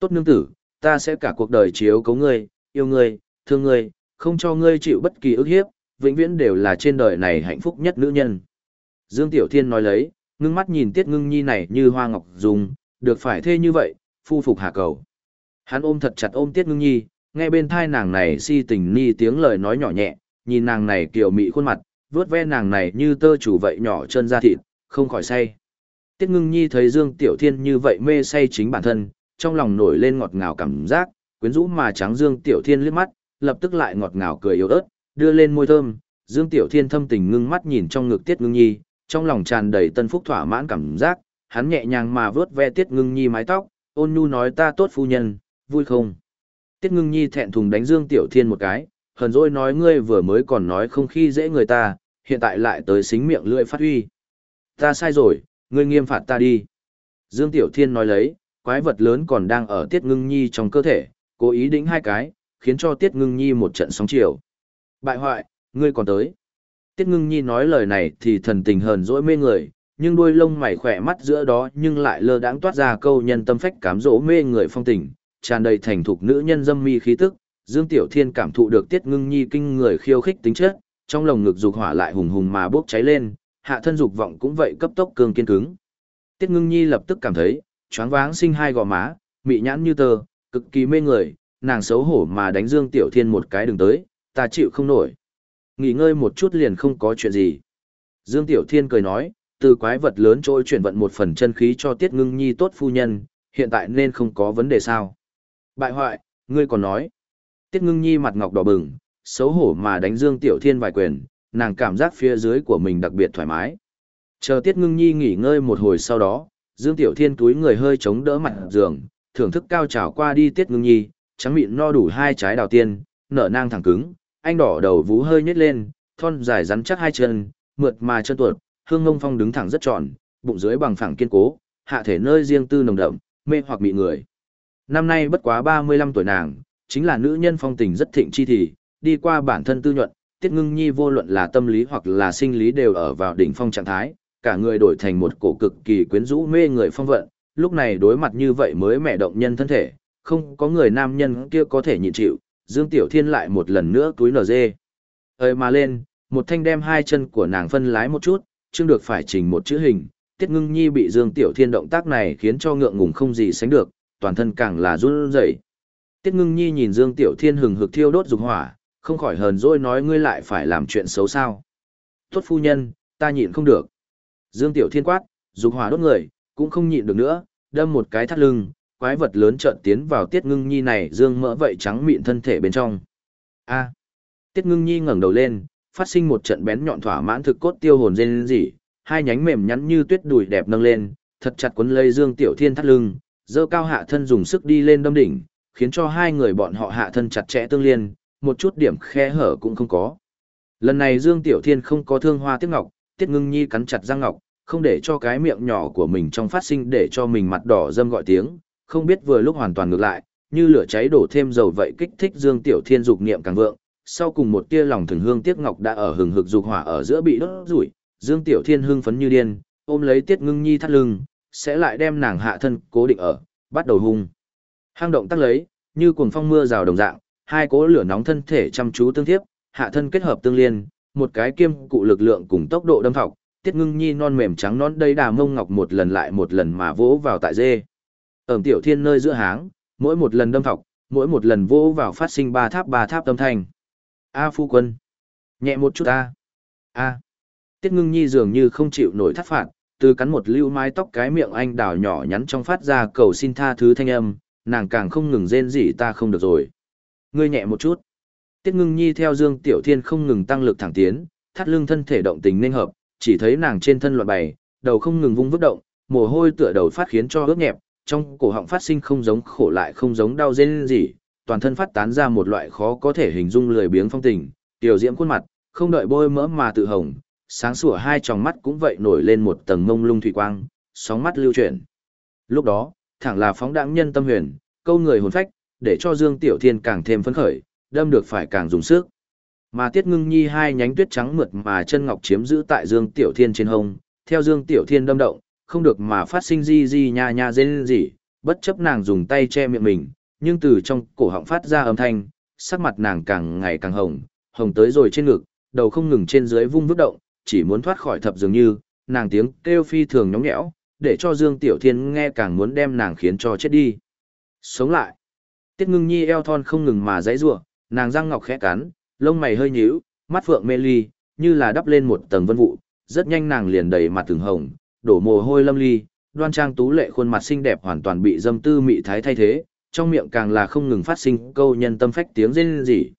Tốt nương tử, ta sẽ cả cuộc đời chiếu cố ngươi, yêu ngươi, thương ngươi, không cho ngươi chịu bất kỳ ức hiếp, vĩnh viễn đều là trên đời này hạnh phúc nhất nữ nhân. Dương Tiểu Thiên nói lấy, ngưng mắt nhìn Tiết Ngưng Nhi này như hoa ngọc dùng, được phải thê như vậy, phu phục hạ cầu. Hắn ôm thật chặt ôm Tiết Ngưng Nhi, nghe bên thai nàng này si tình ni tiếng lời nói nhỏ nhẹ, nhìn nàng này kiều mị khuôn mặt, vuốt ve nàng này như tơ chủ vậy nhỏ chân da thịt, không khỏi say. Tiết Ngưng Nhi thấy Dương Tiểu Thiên như vậy mê say chính bản thân, trong lòng nổi lên ngọt ngào cảm giác, quyến rũ mà trắng Dương Tiểu Thiên liếc mắt, lập tức lại ngọt ngào cười yếu ớt, đưa lên môi thơm, Dương Tiểu Thiên thâm tình ngưng mắt nhìn trong ngực Tiết Ngưng Nhi, trong lòng tràn đầy tân phúc thỏa mãn cảm giác, hắn nhẹ nhàng mà vớt ve Tiết Ngưng Nhi mái tóc, ôn nhu nói ta tốt phu nhân, vui không? Tiết Ngưng Nhi thẹn thùng đánh Dương Tiểu Thiên một cái, hờn dỗi nói ngươi vừa mới còn nói không khi dễ người ta, hiện tại lại tới xính miệng lưỡi phát huy. Ta sai rồi, ngươi nghiêm phạt ta đi. Dương Tiểu Thiên nói lấy, quái vật lớn còn đang ở Tiết Ngưng Nhi trong cơ thể, cố ý đĩnh hai cái, khiến cho Tiết Ngưng Nhi một trận sóng chiều. Bại hoại, ngươi còn tới. Tiết Ngưng Nhi nói lời này thì thần tình hờn dỗi mê người, nhưng đuôi lông mày khỏe mắt giữa đó nhưng lại lơ đãng toát ra câu nhân tâm phách cám dỗ mê người phong tình, tràn đầy thành thục nữ nhân dâm mi khí tức. Dương Tiểu Thiên cảm thụ được Tiết Ngưng Nhi kinh người khiêu khích tính chất, trong lồng ngực dục hỏa lại hùng hùng mà bốc cháy lên, hạ thân dục vọng cũng vậy cấp tốc cường kiên cứng. Tiết Ngưng Nhi lập tức cảm thấy, choáng váng sinh hai gò má, mị nhãn như tơ, cực kỳ mê người, nàng xấu hổ mà đánh Dương Tiểu Thiên một cái đừng tới, ta chịu không nổi. Nghỉ ngơi một chút liền không có chuyện gì. Dương Tiểu Thiên cười nói, từ quái vật lớn trôi chuyển vận một phần chân khí cho Tiết Ngưng Nhi tốt phu nhân, hiện tại nên không có vấn đề sao. Bại hoại, ngươi còn nói. Tiết Ngưng Nhi mặt ngọc đỏ bừng, xấu hổ mà đánh Dương Tiểu Thiên vài quyền, nàng cảm giác phía dưới của mình đặc biệt thoải mái. Chờ Tiết Ngưng Nhi nghỉ ngơi một hồi sau đó, Dương Tiểu Thiên túi người hơi chống đỡ mặt giường, thưởng thức cao trào qua đi Tiết Ngưng Nhi, trắng mịn no đủ hai trái đào tiên, nở nang thẳng cứng, anh đỏ đầu vú hơi nhếch lên, thon dài rắn chắc hai chân, mượt mà chân tuột, hương ngông phong đứng thẳng rất tròn, bụng dưới bằng phẳng kiên cố, hạ thể nơi riêng tư nồng đậm, mê hoặc mị người. Năm nay bất quá 35 tuổi nàng, chính là nữ nhân phong tình rất thịnh chi thì, đi qua bản thân tư nhuận, Tiết Ngưng Nhi vô luận là tâm lý hoặc là sinh lý đều ở vào đỉnh phong trạng thái, cả người đổi thành một cổ cực kỳ quyến rũ mê người phong vận, lúc này đối mặt như vậy mới mẹ động nhân thân thể, không có người nam nhân kia có thể nhịn chịu, Dương Tiểu Thiên lại một lần nữa túi nở dê. Ơi mà lên, một thanh đem hai chân của nàng phân lái một chút, chương được phải chỉnh một chữ hình, Tiết Ngưng Nhi bị Dương Tiểu Thiên động tác này khiến cho ngượng ngùng không gì sánh được, toàn thân càng là run rẩy. Tiết Ngưng Nhi nhìn Dương Tiểu Thiên hừng hực thiêu đốt dục hỏa, không khỏi hờn dỗi nói ngươi lại phải làm chuyện xấu sao. Tốt phu nhân, ta nhịn không được. Dương Tiểu Thiên quát, dục hỏa đốt người, cũng không nhịn được nữa, đâm một cái thắt lưng, quái vật lớn chợt tiến vào Tiết Ngưng Nhi này dương mỡ vậy trắng mịn thân thể bên trong. A. À. Tiết Ngưng Nhi ngẩng đầu lên, phát sinh một trận bén nhọn thỏa mãn thực cốt tiêu hồn rên rỉ, hai nhánh mềm nhắn như tuyết đùi đẹp nâng lên, thật chặt quấn lấy Dương Tiểu Thiên thắt lưng, dơ cao hạ thân dùng sức đi lên đâm đỉnh, khiến cho hai người bọn họ hạ thân chặt chẽ tương liên, một chút điểm khe hở cũng không có. Lần này Dương Tiểu Thiên không có thương hoa tiếc ngọc, Tiết Ngưng Nhi cắn chặt răng ngọc, không để cho cái miệng nhỏ của mình trong phát sinh để cho mình mặt đỏ dâm gọi tiếng, không biết vừa lúc hoàn toàn ngược lại, như lửa cháy đổ thêm dầu vậy kích thích Dương Tiểu Thiên dục niệm càng vượng, sau cùng một tia lòng thường hương Tiết ngọc đã ở hừng hực dục hỏa ở giữa bị đốt rủi, Dương Tiểu Thiên hưng phấn như điên, ôm lấy Tiết Ngưng Nhi thắt lưng, sẽ lại đem nàng hạ thân cố định ở, bắt đầu hung. Hang động tắc lấy, như cuồng phong mưa rào đồng dạng, hai cỗ lửa nóng thân thể chăm chú tương tiếp, hạ thân kết hợp tương liên, một cái kiêm cụ lực lượng cùng tốc độ đâm thọc, Tiết Ngưng Nhi non mềm trắng non đầy đà mông ngọc một lần lại một lần mà vỗ vào tại dê. Ẩm tiểu thiên nơi giữa háng, mỗi một lần đâm thọc, mỗi một lần vỗ vào phát sinh ba tháp ba tháp âm thanh. A phu quân. Nhẹ một chút a. A. Tiết ngưng nhi dường như không chịu nổi thắt phạt, từ cắn một lưu mái tóc cái miệng anh đào nhỏ nhắn trong phát ra cầu xin tha thứ thanh âm, nàng càng không ngừng rên rỉ ta không được rồi. Ngươi nhẹ một chút. Tiết ngưng nhi theo Dương Tiểu Thiên không ngừng tăng lực thẳng tiến, thắt lưng thân thể động tình nên hợp, chỉ thấy nàng trên thân loạn bày, đầu không ngừng vung vứt động, mồ hôi tựa đầu phát khiến cho ướt nhẹp, trong cổ họng phát sinh không giống khổ lại không giống đau rên gì, toàn thân phát tán ra một loại khó có thể hình dung lười biếng phong tình, tiểu diễm khuôn mặt, không đợi bôi mỡ mà tự hồng, sáng sủa hai tròng mắt cũng vậy nổi lên một tầng mông lung thủy quang, sóng mắt lưu chuyển. Lúc đó, thẳng là phóng đãng nhân tâm huyền, câu người hồn phách, để cho Dương Tiểu Thiên càng thêm phấn khởi, đâm được phải càng dùng sức. Mà Tiết Ngưng Nhi hai nhánh tuyết trắng mượt mà chân ngọc chiếm giữ tại Dương Tiểu Thiên trên hông, theo Dương Tiểu Thiên đâm động, không được mà phát sinh di di nha nha rên rỉ, bất chấp nàng dùng tay che miệng mình, nhưng từ trong cổ họng phát ra âm thanh, sắc mặt nàng càng ngày càng hồng, hồng tới rồi trên ngực, đầu không ngừng trên dưới vung vứt động, chỉ muốn thoát khỏi thập dường như, nàng tiếng kêu phi thường nhõng nhẽo, để cho Dương Tiểu Thiên nghe càng muốn đem nàng khiến cho chết đi. Sống lại. Tiết ngưng nhi eo thon không ngừng mà giãy rủa nàng răng ngọc khẽ cắn, lông mày hơi nhíu, mắt phượng mê ly, như là đắp lên một tầng vân vụ, rất nhanh nàng liền đầy mặt từng hồng, đổ mồ hôi lâm ly, đoan trang tú lệ khuôn mặt xinh đẹp hoàn toàn bị dâm tư mị thái thay thế, trong miệng càng là không ngừng phát sinh câu nhân tâm phách tiếng rên rỉ.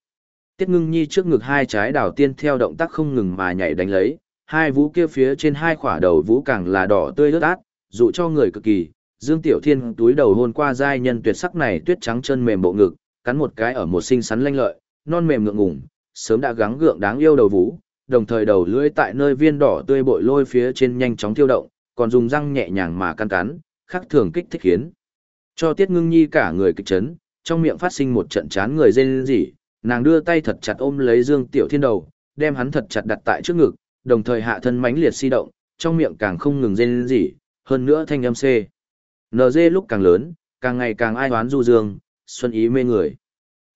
Tiết ngưng nhi trước ngực hai trái đào tiên theo động tác không ngừng mà nhảy đánh lấy, hai vũ kia phía trên hai khỏa đầu vũ càng là đỏ tươi rớt át, dụ cho người cực kỳ. Dương Tiểu Thiên túi đầu hôn qua giai nhân tuyệt sắc này tuyết trắng chân mềm bộ ngực, cắn một cái ở một sinh sắn lanh lợi, non mềm ngượng ngùng, sớm đã gắng gượng đáng yêu đầu vũ, đồng thời đầu lưỡi tại nơi viên đỏ tươi bội lôi phía trên nhanh chóng thiêu động, còn dùng răng nhẹ nhàng mà căn cắn, khắc thường kích thích khiến cho Tiết Ngưng Nhi cả người kịch chấn, trong miệng phát sinh một trận chán người rên rỉ, nàng đưa tay thật chặt ôm lấy Dương Tiểu Thiên đầu, đem hắn thật chặt đặt tại trước ngực, đồng thời hạ thân mãnh liệt si động, trong miệng càng không ngừng rên rỉ, hơn nữa thanh âm C. NG lúc càng lớn, càng ngày càng ai hoán du dương, xuân ý mê người.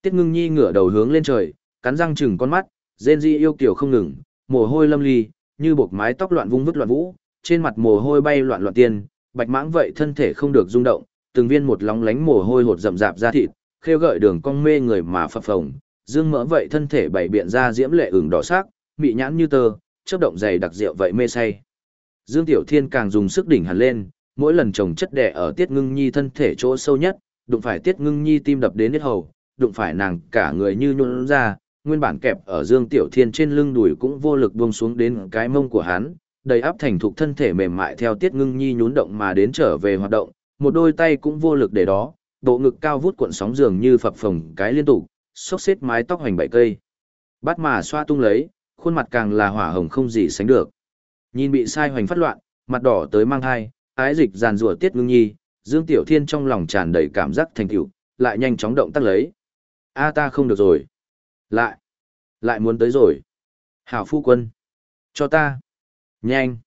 Tiết Ngưng Nhi ngửa đầu hướng lên trời, cắn răng chừng con mắt, rên rỉ yêu kiều không ngừng, mồ hôi lâm ly, như buộc mái tóc loạn vung vứt loạn vũ, trên mặt mồ hôi bay loạn loạn tiên, bạch mãng vậy thân thể không được rung động, từng viên một lóng lánh mồ hôi hột rậm rạp ra thịt, khêu gợi đường cong mê người mà phập phồng, dương mỡ vậy thân thể bảy biện ra diễm lệ ửng đỏ sắc, mị nhãn như tơ, chớp động dày đặc rượu vậy mê say. Dương Tiểu Thiên càng dùng sức đỉnh hẳn lên, mỗi lần chồng chất đè ở Tiết Ngưng Nhi thân thể chỗ sâu nhất, đụng phải Tiết Ngưng Nhi tim đập đến hết hầu, đụng phải nàng cả người như nhuôn ra, nguyên bản kẹp ở Dương Tiểu Thiên trên lưng đùi cũng vô lực buông xuống đến cái mông của hắn, đầy áp thành thục thân thể mềm mại theo Tiết Ngưng Nhi nhún động mà đến trở về hoạt động, một đôi tay cũng vô lực để đó, bộ ngực cao vút cuộn sóng dường như phập phồng cái liên tục, xốc xếp mái tóc hoành bảy cây. Bắt mà xoa tung lấy, khuôn mặt càng là hỏa hồng không gì sánh được. Nhìn bị sai hoành phát loạn, mặt đỏ tới mang hai, ái dịch giàn rủa tiết ngưng nhi, Dương Tiểu Thiên trong lòng tràn đầy cảm giác thành tựu, lại nhanh chóng động tác lấy. A ta không được rồi. Lại. Lại muốn tới rồi. Hảo phu quân. Cho ta. Nhanh.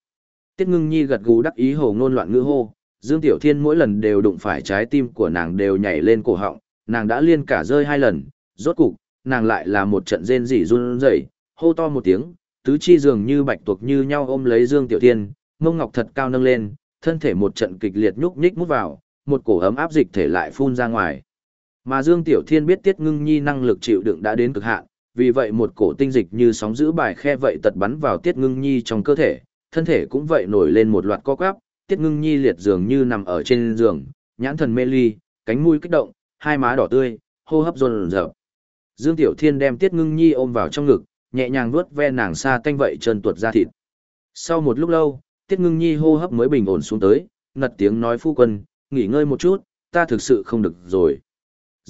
Tiết ngưng nhi gật gù đắc ý hồ ngôn loạn ngữ hô, Dương Tiểu Thiên mỗi lần đều đụng phải trái tim của nàng đều nhảy lên cổ họng, nàng đã liên cả rơi hai lần, rốt cục, nàng lại là một trận rên rỉ run rẩy, hô to một tiếng, tứ chi dường như bạch tuộc như nhau ôm lấy Dương Tiểu Thiên, mông ngọc thật cao nâng lên, thân thể một trận kịch liệt nhúc nhích mút vào, một cổ ấm áp dịch thể lại phun ra ngoài. Mà Dương Tiểu Thiên biết Tiết Ngưng Nhi năng lực chịu đựng đã đến cực hạn, vì vậy một cổ tinh dịch như sóng giữ bài khe vậy tật bắn vào Tiết Ngưng Nhi trong cơ thể, thân thể cũng vậy nổi lên một loạt co quắp, Tiết Ngưng Nhi liệt dường như nằm ở trên giường, nhãn thần mê ly, cánh mũi kích động, hai má đỏ tươi, hô hấp dồn dập. Dương Tiểu Thiên đem Tiết Ngưng Nhi ôm vào trong ngực, nhẹ nhàng vuốt ve nàng xa tanh vậy trơn tuột ra thịt. Sau một lúc lâu, Tiết Ngưng Nhi hô hấp mới bình ổn xuống tới, ngật tiếng nói phu quân, nghỉ ngơi một chút, ta thực sự không được rồi.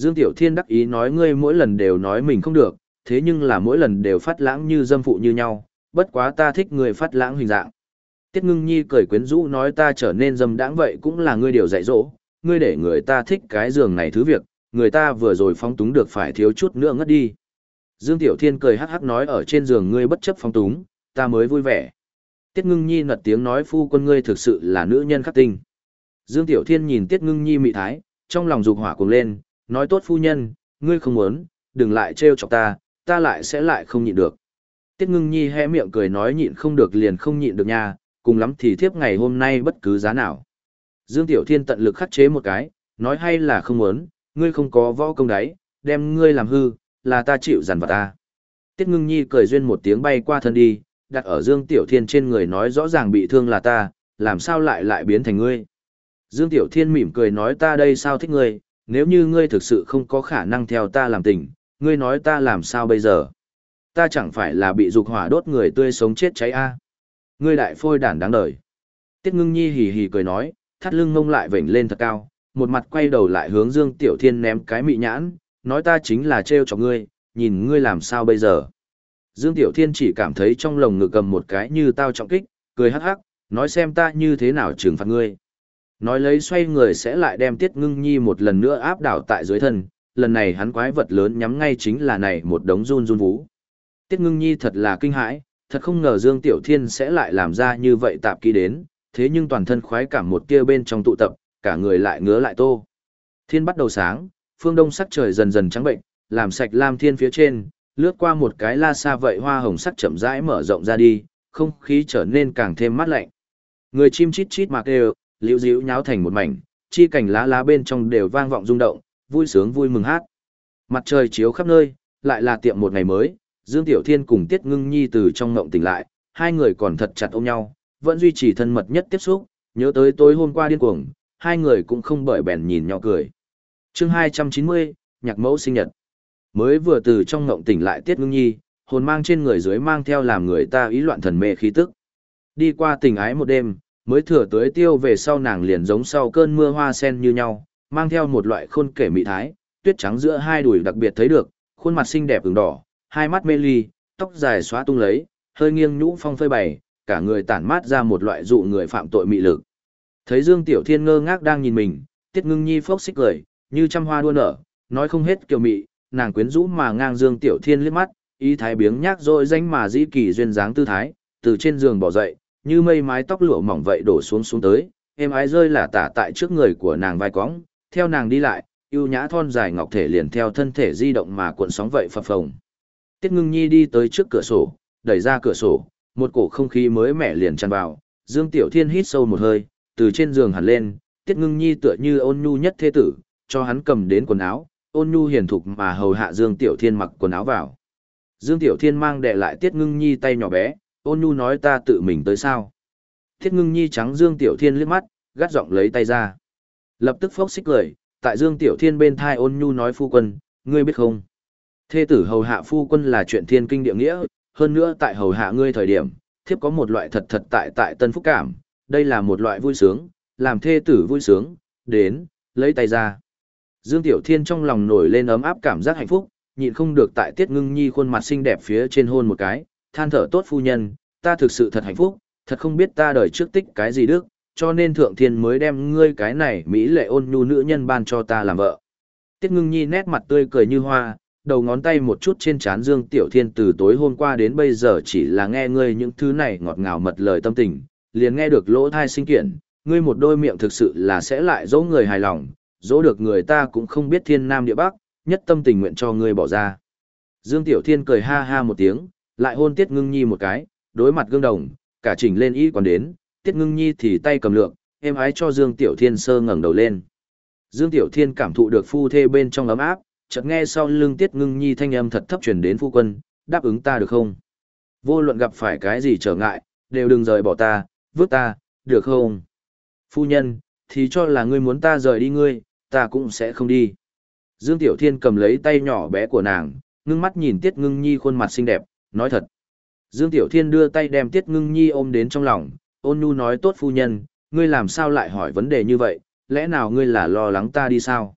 Dương Tiểu Thiên đắc ý nói ngươi mỗi lần đều nói mình không được, thế nhưng là mỗi lần đều phát lãng như dâm phụ như nhau, bất quá ta thích người phát lãng hình dạng. Tiết Ngưng Nhi cười quyến rũ nói ta trở nên dâm đãng vậy cũng là ngươi điều dạy dỗ, ngươi để người ta thích cái giường này thứ việc, người ta vừa rồi phóng túng được phải thiếu chút nữa ngất đi. Dương Tiểu Thiên cười hắc hắc nói ở trên giường ngươi bất chấp phóng túng, ta mới vui vẻ. Tiết Ngưng Nhi nật tiếng nói phu quân ngươi thực sự là nữ nhân khắc tinh. Dương Tiểu Thiên nhìn Tiết Ngưng Nhi mị thái, trong lòng dục hỏa cuồng lên, nói tốt phu nhân, ngươi không muốn, đừng lại trêu chọc ta, ta lại sẽ lại không nhịn được. Tiết Ngưng Nhi hé miệng cười nói nhịn không được liền không nhịn được nha, cùng lắm thì thiếp ngày hôm nay bất cứ giá nào. Dương Tiểu Thiên tận lực khắc chế một cái, nói hay là không muốn, ngươi không có võ công đấy, đem ngươi làm hư, là ta chịu dằn vặt ta. Tiết ngưng nhi cười duyên một tiếng bay qua thân đi, đặt ở Dương Tiểu Thiên trên người nói rõ ràng bị thương là ta, làm sao lại lại biến thành ngươi. Dương Tiểu Thiên mỉm cười nói ta đây sao thích ngươi, nếu như ngươi thực sự không có khả năng theo ta làm tình, ngươi nói ta làm sao bây giờ. Ta chẳng phải là bị dục hỏa đốt người tươi sống chết cháy a Ngươi đại phôi đản đáng đời. Tiết ngưng nhi hì hì cười nói, thắt lưng ngông lại vểnh lên thật cao, một mặt quay đầu lại hướng Dương Tiểu Thiên ném cái mị nhãn, nói ta chính là trêu cho ngươi, nhìn ngươi làm sao bây giờ. Dương Tiểu Thiên chỉ cảm thấy trong lồng ngực cầm một cái như tao trọng kích, cười hắc hắc, nói xem ta như thế nào trừng phạt ngươi. Nói lấy xoay người sẽ lại đem Tiết Ngưng Nhi một lần nữa áp đảo tại dưới thân, lần này hắn quái vật lớn nhắm ngay chính là này một đống run run vũ. Tiết Ngưng Nhi thật là kinh hãi, thật không ngờ Dương Tiểu Thiên sẽ lại làm ra như vậy tạp kỳ đến, thế nhưng toàn thân khoái cảm một kia bên trong tụ tập, cả người lại ngứa lại tô. Thiên bắt đầu sáng, phương đông sắc trời dần dần trắng bệnh, làm sạch lam thiên phía trên, lướt qua một cái la xa vậy hoa hồng sắc chậm rãi mở rộng ra đi, không khí trở nên càng thêm mát lạnh. Người chim chít chít mạc đều, liễu díu nháo thành một mảnh, chi cảnh lá lá bên trong đều vang vọng rung động, vui sướng vui mừng hát. Mặt trời chiếu khắp nơi, lại là tiệm một ngày mới, Dương Tiểu Thiên cùng Tiết Ngưng Nhi từ trong ngộng tỉnh lại, hai người còn thật chặt ôm nhau, vẫn duy trì thân mật nhất tiếp xúc, nhớ tới tối hôm qua điên cuồng, hai người cũng không bởi bèn nhìn nhau cười. chương 290, nhạc mẫu sinh nhật. Mới vừa từ trong ngộng tỉnh lại Tiết Ngưng Nhi, hồn mang trên người dưới mang theo làm người ta ý loạn thần mê khí tức. Đi qua tình ái một đêm, mới thừa tới tiêu về sau nàng liền giống sau cơn mưa hoa sen như nhau, mang theo một loại khôn kể mị thái, tuyết trắng giữa hai đùi đặc biệt thấy được, khuôn mặt xinh đẹp ửng đỏ, hai mắt mê ly, tóc dài xóa tung lấy, hơi nghiêng nhũ phong phơi bày, cả người tản mát ra một loại dụ người phạm tội mị lực. Thấy Dương Tiểu Thiên ngơ ngác đang nhìn mình, Tiết Ngưng Nhi phốc xích cười, như trăm hoa đua nở, nói không hết kiều mị, nàng quyến rũ mà ngang Dương Tiểu Thiên liếc mắt, ý thái biếng nhác rồi danh mà dĩ kỳ duyên dáng tư thái, từ trên giường bỏ dậy, như mây mái tóc lụa mỏng vậy đổ xuống xuống tới, êm ái rơi là tả tại trước người của nàng vai cõng, theo nàng đi lại, yêu nhã thon dài ngọc thể liền theo thân thể di động mà cuộn sóng vậy phập phồng. Tiết Ngưng Nhi đi tới trước cửa sổ, đẩy ra cửa sổ, một cổ không khí mới mẻ liền tràn vào, Dương Tiểu Thiên hít sâu một hơi, từ trên giường hẳn lên, Tiết Ngưng Nhi tựa như ôn nhu nhất thế tử, cho hắn cầm đến quần áo, ôn nhu hiền thục mà hầu hạ Dương Tiểu Thiên mặc quần áo vào. Dương Tiểu Thiên mang đệ lại Tiết Ngưng Nhi tay nhỏ bé, ôn nhu nói ta tự mình tới sao. Tiết Ngưng Nhi trắng Dương Tiểu Thiên liếc mắt, gắt giọng lấy tay ra. Lập tức phốc xích cười, tại Dương Tiểu Thiên bên thai ôn nhu nói phu quân, ngươi biết không? Thê tử hầu hạ phu quân là chuyện thiên kinh địa nghĩa, hơn nữa tại hầu hạ ngươi thời điểm, thiếp có một loại thật thật tại tại tân phúc cảm, đây là một loại vui sướng, làm thê tử vui sướng, đến, lấy tay ra. Dương Tiểu Thiên trong lòng nổi lên ấm áp cảm giác hạnh phúc, nhịn không được tại Tiết Ngưng Nhi khuôn mặt xinh đẹp phía trên hôn một cái, than thở tốt phu nhân, ta thực sự thật hạnh phúc, thật không biết ta đời trước tích cái gì đức, cho nên Thượng Thiên mới đem ngươi cái này mỹ lệ ôn nhu nữ nhân ban cho ta làm vợ. Tiết Ngưng Nhi nét mặt tươi cười như hoa, đầu ngón tay một chút trên trán Dương Tiểu Thiên từ tối hôm qua đến bây giờ chỉ là nghe ngươi những thứ này ngọt ngào mật lời tâm tình, liền nghe được lỗ thai sinh kiện, ngươi một đôi miệng thực sự là sẽ lại dỗ người hài lòng, dỗ được người ta cũng không biết thiên nam địa bắc, nhất tâm tình nguyện cho ngươi bỏ ra. Dương Tiểu Thiên cười ha ha một tiếng, lại hôn Tiết Ngưng Nhi một cái, đối mặt gương đồng, cả chỉnh lên y còn đến, Tiết Ngưng Nhi thì tay cầm lược, em ái cho Dương Tiểu Thiên sơ ngẩng đầu lên. Dương Tiểu Thiên cảm thụ được phu thê bên trong ấm áp, chợt nghe sau lưng Tiết Ngưng Nhi thanh âm thật thấp truyền đến phu quân, đáp ứng ta được không? Vô luận gặp phải cái gì trở ngại, đều đừng rời bỏ ta, vứt ta, được không? Phu nhân, thì cho là ngươi muốn ta rời đi ngươi, ta cũng sẽ không đi. Dương Tiểu Thiên cầm lấy tay nhỏ bé của nàng, ngưng mắt nhìn Tiết Ngưng Nhi khuôn mặt xinh đẹp, nói thật. Dương Tiểu Thiên đưa tay đem Tiết Ngưng Nhi ôm đến trong lòng, ôn nhu nói tốt phu nhân, ngươi làm sao lại hỏi vấn đề như vậy, lẽ nào ngươi là lo lắng ta đi sao?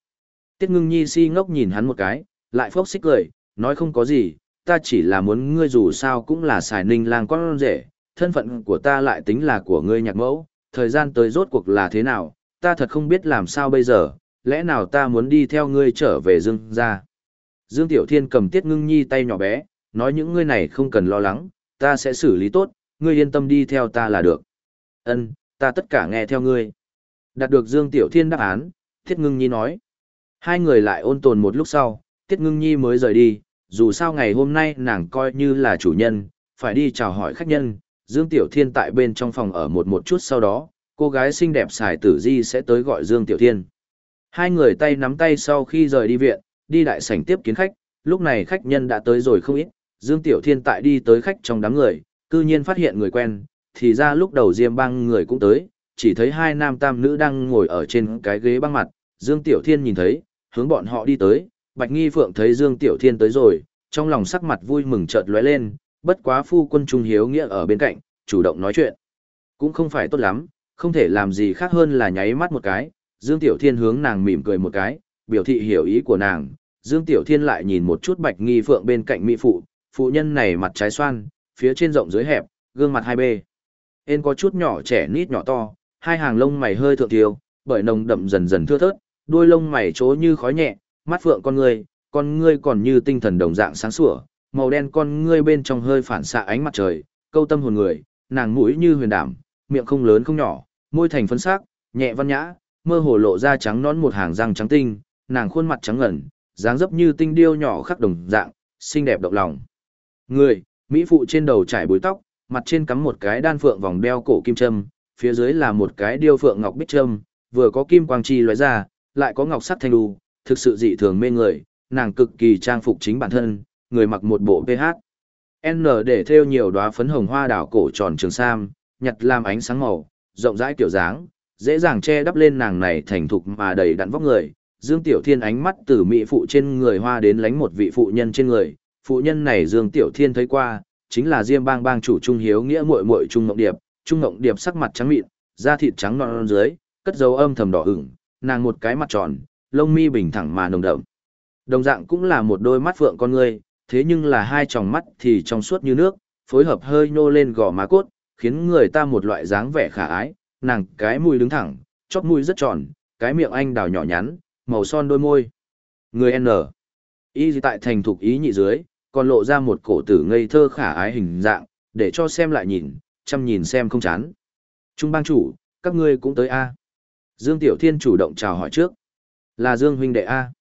Tiết ngưng nhi si ngốc nhìn hắn một cái, lại phốc xích cười, nói không có gì, ta chỉ là muốn ngươi dù sao cũng là xài ninh lang con rể, thân phận của ta lại tính là của ngươi nhạc mẫu, thời gian tới rốt cuộc là thế nào, ta thật không biết làm sao bây giờ, lẽ nào ta muốn đi theo ngươi trở về Dương ra. Dương Tiểu Thiên cầm Tiết Ngưng Nhi tay nhỏ bé, nói những ngươi này không cần lo lắng, ta sẽ xử lý tốt, ngươi yên tâm đi theo ta là được. Ân, ta tất cả nghe theo ngươi. Đạt được Dương Tiểu Thiên đáp án, Tiết Ngưng Nhi nói. Hai người lại ôn tồn một lúc sau, Tiết Ngưng Nhi mới rời đi, dù sao ngày hôm nay nàng coi như là chủ nhân, phải đi chào hỏi khách nhân, Dương Tiểu Thiên tại bên trong phòng ở một một chút sau đó, cô gái xinh đẹp xài tử di sẽ tới gọi Dương Tiểu Thiên. Hai người tay nắm tay sau khi rời đi viện, đi đại sảnh tiếp kiến khách, lúc này khách nhân đã tới rồi không ít, Dương Tiểu Thiên tại đi tới khách trong đám người, cư nhiên phát hiện người quen, thì ra lúc đầu Diêm Bang người cũng tới, chỉ thấy hai nam tam nữ đang ngồi ở trên cái ghế băng mặt, Dương Tiểu Thiên nhìn thấy, hướng bọn họ đi tới, Bạch Nghi Phượng thấy Dương Tiểu Thiên tới rồi, trong lòng sắc mặt vui mừng chợt lóe lên, bất quá phu quân Trung Hiếu Nghĩa ở bên cạnh, chủ động nói chuyện. Cũng không phải tốt lắm, không thể làm gì khác hơn là nháy mắt một cái, Dương Tiểu Thiên hướng nàng mỉm cười một cái, biểu thị hiểu ý của nàng, Dương Tiểu Thiên lại nhìn một chút Bạch Nghi Phượng bên cạnh mỹ phụ, phụ nhân này mặt trái xoan, phía trên rộng dưới hẹp, gương mặt hai bê. Ên có chút nhỏ trẻ nít nhỏ to, hai hàng lông mày hơi thượng tiêu, bởi nồng đậm dần dần thưa thớt, đuôi lông mày trố như khói nhẹ, mắt phượng con ngươi, con ngươi còn như tinh thần đồng dạng sáng sủa, màu đen con ngươi bên trong hơi phản xạ ánh mặt trời, câu tâm hồn người, nàng mũi như huyền đảm, miệng không lớn không nhỏ, môi thành phấn sắc, nhẹ văn nhã, mơ hồ lộ ra trắng nón một hàng răng trắng tinh, nàng khuôn mặt trắng ngần, dáng dấp như tinh điêu nhỏ khắc đồng dạng, xinh đẹp động lòng. Người, mỹ phụ trên đầu trải bối tóc, mặt trên cắm một cái đan phượng vòng đeo cổ kim châm, phía dưới là một cái điêu phượng ngọc bích châm, vừa có kim quang chi lóe ra, lại có ngọc sắt thanh lưu, thực sự dị thường mê người, nàng cực kỳ trang phục chính bản thân, người mặc một bộ PH. N để thêu nhiều đóa phấn hồng hoa đảo cổ tròn trường sam, nhặt làm ánh sáng màu, rộng rãi kiểu dáng, dễ dàng che đắp lên nàng này thành thục mà đầy đặn vóc người. Dương Tiểu Thiên ánh mắt từ mỹ phụ trên người hoa đến lánh một vị phụ nhân trên người, phụ nhân này Dương Tiểu Thiên thấy qua, chính là Diêm Bang bang chủ Trung Hiếu nghĩa muội muội Trung Ngộng Điệp, Trung Ngộng Điệp sắc mặt trắng mịn, da thịt trắng non dưới, cất dấu âm thầm đỏ ửng, nàng một cái mặt tròn, lông mi bình thẳng mà nồng đậm. Đồng dạng cũng là một đôi mắt phượng con người, thế nhưng là hai tròng mắt thì trong suốt như nước, phối hợp hơi nhô lên gò má cốt, khiến người ta một loại dáng vẻ khả ái, nàng cái mũi đứng thẳng, chóp mũi rất tròn, cái miệng anh đào nhỏ nhắn, màu son đôi môi. Người N. Y tại thành thục ý nhị dưới, còn lộ ra một cổ tử ngây thơ khả ái hình dạng, để cho xem lại nhìn, chăm nhìn xem không chán. Trung bang chủ, các ngươi cũng tới A. Dương Tiểu Thiên chủ động chào hỏi trước. Là Dương huynh đệ A.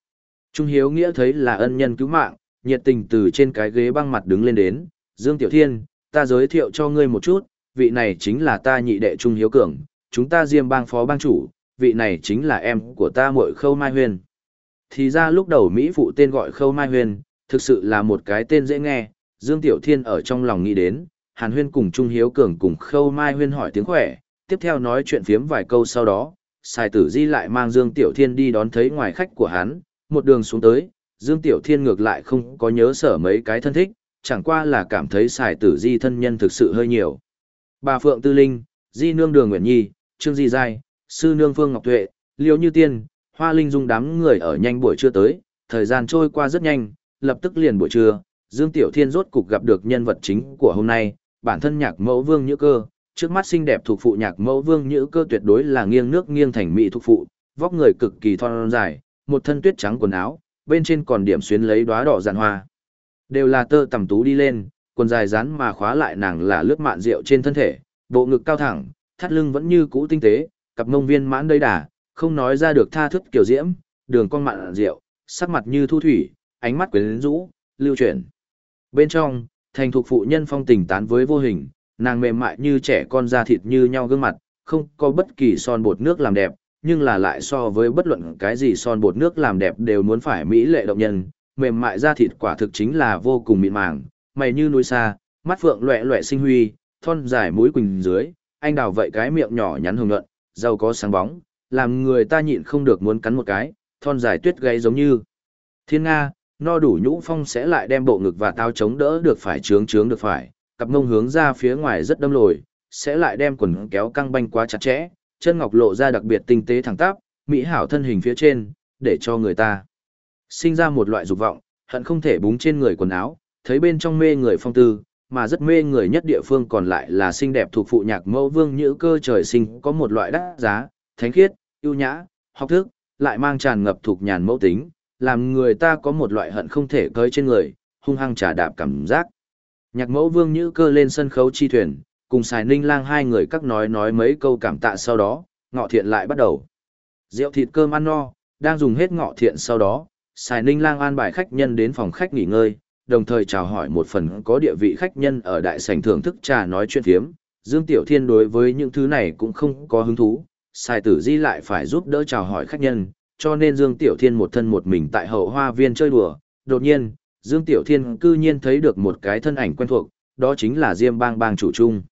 Trung Hiếu Nghĩa thấy là ân nhân cứu mạng, nhiệt tình từ trên cái ghế băng mặt đứng lên đến. Dương Tiểu Thiên, ta giới thiệu cho ngươi một chút, vị này chính là ta nhị đệ Trung Hiếu Cường, chúng ta diêm bang phó bang chủ, vị này chính là em của ta muội Khâu Mai Huyền. Thì ra lúc đầu Mỹ phụ tên gọi Khâu Mai Huyền, thực sự là một cái tên dễ nghe, Dương Tiểu Thiên ở trong lòng nghĩ đến, Hàn Huyên cùng Trung Hiếu Cường cùng Khâu Mai Huyên hỏi tiếng khỏe, tiếp theo nói chuyện phiếm vài câu sau đó, Sài Tử Di lại mang Dương Tiểu Thiên đi đón thấy ngoài khách của hắn, một đường xuống tới, Dương Tiểu Thiên ngược lại không có nhớ sở mấy cái thân thích, chẳng qua là cảm thấy Sài Tử Di thân nhân thực sự hơi nhiều. Bà Phượng Tư Linh, Di Nương Đường Nguyễn Nhi, Trương Di Giai, Sư Nương Phương Ngọc Tuệ, Liêu Như Tiên, Hoa Linh Dung đám người ở nhanh buổi trưa tới, thời gian trôi qua rất nhanh, lập tức liền buổi trưa, Dương Tiểu Thiên rốt cục gặp được nhân vật chính của hôm nay, bản thân nhạc mẫu vương nhữ cơ, trước mắt xinh đẹp thuộc phụ nhạc mẫu vương nhữ cơ tuyệt đối là nghiêng nước nghiêng thành mỹ thuộc phụ, vóc người cực kỳ thon dài, một thân tuyết trắng quần áo, bên trên còn điểm xuyến lấy đóa đỏ giàn hoa. Đều là tơ tầm tú đi lên, quần dài rắn mà khóa lại nàng là lướt mạn rượu trên thân thể, bộ ngực cao thẳng, thắt lưng vẫn như cũ tinh tế, cặp mông viên mãn đầy đà, không nói ra được tha thức kiểu diễm, đường cong mạn rượu, sắc mặt như thu thủy, ánh mắt quyến rũ, lưu chuyển. Bên trong, thành thuộc phụ nhân phong tình tán với vô hình, nàng mềm mại như trẻ con da thịt như nhau gương mặt, không có bất kỳ son bột nước làm đẹp, nhưng là lại so với bất luận cái gì son bột nước làm đẹp đều muốn phải mỹ lệ động nhân, mềm mại da thịt quả thực chính là vô cùng mịn màng, mày như núi xa, mắt phượng loẻ loẻ sinh huy, thon dài mũi quỳnh dưới, anh đào vậy cái miệng nhỏ nhắn hồng nhuận, giàu có sáng bóng, làm người ta nhịn không được muốn cắn một cái, thon dài tuyết gáy giống như thiên nga, no đủ nhũ phong sẽ lại đem bộ ngực và tao chống đỡ được phải trướng trướng được phải, cặp mông hướng ra phía ngoài rất đâm lồi, sẽ lại đem quần kéo căng banh quá chặt chẽ, chân ngọc lộ ra đặc biệt tinh tế thẳng tắp, mỹ hảo thân hình phía trên, để cho người ta sinh ra một loại dục vọng, hận không thể búng trên người quần áo, thấy bên trong mê người phong tư, mà rất mê người nhất địa phương còn lại là xinh đẹp thuộc phụ nhạc mẫu vương nhữ cơ trời sinh có một loại đắt giá, thánh khiết, ưu nhã, học thức, lại mang tràn ngập thuộc nhàn mẫu tính, làm người ta có một loại hận không thể cơi trên người, hung hăng trả đạp cảm giác. Nhạc mẫu vương nhữ cơ lên sân khấu chi thuyền, cùng xài ninh lang hai người các nói nói mấy câu cảm tạ sau đó, ngọ thiện lại bắt đầu. Rượu thịt cơm ăn no, đang dùng hết ngọ thiện sau đó, xài ninh lang an bài khách nhân đến phòng khách nghỉ ngơi, đồng thời chào hỏi một phần có địa vị khách nhân ở đại sảnh thưởng thức trà nói chuyện phiếm. Dương Tiểu Thiên đối với những thứ này cũng không có hứng thú, xài tử di lại phải giúp đỡ chào hỏi khách nhân, cho nên Dương Tiểu Thiên một thân một mình tại hậu hoa viên chơi đùa. Đột nhiên, Dương Tiểu Thiên cư nhiên thấy được một cái thân ảnh quen thuộc, đó chính là Diêm Bang Bang chủ trung.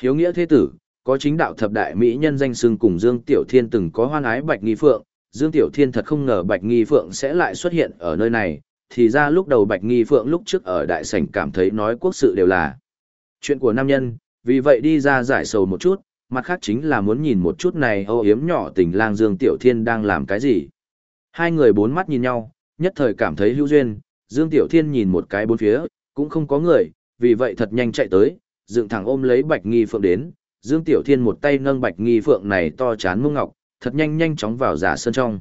Hiếu nghĩa thế tử, có chính đạo thập đại mỹ nhân danh xưng cùng Dương Tiểu Thiên từng có hoan ái Bạch Nghi Phượng, Dương Tiểu Thiên thật không ngờ Bạch Nghi Phượng sẽ lại xuất hiện ở nơi này, thì ra lúc đầu Bạch Nghi Phượng lúc trước ở đại sảnh cảm thấy nói quốc sự đều là chuyện của nam nhân, vì vậy đi ra giải sầu một chút, mặt khác chính là muốn nhìn một chút này âu yếm nhỏ tình lang Dương Tiểu Thiên đang làm cái gì. Hai người bốn mắt nhìn nhau, nhất thời cảm thấy hữu duyên, Dương Tiểu Thiên nhìn một cái bốn phía, cũng không có người, vì vậy thật nhanh chạy tới, dựng thẳng ôm lấy Bạch Nghi Phượng đến, Dương Tiểu Thiên một tay nâng Bạch Nghi Phượng này to chán mông ngọc, thật nhanh nhanh chóng vào giả sơn trong.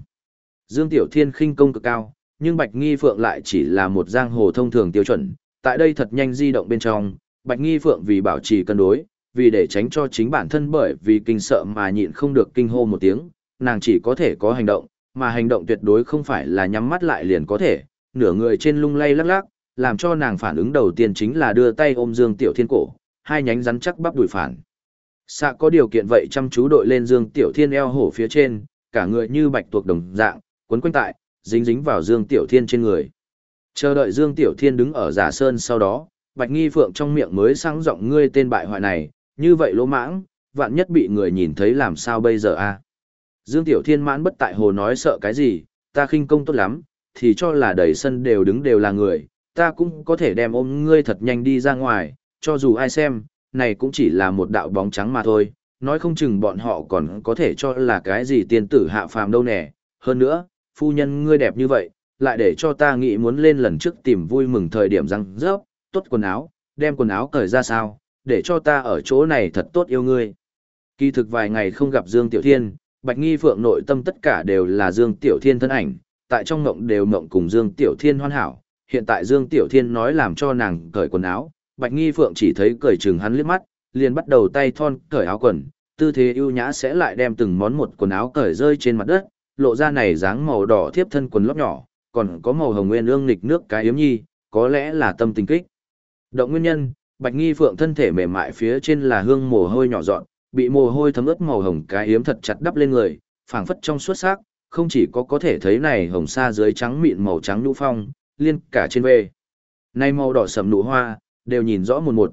Dương Tiểu Thiên khinh công cực cao, nhưng Bạch Nghi Phượng lại chỉ là một giang hồ thông thường tiêu chuẩn, tại đây thật nhanh di động bên trong, Bạch Nghi Phượng vì bảo trì cân đối, vì để tránh cho chính bản thân bởi vì kinh sợ mà nhịn không được kinh hô một tiếng, nàng chỉ có thể có hành động, mà hành động tuyệt đối không phải là nhắm mắt lại liền có thể, nửa người trên lung lay lắc lắc, làm cho nàng phản ứng đầu tiên chính là đưa tay ôm Dương Tiểu Thiên cổ, hai nhánh rắn chắc bắp đùi phản. Xạ có điều kiện vậy chăm chú đội lên Dương Tiểu Thiên eo hổ phía trên, cả người như bạch tuộc đồng dạng, quấn quanh tại, dính dính vào Dương Tiểu Thiên trên người. Chờ đợi Dương Tiểu Thiên đứng ở giả sơn sau đó, Bạch Nghi Phượng trong miệng mới sáng giọng ngươi tên bại hoại này, như vậy lỗ mãng, vạn nhất bị người nhìn thấy làm sao bây giờ a? Dương Tiểu Thiên mãn bất tại hồ nói sợ cái gì, ta khinh công tốt lắm, thì cho là đầy sân đều đứng đều là người, ta cũng có thể đem ôm ngươi thật nhanh đi ra ngoài, cho dù ai xem, này cũng chỉ là một đạo bóng trắng mà thôi, nói không chừng bọn họ còn có thể cho là cái gì tiên tử hạ phàm đâu nè, hơn nữa, phu nhân ngươi đẹp như vậy, lại để cho ta nghĩ muốn lên lần trước tìm vui mừng thời điểm răng rớp, tốt quần áo, đem quần áo cởi ra sao, để cho ta ở chỗ này thật tốt yêu ngươi. Kỳ thực vài ngày không gặp Dương Tiểu Thiên, Bạch Nghi Phượng nội tâm tất cả đều là Dương Tiểu Thiên thân ảnh, tại trong mộng đều mộng cùng Dương Tiểu Thiên hoàn hảo, hiện tại Dương Tiểu Thiên nói làm cho nàng cởi quần áo, Bạch Nghi Phượng chỉ thấy cởi chừng hắn liếc mắt, liền bắt đầu tay thon cởi áo quần, tư thế ưu nhã sẽ lại đem từng món một quần áo cởi rơi trên mặt đất, lộ ra này dáng màu đỏ thiếp thân quần lót nhỏ, còn có màu hồng nguyên ương nghịch nước cái yếm nhi, có lẽ là tâm tình kích. Động nguyên nhân, Bạch Nghi Phượng thân thể mềm mại phía trên là hương mồ hôi nhỏ dọn, bị mồ hôi thấm ướt màu hồng cái hiếm thật chặt đắp lên người, phảng phất trong suốt sắc, không chỉ có có thể thấy này hồng sa dưới trắng mịn màu trắng nhũ phong, liên cả trên về. Nay màu đỏ sầm nụ hoa, đều nhìn rõ một một.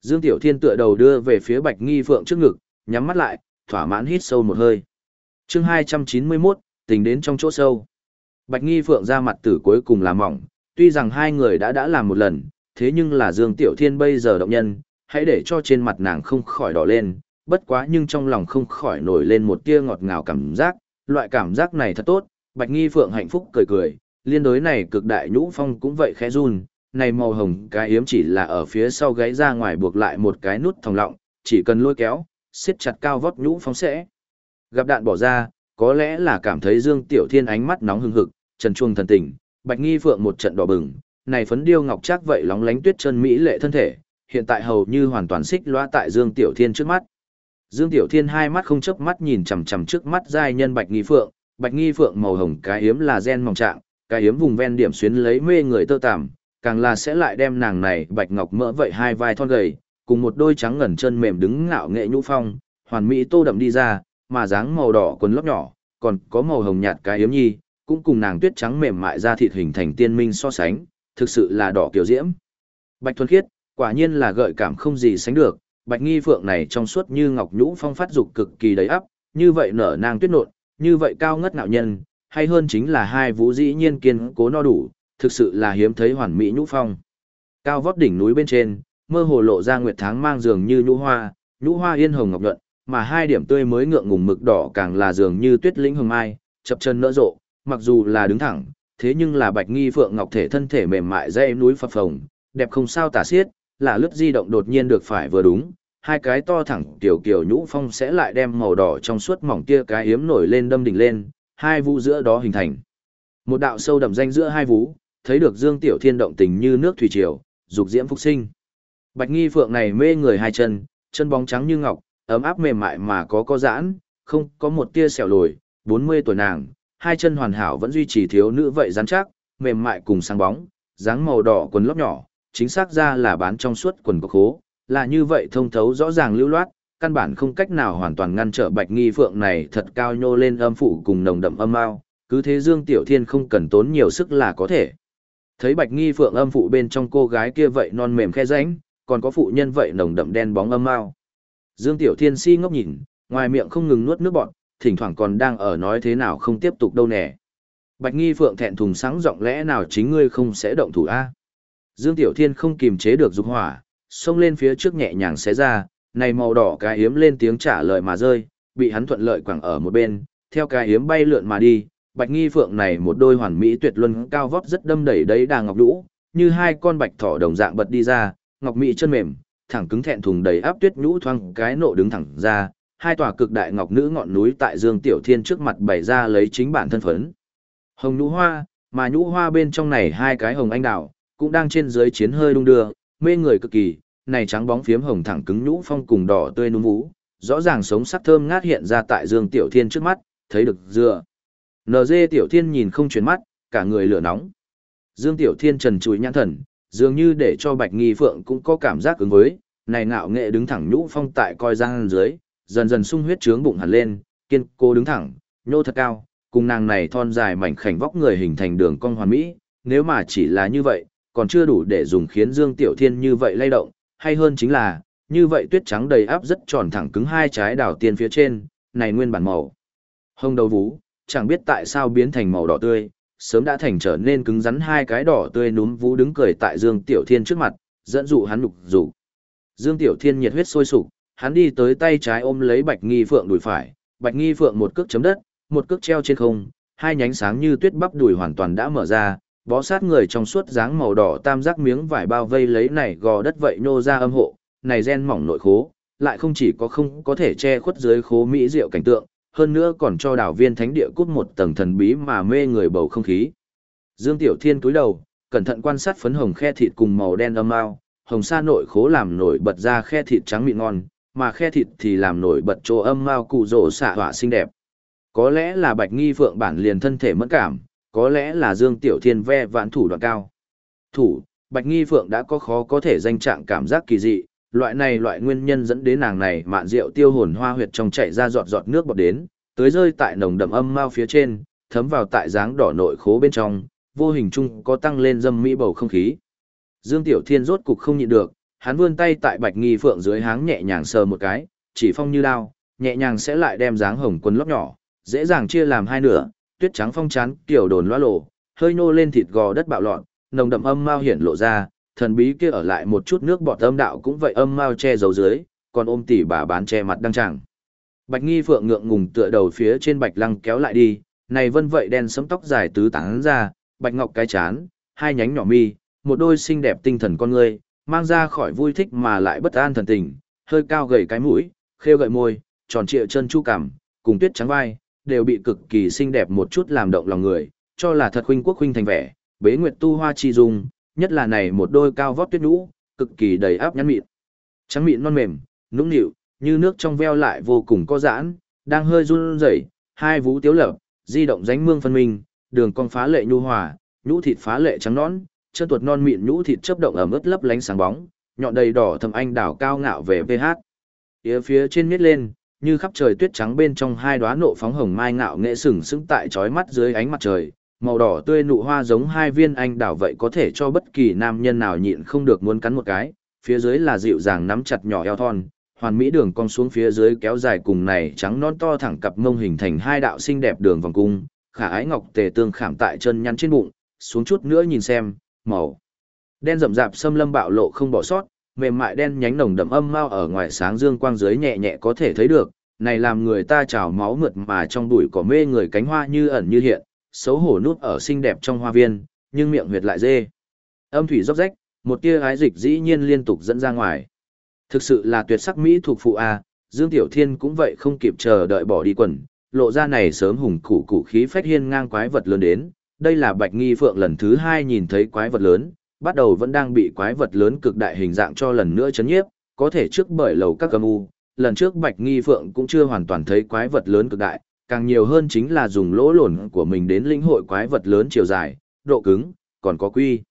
Dương Tiểu Thiên tựa đầu đưa về phía Bạch Nghi Phượng trước ngực, nhắm mắt lại, thỏa mãn hít sâu một hơi. Chương 291, tình đến trong chỗ sâu. Bạch Nghi Phượng ra mặt tử cuối cùng là mỏng, tuy rằng hai người đã đã làm một lần, thế nhưng là Dương Tiểu Thiên bây giờ động nhân, hãy để cho trên mặt nàng không khỏi đỏ lên, bất quá nhưng trong lòng không khỏi nổi lên một tia ngọt ngào cảm giác, loại cảm giác này thật tốt, Bạch Nghi Phượng hạnh phúc cười cười, liên đối này cực đại nhũ phong cũng vậy khẽ run, này màu hồng cái yếm chỉ là ở phía sau gáy ra ngoài buộc lại một cái nút thòng lọng, chỉ cần lôi kéo, siết chặt cao vót nhũ phong sẽ. Gặp đạn bỏ ra, có lẽ là cảm thấy Dương Tiểu Thiên ánh mắt nóng hừng hực, trần chuông thần tình, Bạch Nghi Phượng một trận đỏ bừng, này phấn điêu ngọc chắc vậy lóng lánh tuyết chân mỹ lệ thân thể, hiện tại hầu như hoàn toàn xích loa tại Dương Tiểu Thiên trước mắt. Dương Tiểu Thiên hai mắt không chớp mắt nhìn chằm chằm trước mắt giai nhân Bạch Nghi Phượng, Bạch Nghi Phượng màu hồng cái hiếm là gen mỏng trạng, cái hiếm vùng ven điểm xuyến lấy mê người tơ tằm, càng là sẽ lại đem nàng này bạch ngọc mỡ vậy hai vai thon gầy, cùng một đôi trắng ngần chân mềm đứng ngạo nghệ nhũ phong, hoàn mỹ tô đậm đi ra, mà dáng màu đỏ quần lót nhỏ, còn có màu hồng nhạt cái hiếm nhi, cũng cùng nàng tuyết trắng mềm mại ra thịt hình thành tiên minh so sánh, thực sự là đỏ kiểu diễm. Bạch thuần khiết, quả nhiên là gợi cảm không gì sánh được, bạch nghi phượng này trong suốt như ngọc nhũ phong phát dục cực kỳ đầy ắp, như vậy nở nang tuyết nộn, như vậy cao ngất ngạo nhân, hay hơn chính là hai vũ dĩ nhiên kiên cố no đủ, thực sự là hiếm thấy hoàn mỹ nhũ phong. Cao vót đỉnh núi bên trên, mơ hồ lộ ra nguyệt tháng mang dường như nhũ hoa, nhũ hoa yên hồng ngọc nhuận, mà hai điểm tươi mới ngượng ngùng mực đỏ càng là dường như tuyết lĩnh hồng mai, chập chân nỡ rộ, mặc dù là đứng thẳng, thế nhưng là bạch nghi phượng ngọc thể thân thể mềm mại dây núi phập phồng, đẹp không sao tả xiết, là lướt di động đột nhiên được phải vừa đúng, hai cái to thẳng tiểu kiều nhũ phong sẽ lại đem màu đỏ trong suốt mỏng kia cái hiếm nổi lên đâm đỉnh lên, hai vũ giữa đó hình thành. Một đạo sâu đậm danh giữa hai vũ, thấy được Dương Tiểu Thiên động tình như nước thủy triều, dục diễm phúc sinh. Bạch Nghi Phượng này mê người hai chân, chân bóng trắng như ngọc, ấm áp mềm mại mà có có giãn, không có một tia sẹo lồi, 40 tuổi nàng, hai chân hoàn hảo vẫn duy trì thiếu nữ vậy rắn chắc, mềm mại cùng sáng bóng, dáng màu đỏ quần lót nhỏ, chính xác ra là bán trong suốt quần có khố, là như vậy thông thấu rõ ràng lưu loát, căn bản không cách nào hoàn toàn ngăn trở Bạch Nghi Phượng này thật cao nhô lên âm phụ cùng nồng đậm âm ao, cứ thế Dương Tiểu Thiên không cần tốn nhiều sức là có thể. Thấy Bạch Nghi Phượng âm phụ bên trong cô gái kia vậy non mềm khe rãnh, còn có phụ nhân vậy nồng đậm đen bóng âm ao, Dương Tiểu Thiên si ngốc nhìn, ngoài miệng không ngừng nuốt nước bọt, thỉnh thoảng còn đang ở nói thế nào không tiếp tục đâu nè. Bạch Nghi Phượng thẹn thùng sáng giọng lẽ nào chính ngươi không sẽ động thủ a? Dương Tiểu Thiên không kìm chế được dục hỏa, xông lên phía trước nhẹ nhàng xé ra, này màu đỏ cái yếm lên tiếng trả lời mà rơi, bị hắn thuận lợi quẳng ở một bên, theo cái yếm bay lượn mà đi, bạch nghi phượng này một đôi hoàn mỹ tuyệt luân cao vóc rất đâm đẩy đấy đà ngọc lũ, như hai con bạch thỏ đồng dạng bật đi ra, ngọc mỹ chân mềm, thẳng cứng thẹn thùng đầy áp tuyết nhũ thoang cái nộ đứng thẳng ra, hai tòa cực đại ngọc nữ ngọn núi tại Dương Tiểu Thiên trước mặt bày ra lấy chính bản thân phấn. Hồng nhũ hoa, mà nhũ hoa bên trong này hai cái hồng anh đào, cũng đang trên dưới chiến hơi đung đưa, mê người cực kỳ, này trắng bóng phiếm hồng thẳng cứng nhũ phong cùng đỏ tươi núm vũ rõ ràng sống sắc thơm ngát hiện ra tại Dương Tiểu Thiên trước mắt, thấy được dựa. NG Tiểu Thiên nhìn không chuyển mắt, cả người lửa nóng. Dương Tiểu Thiên trần trụi nhãn thần, dường như để cho Bạch Nghi Phượng cũng có cảm giác ứng với, này ngạo nghệ đứng thẳng nhũ phong tại coi giang dưới, dần dần sung huyết trướng bụng hẳn lên, kiên cố đứng thẳng, nhô thật cao, cùng nàng này thon dài mảnh khảnh vóc người hình thành đường cong hoàn mỹ, nếu mà chỉ là như vậy, còn chưa đủ để dùng khiến Dương Tiểu Thiên như vậy lay động, hay hơn chính là, như vậy tuyết trắng đầy áp rất tròn thẳng cứng hai trái đào tiên phía trên, này nguyên bản màu. Hông đầu vú, chẳng biết tại sao biến thành màu đỏ tươi, sớm đã thành trở nên cứng rắn hai cái đỏ tươi núm vú đứng cười tại Dương Tiểu Thiên trước mặt, dẫn dụ hắn lục dụ. Dương Tiểu Thiên nhiệt huyết sôi sục, hắn đi tới tay trái ôm lấy Bạch Nghi Phượng đùi phải, Bạch Nghi Phượng một cước chấm đất, một cước treo trên không, hai nhánh sáng như tuyết bắp đùi hoàn toàn đã mở ra, bó sát người trong suốt dáng màu đỏ tam giác miếng vải bao vây lấy này gò đất vậy nô ra âm hộ, này gen mỏng nội khố, lại không chỉ có không có thể che khuất dưới khố mỹ diệu cảnh tượng, hơn nữa còn cho đảo viên thánh địa cút một tầng thần bí mà mê người bầu không khí. Dương Tiểu Thiên cúi đầu, cẩn thận quan sát phấn hồng khe thịt cùng màu đen âm ao, hồng sa nội khố làm nổi bật ra khe thịt trắng mịn ngon, mà khe thịt thì làm nổi bật chỗ âm mao cụ rổ xạ hỏa xinh đẹp. Có lẽ là Bạch Nghi Phượng bản liền thân thể mẫn cảm, có lẽ là Dương Tiểu Thiên ve vãn thủ đoạn cao. Thủ, Bạch Nghi Phượng đã có khó có thể danh trạng cảm giác kỳ dị, loại này loại nguyên nhân dẫn đến nàng này mạn rượu tiêu hồn hoa huyệt trong chạy ra giọt giọt nước bọt đến, tới rơi tại nồng đậm âm mao phía trên, thấm vào tại dáng đỏ nội khố bên trong, vô hình chung có tăng lên dâm mỹ bầu không khí. Dương Tiểu Thiên rốt cục không nhịn được, hắn vươn tay tại Bạch Nghi Phượng dưới háng nhẹ nhàng sờ một cái, chỉ phong như đao, nhẹ nhàng sẽ lại đem dáng hồng quần lót nhỏ, dễ dàng chia làm hai nửa, tuyết trắng phong chán, kiểu đồn loa lộ, hơi nô lên thịt gò đất bạo loạn, nồng đậm âm mao hiển lộ ra, thần bí kia ở lại một chút nước bọt âm đạo cũng vậy âm mao che giấu dưới, còn ôm tỉ bà bán che mặt đăng chẳng. Bạch Nghi Phượng ngượng ngùng tựa đầu phía trên Bạch Lăng kéo lại đi, này vân vậy đen sẫm tóc dài tứ tán ra, bạch ngọc cái chán, hai nhánh nhỏ mi, một đôi xinh đẹp tinh thần con người, mang ra khỏi vui thích mà lại bất an thần tình, hơi cao gầy cái mũi, khêu gợi môi, tròn trịa chân chu cằm, cùng tuyết trắng vai, đều bị cực kỳ xinh đẹp một chút làm động lòng người, cho là thật huynh quốc huynh thành vẻ, bế nguyệt tu hoa chi dung, nhất là này một đôi cao vót tuyết nhũ, cực kỳ đầy áp nhắn mịn. Trắng mịn non mềm, nũng nịu, như nước trong veo lại vô cùng có giãn, đang hơi run rẩy, hai vú tiếu lập, di động dánh mương phân minh, đường cong phá lệ nhu hòa, nhũ thịt phá lệ trắng nõn, chân tuột non mịn nhũ thịt chớp động ở mức lấp lánh sáng bóng, nhọn đầy đỏ thầm anh đảo cao ngạo về PH. Phía phía trên miết lên, như khắp trời tuyết trắng bên trong hai đóa nộ phóng hồng mai ngạo nghệ sừng sững tại chói mắt dưới ánh mặt trời, màu đỏ tươi nụ hoa giống hai viên anh đảo vậy có thể cho bất kỳ nam nhân nào nhịn không được muốn cắn một cái, phía dưới là dịu dàng nắm chặt nhỏ eo thon, hoàn mỹ đường cong xuống phía dưới kéo dài cùng này trắng non to thẳng cặp mông hình thành hai đạo xinh đẹp đường vòng cung, khả ái ngọc tề tương khảm tại chân nhăn trên bụng, xuống chút nữa nhìn xem, màu đen rậm rạp xâm lâm bạo lộ không bỏ sót, mềm mại đen nhánh nồng đậm âm mau ở ngoài sáng dương quang dưới nhẹ nhẹ có thể thấy được, này làm người ta trào máu mượt mà trong bụi cỏ mê người cánh hoa như ẩn như hiện, xấu hổ nút ở xinh đẹp trong hoa viên, nhưng miệng huyệt lại dê. Âm thủy róc rách, một tia ái dịch dĩ nhiên liên tục dẫn ra ngoài. Thực sự là tuyệt sắc mỹ thuộc phụ a, Dương Tiểu Thiên cũng vậy không kịp chờ đợi bỏ đi quần, lộ ra này sớm hùng củ củ khí phách hiên ngang quái vật lớn đến. Đây là Bạch Nghi Phượng lần thứ hai nhìn thấy quái vật lớn, bắt đầu vẫn đang bị quái vật lớn cực đại hình dạng cho lần nữa chấn nhiếp, có thể trước bởi lầu các âm u, lần trước Bạch Nghi Phượng cũng chưa hoàn toàn thấy quái vật lớn cực đại, càng nhiều hơn chính là dùng lỗ lồn của mình đến lĩnh hội quái vật lớn chiều dài, độ cứng, còn có quy.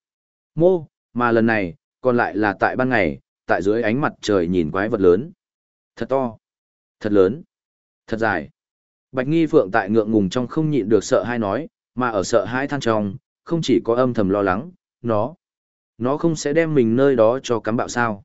Mô, mà lần này, còn lại là tại ban ngày, tại dưới ánh mặt trời nhìn quái vật lớn. Thật to, thật lớn, thật dài. Bạch Nghi Phượng tại ngượng ngùng trong không nhịn được sợ hai nói, mà ở sợ hai than trong, không chỉ có âm thầm lo lắng, nó, nó không sẽ đem mình nơi đó cho cắm bạo sao.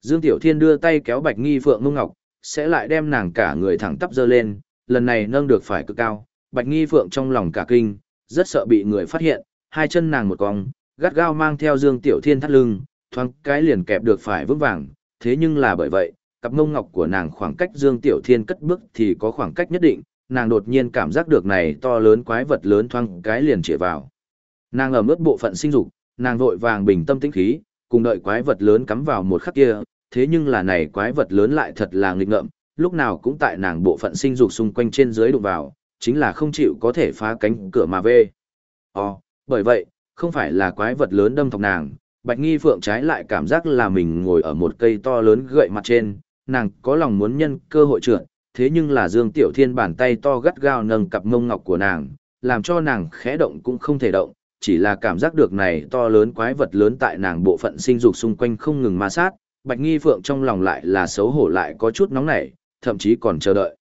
Dương Tiểu Thiên đưa tay kéo Bạch Nghi Phượng mông ngọc, sẽ lại đem nàng cả người thẳng tắp dơ lên, lần này nâng được phải cực cao. Bạch Nghi Phượng trong lòng cả kinh, rất sợ bị người phát hiện, hai chân nàng một cong, gắt gao mang theo Dương Tiểu Thiên thắt lưng, thoáng cái liền kẹp được phải vững vàng, thế nhưng là bởi vậy, cặp mông ngọc của nàng khoảng cách Dương Tiểu Thiên cất bước thì có khoảng cách nhất định, nàng đột nhiên cảm giác được này to lớn quái vật lớn thoáng cái liền chĩa vào. Nàng ẩm ướt bộ phận sinh dục, nàng vội vàng bình tâm tĩnh khí, cùng đợi quái vật lớn cắm vào một khắc kia, thế nhưng là này quái vật lớn lại thật là nghịch ngợm, lúc nào cũng tại nàng bộ phận sinh dục xung quanh trên dưới đụng vào, chính là không chịu có thể phá cánh cửa mà về. Ồ, bởi vậy, không phải là quái vật lớn đâm thọc nàng, Bạch Nghi Phượng trái lại cảm giác là mình ngồi ở một cây to lớn gậy mặt trên, nàng có lòng muốn nhân cơ hội trượt, thế nhưng là Dương Tiểu Thiên bàn tay to gắt gao nâng cặp mông ngọc của nàng, làm cho nàng khẽ động cũng không thể động, chỉ là cảm giác được này to lớn quái vật lớn tại nàng bộ phận sinh dục xung quanh không ngừng ma sát, Bạch Nghi Phượng trong lòng lại là xấu hổ lại có chút nóng nảy, thậm chí còn chờ đợi.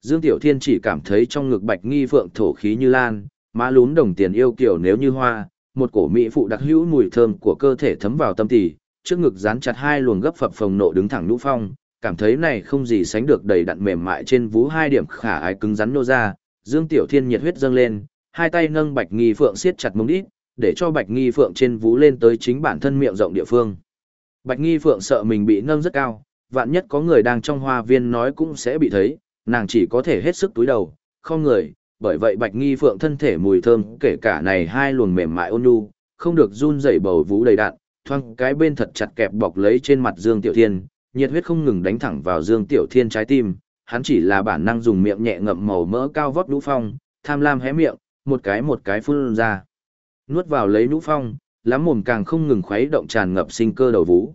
Dương Tiểu Thiên chỉ cảm thấy trong ngực Bạch Nghi Phượng thổ khí như lan, má lún đồng tiền yêu kiểu nếu như hoa, một cổ mỹ phụ đặc hữu mùi thơm của cơ thể thấm vào tâm tỳ, trước ngực dán chặt hai luồng gấp phập phồng nộ đứng thẳng nhũ phong, cảm thấy này không gì sánh được đầy đặn mềm mại trên vú hai điểm khả ái cứng rắn nô ra, Dương Tiểu Thiên nhiệt huyết dâng lên, hai tay nâng Bạch Nghi Phượng siết chặt mông đít, để cho Bạch Nghi Phượng trên vú lên tới chính bản thân miệng rộng địa phương. Bạch Nghi Phượng sợ mình bị nâng rất cao, vạn nhất có người đang trong hoa viên nói cũng sẽ bị thấy, nàng chỉ có thể hết sức túi đầu, không người, bởi vậy Bạch Nghi Phượng thân thể mùi thơm kể cả này hai luồng mềm mại ôn nhu, không được run rẩy bầu vú đầy đạn, thoang cái bên thật chặt kẹp bọc lấy trên mặt Dương Tiểu Thiên, nhiệt huyết không ngừng đánh thẳng vào Dương Tiểu Thiên trái tim, hắn chỉ là bản năng dùng miệng nhẹ ngậm màu mỡ cao vót nhũ phong, tham lam hé miệng, một cái một cái phun ra. Nuốt vào lấy nhũ phong, lắm mồm càng không ngừng khuấy động tràn ngập sinh cơ đầu vú.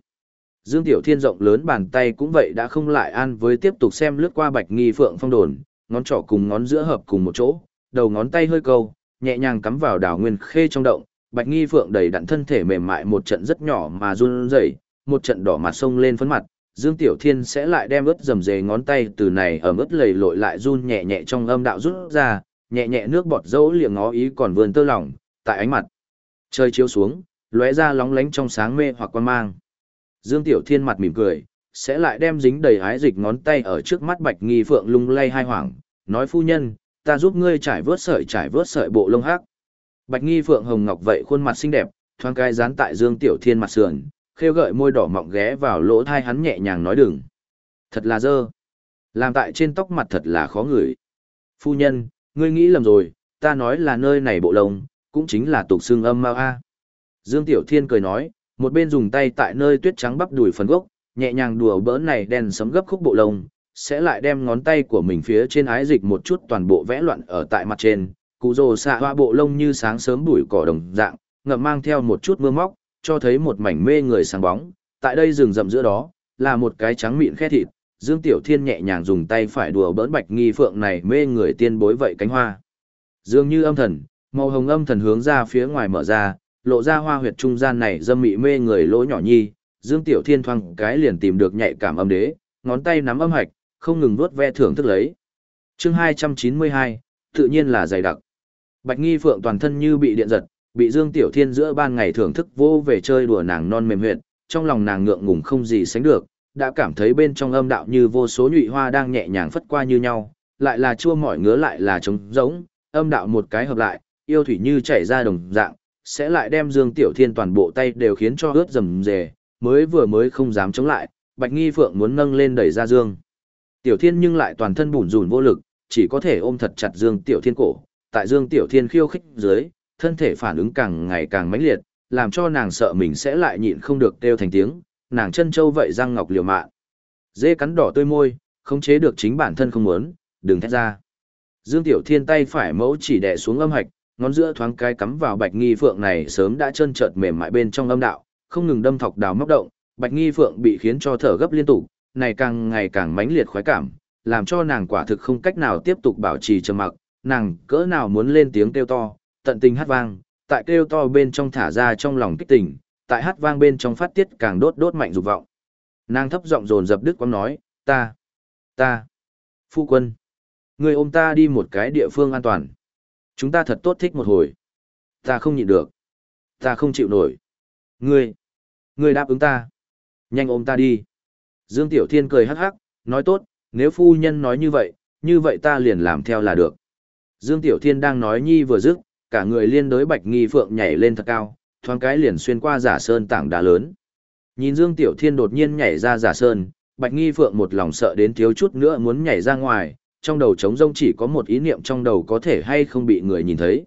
Dương Tiểu Thiên rộng lớn bàn tay cũng vậy đã không lại an với tiếp tục xem lướt qua Bạch Nghi Phượng phong đồn, ngón trỏ cùng ngón giữa hợp cùng một chỗ, đầu ngón tay hơi câu, nhẹ nhàng cắm vào đảo nguyên khê trong động, Bạch Nghi Phượng đầy đặn thân thể mềm mại một trận rất nhỏ mà run rẩy, một trận đỏ mặt sông lên phấn mặt, Dương Tiểu Thiên sẽ lại đem ướt dầm dề ngón tay từ này ở ướt lầy lội lại run nhẹ nhẹ trong âm đạo rút ra, nhẹ nhẹ nước bọt dấu liệng ngó ý còn vươn tơ lỏng, tại ánh mặt. Trời chiếu xuống, lóe ra lóng lánh trong sáng mê hoặc quan mang. Dương Tiểu Thiên mặt mỉm cười, sẽ lại đem dính đầy hái dịch ngón tay ở trước mắt Bạch Nghi Phượng lung lay hai hoảng, nói phu nhân, ta giúp ngươi trải vớt sợi trải vớt sợi bộ lông hắc. Bạch Nghi Phượng hồng ngọc vậy khuôn mặt xinh đẹp, thoáng cái dán tại Dương Tiểu Thiên mặt sườn, khêu gợi môi đỏ mọng ghé vào lỗ thai hắn nhẹ nhàng nói đừng. Thật là dơ. Làm tại trên tóc mặt thật là khó ngửi. Phu nhân, ngươi nghĩ lầm rồi, ta nói là nơi này bộ lông, cũng chính là tục xương âm mau a. Dương Tiểu Thiên cười nói, một bên dùng tay tại nơi tuyết trắng bắp đùi phần gốc, nhẹ nhàng đùa bỡn này đen sấm gấp khúc bộ lông, sẽ lại đem ngón tay của mình phía trên ái dịch một chút toàn bộ vẽ loạn ở tại mặt trên, cụ rồ xạ hoa bộ lông như sáng sớm bụi cỏ đồng dạng, ngậm mang theo một chút mưa móc, cho thấy một mảnh mê người sáng bóng, tại đây rừng rậm giữa đó, là một cái trắng mịn khe thịt, Dương Tiểu Thiên nhẹ nhàng dùng tay phải đùa bỡn bạch nghi phượng này mê người tiên bối vậy cánh hoa. Dường như âm thần, màu hồng âm thần hướng ra phía ngoài mở ra, lộ ra hoa huyệt trung gian này dâm mị mê người lỗ nhỏ nhi, Dương Tiểu Thiên thoang cái liền tìm được nhạy cảm âm đế, ngón tay nắm âm hạch, không ngừng vuốt ve thưởng thức lấy. Chương 292, tự nhiên là dày đặc. Bạch Nghi Phượng toàn thân như bị điện giật, bị Dương Tiểu Thiên giữa ban ngày thưởng thức vô về chơi đùa nàng non mềm huyệt, trong lòng nàng ngượng ngùng không gì sánh được, đã cảm thấy bên trong âm đạo như vô số nhụy hoa đang nhẹ nhàng phất qua như nhau, lại là chua mỏi ngứa lại là trống giống, âm đạo một cái hợp lại, yêu thủy như chảy ra đồng dạng, sẽ lại đem Dương Tiểu Thiên toàn bộ tay đều khiến cho ướt rầm rề, mới vừa mới không dám chống lại, Bạch Nghi Phượng muốn nâng lên đẩy ra Dương. Tiểu Thiên nhưng lại toàn thân bủn rủn vô lực, chỉ có thể ôm thật chặt Dương Tiểu Thiên cổ, tại Dương Tiểu Thiên khiêu khích dưới, thân thể phản ứng càng ngày càng mãnh liệt, làm cho nàng sợ mình sẽ lại nhịn không được kêu thành tiếng, nàng chân châu vậy răng ngọc liều mạng. Dê cắn đỏ tươi môi, không chế được chính bản thân không muốn, đừng thét ra. Dương Tiểu Thiên tay phải mẫu chỉ đè xuống âm hạch, ngón giữa thoáng cái cắm vào bạch nghi phượng này sớm đã trơn trợt mềm mại bên trong âm đạo, không ngừng đâm thọc đào móc động, bạch nghi phượng bị khiến cho thở gấp liên tục, này càng ngày càng mãnh liệt khoái cảm, làm cho nàng quả thực không cách nào tiếp tục bảo trì trầm mặc, nàng cỡ nào muốn lên tiếng kêu to, tận tình hát vang, tại kêu to bên trong thả ra trong lòng kích tình, tại hát vang bên trong phát tiết càng đốt đốt mạnh dục vọng. Nàng thấp giọng dồn dập đức quang nói, ta, ta, phu quân, người ôm ta đi một cái địa phương an toàn. Chúng ta thật tốt thích một hồi. Ta không nhịn được. Ta không chịu nổi. Ngươi, ngươi đáp ứng ta. Nhanh ôm ta đi. Dương Tiểu Thiên cười hắc hắc, nói tốt, nếu phu nhân nói như vậy, như vậy ta liền làm theo là được. Dương Tiểu Thiên đang nói nhi vừa dứt, cả người liên đối bạch nghi phượng nhảy lên thật cao, thoáng cái liền xuyên qua giả sơn tảng đá lớn. Nhìn Dương Tiểu Thiên đột nhiên nhảy ra giả sơn, bạch nghi phượng một lòng sợ đến thiếu chút nữa muốn nhảy ra ngoài, trong đầu trống rông chỉ có một ý niệm trong đầu có thể hay không bị người nhìn thấy.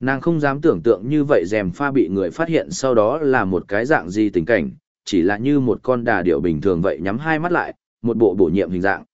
Nàng không dám tưởng tượng như vậy rèm pha bị người phát hiện sau đó là một cái dạng gì tình cảnh, chỉ là như một con đà điệu bình thường vậy nhắm hai mắt lại, một bộ bổ nhiệm hình dạng.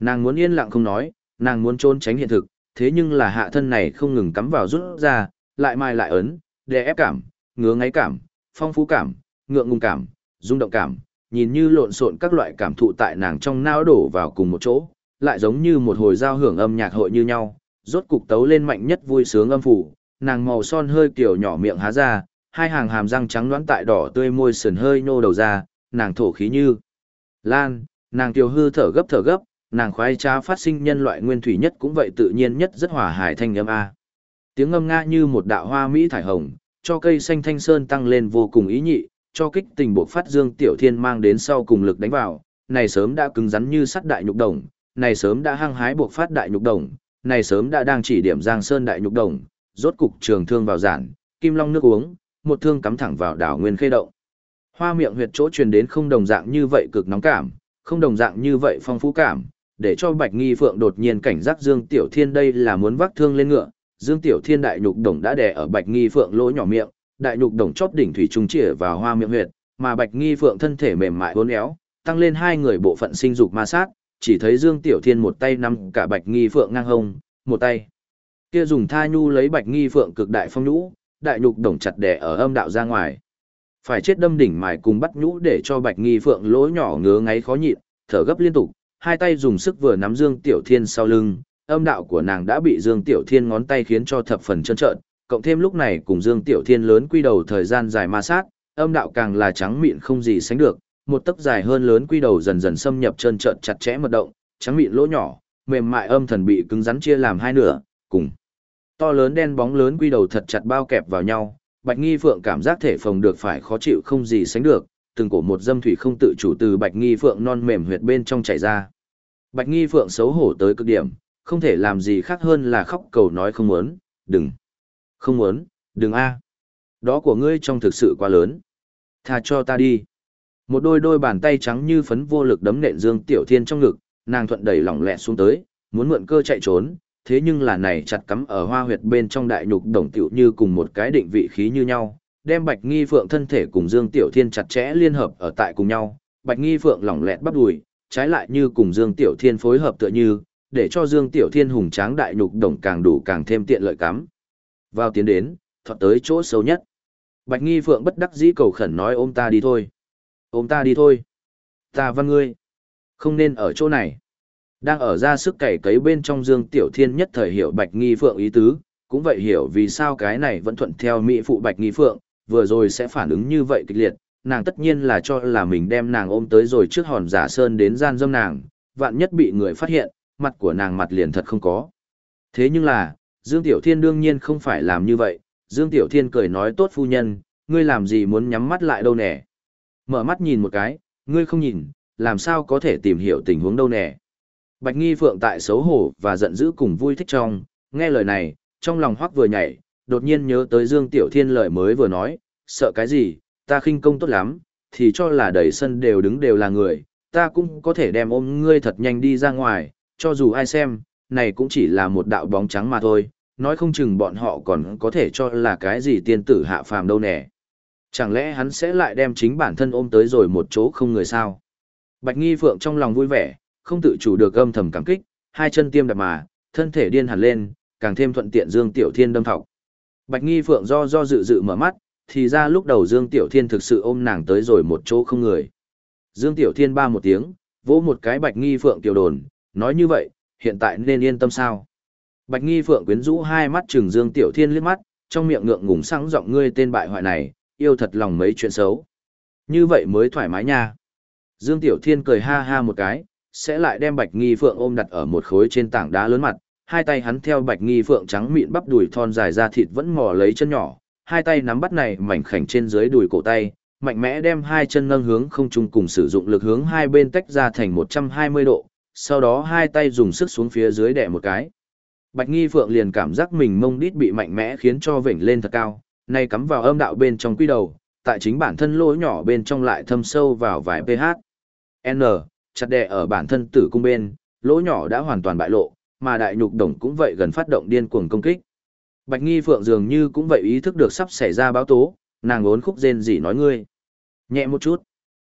Nàng muốn yên lặng không nói, nàng muốn trốn tránh hiện thực, thế nhưng là hạ thân này không ngừng cắm vào rút ra, lại mai lại ấn, đè ép cảm, ngứa ngáy cảm, phong phú cảm, ngượng ngùng cảm, rung động cảm, nhìn như lộn xộn các loại cảm thụ tại nàng trong não đổ vào cùng một chỗ, lại giống như một hồi giao hưởng âm nhạc hội như nhau, rốt cục tấu lên mạnh nhất vui sướng âm phủ, nàng màu son hơi kiểu nhỏ miệng há ra, hai hàng hàm răng trắng đoán tại đỏ tươi môi sườn hơi nhô đầu ra, nàng thổ khí như lan, nàng kiều hư thở gấp thở gấp, nàng khoái trá phát sinh nhân loại nguyên thủy nhất cũng vậy tự nhiên nhất rất hòa hải thanh âm a. Tiếng âm nga như một đạo hoa mỹ thải hồng, cho cây xanh thanh sơn tăng lên vô cùng ý nhị, cho kích tình buộc phát Dương Tiểu Thiên mang đến sau cùng lực đánh vào, này sớm đã cứng rắn như sắt đại nhục đồng, này sớm đã hăng hái buộc phát đại nhục đồng, này sớm đã đang chỉ điểm Giang Sơn đại nhục đồng, rốt cục trường thương vào giản, kim long nước uống, một thương cắm thẳng vào đảo nguyên khê động. Hoa miệng huyệt chỗ truyền đến không đồng dạng như vậy cực nóng cảm, không đồng dạng như vậy phong phú cảm, để cho Bạch Nghi Phượng đột nhiên cảnh giác Dương Tiểu Thiên đây là muốn vác thương lên ngựa. Dương Tiểu Thiên đại nhục đồng đã đè ở Bạch Nghi Phượng lỗ nhỏ miệng, đại nhục đồng chóp đỉnh thủy trung chĩa vào hoa miệng huyệt, mà Bạch Nghi Phượng thân thể mềm mại uốn éo, tăng lên hai người bộ phận sinh dục ma sát, chỉ thấy Dương Tiểu Thiên một tay nắm cả Bạch Nghi Phượng ngang hông, một tay kia dùng tha nhu lấy Bạch Nghi Phượng cực đại phong nhũ, đại nhục đồng chặt đè ở âm đạo ra ngoài. Phải chết đâm đỉnh mài cùng bắt nhũ để cho Bạch Nghi Phượng lỗ nhỏ ngứa ngáy khó nhịn, thở gấp liên tục, hai tay dùng sức vừa nắm Dương Tiểu Thiên sau lưng, âm đạo của nàng đã bị Dương Tiểu Thiên ngón tay khiến cho thập phần trơn trợn, cộng thêm lúc này cùng Dương Tiểu Thiên lớn quy đầu thời gian dài ma sát, âm đạo càng là trắng mịn không gì sánh được, một tấc dài hơn lớn quy đầu dần dần xâm nhập trơn trợn chặt chẽ mật động, trắng mịn lỗ nhỏ, mềm mại âm thần bị cứng rắn chia làm hai nửa, cùng to lớn đen bóng lớn quy đầu thật chặt bao kẹp vào nhau, Bạch Nghi Phượng cảm giác thể phòng được phải khó chịu không gì sánh được, từng cổ một dâm thủy không tự chủ từ Bạch Nghi Phượng non mềm huyệt bên trong chảy ra. Bạch Nghi Phượng xấu hổ tới cực điểm, không thể làm gì khác hơn là khóc cầu nói không muốn, đừng, không muốn, đừng a, đó của ngươi trong thực sự quá lớn, tha cho ta đi. Một đôi đôi bàn tay trắng như phấn vô lực đấm nện Dương Tiểu Thiên trong ngực, nàng thuận đẩy lỏng lẹ xuống tới, muốn mượn cơ chạy trốn, thế nhưng là này chặt cắm ở hoa huyệt bên trong đại nhục đồng tiểu như cùng một cái định vị khí như nhau, đem Bạch Nghi Phượng thân thể cùng Dương Tiểu Thiên chặt chẽ liên hợp ở tại cùng nhau, Bạch Nghi Phượng lỏng lẹt bắp đùi, trái lại như cùng Dương Tiểu Thiên phối hợp tựa như, để cho Dương Tiểu Thiên hùng tráng đại nhục đồng càng đủ càng thêm tiện lợi cắm. Vào tiến đến, thoạt tới chỗ sâu nhất. Bạch Nghi Phượng bất đắc dĩ cầu khẩn nói ôm ta đi thôi. Ôm ta đi thôi. Ta văn ngươi. Không nên ở chỗ này. Đang ở ra sức cày cấy bên trong Dương Tiểu Thiên nhất thời hiểu Bạch Nghi Phượng ý tứ, cũng vậy hiểu vì sao cái này vẫn thuận theo mỹ phụ Bạch Nghi Phượng, vừa rồi sẽ phản ứng như vậy kịch liệt, nàng tất nhiên là cho là mình đem nàng ôm tới rồi trước hòn giả sơn đến gian dâm nàng, vạn nhất bị người phát hiện, mặt của nàng mặt liền thật không có. Thế nhưng là, Dương Tiểu Thiên đương nhiên không phải làm như vậy, Dương Tiểu Thiên cười nói tốt phu nhân, ngươi làm gì muốn nhắm mắt lại đâu nè. Mở mắt nhìn một cái, ngươi không nhìn, làm sao có thể tìm hiểu tình huống đâu nè. Bạch Nghi Phượng tại xấu hổ và giận dữ cùng vui thích trong, nghe lời này, trong lòng hoắc vừa nhảy, đột nhiên nhớ tới Dương Tiểu Thiên lời mới vừa nói, sợ cái gì, ta khinh công tốt lắm, thì cho là đầy sân đều đứng đều là người, ta cũng có thể đem ôm ngươi thật nhanh đi ra ngoài, cho dù ai xem, này cũng chỉ là một đạo bóng trắng mà thôi, nói không chừng bọn họ còn có thể cho là cái gì tiên tử hạ phàm đâu nè. Chẳng lẽ hắn sẽ lại đem chính bản thân ôm tới rồi một chỗ không người sao? Bạch Nghi Phượng trong lòng vui vẻ, không tự chủ được âm thầm cảm kích, hai chân tiêm đập mà, thân thể điên hẳn lên, càng thêm thuận tiện Dương Tiểu Thiên đâm thọc. Bạch Nghi Phượng do do dự dự mở mắt, thì ra lúc đầu Dương Tiểu Thiên thực sự ôm nàng tới rồi một chỗ không người. Dương Tiểu Thiên ba một tiếng, vỗ một cái Bạch Nghi Phượng tiểu đồn, nói như vậy, hiện tại nên yên tâm sao. Bạch Nghi Phượng quyến rũ hai mắt trừng Dương Tiểu Thiên liếc mắt, trong miệng ngượng ngùng sáng giọng ngươi tên bại hoại này, yêu thật lòng mấy chuyện xấu. Như vậy mới thoải mái nha. Dương Tiểu Thiên cười ha ha một cái, sẽ lại đem Bạch Nghi Phượng ôm đặt ở một khối trên tảng đá lớn mặt, hai tay hắn theo Bạch Nghi Phượng trắng mịn bắp đùi thon dài ra thịt vẫn mò lấy chân nhỏ, hai tay nắm bắt này mảnh khảnh trên dưới đùi cổ tay, mạnh mẽ đem hai chân nâng hướng không trung cùng sử dụng lực hướng hai bên tách ra thành 120 độ, sau đó hai tay dùng sức xuống phía dưới đè một cái. Bạch Nghi Phượng liền cảm giác mình mông đít bị mạnh mẽ khiến cho vểnh lên thật cao, nay cắm vào âm đạo bên trong quy đầu, tại chính bản thân lỗ nhỏ bên trong lại thâm sâu vào vài pH. N, chặt đè ở bản thân tử cung bên, lỗ nhỏ đã hoàn toàn bại lộ, mà đại nhục đồng cũng vậy gần phát động điên cuồng công kích. Bạch Nghi Phượng dường như cũng vậy ý thức được sắp xảy ra báo tố, nàng ốn khúc rên rỉ nói ngươi. Nhẹ một chút.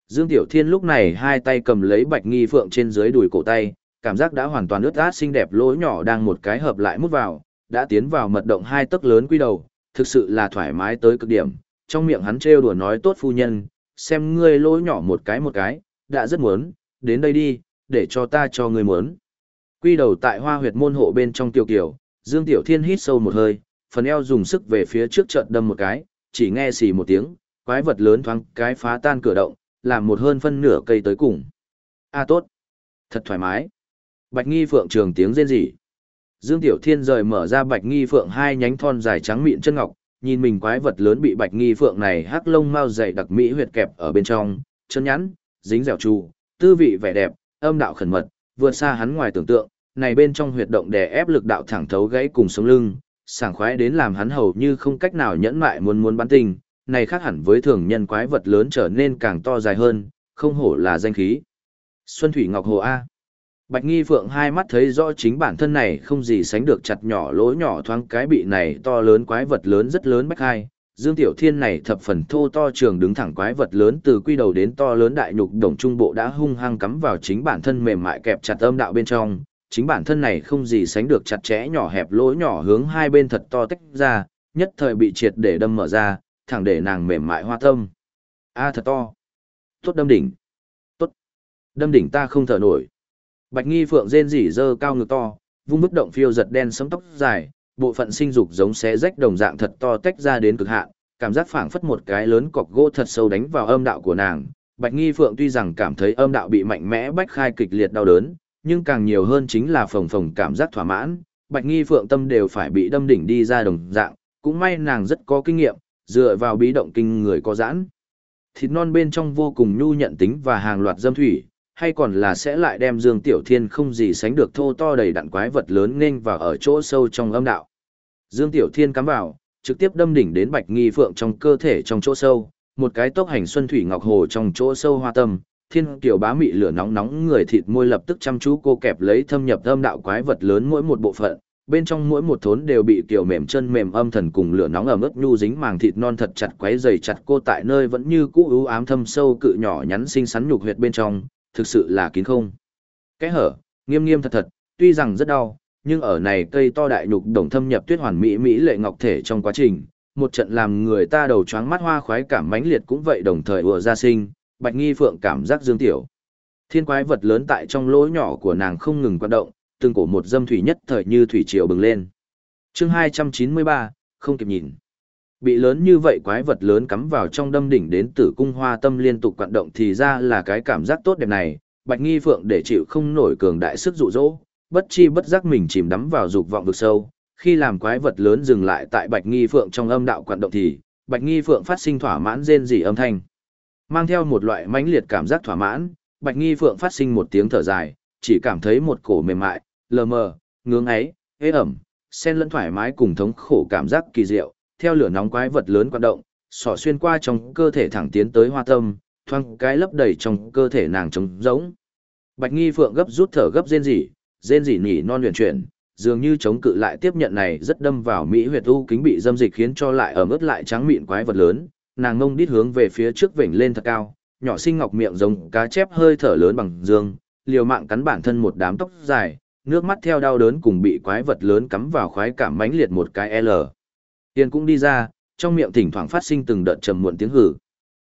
Dương Tiểu Thiên lúc này hai tay cầm lấy Bạch Nghi Phượng trên dưới đùi cổ tay, cảm giác đã hoàn toàn ướt át xinh đẹp lỗ nhỏ đang một cái hợp lại mút vào, đã tiến vào mật động hai tấc lớn quy đầu, thực sự là thoải mái tới cực điểm. Trong miệng hắn trêu đùa nói tốt phu nhân, xem ngươi lỗ nhỏ một cái một cái, đã rất muốn, đến đây đi, để cho ta cho ngươi muốn. Quy đầu tại hoa huyệt môn hộ bên trong tiểu kiều, Dương Tiểu Thiên hít sâu một hơi, phần eo dùng sức về phía trước trận đâm một cái, chỉ nghe xì một tiếng, quái vật lớn thoáng cái phá tan cửa động, làm một hơn phân nửa cây tới cùng. A à, tốt, thật thoải mái. Bạch Nghi Phượng trường tiếng rên rỉ. Dương Tiểu Thiên rời mở ra Bạch Nghi Phượng hai nhánh thon dài trắng mịn chân ngọc, nhìn mình quái vật lớn bị Bạch Nghi Phượng này hắc lông mau dày đặc mỹ huyệt kẹp ở bên trong, chân nhắn, dính dẻo trù, tư vị vẻ đẹp, âm đạo khẩn mật, vượt xa hắn ngoài tưởng tượng, này bên trong huyệt động đè ép lực đạo thẳng thấu gãy cùng sống lưng, sảng khoái đến làm hắn hầu như không cách nào nhẫn mại muốn muốn bắn tình, này khác hẳn với thường nhân quái vật lớn trở nên càng to dài hơn, không hổ là danh khí. Xuân Thủy Ngọc Hồ A. Bạch Nghi Phượng hai mắt thấy rõ chính bản thân này không gì sánh được chặt nhỏ lỗ nhỏ thoáng cái bị này to lớn quái vật lớn rất lớn bách hai. Dương Tiểu Thiên này thập phần thô to trường đứng thẳng quái vật lớn từ quy đầu đến to lớn đại nhục đồng trung bộ đã hung hăng cắm vào chính bản thân mềm mại kẹp chặt âm đạo bên trong, chính bản thân này không gì sánh được chặt chẽ nhỏ hẹp lỗ nhỏ hướng hai bên thật to tách ra, nhất thời bị triệt để đâm mở ra, thẳng để nàng mềm mại hoa tâm. A thật to. Tốt đâm đỉnh. Tốt. Đâm đỉnh ta không thở nổi. Bạch Nghi Phượng rên rỉ dơ cao ngực to, vung bức động phiêu giật đen sấm tóc dài, bộ phận sinh dục giống xé rách đồng dạng thật to tách ra đến cực hạn, cảm giác phảng phất một cái lớn cọc gỗ thật sâu đánh vào âm đạo của nàng. Bạch Nghi Phượng tuy rằng cảm thấy âm đạo bị mạnh mẽ bách khai kịch liệt đau đớn, nhưng càng nhiều hơn chính là phồng phồng cảm giác thỏa mãn, Bạch Nghi Phượng tâm đều phải bị đâm đỉnh đi ra đồng dạng, cũng may nàng rất có kinh nghiệm, dựa vào bí động kinh người có giãn. Thịt non bên trong vô cùng nhu nhận tính và hàng loạt dâm thủy, hay còn là sẽ lại đem Dương Tiểu Thiên không gì sánh được thô to đầy đặn quái vật lớn nên vào ở chỗ sâu trong âm đạo. Dương Tiểu Thiên cắm vào, trực tiếp đâm đỉnh đến Bạch Nghi Phượng trong cơ thể trong chỗ sâu, một cái tốc hành xuân thủy ngọc hồ trong chỗ sâu hoa tâm, thiên kiều bá mị lửa nóng nóng người thịt môi lập tức chăm chú cô kẹp lấy thâm nhập âm đạo quái vật lớn mỗi một bộ phận, bên trong mỗi một thốn đều bị kiểu mềm chân mềm âm thần cùng lửa nóng ẩm ướt nhu dính màng thịt non thật chặt quấy dày chặt cô tại nơi vẫn như cũ ưu ám thâm sâu cự nhỏ nhắn xinh xắn nhục huyệt bên trong, thực sự là kín không. kẽ hở, nghiêm nghiêm thật thật, tuy rằng rất đau, nhưng ở này cây to đại nhục đồng thâm nhập tuyết hoàn mỹ mỹ lệ ngọc thể trong quá trình, một trận làm người ta đầu choáng mắt hoa khoái cảm mãnh liệt cũng vậy đồng thời ùa ra sinh, Bạch Nghi Phượng cảm giác dương tiểu. Thiên quái vật lớn tại trong lỗ nhỏ của nàng không ngừng hoạt động, từng cổ một dâm thủy nhất thời như thủy triều bừng lên. Chương 293, không kịp nhìn. Bị lớn như vậy quái vật lớn cắm vào trong đâm đỉnh đến tử cung hoa tâm liên tục quặn động thì ra là cái cảm giác tốt đẹp này, Bạch Nghi Phượng để chịu không nổi cường đại sức dụ dỗ, bất chi bất giác mình chìm đắm vào dục vọng vực sâu. Khi làm quái vật lớn dừng lại tại Bạch Nghi Phượng trong âm đạo quặn động thì, Bạch Nghi Phượng phát sinh thỏa mãn rên rỉ âm thanh. Mang theo một loại mãnh liệt cảm giác thỏa mãn, Bạch Nghi Phượng phát sinh một tiếng thở dài, chỉ cảm thấy một cổ mềm mại, lờ mờ, ngưỡng ấy, ế ẩm, xen lẫn thoải mái cùng thống khổ cảm giác kỳ diệu, theo lửa nóng quái vật lớn quan động, sỏ xuyên qua trong cơ thể thẳng tiến tới hoa tâm, thoang cái lấp đầy trong cơ thể nàng trống rỗng. Bạch Nghi Phượng gấp rút thở gấp rên rỉ, rên rỉ nhỉ non luyện chuyển, dường như chống cự lại tiếp nhận này rất đâm vào mỹ huyệt u kính bị dâm dịch khiến cho lại ở mức lại trắng mịn quái vật lớn, nàng ngông đít hướng về phía trước vểnh lên thật cao, nhỏ xinh ngọc miệng giống cá chép hơi thở lớn bằng dương, liều mạng cắn bản thân một đám tóc dài, nước mắt theo đau đớn cùng bị quái vật lớn cắm vào khoái cảm mãnh liệt một cái L. Tiền cũng đi ra, trong miệng thỉnh thoảng phát sinh từng đợt trầm muộn tiếng hử.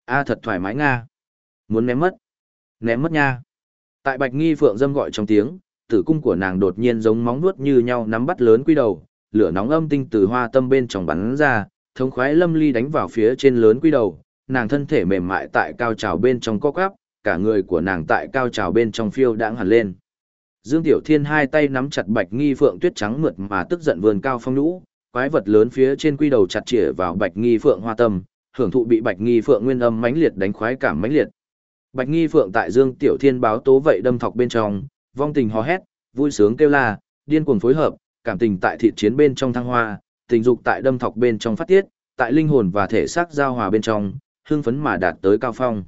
A thật thoải mái nga. Muốn ném mất. Ném mất nha. Tại Bạch Nghi Phượng dâm gọi trong tiếng, tử cung của nàng đột nhiên giống móng vuốt như nhau nắm bắt lớn quy đầu, lửa nóng âm tinh từ hoa tâm bên trong bắn ra, thống khoái lâm ly đánh vào phía trên lớn quy đầu, nàng thân thể mềm mại tại cao trào bên trong co quắp, cả người của nàng tại cao trào bên trong phiêu đãng hẳn lên. Dương Tiểu Thiên hai tay nắm chặt Bạch Nghi Phượng tuyết trắng mượt mà tức giận vườn cao phong nhũ, quái vật lớn phía trên quy đầu chặt chĩa vào Bạch Nghi Phượng hoa tâm, hưởng thụ bị Bạch Nghi Phượng nguyên âm mãnh liệt đánh khoái cảm mãnh liệt. Bạch Nghi Phượng tại Dương Tiểu Thiên báo tố vậy đâm thọc bên trong, vong tình hò hét, vui sướng kêu la, điên cuồng phối hợp, cảm tình tại thị chiến bên trong thăng hoa, tình dục tại đâm thọc bên trong phát tiết, tại linh hồn và thể xác giao hòa bên trong, hương phấn mà đạt tới cao phong.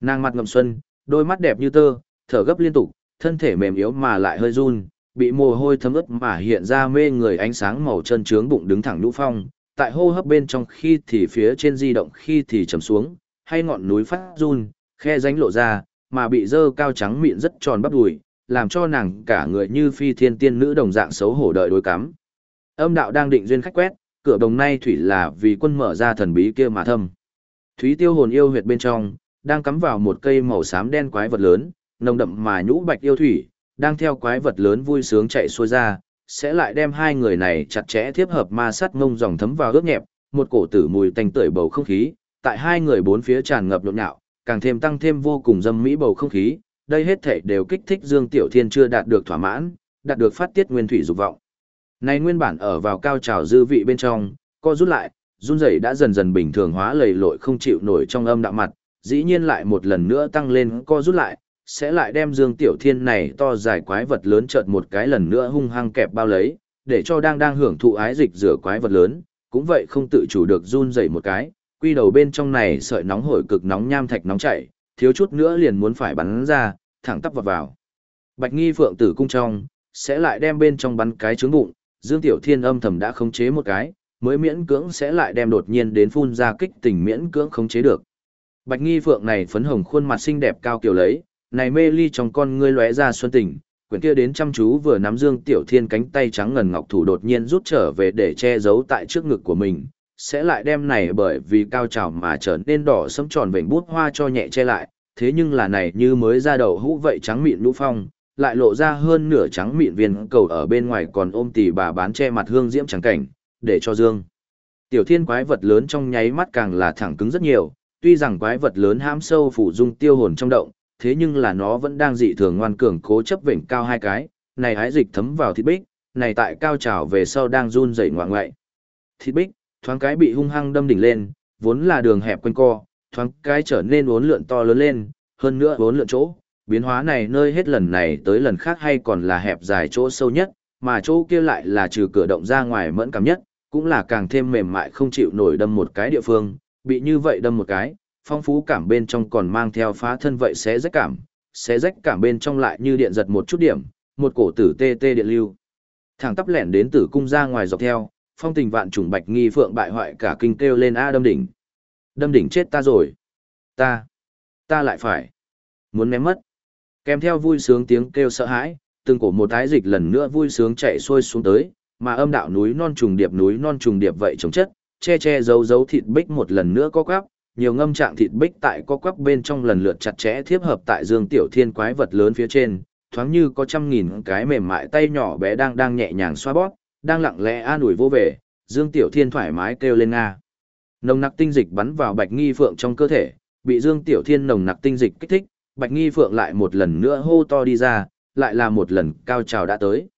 Nàng mặt ngậm xuân, đôi mắt đẹp như tơ, thở gấp liên tục, thân thể mềm yếu mà lại hơi run, bị mồ hôi thấm ướt mà hiện ra mê người ánh sáng màu chân trướng bụng đứng thẳng nhũ phong, tại hô hấp bên trong khi thì phía trên di động khi thì trầm xuống, hay ngọn núi phát run, khe rãnh lộ ra, mà bị dơ cao trắng mịn rất tròn bắp đùi, làm cho nàng cả người như phi thiên tiên nữ đồng dạng xấu hổ đợi đối cắm. Âm đạo đang định duyên khách quét, cửa đồng nay thủy là vì quân mở ra thần bí kia mà thâm. Thúy tiêu hồn yêu huyệt bên trong, đang cắm vào một cây màu xám đen quái vật lớn, nồng đậm mà nhũ bạch yêu thủy, đang theo quái vật lớn vui sướng chạy xuôi ra, sẽ lại đem hai người này chặt chẽ tiếp hợp ma sát ngông dòng thấm vào ướt nhẹp, một cổ tử mùi tanh tưởi bầu không khí, tại hai người bốn phía tràn ngập nhộn nhạo, càng thêm tăng thêm vô cùng dâm mỹ bầu không khí, đây hết thảy đều kích thích Dương Tiểu Thiên chưa đạt được thỏa mãn, đạt được phát tiết nguyên thủy dục vọng. Này nguyên bản ở vào cao trào dư vị bên trong, co rút lại, run rẩy đã dần dần bình thường hóa lầy lội không chịu nổi trong âm đạo mặt, dĩ nhiên lại một lần nữa tăng lên co rút lại, sẽ lại đem Dương Tiểu Thiên này to dài quái vật lớn chợt một cái lần nữa hung hăng kẹp bao lấy, để cho đang đang hưởng thụ ái dịch rửa quái vật lớn, cũng vậy không tự chủ được run rẩy một cái, quy đầu bên trong này sợi nóng hổi cực nóng nham thạch nóng chảy, thiếu chút nữa liền muốn phải bắn ra, thẳng tắp vào vào. Bạch Nghi Phượng tử cung trong, sẽ lại đem bên trong bắn cái trứng bụng, Dương Tiểu Thiên âm thầm đã khống chế một cái, mới miễn cưỡng sẽ lại đem đột nhiên đến phun ra kích tình miễn cưỡng khống chế được. Bạch Nghi Phượng này phấn hồng khuôn mặt xinh đẹp cao kiểu lấy, này mê ly trong con ngươi lóe ra xuân tình, quyển kia đến chăm chú vừa nắm Dương Tiểu Thiên cánh tay trắng ngần ngọc thủ đột nhiên rút trở về để che giấu tại trước ngực của mình, sẽ lại đem này bởi vì cao trào mà trở nên đỏ sẫm tròn vành bút hoa cho nhẹ che lại, thế nhưng là này như mới ra đầu hũ vậy trắng mịn lũ phong, lại lộ ra hơn nửa trắng mịn viên cầu ở bên ngoài còn ôm tỉ bà bán che mặt hương diễm trắng cảnh, để cho Dương. Tiểu thiên quái vật lớn trong nháy mắt càng là thẳng cứng rất nhiều, tuy rằng quái vật lớn hãm sâu phủ dung tiêu hồn trong động, thế nhưng là nó vẫn đang dị thường ngoan cường cố chấp vểnh cao hai cái, này hái dịch thấm vào thịt bích, này tại cao trào về sau đang run rẩy ngoạng ngoại. Thịt bích, thoáng cái bị hung hăng đâm đỉnh lên, vốn là đường hẹp quanh co, thoáng cái trở nên uốn lượn to lớn lên, hơn nữa uốn lượn chỗ, biến hóa này nơi hết lần này tới lần khác hay còn là hẹp dài chỗ sâu nhất, mà chỗ kia lại là trừ cửa động ra ngoài mẫn cảm nhất, cũng là càng thêm mềm mại không chịu nổi đâm một cái địa phương, bị như vậy đâm một cái, phong phú cảm bên trong còn mang theo phá thân vậy sẽ rách cảm, sẽ rách cảm bên trong lại như điện giật một chút điểm, một cổ tử tê tê điện lưu. Thẳng tắp lẻn đến tử cung ra ngoài dọc theo, phong tình vạn trùng bạch nghi phượng bại hoại cả kinh kêu lên a đâm đỉnh. Đâm đỉnh chết ta rồi. Ta, ta lại phải. Muốn ném mất. Kèm theo vui sướng tiếng kêu sợ hãi, từng cổ một tái dịch lần nữa vui sướng chạy xuôi xuống tới, mà âm đạo núi non trùng điệp núi non trùng điệp vậy chống chất, che che giấu giấu thịt bích một lần nữa có quắp, nhiều ngâm trạng thịt bích tại có quắp bên trong lần lượt chặt chẽ thiếp hợp tại dương tiểu thiên quái vật lớn phía trên, thoáng như có trăm nghìn cái mềm mại tay nhỏ bé đang đang nhẹ nhàng xoa bóp, đang lặng lẽ an ủi vô về, dương tiểu thiên thoải mái kêu lên nga. Nồng nặc tinh dịch bắn vào bạch nghi phượng trong cơ thể, bị dương tiểu thiên nồng nặc tinh dịch kích thích, bạch nghi phượng lại một lần nữa hô to đi ra, lại là một lần cao trào đã tới.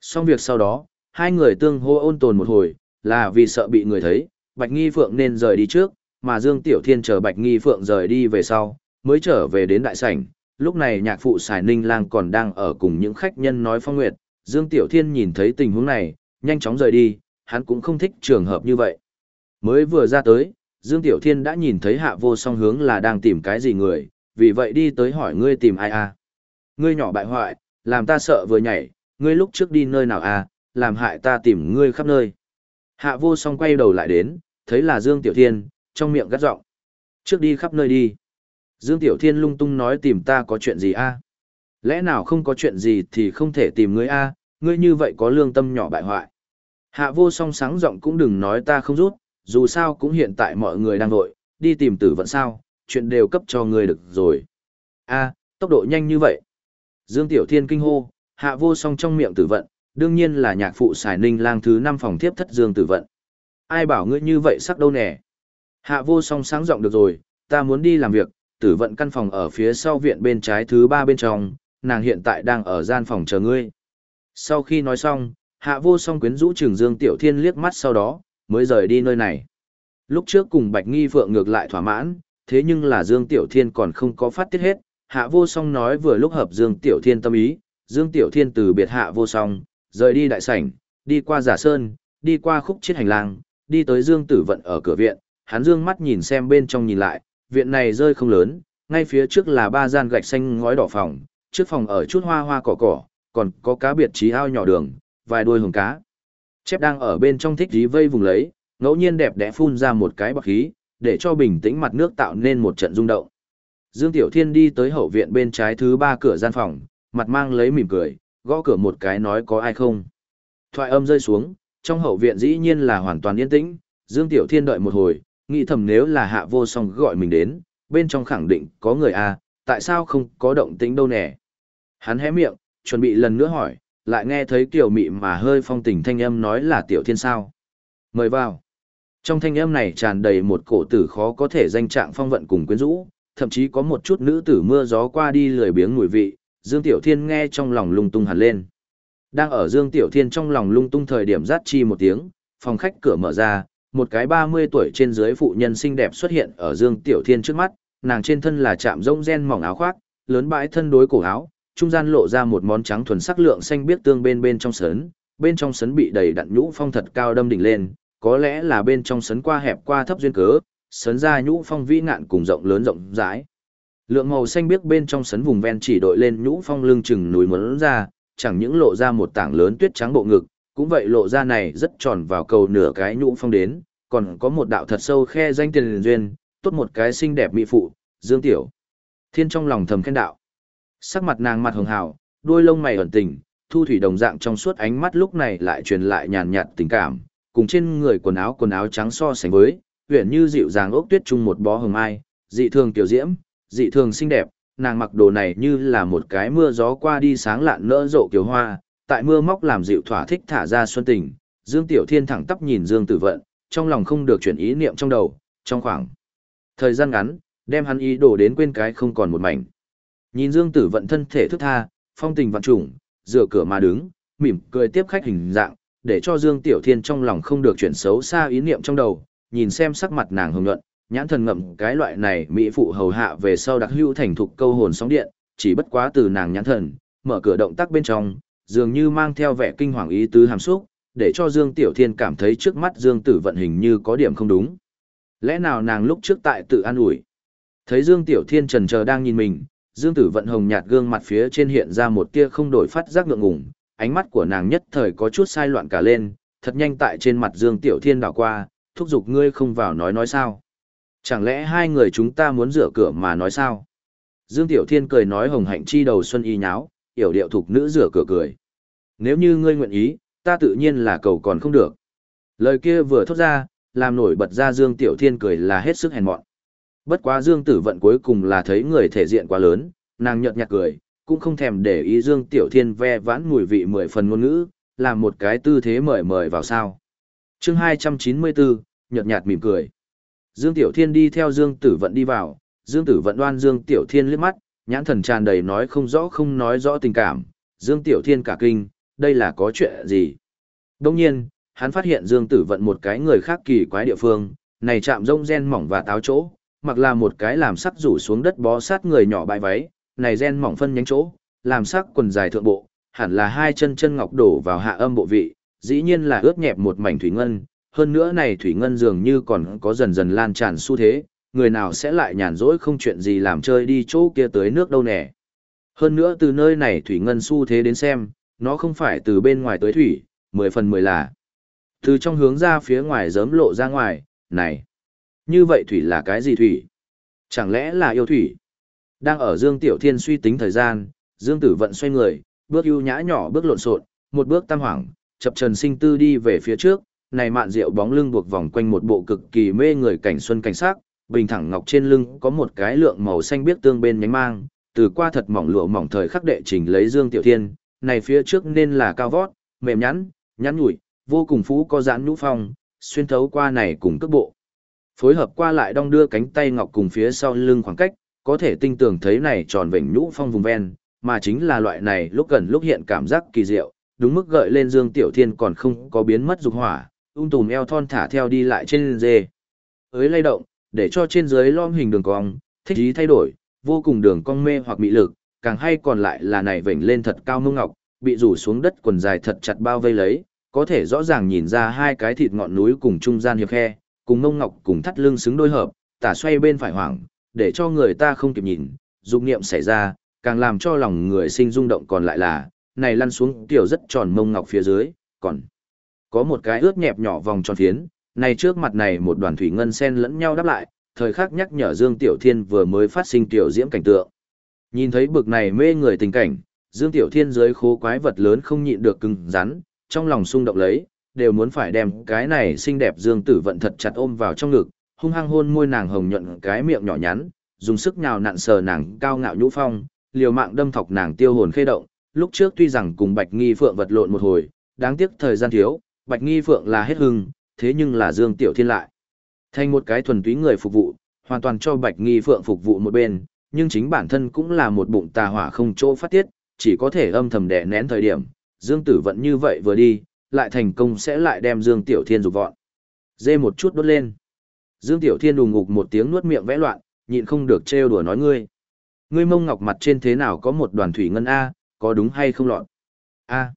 Xong việc sau đó, hai người tương hô ôn tồn một hồi, là vì sợ bị người thấy, Bạch Nghi Phượng nên rời đi trước, mà Dương Tiểu Thiên chờ Bạch Nghi Phượng rời đi về sau, mới trở về đến đại sảnh. Lúc này nhạc phụ Sài Ninh Lang còn đang ở cùng những khách nhân nói phong nguyệt, Dương Tiểu Thiên nhìn thấy tình huống này, nhanh chóng rời đi, hắn cũng không thích trường hợp như vậy. Mới vừa ra tới, Dương Tiểu Thiên đã nhìn thấy hạ vô song hướng là đang tìm cái gì người, vì vậy đi tới hỏi ngươi tìm ai à. Ngươi nhỏ bại hoại, làm ta sợ vừa nhảy, ngươi lúc trước đi nơi nào à, làm hại ta tìm ngươi khắp nơi. Hạ vô song quay đầu lại đến, thấy là Dương Tiểu Thiên, trong miệng gắt giọng Trước đi khắp nơi đi. Dương Tiểu Thiên lung tung nói tìm ta có chuyện gì a? Lẽ nào không có chuyện gì thì không thể tìm ngươi a? ngươi như vậy có lương tâm nhỏ bại hoại. Hạ vô song sáng giọng cũng đừng nói ta không rút, dù sao cũng hiện tại mọi người đang vội, đi tìm tử vận sao, chuyện đều cấp cho ngươi được rồi. A, tốc độ nhanh như vậy. Dương Tiểu Thiên kinh hô, hạ vô song trong miệng tử vận, đương nhiên là nhạc phụ xài ninh lang thứ năm phòng tiếp thất dương tử vận. Ai bảo ngươi như vậy sắc đâu nè. Hạ vô song sáng giọng được rồi, ta muốn đi làm việc, tử vận căn phòng ở phía sau viện bên trái thứ ba bên trong, nàng hiện tại đang ở gian phòng chờ ngươi. Sau khi nói xong, hạ vô song quyến rũ trường dương tiểu thiên liếc mắt sau đó, mới rời đi nơi này. Lúc trước cùng bạch nghi phượng ngược lại thỏa mãn, thế nhưng là dương tiểu thiên còn không có phát tiết hết, hạ vô song nói vừa lúc hợp dương tiểu thiên tâm ý, dương tiểu thiên từ biệt hạ vô song, rời đi đại sảnh, đi qua giả sơn, đi qua khúc chiết hành lang, đi tới Dương Tử Vận ở cửa viện, hắn dương mắt nhìn xem bên trong nhìn lại, viện này rơi không lớn, ngay phía trước là ba gian gạch xanh ngói đỏ phòng, trước phòng ở chút hoa hoa cỏ cỏ, còn có cá biệt trí ao nhỏ đường, vài đuôi hồng cá. Chép đang ở bên trong thích dí vây vùng lấy, ngẫu nhiên đẹp đẽ phun ra một cái bọc khí, để cho bình tĩnh mặt nước tạo nên một trận rung động. Dương Tiểu Thiên đi tới hậu viện bên trái thứ ba cửa gian phòng, mặt mang lấy mỉm cười, gõ cửa một cái nói có ai không. Thoại âm rơi xuống, trong hậu viện dĩ nhiên là hoàn toàn yên tĩnh, Dương Tiểu Thiên đợi một hồi, nghĩ thầm nếu là hạ vô song gọi mình đến, bên trong khẳng định có người a, à, tại sao không có động tĩnh đâu nè. Hắn hé miệng, chuẩn bị lần nữa hỏi, lại nghe thấy kiểu mị mà hơi phong tình thanh âm nói là tiểu thiên sao. Mời vào. Trong thanh âm này tràn đầy một cổ tử khó có thể danh trạng phong vận cùng quyến rũ, thậm chí có một chút nữ tử mưa gió qua đi lười biếng mùi vị, Dương Tiểu Thiên nghe trong lòng lung tung hẳn lên. Đang ở Dương Tiểu Thiên trong lòng lung tung thời điểm rát chi một tiếng, phòng khách cửa mở ra, một cái 30 tuổi trên dưới phụ nhân xinh đẹp xuất hiện ở Dương Tiểu Thiên trước mắt, nàng trên thân là chạm rông ren mỏng áo khoác, lớn bãi thân đối cổ áo, trung gian lộ ra một món trắng thuần sắc lượng xanh biếc tương bên bên trong sấn, bên trong sấn bị đầy đặn nhũ phong thật cao đâm đỉnh lên, có lẽ là bên trong sấn qua hẹp qua thấp duyên cớ, sấn ra nhũ phong vĩ ngạn cùng rộng lớn rộng rãi. Lượng màu xanh biếc bên trong sấn vùng ven chỉ đội lên nhũ phong lưng chừng núi muốn ra, chẳng những lộ ra một tảng lớn tuyết trắng bộ ngực, cũng vậy lộ ra này rất tròn vào cầu nửa cái nhũ phong đến, còn có một đạo thật sâu khe danh tiền duyên, tốt một cái xinh đẹp mỹ phụ, Dương Tiểu. Thiên trong lòng thầm khen đạo. Sắc mặt nàng mặt hường hào, đuôi lông mày ẩn tình, thu thủy đồng dạng trong suốt ánh mắt lúc này lại truyền lại nhàn nhạt tình cảm, cùng trên người quần áo quần áo trắng so sánh với, huyền như dịu dàng ốc tuyết chung một bó hồng mai, dị thường tiểu diễm, dị thường xinh đẹp, nàng mặc đồ này như là một cái mưa gió qua đi sáng lạn nỡ rộ kiều hoa, tại mưa móc làm dịu thỏa thích thả ra xuân tình, Dương Tiểu Thiên thẳng tắp nhìn Dương Tử Vận, trong lòng không được chuyển ý niệm trong đầu, trong khoảng thời gian ngắn, đem hắn ý đồ đến quên cái không còn một mảnh. Nhìn Dương Tử Vận thân thể thức tha, phong tình vạn trùng, dựa cửa mà đứng, mỉm cười tiếp khách hình dạng, để cho Dương Tiểu Thiên trong lòng không được chuyển xấu xa ý niệm trong đầu, nhìn xem sắc mặt nàng hồng nhuận, nhãn thần ngậm cái loại này mỹ phụ hầu hạ về sau đặc hữu thành thục câu hồn sóng điện, chỉ bất quá từ nàng nhãn thần, mở cửa động tác bên trong, dường như mang theo vẻ kinh hoàng ý tứ hàm xúc, để cho Dương Tiểu Thiên cảm thấy trước mắt Dương Tử vận hình như có điểm không đúng. Lẽ nào nàng lúc trước tại tự an ủi? Thấy Dương Tiểu Thiên trần chờ đang nhìn mình, Dương Tử vận hồng nhạt gương mặt phía trên hiện ra một tia không đổi phát giác ngượng ngùng, ánh mắt của nàng nhất thời có chút sai loạn cả lên, thật nhanh tại trên mặt Dương Tiểu Thiên đảo qua, thúc giục ngươi không vào nói nói sao. Chẳng lẽ hai người chúng ta muốn rửa cửa mà nói sao? Dương Tiểu Thiên cười nói hồng hạnh chi đầu xuân y nháo, yểu điệu thục nữ rửa cửa cười. Nếu như ngươi nguyện ý, ta tự nhiên là cầu còn không được. Lời kia vừa thốt ra, làm nổi bật ra Dương Tiểu Thiên cười là hết sức hèn mọn. Bất quá Dương Tử Vận cuối cùng là thấy người thể diện quá lớn, nàng nhợt nhạt cười, cũng không thèm để ý Dương Tiểu Thiên ve vãn mùi vị mười phần ngôn ngữ, làm một cái tư thế mời mời vào sao. chương 294, nhợt nhạt mỉm cười. Dương Tiểu Thiên đi theo Dương Tử Vận đi vào, Dương Tử Vận đoan Dương Tiểu Thiên liếc mắt, nhãn thần tràn đầy nói không rõ không nói rõ tình cảm, Dương Tiểu Thiên cả kinh, đây là có chuyện gì? Đông nhiên, hắn phát hiện Dương Tử Vận một cái người khác kỳ quái địa phương, này chạm rông gen mỏng và táo chỗ, mặc là một cái làm sắc rủ xuống đất bó sát người nhỏ bãi váy, này gen mỏng phân nhánh chỗ, làm sắc quần dài thượng bộ, hẳn là hai chân chân ngọc đổ vào hạ âm bộ vị, dĩ nhiên là ướt nhẹp một mảnh thủy ngân, hơn nữa này thủy ngân dường như còn có dần dần lan tràn xu thế, người nào sẽ lại nhàn rỗi không chuyện gì làm chơi đi chỗ kia tới nước đâu nè. Hơn nữa từ nơi này thủy ngân xu thế đến xem, nó không phải từ bên ngoài tới thủy, mười phần mười là. Từ trong hướng ra phía ngoài giớm lộ ra ngoài, này. Như vậy thủy là cái gì thủy? Chẳng lẽ là yêu thủy? Đang ở Dương Tiểu Thiên suy tính thời gian, Dương Tử Vận xoay người, bước ưu nhã nhỏ bước lộn xộn, một bước tam hoảng, chập trần sinh tư đi về phía trước, này mạn rượu bóng lưng buộc vòng quanh một bộ cực kỳ mê người cảnh xuân cảnh sắc, bình thẳng ngọc trên lưng có một cái lượng màu xanh biếc tương bên nhánh mang, từ qua thật mỏng lụa mỏng thời khắc đệ trình lấy Dương Tiểu Thiên, này phía trước nên là cao vót, mềm nhắn, nhắn nhủi, vô cùng phú có giãn nhũ phong, xuyên thấu qua này cùng cước bộ. Phối hợp qua lại đong đưa cánh tay ngọc cùng phía sau lưng khoảng cách, có thể tinh tường thấy này tròn vểnh nhũ phong vùng ven, mà chính là loại này lúc gần lúc hiện cảm giác kỳ diệu, đúng mức gợi lên Dương Tiểu Thiên còn không có biến mất dục hỏa, ung tùm eo thon thả theo đi lại trên dê. Ới lay động, để cho trên dưới lom hình đường cong, thích ý thay đổi, vô cùng đường cong mê hoặc mị lực, càng hay còn lại là này vểnh lên thật cao mông ngọc, bị rủ xuống đất quần dài thật chặt bao vây lấy, có thể rõ ràng nhìn ra hai cái thịt ngọn núi cùng trung gian hiệp khe, cùng mông ngọc cùng thắt lưng xứng đôi hợp, tả xoay bên phải hoảng, để cho người ta không kịp nhìn, dục niệm xảy ra, càng làm cho lòng người sinh rung động còn lại là, này lăn xuống tiểu rất tròn mông ngọc phía dưới, còn có một cái ướt nhẹp nhỏ vòng tròn phiến, này trước mặt này một đoàn thủy ngân sen lẫn nhau đáp lại, thời khắc nhắc nhở Dương Tiểu Thiên vừa mới phát sinh tiểu diễm cảnh tượng. Nhìn thấy bực này mê người tình cảnh, Dương Tiểu Thiên dưới khố quái vật lớn không nhịn được cứng rắn, trong lòng xung động lấy, đều muốn phải đem cái này xinh đẹp Dương Tử vận thật chặt ôm vào trong ngực, hung hăng hôn môi nàng hồng nhuận cái miệng nhỏ nhắn, dùng sức nhào nặn sờ nàng cao ngạo nhũ phong, liều mạng đâm thọc nàng tiêu hồn khê động, lúc trước tuy rằng cùng Bạch Nghi Phượng vật lộn một hồi, đáng tiếc thời gian thiếu, Bạch Nghi Phượng là hết hưng, thế nhưng là Dương Tiểu Thiên lại. Thành một cái thuần túy người phục vụ, hoàn toàn cho Bạch Nghi Phượng phục vụ một bên, nhưng chính bản thân cũng là một bụng tà hỏa không chỗ phát tiết, chỉ có thể âm thầm đè nén thời điểm, Dương Tử Vận như vậy vừa đi, lại thành công sẽ lại đem Dương Tiểu Thiên dục vọn. Dê một chút đốt lên. Dương Tiểu Thiên đùng ngục một tiếng nuốt miệng vẽ loạn, nhịn không được trêu đùa nói ngươi. Ngươi mông ngọc mặt trên thế nào có một đoàn thủy ngân A, có đúng hay không lọt? A.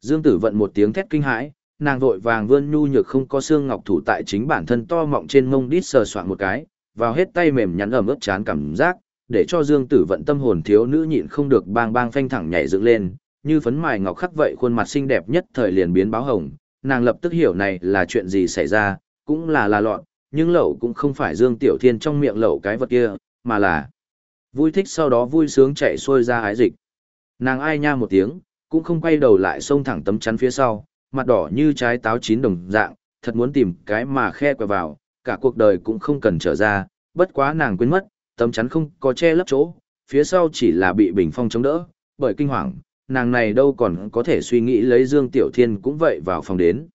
Dương Tử Vận một tiếng thét kinh hãi, nàng vội vàng vươn nhu nhược không có xương ngọc thủ tại chính bản thân to mọng trên mông đít sờ soạn một cái, vào hết tay mềm nhắn ẩm ướt chán cảm giác, để cho Dương Tử Vận tâm hồn thiếu nữ nhịn không được bang bang phanh thẳng nhảy dựng lên, như phấn mài ngọc khắc vậy khuôn mặt xinh đẹp nhất thời liền biến báo hồng, nàng lập tức hiểu này là chuyện gì xảy ra, cũng là là loạn nhưng lậu cũng không phải Dương Tiểu Thiên trong miệng lậu cái vật kia, mà là vui thích sau đó vui sướng chạy xuôi ra ái dịch. Nàng ai nha một tiếng, cũng không quay đầu lại xông thẳng tấm chắn phía sau, mặt đỏ như trái táo chín đồng dạng, thật muốn tìm cái mà khe quẹo vào, cả cuộc đời cũng không cần trở ra, bất quá nàng quên mất, tấm chắn không có che lấp chỗ, phía sau chỉ là bị bình phong chống đỡ, bởi kinh hoàng, nàng này đâu còn có thể suy nghĩ lấy Dương Tiểu Thiên cũng vậy vào phòng đến.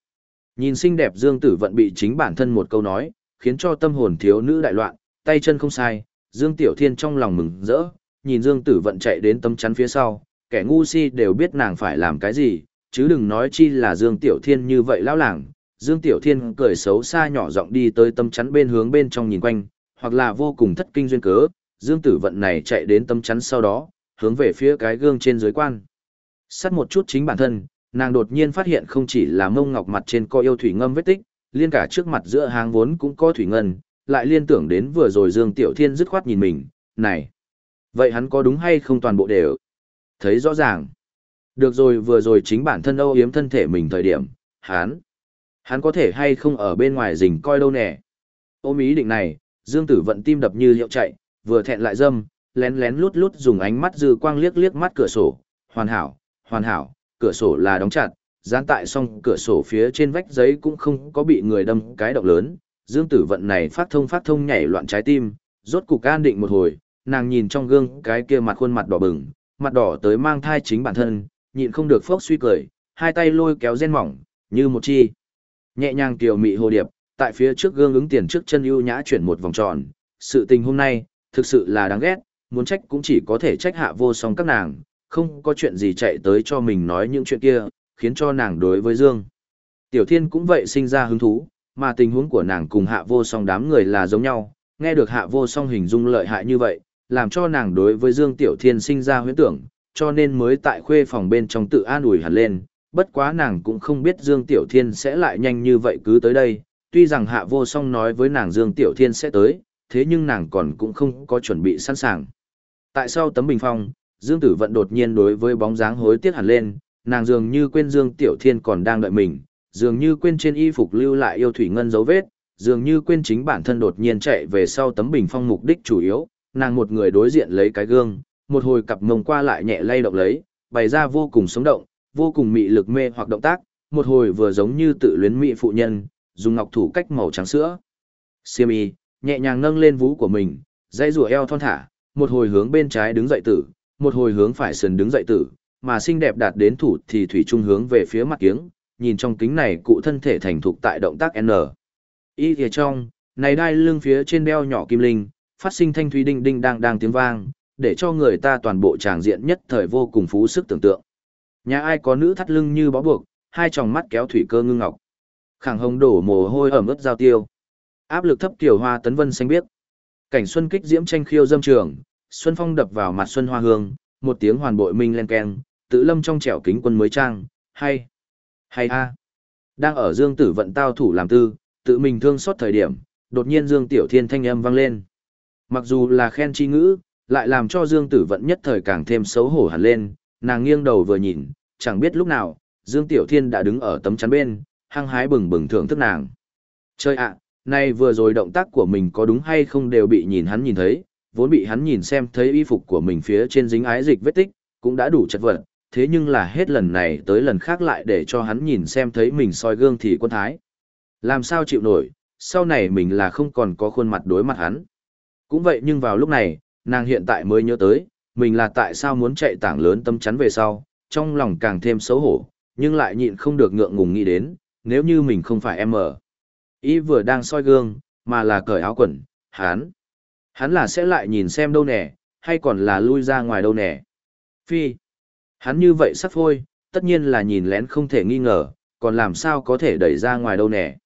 Nhìn xinh đẹp Dương Tử Vận bị chính bản thân một câu nói, khiến cho tâm hồn thiếu nữ đại loạn, tay chân không sai, Dương Tiểu Thiên trong lòng mừng rỡ, nhìn Dương Tử Vận chạy đến tấm chắn phía sau, kẻ ngu si đều biết nàng phải làm cái gì, chứ đừng nói chi là Dương Tiểu Thiên như vậy lão làng. Dương Tiểu Thiên cười xấu xa nhỏ giọng đi tới tấm chắn bên hướng bên trong nhìn quanh, hoặc là vô cùng thất kinh duyên cớ, Dương Tử Vận này chạy đến tấm chắn sau đó, hướng về phía cái gương trên dưới quan. Sát một chút chính bản thân, nàng đột nhiên phát hiện không chỉ là mông ngọc mặt trên có yêu thủy ngâm vết tích, liên cả trước mặt giữa hàng vốn cũng có thủy ngân, lại liên tưởng đến vừa rồi Dương Tiểu Thiên dứt khoát nhìn mình, này. Vậy hắn có đúng hay không toàn bộ đều? Thấy rõ ràng. Được rồi vừa rồi chính bản thân âu yếm thân thể mình thời điểm, hắn. Hắn có thể hay không ở bên ngoài rình coi đâu nè. Ôm ý định này, Dương Tử vận tim đập như hiệu chạy, vừa thẹn lại dâm, lén lén lút lút dùng ánh mắt dư quang liếc liếc mắt cửa sổ, hoàn hảo, hoàn hảo, cửa sổ là đóng chặt, dán tại song cửa sổ phía trên vách giấy cũng không có bị người đâm cái động lớn. Dương Tử vận này phát thông phát thông nhảy loạn trái tim, rốt cục an định một hồi, nàng nhìn trong gương cái kia mặt khuôn mặt đỏ bừng, mặt đỏ tới mang thai chính bản thân, nhịn không được phốc suy cười, hai tay lôi kéo gen mỏng, như một chi. Nhẹ nhàng tiểu mị hồ điệp, tại phía trước gương ứng tiền trước chân ưu nhã chuyển một vòng tròn. Sự tình hôm nay, thực sự là đáng ghét, muốn trách cũng chỉ có thể trách hạ vô song các nàng, không có chuyện gì chạy tới cho mình nói những chuyện kia, khiến cho nàng đối với Dương. Tiểu Thiên cũng vậy sinh ra hứng thú, mà tình huống của nàng cùng hạ vô song đám người là giống nhau, nghe được hạ vô song hình dung lợi hại như vậy, làm cho nàng đối với Dương Tiểu Thiên sinh ra huyễn tưởng, cho nên mới tại khuê phòng bên trong tự an ủi hẳn lên, bất quá nàng cũng không biết Dương Tiểu Thiên sẽ lại nhanh như vậy cứ tới đây, tuy rằng hạ vô song nói với nàng Dương Tiểu Thiên sẽ tới, thế nhưng nàng còn cũng không có chuẩn bị sẵn sàng. Tại sao tấm bình phong, Dương Tử Vận đột nhiên đối với bóng dáng hối tiếc hẳn lên, nàng dường như quên Dương Tiểu Thiên còn đang đợi mình, dường như quên trên y phục lưu lại yêu thủy ngân dấu vết, dường như quên chính bản thân đột nhiên chạy về sau tấm bình phong mục đích chủ yếu, nàng một người đối diện lấy cái gương, một hồi cặp mông qua lại nhẹ lay động lấy, bày ra vô cùng sống động, vô cùng mị lực mê hoặc động tác, một hồi vừa giống như tự luyến mị phụ nhân, dùng ngọc thủ cách màu trắng sữa. Siêm y, nhẹ nhàng nâng lên vú của mình, dây rùa eo thon thả, một hồi hướng bên trái đứng dậy tử, một hồi hướng phải sườn đứng dậy tử, mà xinh đẹp đạt đến thủ thì thủy trung hướng về phía mặt kiếng, nhìn trong kính này cụ thân thể thành thục tại động tác N. Y thìa trong, này đai lưng phía trên đeo nhỏ kim linh, phát sinh thanh thúy đinh đinh đang đang tiếng vang, để cho người ta toàn bộ tràng diện nhất thời vô cùng phú sức tưởng tượng. Nhà ai có nữ thắt lưng như bó buộc, hai tròng mắt kéo thủy cơ ngưng ngọc. Khẳng hồng đổ mồ hôi ẩm ướt giao tiêu. Áp lực thấp tiểu hoa tấn vân xanh biết Cảnh xuân kích diễm tranh khiêu dâm trường, xuân phong đập vào mặt xuân hoa hương, một tiếng hoàn bội minh len keng, tự lâm trong trẻo kính quân mới trang, hay, hay a. Đang ở Dương Tử vận tao thủ làm tư, tự mình thương xót thời điểm, đột nhiên Dương Tiểu Thiên thanh âm vang lên. Mặc dù là khen chi ngữ, lại làm cho Dương Tử vận nhất thời càng thêm xấu hổ hẳn lên, nàng nghiêng đầu vừa nhìn, chẳng biết lúc nào, Dương Tiểu Thiên đã đứng ở tấm chắn bên, hăng hái bừng bừng thưởng thức nàng. Chơi ạ, nay vừa rồi động tác của mình có đúng hay không đều bị nhìn hắn nhìn thấy, vốn bị hắn nhìn xem thấy y phục của mình phía trên dính ái dịch vết tích, cũng đã đủ chật vật, thế nhưng là hết lần này tới lần khác lại để cho hắn nhìn xem thấy mình soi gương thì quân thái. Làm sao chịu nổi, sau này mình là không còn có khuôn mặt đối mặt hắn. Cũng vậy nhưng vào lúc này, nàng hiện tại mới nhớ tới, mình là tại sao muốn chạy tảng lớn tâm chắn về sau, trong lòng càng thêm xấu hổ, nhưng lại nhịn không được ngượng ngùng nghĩ đến, nếu như mình không phải em ở. Ý vừa đang soi gương, mà là cởi áo quần, hắn. Hắn là sẽ lại nhìn xem đâu nè, hay còn là lui ra ngoài đâu nè. Phi. Hắn như vậy sắp thôi, tất nhiên là nhìn lén không thể nghi ngờ, còn làm sao có thể đẩy ra ngoài đâu nè.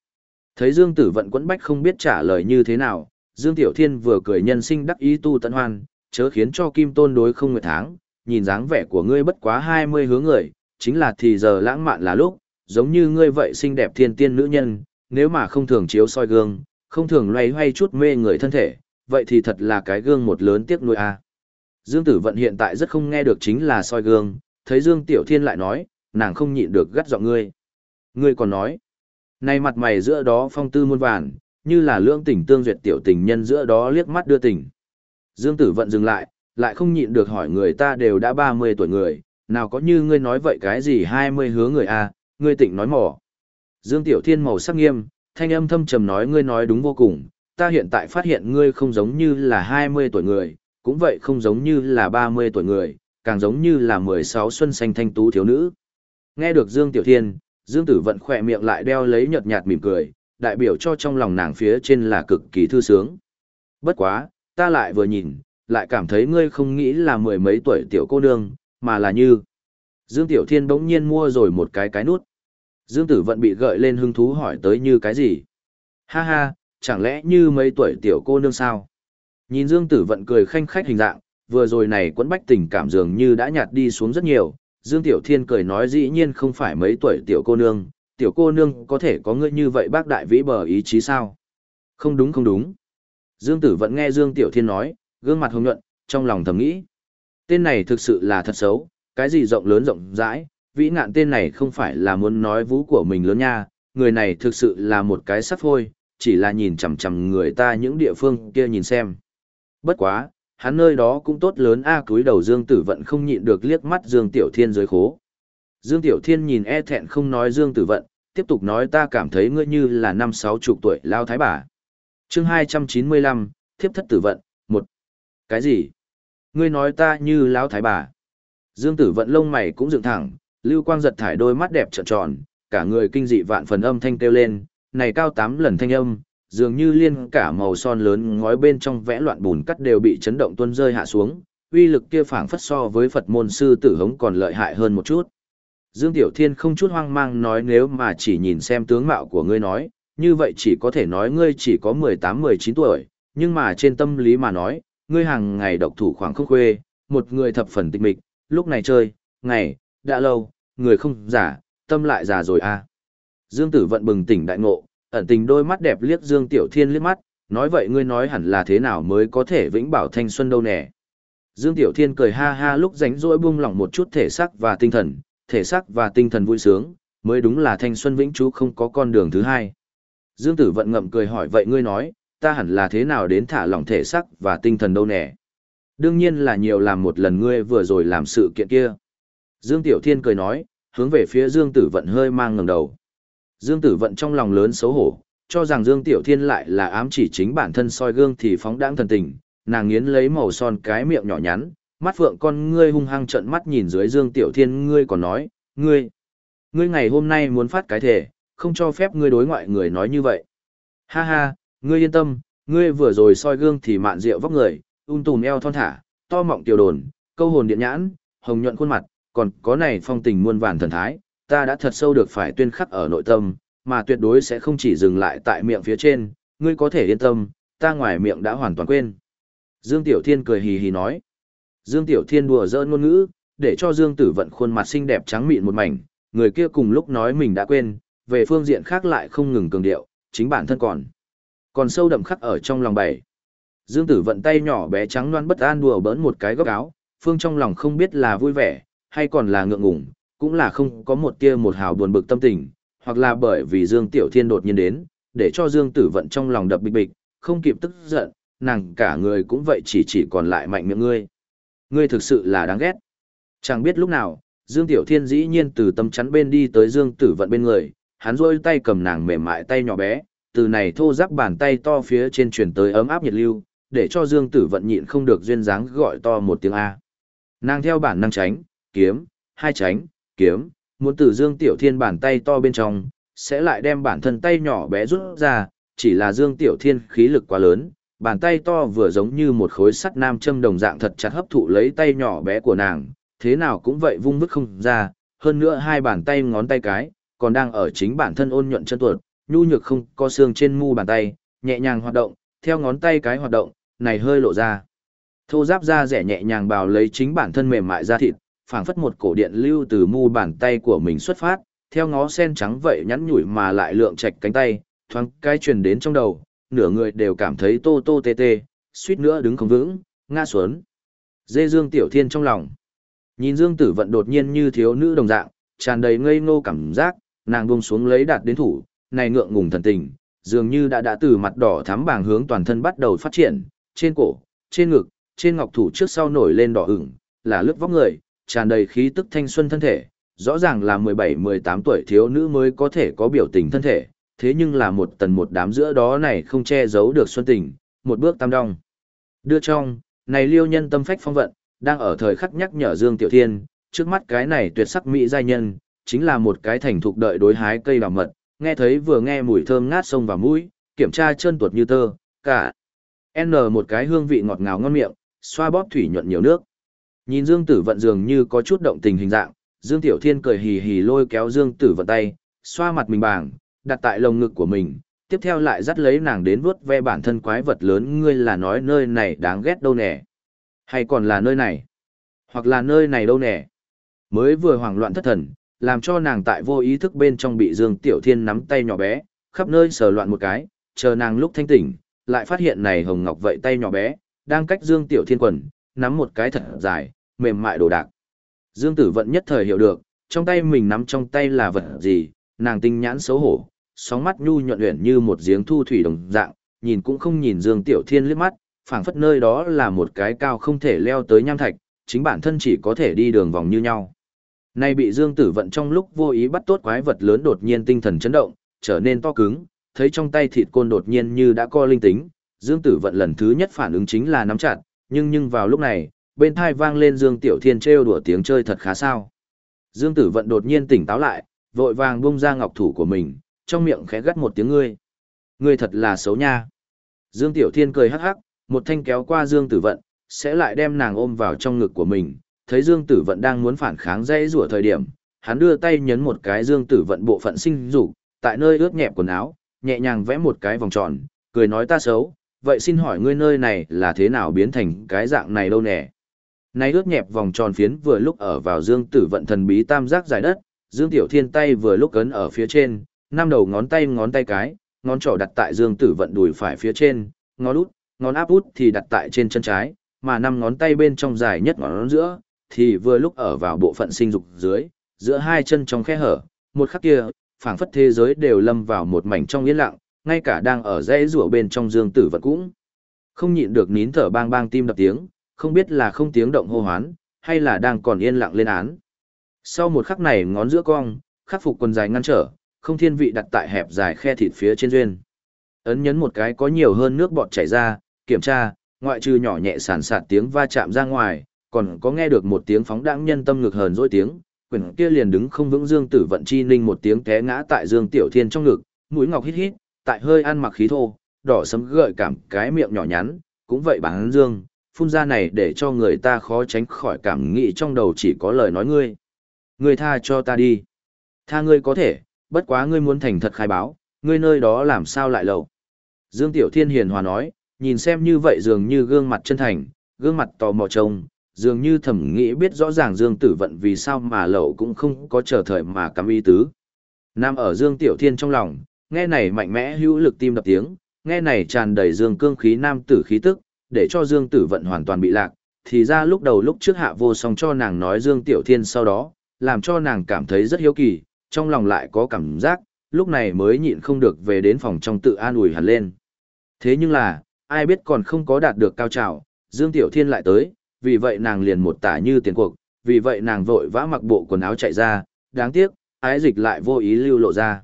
Thấy Dương Tử Vận quẫn bách không biết trả lời như thế nào, Dương Tiểu Thiên vừa cười nhân sinh đắc ý tu tận hoan, chớ khiến cho Kim Tôn đối không nguyệt tháng, nhìn dáng vẻ của ngươi bất quá 20 hướng người, chính là thì giờ lãng mạn là lúc, giống như ngươi vậy xinh đẹp thiên tiên nữ nhân, nếu mà không thường chiếu soi gương, không thường loay hoay chút mê người thân thể, vậy thì thật là cái gương một lớn tiếc nuôi a. À. Dương Tử Vận hiện tại rất không nghe được chính là soi gương, thấy Dương Tiểu Thiên lại nói, nàng không nhịn được gắt giọng ngươi. Ngươi còn nói, nay mặt mày giữa đó phong tư muôn vàn, như là lưỡng tình tương duyệt tiểu tình nhân giữa đó liếc mắt đưa tình. Dương Tử Vận dừng lại, lại không nhịn được hỏi người ta đều đã 30 tuổi người, nào có như ngươi nói vậy cái gì 20 hứa người a, ngươi tỉnh nói mỏ. Dương Tiểu Thiên màu sắc nghiêm, thanh âm thâm trầm nói ngươi nói đúng vô cùng, ta hiện tại phát hiện ngươi không giống như là 20 tuổi người, cũng vậy không giống như là 30 tuổi người, càng giống như là 16 xuân xanh thanh tú thiếu nữ. Nghe được Dương Tiểu Thiên, Dương Tử Vận khỏe miệng lại đeo lấy nhợt nhạt mỉm cười, đại biểu cho trong lòng nàng phía trên là cực kỳ thư sướng. Bất quá, ta lại vừa nhìn, lại cảm thấy ngươi không nghĩ là mười mấy tuổi tiểu cô nương, mà là như. Dương Tiểu Thiên bỗng nhiên mua rồi một cái cái nút. Dương Tử Vận bị gợi lên hứng thú hỏi tới như cái gì. Ha ha, chẳng lẽ như mấy tuổi tiểu cô nương sao? Nhìn Dương Tử Vận cười khanh khách hình dạng, vừa rồi này quấn bách tình cảm dường như đã nhạt đi xuống rất nhiều. Dương Tiểu Thiên cười nói dĩ nhiên không phải mấy tuổi tiểu cô nương, tiểu cô nương có thể có ngươi như vậy bác đại vĩ bờ ý chí sao? Không đúng không đúng. Dương Tử vẫn nghe Dương Tiểu Thiên nói, gương mặt hồng nhuận, trong lòng thầm nghĩ. Tên này thực sự là thật xấu, cái gì rộng lớn rộng rãi, vĩ ngạn tên này không phải là muốn nói vũ của mình lớn nha, người này thực sự là một cái sắp hôi, chỉ là nhìn chằm chằm người ta những địa phương kia nhìn xem. Bất quá, hắn nơi đó cũng tốt lớn a cúi đầu Dương Tử Vận không nhịn được liếc mắt Dương Tiểu Thiên dưới khố. Dương Tiểu Thiên nhìn e thẹn không nói Dương Tử Vận, tiếp tục nói ta cảm thấy ngươi như là năm sáu chục tuổi lao thái bà. chương hai trăm chín mươi lăm thiếp thất tử vận, một Cái gì? Ngươi nói ta như lão thái bà. Dương Tử Vận lông mày cũng dựng thẳng, lưu quang giật thải đôi mắt đẹp trợn tròn, cả người kinh dị vạn phần âm thanh kêu lên, này cao tám lần thanh âm, dường như liên cả màu son lớn ngói bên trong vẽ loạn bùn cắt đều bị chấn động tuôn rơi hạ xuống, uy lực kia phảng phất so với Phật môn sư tử hống còn lợi hại hơn một chút. Dương Tiểu Thiên không chút hoang mang nói nếu mà chỉ nhìn xem tướng mạo của ngươi nói, như vậy chỉ có thể nói ngươi chỉ có 18-19 tuổi, nhưng mà trên tâm lý mà nói, ngươi hàng ngày độc thủ khoảng không khuê, một người thập phần tịch mịch, lúc này chơi, ngày, đã lâu, người không giả, tâm lại già rồi à. Dương Tử vận bừng tỉnh đại ngộ, ẩn tình đôi mắt đẹp liếc Dương Tiểu Thiên liếc mắt, nói vậy ngươi nói hẳn là thế nào mới có thể vĩnh bảo thanh xuân đâu nè. Dương Tiểu Thiên cười ha ha lúc rảnh rỗi buông lỏng một chút thể xác và tinh thần, thể xác và tinh thần vui sướng, mới đúng là thanh xuân vĩnh chú không có con đường thứ hai. Dương Tử vận ngậm cười hỏi vậy ngươi nói, ta hẳn là thế nào đến thả lỏng thể xác và tinh thần đâu nè. Đương nhiên là nhiều làm một lần ngươi vừa rồi làm sự kiện kia. Dương Tiểu Thiên cười nói, hướng về phía Dương Tử vận hơi mang ngẩng đầu. Dương Tử vận trong lòng lớn xấu hổ, cho rằng Dương Tiểu Thiên lại là ám chỉ chính bản thân soi gương thì phóng đãng thần tình, nàng nghiến lấy màu son cái miệng nhỏ nhắn, mắt phượng con ngươi hung hăng trợn mắt nhìn dưới Dương Tiểu Thiên ngươi còn nói, ngươi, ngươi ngày hôm nay muốn phát cái thể, không cho phép ngươi đối ngoại người nói như vậy. Ha ha, ngươi yên tâm, ngươi vừa rồi soi gương thì mạn rượu vóc người, ung tùm eo thon thả, to mọng tiểu đồn, câu hồn điện nhãn, hồng nhuận khuôn mặt, còn có này phong tình muôn vàn thần thái, ta đã thật sâu được phải tuyên khắc ở nội tâm, mà tuyệt đối sẽ không chỉ dừng lại tại miệng phía trên, ngươi có thể yên tâm, ta ngoài miệng đã hoàn toàn quên. Dương Tiểu Thiên cười hì hì nói. Dương Tiểu Thiên đùa giỡn ngôn ngữ, để cho Dương Tử Vận khuôn mặt xinh đẹp trắng mịn một mảnh, người kia cùng lúc nói mình đã quên, về phương diện khác lại không ngừng cường điệu, chính bản thân còn. Còn sâu đậm khắc ở trong lòng bảy. Dương Tử Vận tay nhỏ bé trắng loan bất an đùa bỡn một cái góc áo, phương trong lòng không biết là vui vẻ, hay còn là ngượng ngùng, cũng là không có một tia một hào buồn bực tâm tình, hoặc là bởi vì Dương Tiểu Thiên đột nhiên đến, để cho Dương Tử Vận trong lòng đập bịch bịch, không kịp tức giận, nàng cả người cũng vậy chỉ chỉ còn lại mạnh miệng ngươi. Ngươi thực sự là đáng ghét. Chẳng biết lúc nào, Dương Tiểu Thiên dĩ nhiên từ tâm chắn bên đi tới Dương Tử Vận bên người, hắn rôi tay cầm nàng mềm mại tay nhỏ bé, từ này thô ráp bàn tay to phía trên truyền tới ấm áp nhiệt lưu, để cho Dương Tử Vận nhịn không được duyên dáng gọi to một tiếng A. Nàng theo bản năng tránh, kiếm, hai tránh, kiếm, muốn từ Dương Tiểu Thiên bàn tay to bên trong, sẽ lại đem bản thân tay nhỏ bé rút ra, chỉ là Dương Tiểu Thiên khí lực quá lớn, bàn tay to vừa giống như một khối sắt nam châm đồng dạng thật chặt hấp thụ lấy tay nhỏ bé của nàng, thế nào cũng vậy vung vứt không ra, hơn nữa hai bàn tay ngón tay cái, còn đang ở chính bản thân ôn nhuận chân tuột, nhu nhược không có xương trên mu bàn tay, nhẹ nhàng hoạt động, theo ngón tay cái hoạt động, này hơi lộ ra. Thô giáp da rẻ nhẹ nhàng bào lấy chính bản thân mềm mại da thịt, phảng phất một cổ điện lưu từ mu bàn tay của mình xuất phát, theo ngó sen trắng vậy nhắn nhủi mà lại lượng chạch cánh tay, thoáng cái truyền đến trong đầu, nửa người đều cảm thấy tô tô tê tê, suýt nữa đứng không vững, ngã xuống. Dê Dương Tiểu Thiên trong lòng. Nhìn Dương Tử Vận đột nhiên như thiếu nữ đồng dạng, tràn đầy ngây ngô cảm giác, nàng buông xuống lấy đạt đến thủ, này ngượng ngùng thần tình, dường như đã đã từ mặt đỏ thắm bàng hướng toàn thân bắt đầu phát triển, trên cổ, trên ngực, trên ngọc thủ trước sau nổi lên đỏ ửng, là lướt vóc người, tràn đầy khí tức thanh xuân thân thể, rõ ràng là 17-18 tuổi thiếu nữ mới có thể có biểu tình thân thể, thế nhưng là một tần một đám giữa đó này không che giấu được xuân tình, một bước tam đong. Đưa trong, này liêu nhân tâm phách phong vận, đang ở thời khắc nhắc nhở Dương Tiểu Thiên, trước mắt cái này tuyệt sắc mỹ giai nhân, chính là một cái thành thục đợi đối hái cây đào mật, nghe thấy vừa nghe mùi thơm ngát sông vào mũi, kiểm tra chân tuột như tơ, cả. N một cái hương vị ngọt ngào ngon miệng, xoa bóp thủy nhuận nhiều nước. Nhìn Dương Tử Vận dường như có chút động tình hình dạng, Dương Tiểu Thiên cười hì hì lôi kéo Dương Tử Vận tay, xoa mặt mình bảng, đặt tại lồng ngực của mình, tiếp theo lại dắt lấy nàng đến vuốt ve bản thân quái vật lớn ngươi là nói nơi này đáng ghét đâu nè. Hay còn là nơi này? Hoặc là nơi này đâu nè? Mới vừa hoảng loạn thất thần, làm cho nàng tại vô ý thức bên trong bị Dương Tiểu Thiên nắm tay nhỏ bé, khắp nơi sờ loạn một cái, chờ nàng lúc thanh tỉnh, lại phát hiện này hồng ngọc vậy tay nhỏ bé, đang cách Dương Tiểu Thiên quần, nắm một cái thật dài, mềm mại đồ đạc. Dương Tử Vận nhất thời hiểu được, trong tay mình nắm trong tay là vật gì, nàng tinh nhãn xấu hổ, sóng mắt nhu nhuận uyển như một giếng thu thủy đồng dạng, nhìn cũng không nhìn Dương Tiểu Thiên liếc mắt, phảng phất nơi đó là một cái cao không thể leo tới nham thạch, chính bản thân chỉ có thể đi đường vòng như nhau. Nay bị Dương Tử Vận trong lúc vô ý bắt tốt quái vật lớn đột nhiên tinh thần chấn động, trở nên to cứng, thấy trong tay thịt côn đột nhiên như đã co linh tính, Dương Tử Vận lần thứ nhất phản ứng chính là nắm chặt, nhưng nhưng vào lúc này, bên thai vang lên Dương Tiểu Thiên trêu đùa tiếng chơi thật khá sao. Dương Tử Vận đột nhiên tỉnh táo lại, vội vàng bung ra ngọc thủ của mình, trong miệng khẽ gắt một tiếng ngươi. Ngươi thật là xấu nha. Dương Tiểu Thiên cười hắc hắc, một thanh kéo qua Dương Tử Vận, sẽ lại đem nàng ôm vào trong ngực của mình. Thấy Dương Tử Vận đang muốn phản kháng dây rủa thời điểm, hắn đưa tay nhấn một cái Dương Tử Vận bộ phận sinh dục, tại nơi ướt nhẹp quần áo, nhẹ nhàng vẽ một cái vòng tròn, cười nói ta xấu, vậy xin hỏi ngươi nơi này là thế nào biến thành cái dạng này đâu nè? Nay ướt nhẹp vòng tròn phiến vừa lúc ở vào Dương Tử Vận thần bí tam giác dài đất, Dương Tiểu Thiên tay vừa lúc ấn ở phía trên, năm đầu ngón tay ngón tay cái, ngón trỏ đặt tại Dương Tử Vận đùi phải phía trên, ngón út, ngón áp út thì đặt tại trên chân trái, mà năm ngón tay bên trong dài nhất ngón giữa, thì vừa lúc ở vào bộ phận sinh dục dưới, giữa hai chân trong khe hở, một khắc kia, phảng phất thế giới đều lâm vào một mảnh trong yên lặng, ngay cả đang ở dãy rủa bên trong Dương Tử Vận cũng không nhịn được nín thở bang bang tim đập tiếng, không biết là không tiếng động hô hoán, hay là đang còn yên lặng lên án. Sau một khắc này ngón giữa cong, khắc phục quần dài ngăn trở, không thiên vị đặt tại hẹp dài khe thịt phía trên duyên. Ấn nhấn một cái có nhiều hơn nước bọt chảy ra, kiểm tra, ngoại trừ nhỏ nhẹ sản sạt tiếng va chạm ra ngoài, còn có nghe được một tiếng phóng đãng nhân tâm ngực hờn dỗi tiếng, quyển kia liền đứng không vững Dương Tử Vận Chi Ninh một tiếng té ngã tại Dương Tiểu Thiên trong ngực, mũi ngọc hít hít, tại hơi ăn mặc khí thô, đỏ sấm gợi cảm cái miệng nhỏ nhắn, cũng vậy bán Dương, phun ra này để cho người ta khó tránh khỏi cảm nghĩ trong đầu chỉ có lời nói ngươi. Ngươi tha cho ta đi. Tha ngươi có thể, bất quá ngươi muốn thành thật khai báo, ngươi nơi đó làm sao lại lầu. Dương Tiểu Thiên hiền hòa nói, nhìn xem như vậy dường như gương mặt chân thành, gương mặt tò mò trông, dường như thẩm nghĩ biết rõ ràng Dương Tử Vận vì sao mà lậu cũng không có chờ thời mà cắm ý tứ. Nam ở Dương Tiểu Thiên trong lòng, nghe này mạnh mẽ hữu lực tim đập tiếng, nghe này tràn đầy dương cương khí nam tử khí tức, để cho Dương Tử Vận hoàn toàn bị lạc, thì ra lúc đầu lúc trước hạ vô song cho nàng nói Dương Tiểu Thiên sau đó, làm cho nàng cảm thấy rất hiếu kỳ, trong lòng lại có cảm giác, lúc này mới nhịn không được về đến phòng trong tự an ủi hẳn lên. Thế nhưng là, ai biết còn không có đạt được cao trào, Dương Tiểu Thiên lại tới, vì vậy nàng liền một tả như tiền cuộc, vì vậy nàng vội vã mặc bộ quần áo chạy ra, đáng tiếc, ái dịch lại vô ý lưu lộ ra.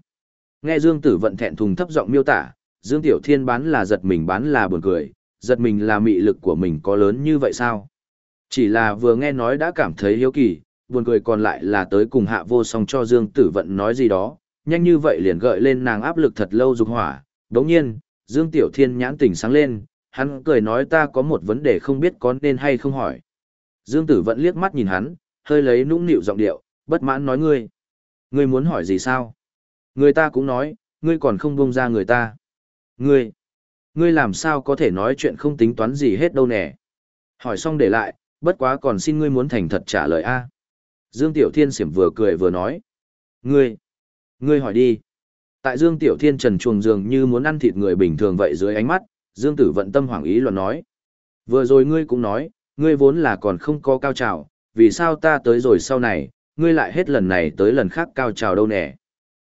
Nghe Dương Tử Vận thẹn thùng thấp giọng miêu tả, Dương Tiểu Thiên bán là giật mình bán là buồn cười, giật mình là mị lực của mình có lớn như vậy sao? Chỉ là vừa nghe nói đã cảm thấy hiếu kỳ, buồn cười còn lại là tới cùng hạ vô song cho Dương Tử Vận nói gì đó, nhanh như vậy liền gợi lên nàng áp lực thật lâu dục hỏa. Đống nhiên, Dương Tiểu Thiên nhãn tỉnh sáng lên, hắn cười nói ta có một vấn đề không biết có nên hay không hỏi. Dương Tử Vận liếc mắt nhìn hắn, hơi lấy nũng nịu giọng điệu, bất mãn nói ngươi. Ngươi muốn hỏi gì sao? Người ta cũng nói, ngươi còn không buông ra người ta. Ngươi, ngươi làm sao có thể nói chuyện không tính toán gì hết đâu nè. Hỏi xong để lại, bất quá còn xin ngươi muốn thành thật trả lời a. Dương Tiểu Thiên xỉm vừa cười vừa nói. Ngươi, ngươi hỏi đi. Tại Dương Tiểu Thiên trần chuồng dường như muốn ăn thịt người bình thường vậy dưới ánh mắt, Dương Tử vận tâm hoảng ý luận nói. Vừa rồi ngươi cũng nói, ngươi vốn là còn không có cao trào, vì sao ta tới rồi sau này, ngươi lại hết lần này tới lần khác cao trào đâu nè.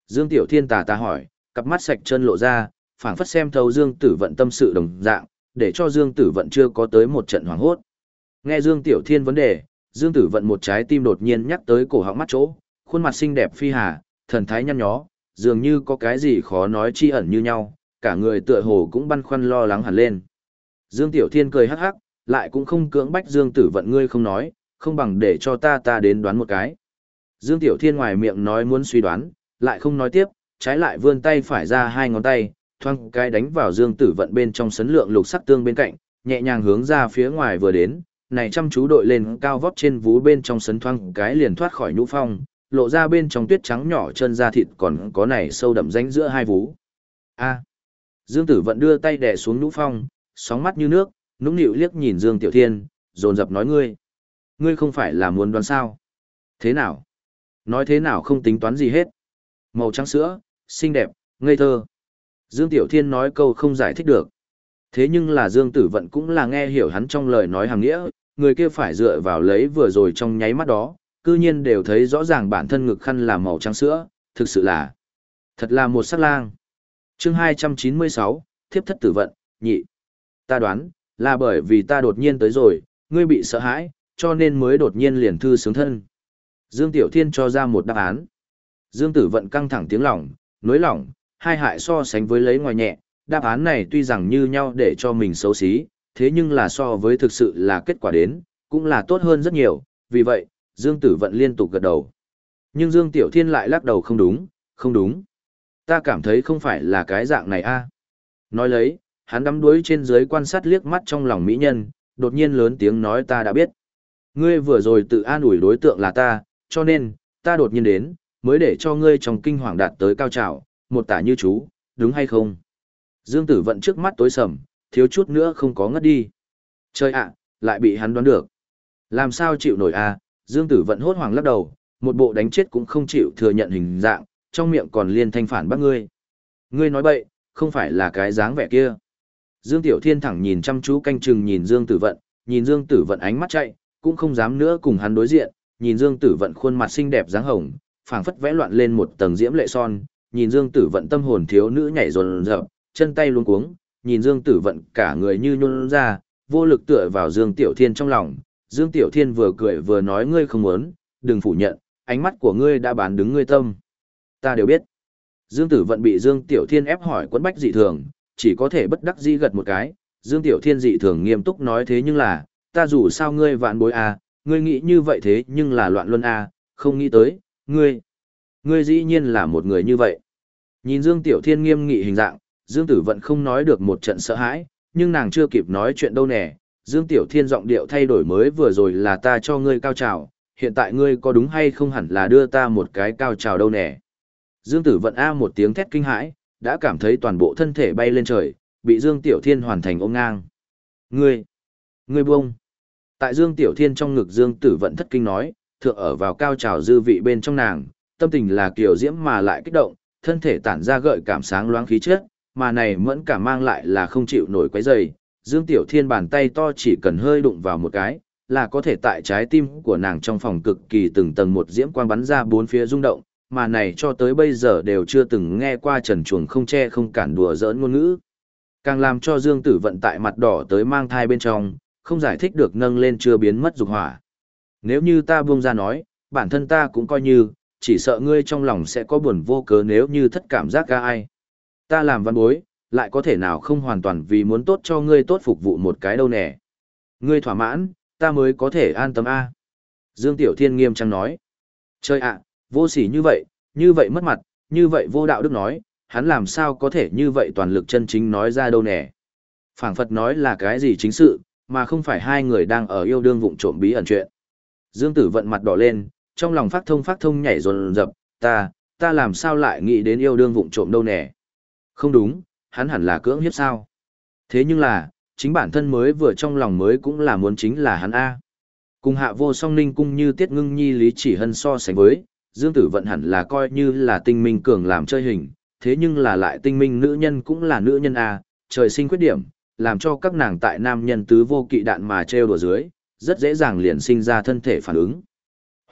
Dương Tiểu Thiên tà ta hỏi, cặp mắt sạch chân lộ ra, phảng phất xem thấu Dương Tử vận tâm sự đồng dạng, để cho Dương Tử vận chưa có tới một trận hoảng hốt. Nghe Dương Tiểu Thiên vấn đề, Dương Tử vận một trái tim đột nhiên nhắc tới cổ họng mắt chỗ, khuôn mặt xinh đẹp phi hà, thần thái nhăn nhó, dường như có cái gì khó nói chi ẩn như nhau, cả người tựa hồ cũng băn khoăn lo lắng hẳn lên. Dương Tiểu Thiên cười hắc hắc, lại cũng không cưỡng bách Dương Tử vận ngươi không nói, không bằng để cho ta ta đến đoán một cái. Dương Tiểu Thiên ngoài miệng nói muốn suy đoán, lại không nói tiếp, trái lại vươn tay phải ra hai ngón tay, thoang cái đánh vào Dương Tử vận bên trong sấn lượng lục sắc tương bên cạnh, nhẹ nhàng hướng ra phía ngoài vừa đến, này chăm chú đội lên cao vót trên vú bên trong sấn thoang cái liền thoát khỏi nhũ phong, lộ ra bên trong tuyết trắng nhỏ chân da thịt còn có này sâu đậm rãnh giữa hai vú. A. Dương Tử vận đưa tay đè xuống nhũ phong, sóng mắt như nước, nũng nịu liếc nhìn Dương Tiểu Thiên, dồn dập nói ngươi. Ngươi không phải là muốn đoán sao? Thế nào? Nói thế nào không tính toán gì hết. Màu trắng sữa, xinh đẹp, ngây thơ. Dương Tiểu Thiên nói câu không giải thích được. Thế nhưng là Dương Tử Vận cũng là nghe hiểu hắn trong lời nói hàng nghĩa, người kia phải dựa vào lấy vừa rồi trong nháy mắt đó, cư nhiên đều thấy rõ ràng bản thân ngực khăn là màu trắng sữa, thực sự là thật là một sắc lang. Chương 296, Thiếp thất tử vận, nhị. Ta đoán, là bởi vì ta đột nhiên tới rồi, ngươi bị sợ hãi, cho nên mới đột nhiên liền thư sướng thân. Dương Tiểu Thiên cho ra một đáp án. Dương Tử Vận căng thẳng tiếng lòng, nối lòng, hai hại so sánh với lấy ngoài nhẹ, đáp án này tuy rằng như nhau để cho mình xấu xí, thế nhưng là so với thực sự là kết quả đến, cũng là tốt hơn rất nhiều, vì vậy, Dương Tử Vận liên tục gật đầu. Nhưng Dương Tiểu Thiên lại lắc đầu không đúng, không đúng. Ta cảm thấy không phải là cái dạng này a. Nói lấy, hắn đắm đuối trên dưới quan sát liếc mắt trong lòng mỹ nhân, đột nhiên lớn tiếng nói ta đã biết. Ngươi vừa rồi tự an ủi đối tượng là ta, cho nên, ta đột nhiên đến, mới để cho ngươi trong kinh hoàng đạt tới cao trào, một tả như chú, đúng hay không? Dương Tử Vận trước mắt tối sầm, thiếu chút nữa không có ngất đi. Chơi ạ, lại bị hắn đoán được. Làm sao chịu nổi à, Dương Tử Vận hốt hoảng lắc đầu, một bộ đánh chết cũng không chịu thừa nhận hình dạng, trong miệng còn liên thanh phản bác ngươi. Ngươi nói bậy, không phải là cái dáng vẻ kia. Dương Tiểu Thiên thẳng nhìn chăm chú canh chừng nhìn Dương Tử Vận, nhìn Dương Tử Vận ánh mắt chạy, cũng không dám nữa cùng hắn đối diện, nhìn Dương Tử Vận khuôn mặt xinh đẹp dáng hồng, phảng phất vẽ loạn lên một tầng diễm lệ son, nhìn Dương Tử Vận tâm hồn thiếu nữ nhảy rồn dập chân tay luống cuống, nhìn Dương Tử Vận cả người như nhún ra, vô lực tựa vào Dương Tiểu Thiên trong lòng. Dương Tiểu Thiên vừa cười vừa nói ngươi không muốn, đừng phủ nhận, ánh mắt của ngươi đã bán đứng ngươi tâm. Ta đều biết. Dương Tử Vận bị Dương Tiểu Thiên ép hỏi quấn bách dị thường, chỉ có thể bất đắc dĩ gật một cái. Dương Tiểu Thiên dị thường nghiêm túc nói thế nhưng là, ta dù sao ngươi vạn bối à, ngươi nghĩ như vậy thế nhưng là loạn luân à, không nghĩ tới, ngươi, ngươi dĩ nhiên là một người như vậy. Nhìn Dương Tiểu Thiên nghiêm nghị hình dạng, Dương Tử Vận không nói được một trận sợ hãi, nhưng nàng chưa kịp nói chuyện đâu nè. Dương Tiểu Thiên giọng điệu thay đổi mới vừa rồi là ta cho ngươi cao trào, hiện tại ngươi có đúng hay không hẳn là đưa ta một cái cao trào đâu nè. Dương Tử Vận A một tiếng thét kinh hãi, đã cảm thấy toàn bộ thân thể bay lên trời, bị Dương Tiểu Thiên hoàn thành ôm ngang. Ngươi, ngươi buông. Tại Dương Tiểu Thiên trong ngực Dương Tử Vận thất kinh nói, thượng ở vào cao trào dư vị bên trong nàng, tâm tình là kiểu diễm mà lại kích động, thân thể tản ra gợi cảm sáng loáng khí chất, mà này mẫn cả mang lại là không chịu nổi quấy dày. Dương Tiểu Thiên bàn tay to chỉ cần hơi đụng vào một cái, là có thể tại trái tim của nàng trong phòng cực kỳ từng tầng một diễm quang bắn ra bốn phía rung động, mà này cho tới bây giờ đều chưa từng nghe qua trần chuồng không che không cản đùa giỡn ngôn ngữ. Càng làm cho Dương Tử vận tại mặt đỏ tới mang thai bên trong, không giải thích được nâng lên chưa biến mất dục hỏa. Nếu như ta buông ra nói, bản thân ta cũng coi như, chỉ sợ ngươi trong lòng sẽ có buồn vô cớ nếu như thất cảm giác ca ai. Ta làm văn bối, lại có thể nào không hoàn toàn vì muốn tốt cho ngươi tốt phục vụ một cái đâu nè. Ngươi thỏa mãn, ta mới có thể an tâm a. Dương Tiểu Thiên nghiêm trang nói. Trời ạ, vô sỉ như vậy, như vậy mất mặt, như vậy vô đạo đức nói, hắn làm sao có thể như vậy toàn lực chân chính nói ra đâu nè. Phảng Phật nói là cái gì chính sự, mà không phải hai người đang ở yêu đương vụng trộm bí ẩn chuyện. Dương Tử vận mặt đỏ lên, trong lòng phát thông phát thông nhảy dồn dập ta, ta làm sao lại nghĩ đến yêu đương vụng trộm đâu nè. Không đúng, hắn hẳn là cưỡng hiếp sao. Thế nhưng là, chính bản thân mới vừa trong lòng mới cũng là muốn chính là hắn A. Cùng hạ vô song ninh cung như tiết ngưng nhi lý chỉ hân so sánh với, Dương Tử vận hẳn là coi như là tinh minh cường làm chơi hình, thế nhưng là lại tinh minh nữ nhân cũng là nữ nhân A, trời sinh khuyết điểm, làm cho các nàng tại nam nhân tứ vô kỵ đạn mà treo đùa dưới, rất dễ dàng liền sinh ra thân thể phản ứng.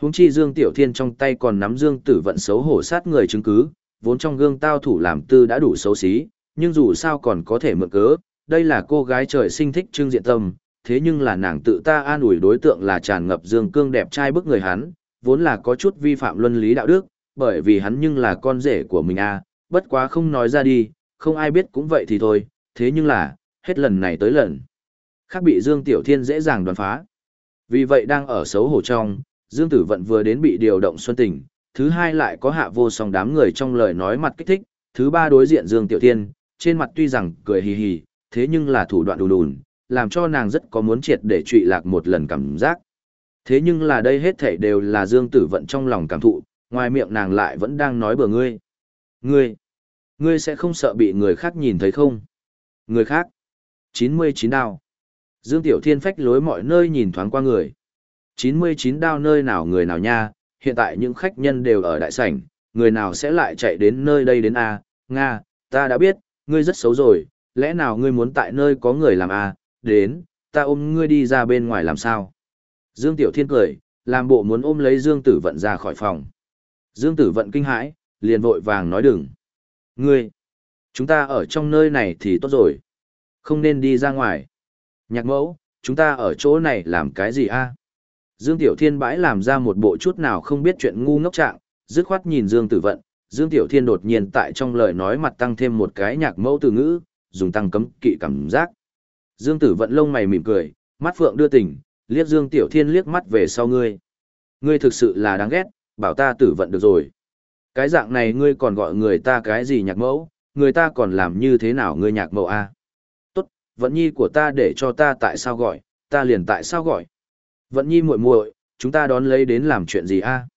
Huống chi Dương Tiểu Thiên trong tay còn nắm Dương Tử vận xấu hổ sát người chứng cứ, vốn trong gương tao thủ làm tư đã đủ xấu xí, nhưng dù sao còn có thể mượn cớ, đây là cô gái trời sinh thích trương diện tâm, thế nhưng là nàng tự ta an ủi đối tượng là tràn ngập dương cương đẹp trai bức người hắn, vốn là có chút vi phạm luân lý đạo đức, bởi vì hắn nhưng là con rể của mình a, à, bất quá không nói ra đi, không ai biết cũng vậy thì thôi, thế nhưng là, hết lần này tới lần. Khác bị Dương Tiểu Thiên dễ dàng đoán phá. Vì vậy đang ở xấu hổ trong, Dương Tử Vận vừa đến bị điều động xuân tình, thứ hai lại có hạ vô song đám người trong lời nói mặt kích thích, thứ ba đối diện Dương Tiểu Thiên, trên mặt tuy rằng cười hì hì, thế nhưng là thủ đoạn đùn đùn, làm cho nàng rất có muốn triệt để trụy lạc một lần cảm giác. Thế nhưng là đây hết thảy đều là Dương Tử Vận trong lòng cảm thụ, ngoài miệng nàng lại vẫn đang nói bừa ngươi. Ngươi, ngươi sẽ không sợ bị người khác nhìn thấy không? Người khác? 99 đao. Dương Tiểu Thiên phách lối mọi nơi nhìn thoáng qua người. 99 đao nơi nào người nào nha, hiện tại những khách nhân đều ở đại sảnh, người nào sẽ lại chạy đến nơi đây đến A, Nga, ta đã biết, ngươi rất xấu rồi, lẽ nào ngươi muốn tại nơi có người làm A, đến, ta ôm ngươi đi ra bên ngoài làm sao? Dương Tiểu Thiên cười, làm bộ muốn ôm lấy Dương Tử Vận ra khỏi phòng. Dương Tử Vận kinh hãi, liền vội vàng nói đừng. Ngươi, chúng ta ở trong nơi này thì tốt rồi. Không nên đi ra ngoài. Nhạc mẫu, chúng ta ở chỗ này làm cái gì a? Dương Tiểu Thiên bãi làm ra một bộ chút nào không biết chuyện ngu ngốc trạng, dứt khoát nhìn Dương Tử Vận. Dương Tiểu Thiên đột nhiên tại trong lời nói mặt tăng thêm một cái nhạc mẫu từ ngữ, dùng tăng cấm kỵ cảm giác. Dương Tử Vận lông mày mỉm cười, mắt phượng đưa tình, liếc Dương Tiểu Thiên liếc mắt về sau ngươi. Ngươi thực sự là đáng ghét, bảo ta tử vận được rồi. Cái dạng này ngươi còn gọi người ta cái gì nhạc mẫu, người ta còn làm như thế nào ngươi nhạc mẫu a? Tốt, vận nhi của ta để cho ta tại sao gọi, ta liền tại sao gọi. Vận nhi muội muội, chúng ta đón lấy đến làm chuyện gì a?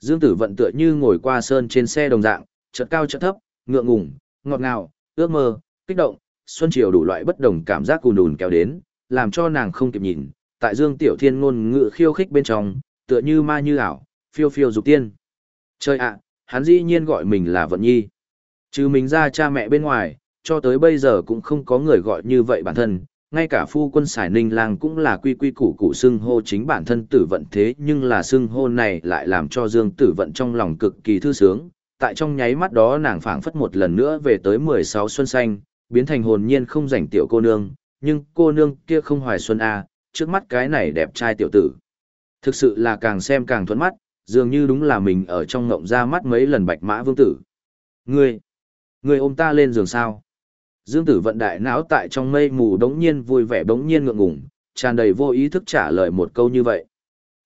Dương Tử Vận tựa như ngồi qua sơn trên xe đồng dạng, chợt cao chợt thấp, ngượng ngùng, ngọt ngào, ước mơ, kích động, xuân chiều đủ loại bất đồng cảm giác cùn đùn kéo đến, làm cho nàng không kịp nhìn, tại Dương Tiểu Thiên ngôn ngữ khiêu khích bên trong, tựa như ma như ảo, phiêu phiêu dục tiên. Trời ạ, hắn dĩ nhiên gọi mình là Vận Nhi. Trừ mình ra cha mẹ bên ngoài, cho tới bây giờ cũng không có người gọi như vậy bản thân, ngay cả phu quân Sải Ninh Lang cũng là quy quy củ củ xưng hô chính bản thân tử vận thế nhưng là xưng hô này lại làm cho Dương tử vận trong lòng cực kỳ thư sướng. Tại trong nháy mắt đó nàng phảng phất một lần nữa về tới 16 xuân xanh, biến thành hồn nhiên không rảnh tiểu cô nương, nhưng cô nương kia không hoài xuân a, trước mắt cái này đẹp trai tiểu tử. Thực sự là càng xem càng thuẫn mắt, dường như đúng là mình ở trong ngộng ra mắt mấy lần bạch mã vương tử. Ngươi, ngươi ôm ta lên giường sao? Dương tử vận đại não tại trong mây mù đống nhiên vui vẻ đống nhiên ngượng ngùng, tràn đầy vô ý thức trả lời một câu như vậy.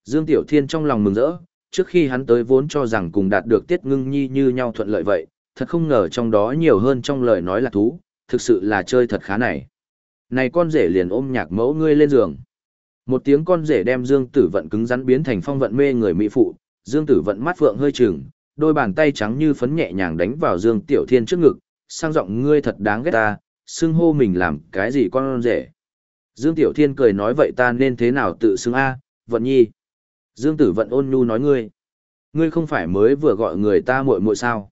Dương Tiểu Thiên trong lòng mừng rỡ, trước khi hắn tới vốn cho rằng cùng đạt được tiết ngưng nhi như nhau thuận lợi vậy, thật không ngờ trong đó nhiều hơn trong lời nói là thú, thực sự là chơi thật khá này. Này con rể liền ôm nhạc mẫu ngươi lên giường. Một tiếng con rể đem Dương Tử Vận cứng rắn biến thành phong vận mê người mỹ phụ, Dương Tử Vận mắt phượng hơi trừng, đôi bàn tay trắng như phấn nhẹ nhàng đánh vào Dương Tiểu Thiên trước ngực, sang giọng ngươi thật đáng ghét ta, xưng hô mình làm cái gì con rể. Dương Tiểu Thiên cười nói vậy ta nên thế nào tự xưng a, Vận Nhi. Dương Tử Vận ôn nhu nói ngươi, ngươi không phải mới vừa gọi người ta muội muội sao?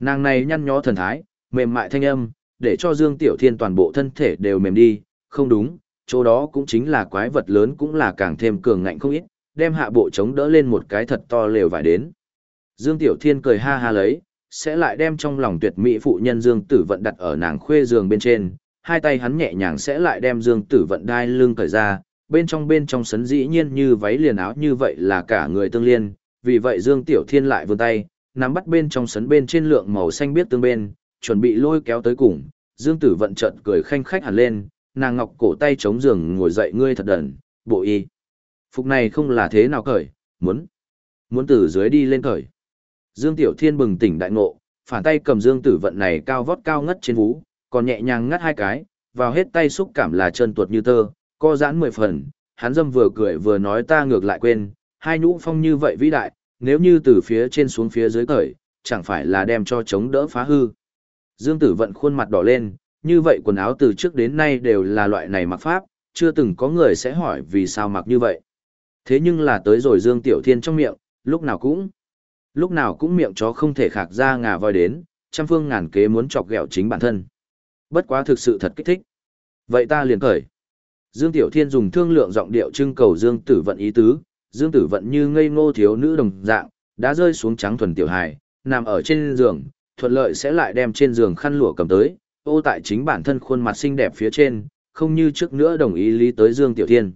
Nàng này nhăn nhó thần thái, mềm mại thanh âm, để cho Dương Tiểu Thiên toàn bộ thân thể đều mềm đi, không đúng, chỗ đó cũng chính là quái vật lớn cũng là càng thêm cường ngạnh không ít, đem hạ bộ chống đỡ lên một cái thật to lều vải đến. Dương Tiểu Thiên cười ha ha lấy, sẽ lại đem trong lòng tuyệt mỹ phụ nhân Dương Tử Vận đặt ở nàng khuê giường bên trên, hai tay hắn nhẹ nhàng sẽ lại đem Dương Tử Vận đai lưng cởi ra, bên trong bên trong sấn dĩ nhiên như váy liền áo như vậy là cả người tương liên, vì vậy Dương Tiểu Thiên lại vươn tay, nắm bắt bên trong sấn bên trên lượng màu xanh biết tương bên, chuẩn bị lôi kéo tới cùng, Dương Tử vận chợt cười khanh khách hẳn lên, nàng ngọc cổ tay chống giường ngồi dậy ngươi thật đần, bộ y. Phục này không là thế nào cởi, muốn, muốn từ dưới đi lên cởi. Dương Tiểu Thiên bừng tỉnh đại ngộ, phản tay cầm Dương Tử Vận này cao vót cao ngất trên vú, còn nhẹ nhàng ngắt hai cái, vào hết tay xúc cảm là chân tuột như tơ, co giãn mười phần, hắn dâm vừa cười vừa nói ta ngược lại quên, hai nhũ phong như vậy vĩ đại, nếu như từ phía trên xuống phía dưới cởi, chẳng phải là đem cho chống đỡ phá hư. Dương Tử Vận khuôn mặt đỏ lên, như vậy quần áo từ trước đến nay đều là loại này mặc pháp, chưa từng có người sẽ hỏi vì sao mặc như vậy. Thế nhưng là tới rồi Dương Tiểu Thiên trong miệng, lúc nào cũng, lúc nào cũng miệng chó không thể khạc ra ngà voi đến, trăm phương ngàn kế muốn chọc ghẹo chính bản thân. Bất quá thực sự thật kích thích. Vậy ta liền khởi. Dương Tiểu Thiên dùng thương lượng giọng điệu trưng cầu Dương Tử Vận ý tứ, Dương Tử Vận như ngây ngô thiếu nữ đồng dạng, đã rơi xuống trắng thuần tiểu hài, nằm ở trên giường, thuận lợi sẽ lại đem trên giường khăn lụa cầm tới, ô tại chính bản thân khuôn mặt xinh đẹp phía trên, không như trước nữa đồng ý lý tới Dương Tiểu Thiên.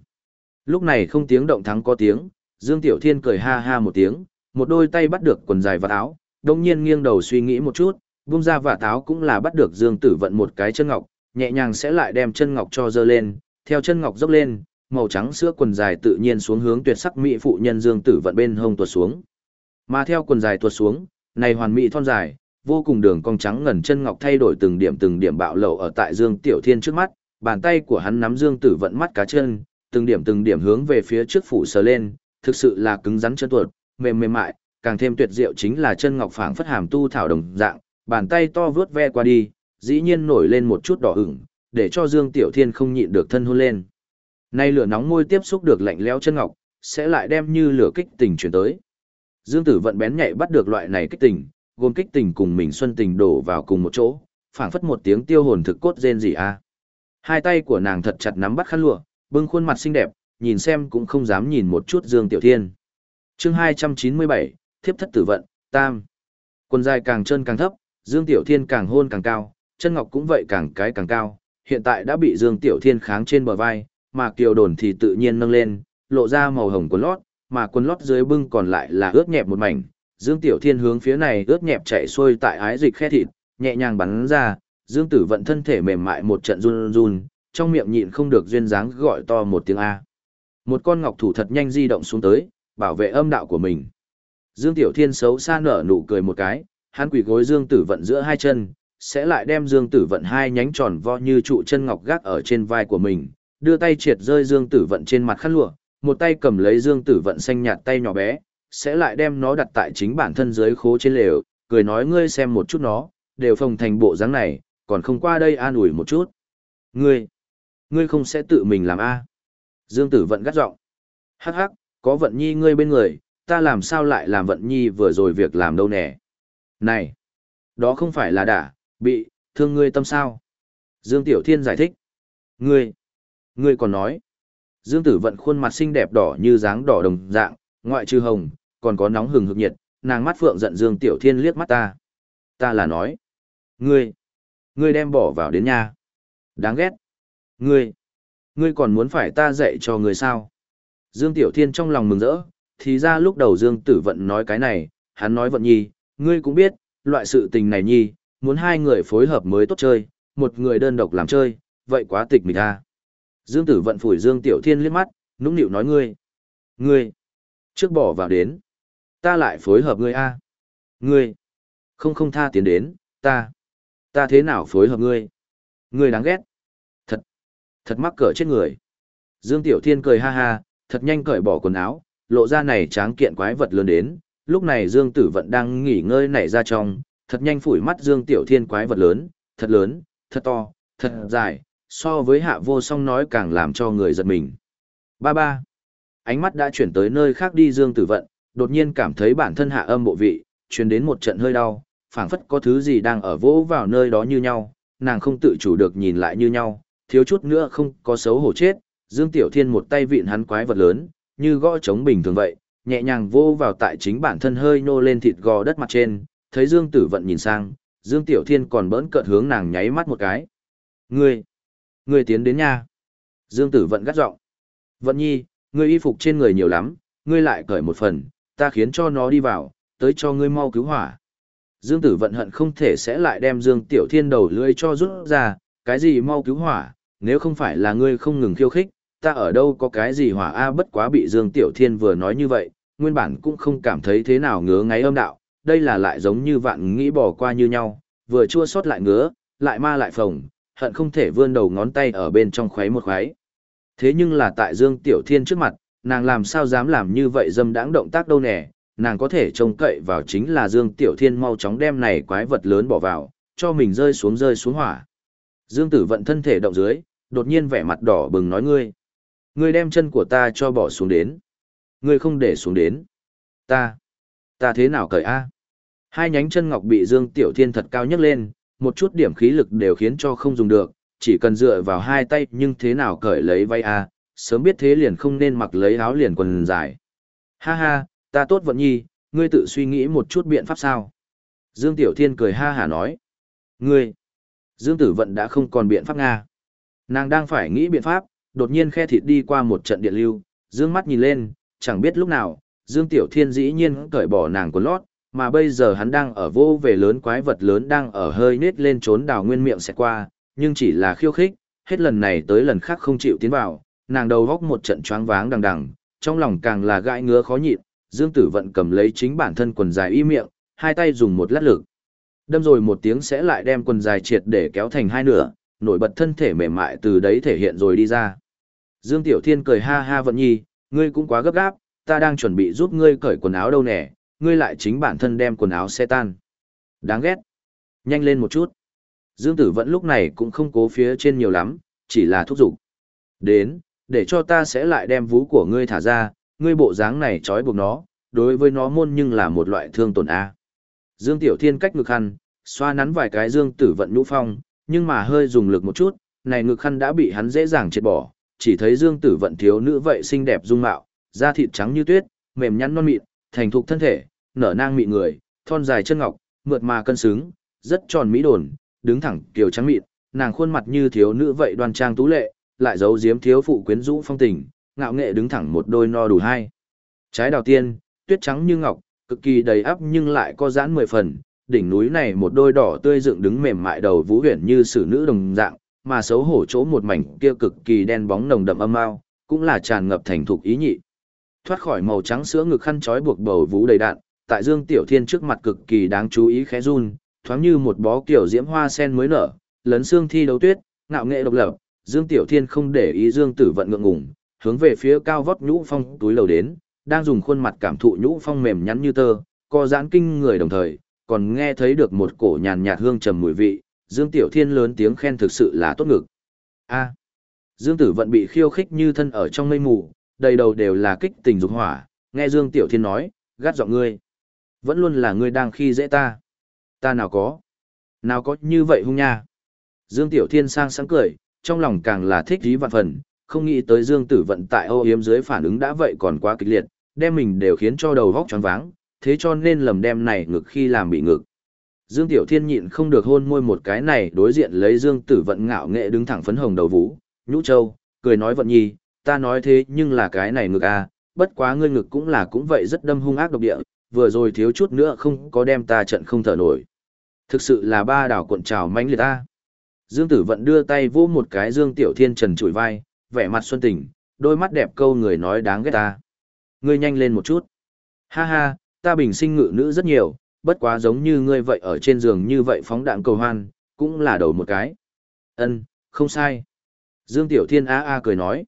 Lúc này không tiếng động thắng có tiếng, Dương Tiểu Thiên cười ha ha một tiếng, một đôi tay bắt được quần dài và áo, đồng nhiên nghiêng đầu suy nghĩ một chút, vung ra và áo cũng là bắt được Dương Tử Vận một cái chân ngọc, nhẹ nhàng sẽ lại đem chân ngọc cho dơ lên, theo chân ngọc dốc lên, màu trắng sữa quần dài tự nhiên xuống hướng tuyệt sắc mỹ phụ nhân Dương Tử Vận bên hông tuột xuống. Mà theo quần dài tuột xuống, này hoàn mỹ thon dài, vô cùng đường cong trắng ngần chân ngọc thay đổi từng điểm từng điểm bạo lậu ở tại Dương Tiểu Thiên trước mắt, bàn tay của hắn nắm Dương Tử Vận mắt cá chân, từng điểm từng điểm hướng về phía trước phủ sờ lên, thực sự là cứng rắn chân tuột, mềm mềm mại, càng thêm tuyệt diệu chính là chân ngọc phảng phất hàm tu thảo đồng dạng, bàn tay to vướt ve qua đi, dĩ nhiên nổi lên một chút đỏ ửng, để cho Dương Tiểu Thiên không nhịn được thân hôn lên. Nay lửa nóng môi tiếp xúc được lạnh lẽo chân ngọc, sẽ lại đem như lửa kích tình chuyển tới. Dương Tử vận bén nhạy bắt được loại này kích tình, gồm kích tình cùng mình xuân tình đổ vào cùng một chỗ, phảng phất một tiếng tiêu hồn thực cốt rên gì a. Hai tay của nàng thật chặt nắm bắt khăn lụa, bưng khuôn mặt xinh đẹp, nhìn xem cũng không dám nhìn một chút Dương Tiểu Thiên. Chương 297, Thiếp thất tử vận, tam. Quần dài càng chân càng thấp, Dương Tiểu Thiên càng hôn càng cao, chân ngọc cũng vậy càng cái càng cao, hiện tại đã bị Dương Tiểu Thiên kháng trên bờ vai, mà kiều đồn thì tự nhiên nâng lên, lộ ra màu hồng quần lót, mà quần lót dưới bưng còn lại là ướt nhẹp một mảnh. Dương Tiểu Thiên hướng phía này ướt nhẹp chạy xuôi tại ái dịch khe thịt, nhẹ nhàng bắn ra, Dương Tử vận thân thể mềm mại một trận run run, trong miệng nhịn không được duyên dáng gọi to một tiếng A. Một con ngọc thủ thật nhanh di động xuống tới, bảo vệ âm đạo của mình. Dương Tiểu Thiên xấu xa nở nụ cười một cái, hắn quỳ gối Dương Tử vận giữa hai chân, sẽ lại đem Dương Tử Vận hai nhánh tròn vo như trụ chân ngọc gác ở trên vai của mình, đưa tay triệt rơi Dương Tử Vận trên mặt khăn lụa, một tay cầm lấy Dương Tử Vận xanh nhạt tay nhỏ bé, sẽ lại đem nó đặt tại chính bản thân dưới khố trên lều, cười nói ngươi xem một chút nó, đều phồng thành bộ dáng này, còn không qua đây an ủi một chút. Ngươi, ngươi không sẽ tự mình làm a? Dương Tử Vận gắt giọng. Hắc hắc, có Vận Nhi ngươi bên người, ta làm sao lại làm Vận Nhi vừa rồi việc làm đâu nè. Này, đó không phải là đả, Bị, thương ngươi tâm sao? Dương Tiểu Thiên giải thích. Ngươi, ngươi còn nói. Dương Tử Vận khuôn mặt xinh đẹp đỏ như dáng đỏ đồng dạng, ngoại trừ hồng, còn có nóng hừng hực nhiệt, nàng mắt phượng giận Dương Tiểu Thiên liếc mắt ta. Ta là nói. Ngươi, ngươi đem bỏ vào đến nhà. Đáng ghét. Ngươi, ngươi còn muốn phải ta dạy cho ngươi sao? Dương Tiểu Thiên trong lòng mừng rỡ, thì ra lúc đầu Dương Tử Vận nói cái này, hắn nói Vận Nhi, ngươi cũng biết, loại sự tình này Nhi, muốn hai người phối hợp mới tốt chơi, một người đơn độc làm chơi, vậy quá tịch mịch ta. Dương Tử vận phủi Dương Tiểu Thiên liếc mắt, nũng nịu nói ngươi. Ngươi, trước bỏ vào đến, ta lại phối hợp ngươi a. Ngươi, không không tha tiến đến, ta, ta thế nào phối hợp ngươi? Ngươi đáng ghét. Thật, thật mắc cỡ chết người. Dương Tiểu Thiên cười ha ha, thật nhanh cởi bỏ quần áo, lộ ra này tráng kiện quái vật lớn đến. Lúc này Dương Tử Vận đang nghỉ ngơi nảy ra trong, thật nhanh phủi mắt Dương Tiểu Thiên quái vật lớn, thật lớn, thật to, thật dài, so với hạ vô song nói càng làm cho người giật mình. Ba ba. Ánh mắt đã chuyển tới nơi khác đi Dương Tử Vận, đột nhiên cảm thấy bản thân hạ âm bộ vị, truyền đến một trận hơi đau, phảng phất có thứ gì đang ở vỗ vào nơi đó như nhau, nàng không tự chủ được nhìn lại như nhau, thiếu chút nữa không có xấu hổ chết, Dương Tiểu Thiên một tay vịn hắn quái vật lớn, như gõ trống bình thường vậy, nhẹ nhàng vô vào tại chính bản thân hơi nô lên thịt gò đất mặt trên, thấy Dương Tử Vận nhìn sang, Dương Tiểu Thiên còn bỡn cợt hướng nàng nháy mắt một cái. Ngươi, ngươi tiến đến nha. Dương Tử Vận gắt giọng. Vận nhi, ngươi y phục trên người nhiều lắm, ngươi lại cởi một phần, ta khiến cho nó đi vào, tới cho ngươi mau cứu hỏa. Dương Tử Vận hận không thể sẽ lại đem Dương Tiểu Thiên đầu lưỡi cho rút ra, cái gì mau cứu hỏa, nếu không phải là ngươi không ngừng khiêu khích, ta ở đâu có cái gì hỏa a bất quá bị Dương Tiểu Thiên vừa nói như vậy, nguyên bản cũng không cảm thấy thế nào ngứa ngáy âm đạo, đây là lại giống như vạn nghĩ bỏ qua như nhau, vừa chua xót lại ngứa, lại ma lại phồng, hận không thể vươn đầu ngón tay ở bên trong khoáy một khoáy. Thế nhưng là tại Dương Tiểu Thiên trước mặt, nàng làm sao dám làm như vậy dâm đãng động tác đâu nè, nàng có thể trông cậy vào chính là Dương Tiểu Thiên mau chóng đem này quái vật lớn bỏ vào, cho mình rơi xuống rơi xuống hỏa. Dương Tử vận thân thể động dưới, đột nhiên vẻ mặt đỏ bừng nói ngươi. Ngươi đem chân của ta cho bỏ xuống đến. Ngươi không để xuống đến. Ta. Ta thế nào cởi a? Hai nhánh chân ngọc bị Dương Tiểu Thiên thật cao nhấc lên, một chút điểm khí lực đều khiến cho không dùng được, chỉ cần dựa vào hai tay nhưng thế nào cởi lấy vai a, sớm biết thế liền không nên mặc lấy áo liền quần dài. Ha ha, ta tốt vận nhi, ngươi tự suy nghĩ một chút biện pháp sao? Dương Tiểu Thiên cười ha hả nói. Ngươi, Dương Tử Vận đã không còn biện pháp Nga. Nàng đang phải nghĩ biện pháp, đột nhiên khe thịt đi qua một trận điện lưu, dương mắt nhìn lên, chẳng biết lúc nào, Dương Tiểu Thiên dĩ nhiên cởi bỏ nàng quần lót, mà bây giờ hắn đang ở vô về lớn quái vật lớn đang ở hơi nết lên trốn đào nguyên miệng sẽ qua, nhưng chỉ là khiêu khích, hết lần này tới lần khác không chịu tiến vào, nàng đầu góc một trận choáng váng đằng đằng, trong lòng càng là gãi ngứa khó nhịn, Dương Tử Vận cầm lấy chính bản thân quần dài y miệng, hai tay dùng một lát lực. Đâm rồi một tiếng sẽ lại đem quần dài triệt để kéo thành hai nửa, nổi bật thân thể mềm mại từ đấy thể hiện rồi đi ra. Dương Tiểu Thiên cười ha ha vận nhi, ngươi cũng quá gấp gáp, ta đang chuẩn bị giúp ngươi cởi quần áo đâu nè, ngươi lại chính bản thân đem quần áo xe tan. Đáng ghét. Nhanh lên một chút. Dương Tử vẫn lúc này cũng không cố phía trên nhiều lắm, chỉ là thúc giục. Đến, để cho ta sẽ lại đem vú của ngươi thả ra, ngươi bộ dáng này trói buộc nó, đối với nó môn nhưng là một loại thương tổn A. Dương Tiểu Thiên cách ngực khăn, xoa nắn vài cái Dương Tử vận nhũ phong, nhưng mà hơi dùng lực một chút, này ngực khăn đã bị hắn dễ dàng triệt bỏ, chỉ thấy Dương Tử vận thiếu nữ vậy xinh đẹp dung mạo, da thịt trắng như tuyết, mềm nhăn non mịn, thành thục thân thể, nở nang mịn người, thon dài chân ngọc, mượt mà cân xứng, rất tròn mỹ đồn, đứng thẳng kiều trắng mịn, nàng khuôn mặt như thiếu nữ vậy đoan trang tú lệ, lại giấu giếm thiếu phụ quyến rũ phong tình, ngạo nghệ đứng thẳng một đôi no đủ hai. Trái đào tiên, tuyết trắng như ngọc, cực kỳ đầy ắp nhưng lại có giãn mười phần, đỉnh núi này một đôi đỏ tươi dựng đứng mềm mại đầu vũ huyền như sử nữ đồng dạng, mà xấu hổ chỗ một mảnh kia cực kỳ đen bóng nồng đậm âm mao, cũng là tràn ngập thành thục ý nhị. Thoát khỏi màu trắng sữa ngực khăn trói buộc bầu vú đầy đạn, tại Dương Tiểu Thiên trước mặt cực kỳ đáng chú ý khẽ run, thoáng như một bó kiểu diễm hoa sen mới nở, lấn xương thi đấu tuyết, ngạo nghệ độc lập, Dương Tiểu Thiên không để ý Dương Tử vận ngượng ngùng, hướng về phía cao vót nhũ phong túi lầu đến, đang dùng khuôn mặt cảm thụ nhũ phong mềm nhắn như tơ, co giãn kinh người đồng thời, còn nghe thấy được một cổ nhàn nhạt hương trầm mùi vị, Dương Tiểu Thiên lớn tiếng khen thực sự là tốt ngực. A. Dương Tử vận bị khiêu khích như thân ở trong mây mù, đầy đầu đều là kích tình dục hỏa, nghe Dương Tiểu Thiên nói, gắt giọng ngươi. Vẫn luôn là ngươi đang khi dễ ta. Ta nào có. Nào có như vậy hung nha. Dương Tiểu Thiên sang sáng cười, trong lòng càng là thích dí vạn phần, không nghĩ tới Dương Tử vận tại ô yếm dưới phản ứng đã vậy còn quá kịch liệt, đem mình đều khiến cho đầu vóc choáng váng, thế cho nên lầm đem này ngực khi làm bị ngực. Dương Tiểu Thiên nhịn không được hôn môi một cái này đối diện lấy Dương Tử vận ngạo nghệ đứng thẳng phấn hồng đầu vũ, nhũ châu, cười nói vận nhi, ta nói thế nhưng là cái này ngực à, bất quá ngươi ngực cũng là cũng vậy rất đâm hung ác độc địa, vừa rồi thiếu chút nữa không có đem ta trận không thở nổi. Thực sự là ba đảo cuộn trào mãnh liệt ta. Dương Tử Vận đưa tay vô một cái Dương Tiểu Thiên trần trụi vai, vẻ mặt xuân tình, đôi mắt đẹp câu người nói đáng ghét ta. Ngươi nhanh lên một chút. Ha ha, ta bình sinh ngự nữ rất nhiều, bất quá giống như ngươi vậy ở trên giường như vậy phóng đạn cầu hoan, cũng là đầu một cái. Ân, không sai. Dương Tiểu Thiên a a cười nói.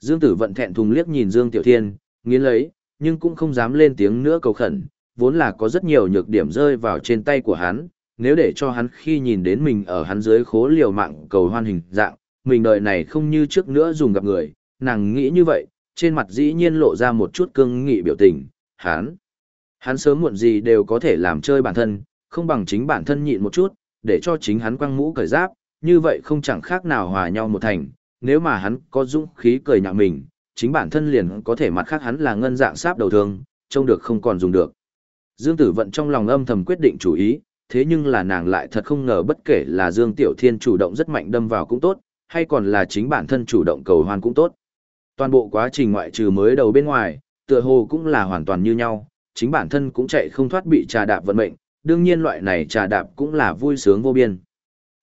Dương Tử Vận thẹn thùng liếc nhìn Dương Tiểu Thiên, nghiến lấy, nhưng cũng không dám lên tiếng nữa cầu khẩn, vốn là có rất nhiều nhược điểm rơi vào trên tay của hắn, nếu để cho hắn khi nhìn đến mình ở hắn dưới khố liều mạng cầu hoan hình dạng, mình đời này không như trước nữa dùng gặp người, nàng nghĩ như vậy, trên mặt dĩ nhiên lộ ra một chút cương nghị biểu tình, hắn, hắn sớm muộn gì đều có thể làm chơi bản thân, không bằng chính bản thân nhịn một chút, để cho chính hắn quăng mũ cởi giáp, như vậy không chẳng khác nào hòa nhau một thành, nếu mà hắn có dũng khí cười nhạo mình, chính bản thân liền có thể mặt khác hắn là ngân dạng sáp đầu thương, trông được không còn dùng được. Dương Tử Vận trong lòng âm thầm quyết định chủ ý, thế nhưng là nàng lại thật không ngờ bất kể là Dương Tiểu Thiên chủ động rất mạnh đâm vào cũng tốt, hay còn là chính bản thân chủ động cầu hoan cũng tốt. Toàn bộ quá trình ngoại trừ mới đầu bên ngoài, tựa hồ cũng là hoàn toàn như nhau, chính bản thân cũng chạy không thoát bị trà đạp vận mệnh, đương nhiên loại này trà đạp cũng là vui sướng vô biên.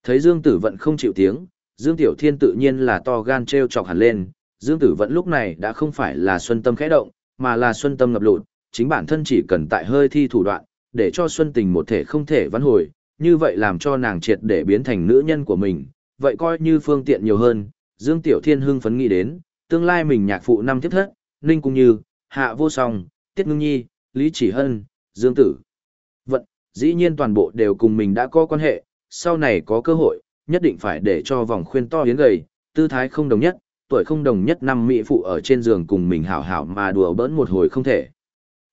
Thấy Dương Tử Vận không chịu tiếng, Dương Tiểu Thiên tự nhiên là to gan treo chọc hẳn lên, Dương Tử Vận lúc này đã không phải là xuân tâm khẽ động, mà là xuân tâm ngập lụt, chính bản thân chỉ cần tại hơi thi thủ đoạn, để cho Xuân Tình một thể không thể vãn hồi, như vậy làm cho nàng triệt để biến thành nữ nhân của mình, vậy coi như phương tiện nhiều hơn, Dương Tiểu Thiên hưng phấn nghĩ đến, tương lai mình nhạc phụ năm tiếp thất, Ninh Cung Như, Hạ Vô Song, Tiết Ngưng Nhi, Lý Chỉ Hân, Dương Tử. Vận, dĩ nhiên toàn bộ đều cùng mình đã có quan hệ, sau này có cơ hội, nhất định phải để cho vòng khuyên to hiến gầy, tư thái không đồng nhất, tuổi không đồng nhất năm mỹ phụ ở trên giường cùng mình hảo hảo mà đùa bỡn một hồi không thể.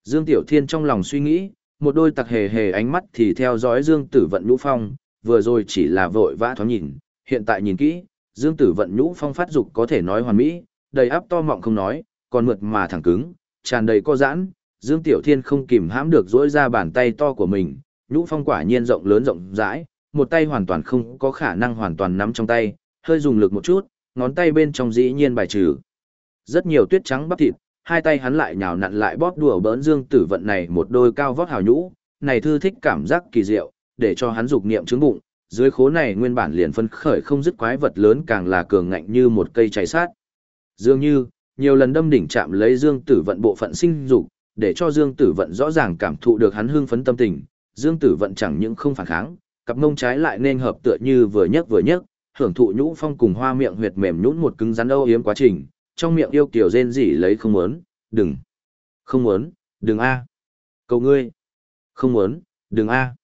Dương Tiểu Thiên trong lòng suy nghĩ, một đôi tặc hề hề ánh mắt thì theo dõi Dương Tử Vận Nhũ Phong, vừa rồi chỉ là vội vã thoáng nhìn, hiện tại nhìn kỹ, Dương Tử Vận Nhũ Phong phát dục có thể nói hoàn mỹ, đầy áp to mọng không nói, còn mượt mà thẳng cứng, tràn đầy co giãn, Dương Tiểu Thiên không kìm hãm được dỗi ra bàn tay to của mình, Nhũ Phong quả nhiên rộng lớn rộng rãi, một tay hoàn toàn không có khả năng hoàn toàn nắm trong tay, hơi dùng lực một chút, ngón tay bên trong dĩ nhiên bài trừ. Rất nhiều tuyết trắng bắp thịt, hai tay hắn lại nhào nặn lại bóp đùa bỡn Dương Tử Vận này một đôi cao vót hào nhũ, này thư thích cảm giác kỳ diệu, để cho hắn dục niệm trứng bụng, dưới khố này nguyên bản liền phân khởi không dứt quái vật lớn càng là cường ngạnh như một cây cháy sát. Dường như, nhiều lần đâm đỉnh chạm lấy Dương Tử Vận bộ phận sinh dục, để cho Dương Tử Vận rõ ràng cảm thụ được hắn hưng phấn tâm tình, Dương Tử Vận chẳng những không phản kháng, cặp mông trái lại nên hợp tựa như vừa nhấc vừa nhấc, hưởng thụ nhũ phong cùng hoa miệng huyệt mềm nhũn một cứng rắn âu yếm quá trình, trong miệng yêu kiều rên rỉ lấy không muốn, đừng, không muốn, đừng a, cầu ngươi, không muốn, đừng a.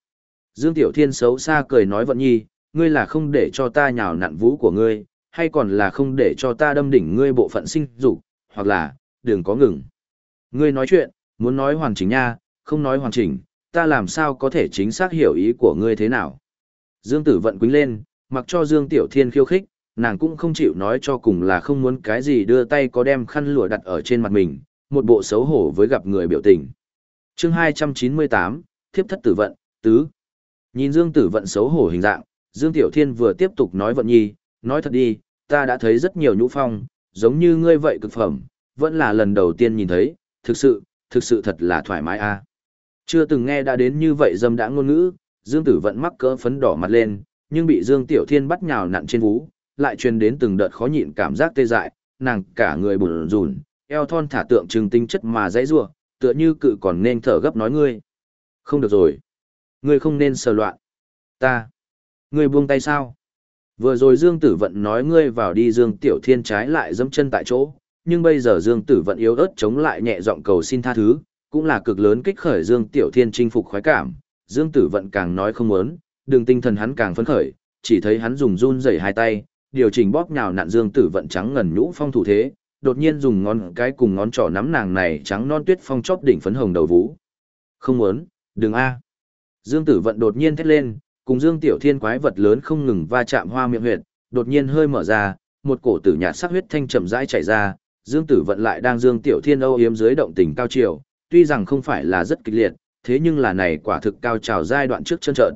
Dương Tiểu Thiên xấu xa cười nói vận nhi, ngươi là không để cho ta nhào nặn vũ của ngươi, hay còn là không để cho ta đâm đỉnh ngươi bộ phận sinh dục, hoặc là, đừng có ngừng. Ngươi nói chuyện, muốn nói hoàn chỉnh nha, không nói hoàn chỉnh, ta làm sao có thể chính xác hiểu ý của ngươi thế nào. Dương Tử vận quính lên, mặc cho Dương Tiểu Thiên khiêu khích, nàng cũng không chịu nói cho cùng là không muốn cái gì đưa tay có đem khăn lụa đặt ở trên mặt mình, một bộ xấu hổ với gặp người biểu tình. chương 298, Thiếp thất tử vận, tứ. Nhìn Dương Tử vận xấu hổ hình dạng, Dương Tiểu Thiên vừa tiếp tục nói vận nhi, nói thật đi, ta đã thấy rất nhiều nhũ phong, giống như ngươi vậy cực phẩm, vẫn là lần đầu tiên nhìn thấy, thực sự, thực sự thật là thoải mái a. Chưa từng nghe đã đến như vậy dâm đã ngôn ngữ, Dương Tử vận mắc cỡ phấn đỏ mặt lên, nhưng bị Dương Tiểu Thiên bắt nhào nặn trên vú, lại truyền đến từng đợt khó nhịn cảm giác tê dại, nàng cả người bùn rùn, eo thon thả tượng trưng tinh chất mà dãy rủa, tựa như cự còn nên thở gấp nói ngươi. Không được rồi. Ngươi không nên sờ loạn. Ta. Ngươi buông tay sao? Vừa rồi Dương Tử Vận nói ngươi vào đi Dương Tiểu Thiên trái lại dẫm chân tại chỗ, nhưng bây giờ Dương Tử Vận yếu ớt chống lại nhẹ giọng cầu xin tha thứ, cũng là cực lớn kích khởi Dương Tiểu Thiên chinh phục khoái cảm. Dương Tử Vận càng nói không muốn, đường tinh thần hắn càng phấn khởi, chỉ thấy hắn dùng run rẩy hai tay, điều chỉnh bóp nhào nặn Dương Tử Vận trắng ngần nhũ phong thủ thế, đột nhiên dùng ngón cái cùng ngón trỏ nắm nàng này trắng non tuyết phong chóp đỉnh phấn hồng đầu vũ. Không muốn, đừng a. Dương Tử Vận đột nhiên thét lên, cùng Dương Tiểu Thiên quái vật lớn không ngừng va chạm hoa miệng huyệt, đột nhiên hơi mở ra, một cổ tử nhạt sắc huyết thanh chậm rãi chảy ra, Dương Tử Vận lại đang Dương Tiểu Thiên âu yếm dưới động tình cao triều, tuy rằng không phải là rất kịch liệt, thế nhưng là này quả thực cao trào giai đoạn trước chân trợn.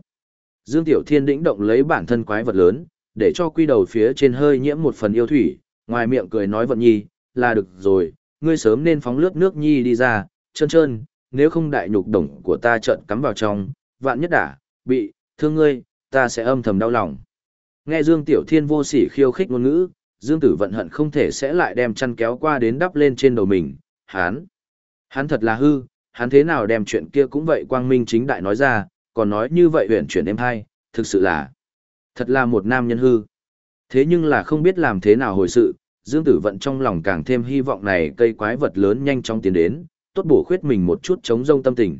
Dương Tiểu Thiên đĩnh động lấy bản thân quái vật lớn, để cho quy đầu phía trên hơi nhiễm một phần yêu thủy, ngoài miệng cười nói vận nhi, là được rồi, ngươi sớm nên phóng lướt nước nhi đi ra, trơn trơn, nếu không đại nhục đồng của ta trợn cắm vào trong, vạn nhất đã, bị, thương ngươi, ta sẽ âm thầm đau lòng. Nghe Dương Tiểu Thiên vô sỉ khiêu khích ngôn ngữ, Dương Tử vận hận không thể sẽ lại đem chăn kéo qua đến đắp lên trên đầu mình, hán. Hắn thật là hư, hắn thế nào đem chuyện kia cũng vậy quang minh chính đại nói ra, còn nói như vậy huyền chuyển em hai, thực sự là, thật là một nam nhân hư. Thế nhưng là không biết làm thế nào hồi sự, Dương Tử Vận trong lòng càng thêm hy vọng này cây quái vật lớn nhanh chóng tiến đến, tốt bổ khuyết mình một chút chống rông tâm tình.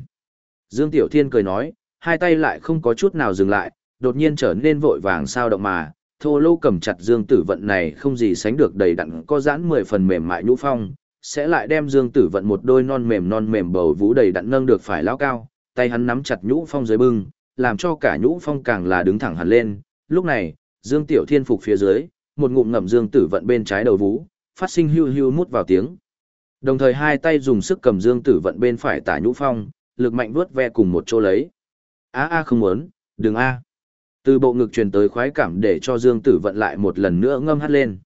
Dương Tiểu Thiên cười nói, hai tay lại không có chút nào dừng lại, đột nhiên trở nên vội vàng sao động mà, thô lô cầm chặt Dương Tử Vận này không gì sánh được đầy đặn có giãn mười phần mềm mại nhũ phong, sẽ lại đem Dương Tử Vận một đôi non mềm non mềm bầu vú đầy đặn nâng được phải lao cao, tay hắn nắm chặt nhũ phong dưới bưng, làm cho cả nhũ phong càng là đứng thẳng hẳn lên. Lúc này, Dương Tiểu Thiên phục phía dưới, một ngụm ngậm Dương Tử Vận bên trái đầu vú, phát sinh hưu hưu mút vào tiếng. Đồng thời hai tay dùng sức cầm Dương Tử Vận bên phải tả nhũ phong, lực mạnh vuốt ve cùng một chỗ lấy. A a không muốn, đừng a. Từ bộ ngực truyền tới khoái cảm để cho Dương Tử Vận lại một lần nữa ngâm hát lên.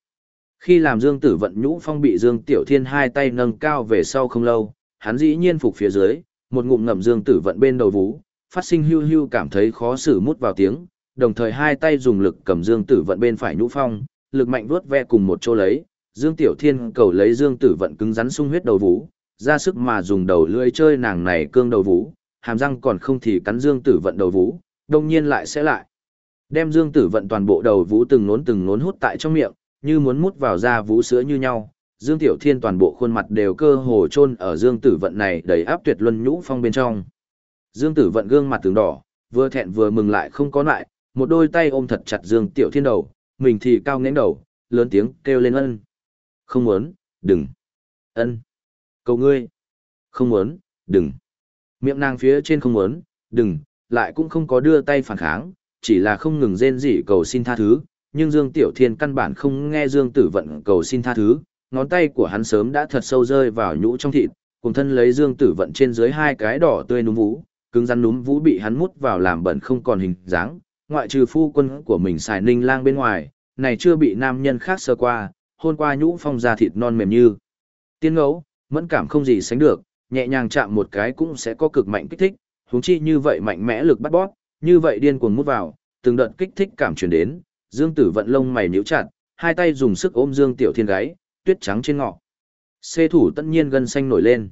Khi làm Dương Tử Vận nhũ phong bị Dương Tiểu Thiên hai tay nâng cao về sau không lâu, hắn dĩ nhiên phục phía dưới, một ngụm ngậm Dương Tử Vận bên đầu vú, phát sinh hưu hưu cảm thấy khó xử mút vào tiếng, đồng thời hai tay dùng lực cầm Dương Tử Vận bên phải nhũ phong, lực mạnh vuốt ve cùng một chỗ lấy, Dương Tiểu Thiên cầu lấy Dương Tử Vận cứng rắn sung huyết đầu vú, ra sức mà dùng đầu lưỡi chơi nàng này cương đầu vũ, hàm răng còn không thì cắn Dương Tử Vận đầu vũ, đông nhiên lại sẽ lại. Đem Dương Tử Vận toàn bộ đầu vũ từng nốn từng nốn hút tại trong miệng, như muốn mút vào da vũ sữa như nhau. Dương Tiểu Thiên toàn bộ khuôn mặt đều cơ hồ chôn ở Dương Tử Vận này đầy áp tuyệt luân nhũ phong bên trong. Dương Tử Vận gương mặt tướng đỏ, vừa thẹn vừa mừng lại không có lại, một đôi tay ôm thật chặt Dương Tiểu Thiên đầu, mình thì cao nghẽn đầu, lớn tiếng kêu lên ân. Không muốn, đừng. Ân. Cầu ngươi. Không muốn, đừng. Miệng nàng phía trên không muốn, đừng, lại cũng không có đưa tay phản kháng, chỉ là không ngừng rên rỉ cầu xin tha thứ, nhưng Dương Tiểu Thiên căn bản không nghe Dương Tử Vận cầu xin tha thứ, ngón tay của hắn sớm đã thật sâu rơi vào nhũ trong thịt, cùng thân lấy Dương Tử Vận trên dưới hai cái đỏ tươi núm vú, cứng rắn núm vú bị hắn mút vào làm bẩn không còn hình dáng, ngoại trừ phu quân của mình xài ninh lang bên ngoài, này chưa bị nam nhân khác sơ qua, hôn qua nhũ phong ra thịt non mềm như. Tiên ngẫu, mẫn cảm không gì sánh được, nhẹ nhàng chạm một cái cũng sẽ có cực mạnh kích thích, huống chi như vậy mạnh mẽ lực bắt bóp, như vậy điên cuồng mút vào, từng đợt kích thích cảm truyền đến, Dương Tử vận lông mày nhíu chặt, hai tay dùng sức ôm Dương Tiểu Thiên gáy, tuyết trắng trên ngọ. Xê thủ tất nhiên gân xanh nổi lên.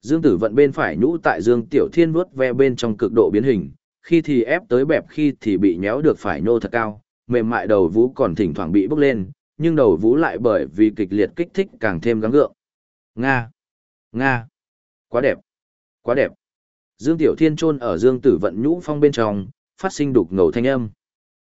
Dương Tử vận bên phải nhũ tại Dương Tiểu Thiên vuốt ve bên trong cực độ biến hình, khi thì ép tới bẹp khi thì bị nhéo được phải nô thật cao, mềm mại đầu vũ còn thỉnh thoảng bị bốc lên, nhưng đầu vũ lại bởi vì kịch liệt kích thích càng thêm gắng gượng. Nga! Nga! Quá đẹp! Quá đẹp! Dương Tiểu Thiên chôn ở Dương Tử Vận nhũ phong bên trong, phát sinh đục ngầu thanh âm.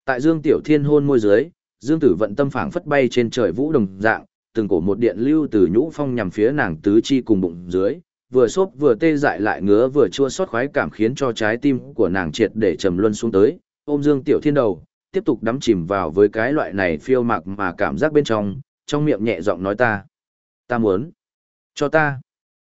Tại Dương Tiểu Thiên hôn môi dưới, Dương Tử Vận tâm phảng phất bay trên trời vũ đồng dạng, từng cổ một điện lưu từ nhũ phong nhằm phía nàng tứ chi cùng bụng dưới, vừa xốp vừa tê dại lại ngứa vừa chua xót khoái cảm khiến cho trái tim của nàng triệt để trầm luân xuống tới, ôm Dương Tiểu Thiên đầu, tiếp tục đắm chìm vào với cái loại này phiêu mạc mà cảm giác bên trong, trong miệng nhẹ giọng nói ta. Ta muốn. Cho ta.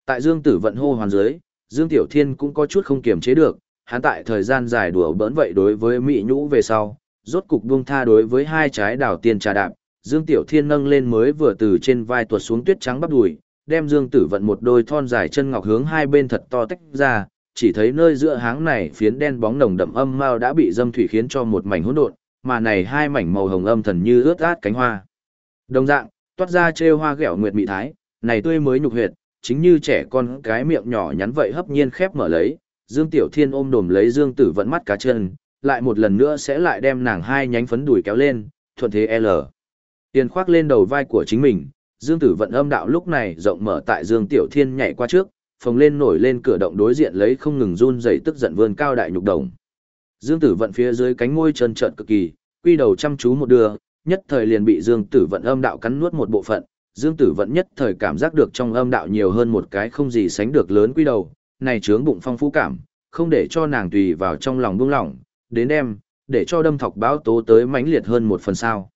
Tại Dương Tử vận hô hoàn dưới, Dương Tiểu Thiên cũng có chút không kiềm chế được, hắn tại thời gian dài đùa bỡn vậy đối với Mỹ Nhũ về sau, rốt cục buông tha đối với hai trái đảo tiên trà đạp, Dương Tiểu Thiên nâng lên mới vừa từ trên vai tuột xuống tuyết trắng bắp đùi, đem Dương Tử vận một đôi thon dài chân ngọc hướng hai bên thật to tách ra, chỉ thấy nơi giữa háng này phiến đen bóng nồng đậm âm mao đã bị dâm thủy khiến cho một mảnh hỗn độn, mà này hai mảnh màu hồng âm thần như ướt át cánh hoa. Đồng dạng, toát ra trêu hoa ghẹo nguyệt mỹ thái, này tươi mới nhục huyệt, chính như trẻ con cái miệng nhỏ nhắn vậy hấp nhiên khép mở lấy, Dương Tiểu Thiên ôm đồm lấy Dương Tử vẫn mắt cá chân, lại một lần nữa sẽ lại đem nàng hai nhánh phấn đùi kéo lên, thuận thế L. Tiền khoác lên đầu vai của chính mình, Dương Tử vận âm đạo lúc này rộng mở tại Dương Tiểu Thiên nhảy qua trước, phồng lên nổi lên cửa động đối diện lấy không ngừng run rẩy tức giận vươn cao đại nhục đồng. Dương Tử vận phía dưới cánh môi trơn trợn cực kỳ, quy đầu chăm chú một đường nhất thời liền bị Dương Tử vận âm đạo cắn nuốt một bộ phận, Dương Tử vận nhất thời cảm giác được trong âm đạo nhiều hơn một cái không gì sánh được lớn quy đầu, này chướng bụng phong phú cảm, không để cho nàng tùy vào trong lòng buông lỏng, đến đêm, để cho đâm thọc báo tố tới mãnh liệt hơn một phần sao.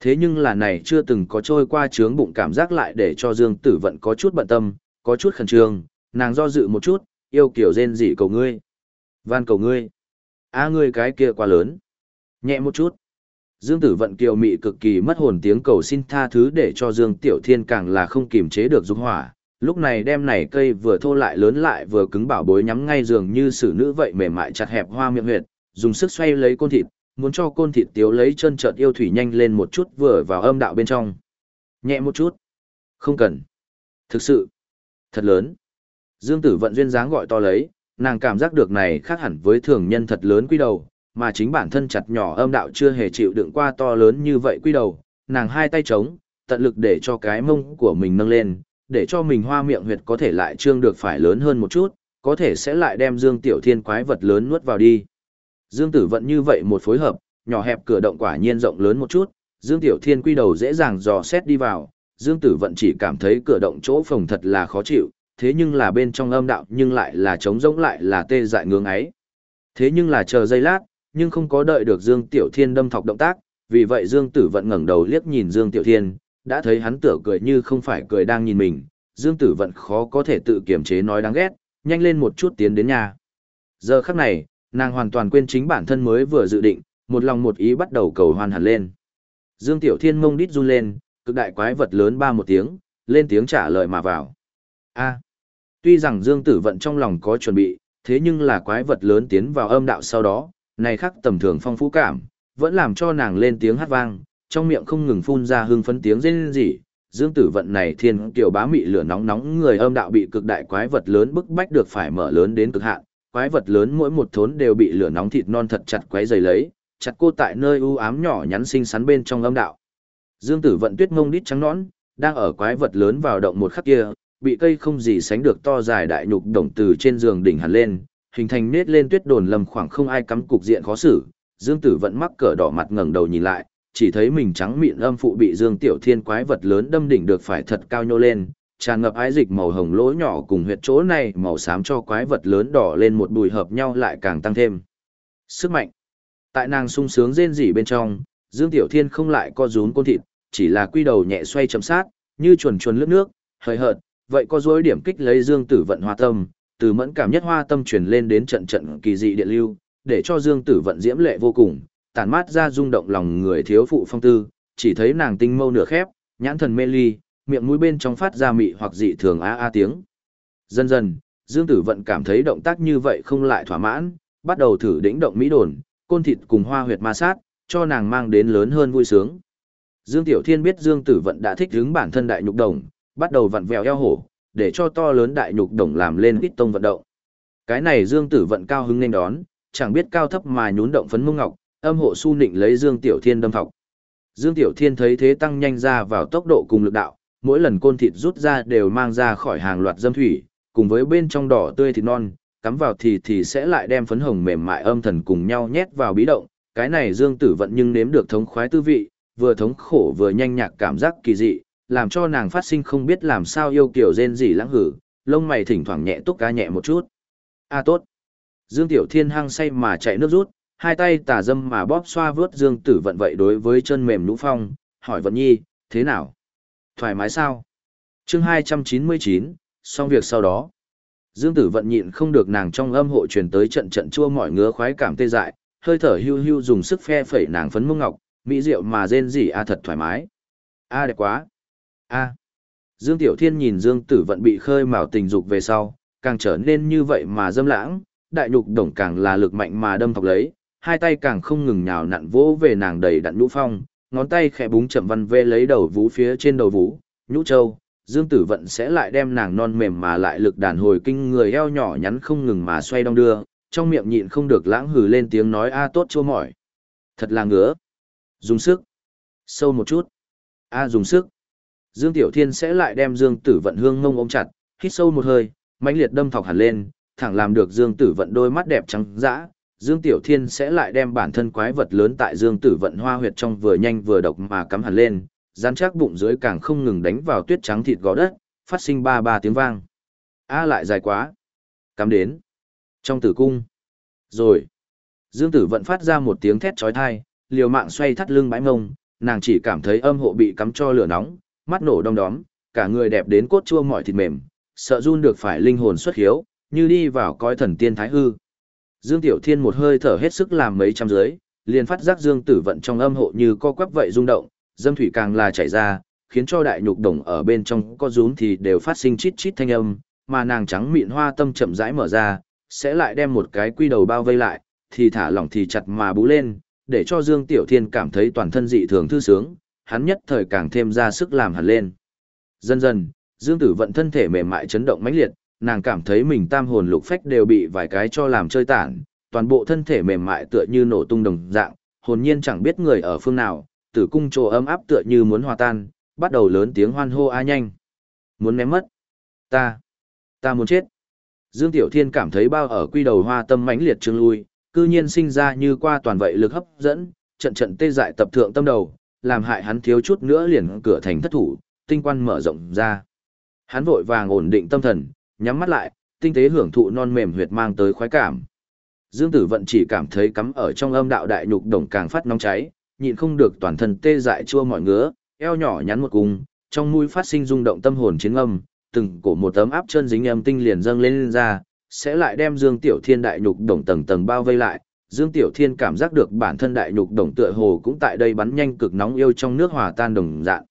Thế nhưng là này chưa từng có trôi qua chướng bụng cảm giác lại để cho Dương Tử vận có chút bận tâm, có chút khẩn trương, nàng do dự một chút, yêu kiểu rên dị cầu ngươi. Van cầu ngươi. a ngươi cái kia quá lớn. Nhẹ một chút. Dương Tử Vận kiều mị cực kỳ mất hồn tiếng cầu xin tha thứ để cho Dương Tiểu Thiên càng là không kiềm chế được dục hỏa. Lúc này đem này cây vừa thô lại lớn lại vừa cứng bảo bối nhắm ngay giường như xử nữ vậy mềm mại chặt hẹp hoa miệng huyệt, dùng sức xoay lấy côn thịt, muốn cho côn thịt tiếu lấy chân chợt yêu thủy nhanh lên một chút vừa vào âm đạo bên trong. Nhẹ một chút. Không cần. Thực sự. Thật lớn. Dương Tử Vận duyên dáng gọi to lấy, nàng cảm giác được này khác hẳn với thường nhân thật lớn quy đầu, mà chính bản thân chặt nhỏ âm đạo chưa hề chịu đựng qua to lớn như vậy quy đầu, nàng hai tay trống, tận lực để cho cái mông của mình nâng lên, để cho mình hoa miệng huyệt có thể lại trương được phải lớn hơn một chút, có thể sẽ lại đem Dương Tiểu Thiên quái vật lớn nuốt vào đi. Dương Tử vận như vậy một phối hợp, nhỏ hẹp cửa động quả nhiên rộng lớn một chút, Dương Tiểu Thiên quy đầu dễ dàng dò xét đi vào, Dương Tử vận chỉ cảm thấy cửa động chỗ phòng thật là khó chịu, thế nhưng là bên trong âm đạo nhưng lại là trống rỗng lại là tê dại ngưỡng ấy. Thế nhưng là chờ giây lát, nhưng không có đợi được Dương Tiểu Thiên đâm thọc động tác, vì vậy Dương Tử Vận ngẩng đầu liếc nhìn Dương Tiểu Thiên, đã thấy hắn tựa cười như không phải cười đang nhìn mình, Dương Tử Vận khó có thể tự kiềm chế nói đáng ghét, nhanh lên một chút tiến đến nhà. Giờ khắc này, nàng hoàn toàn quên chính bản thân mới vừa dự định, một lòng một ý bắt đầu cầu hoàn hẳn lên. Dương Tiểu Thiên mông đít run lên, cực đại quái vật lớn ba một tiếng, lên tiếng trả lời mà vào. A. tuy rằng Dương Tử Vận trong lòng có chuẩn bị, thế nhưng là quái vật lớn tiến vào âm đạo sau đó, này khắc tầm thường phong phú cảm, vẫn làm cho nàng lên tiếng hát vang, trong miệng không ngừng phun ra hương phấn tiếng rên rỉ, Dương Tử Vận này thiên kiều bá mị lửa nóng nóng người âm đạo bị cực đại quái vật lớn bức bách được phải mở lớn đến cực hạn, quái vật lớn mỗi một thốn đều bị lửa nóng thịt non thật chặt quấy dày lấy, chặt cô tại nơi u ám nhỏ nhắn xinh xắn bên trong âm đạo. Dương Tử Vận tuyết ngông đít trắng nõn, đang ở quái vật lớn vào động một khắc kia, bị cây không gì sánh được to dài đại nhục đồng từ trên giường đỉnh hẳn lên, hình thành nết lên tuyết đồn lầm khoảng không ai cắm cục diện khó xử. Dương Tử Vận mắc cỡ đỏ mặt ngẩng đầu nhìn lại, chỉ thấy mình trắng mịn âm phụ bị Dương Tiểu Thiên quái vật lớn đâm đỉnh được phải thật cao nhô lên, tràn ngập ái dịch màu hồng lỗ nhỏ cùng huyệt chỗ này màu xám cho quái vật lớn đỏ lên một bùi hợp nhau lại càng tăng thêm. Sức mạnh. Tại nàng sung sướng rên rỉ bên trong, Dương Tiểu Thiên không lại co rún côn thịt, chỉ là quy đầu nhẹ xoay chấm sát, như chuồn chuồn lướt nước, hơi hợt, vậy có dối điểm kích lấy Dương Tử Vận hoa tâm, từ mẫn cảm nhất hoa tâm truyền lên đến trận trận kỳ dị điện lưu, để cho Dương Tử Vận diễm lệ vô cùng, tản mát ra rung động lòng người thiếu phụ phong tư, chỉ thấy nàng tinh mâu nửa khép, nhãn thần mê ly, miệng mũi bên trong phát ra mị hoặc dị thường a a tiếng. Dần dần, Dương Tử Vận cảm thấy động tác như vậy không lại thỏa mãn, bắt đầu thử đỉnh động mỹ đồn, côn thịt cùng hoa huyệt ma sát, cho nàng mang đến lớn hơn vui sướng. Dương Tiểu Thiên biết Dương Tử Vận đã thích hứng bản thân đại nhục đồng, bắt đầu vặn vẹo eo hổ, để cho to lớn đại nhục đồng làm lên ít tông vận động. Cái này Dương Tử Vận cao hứng nên đón, chẳng biết cao thấp mà nhún động phấn mông ngọc, âm hộ su nịnh lấy Dương Tiểu Thiên đâm thọc. Dương Tiểu Thiên thấy thế tăng nhanh ra vào tốc độ cùng lực đạo, mỗi lần côn thịt rút ra đều mang ra khỏi hàng loạt dâm thủy, cùng với bên trong đỏ tươi thịt non, cắm vào thì thì sẽ lại đem phấn hồng mềm mại âm thần cùng nhau nhét vào bí động. Cái này Dương Tử Vận nhưng nếm được thống khoái tư vị, vừa thống khổ vừa nhanh nhạc cảm giác kỳ dị, làm cho nàng phát sinh không biết làm sao yêu kiểu rên gì lãng hử, lông mày thỉnh thoảng nhẹ túc cá nhẹ một chút. A tốt. Dương Tiểu Thiên hăng say mà chạy nước rút, hai tay tà dâm mà bóp xoa vướt Dương Tử Vận vậy đối với chân mềm lũ phong, hỏi Vận Nhi, thế nào? Thoải mái sao? chương 299, xong việc sau đó. Dương Tử Vận nhịn không được nàng trong âm hộ truyền tới trận trận chua mọi ngứa khoái cảm tê dại, hơi thở hưu hưu dùng sức phe phẩy nàng phấn mông ngọc, mỹ diệu mà rên rỉ a thật thoải mái. A đẹp quá. A. Dương Tiểu Thiên nhìn Dương Tử Vận bị khơi mào tình dục về sau, càng trở nên như vậy mà dâm lãng, đại nhục đồng càng là lực mạnh mà đâm thọc lấy, hai tay càng không ngừng nhào nặn vỗ về nàng đầy đặn nhũ phong, ngón tay khẽ búng chậm văn vê lấy đầu vú phía trên đầu vú, nhũ châu, Dương Tử Vận sẽ lại đem nàng non mềm mà lại lực đàn hồi kinh người eo nhỏ nhắn không ngừng mà xoay đong đưa, trong miệng nhịn không được lãng hừ lên tiếng nói a tốt chua mỏi. Thật là ngứa. Dùng sức. Sâu một chút. A dùng sức. Dương Tiểu Thiên sẽ lại đem Dương Tử Vận hương ngông ôm chặt, hít sâu một hơi, mãnh liệt đâm thọc hẳn lên, thẳng làm được Dương Tử Vận đôi mắt đẹp trắng dã. Dương Tiểu Thiên sẽ lại đem bản thân quái vật lớn tại Dương Tử Vận hoa huyệt trong vừa nhanh vừa độc mà cắm hẳn lên, rắn chắc bụng dưới càng không ngừng đánh vào tuyết trắng thịt gò đất, phát sinh ba ba tiếng vang. A lại dài quá. Cắm đến. Trong tử cung. Rồi. Dương Tử Vận phát ra một tiếng thét chói tai, liều mạng xoay thắt lưng bãi mông, nàng chỉ cảm thấy âm hộ bị cắm cho lửa nóng, mắt nổ đong đóm, cả người đẹp đến cốt chua mỏi thịt mềm, sợ run được phải linh hồn xuất hiếu, như đi vào coi thần tiên thái hư. Dương Tiểu Thiên một hơi thở hết sức làm mấy trăm dưới, liền phát giác Dương Tử vận trong âm hộ như co quắp vậy rung động, dâm thủy càng là chảy ra, khiến cho đại nhục đồng ở bên trong có rún thì đều phát sinh chít chít thanh âm, mà nàng trắng mịn hoa tâm chậm rãi mở ra, sẽ lại đem một cái quy đầu bao vây lại, thì thả lỏng thì chặt mà bú lên, để cho Dương Tiểu Thiên cảm thấy toàn thân dị thường thư sướng, hắn nhất thời càng thêm ra sức làm hẳn lên. Dần dần, Dương Tử vận thân thể mềm mại chấn động mãnh liệt, nàng cảm thấy mình tam hồn lục phách đều bị vài cái cho làm chơi tản, toàn bộ thân thể mềm mại tựa như nổ tung đồng dạng, hồn nhiên chẳng biết người ở phương nào, tử cung trồ ấm áp tựa như muốn hòa tan, bắt đầu lớn tiếng hoan hô a nhanh. Muốn ném mất. Ta. Ta muốn chết. Dương Tiểu Thiên cảm thấy bao ở quy đầu hoa tâm mãnh liệt trương lui, cư nhiên sinh ra như qua toàn vậy lực hấp dẫn, trận trận tê dại tập thượng tâm đầu, làm hại hắn thiếu chút nữa liền cửa thành thất thủ, tinh quan mở rộng ra. Hắn vội vàng ổn định tâm thần, nhắm mắt lại, tinh tế hưởng thụ non mềm huyệt mang tới khoái cảm. Dương Tử Vận chỉ cảm thấy cắm ở trong âm đạo đại nhục đồng càng phát nóng cháy, nhịn không được toàn thân tê dại chua mọi ngứa, eo nhỏ nhắn một cung, trong mũi phát sinh rung động tâm hồn chiến âm, từng cổ một tấm áp chân dính âm tinh liền dâng lên, lên ra, sẽ lại đem Dương Tiểu Thiên đại nhục đồng tầng tầng bao vây lại. Dương Tiểu Thiên cảm giác được bản thân đại nhục đồng tựa hồ cũng tại đây bắn nhanh cực nóng yêu trong nước hòa tan đồng dạng.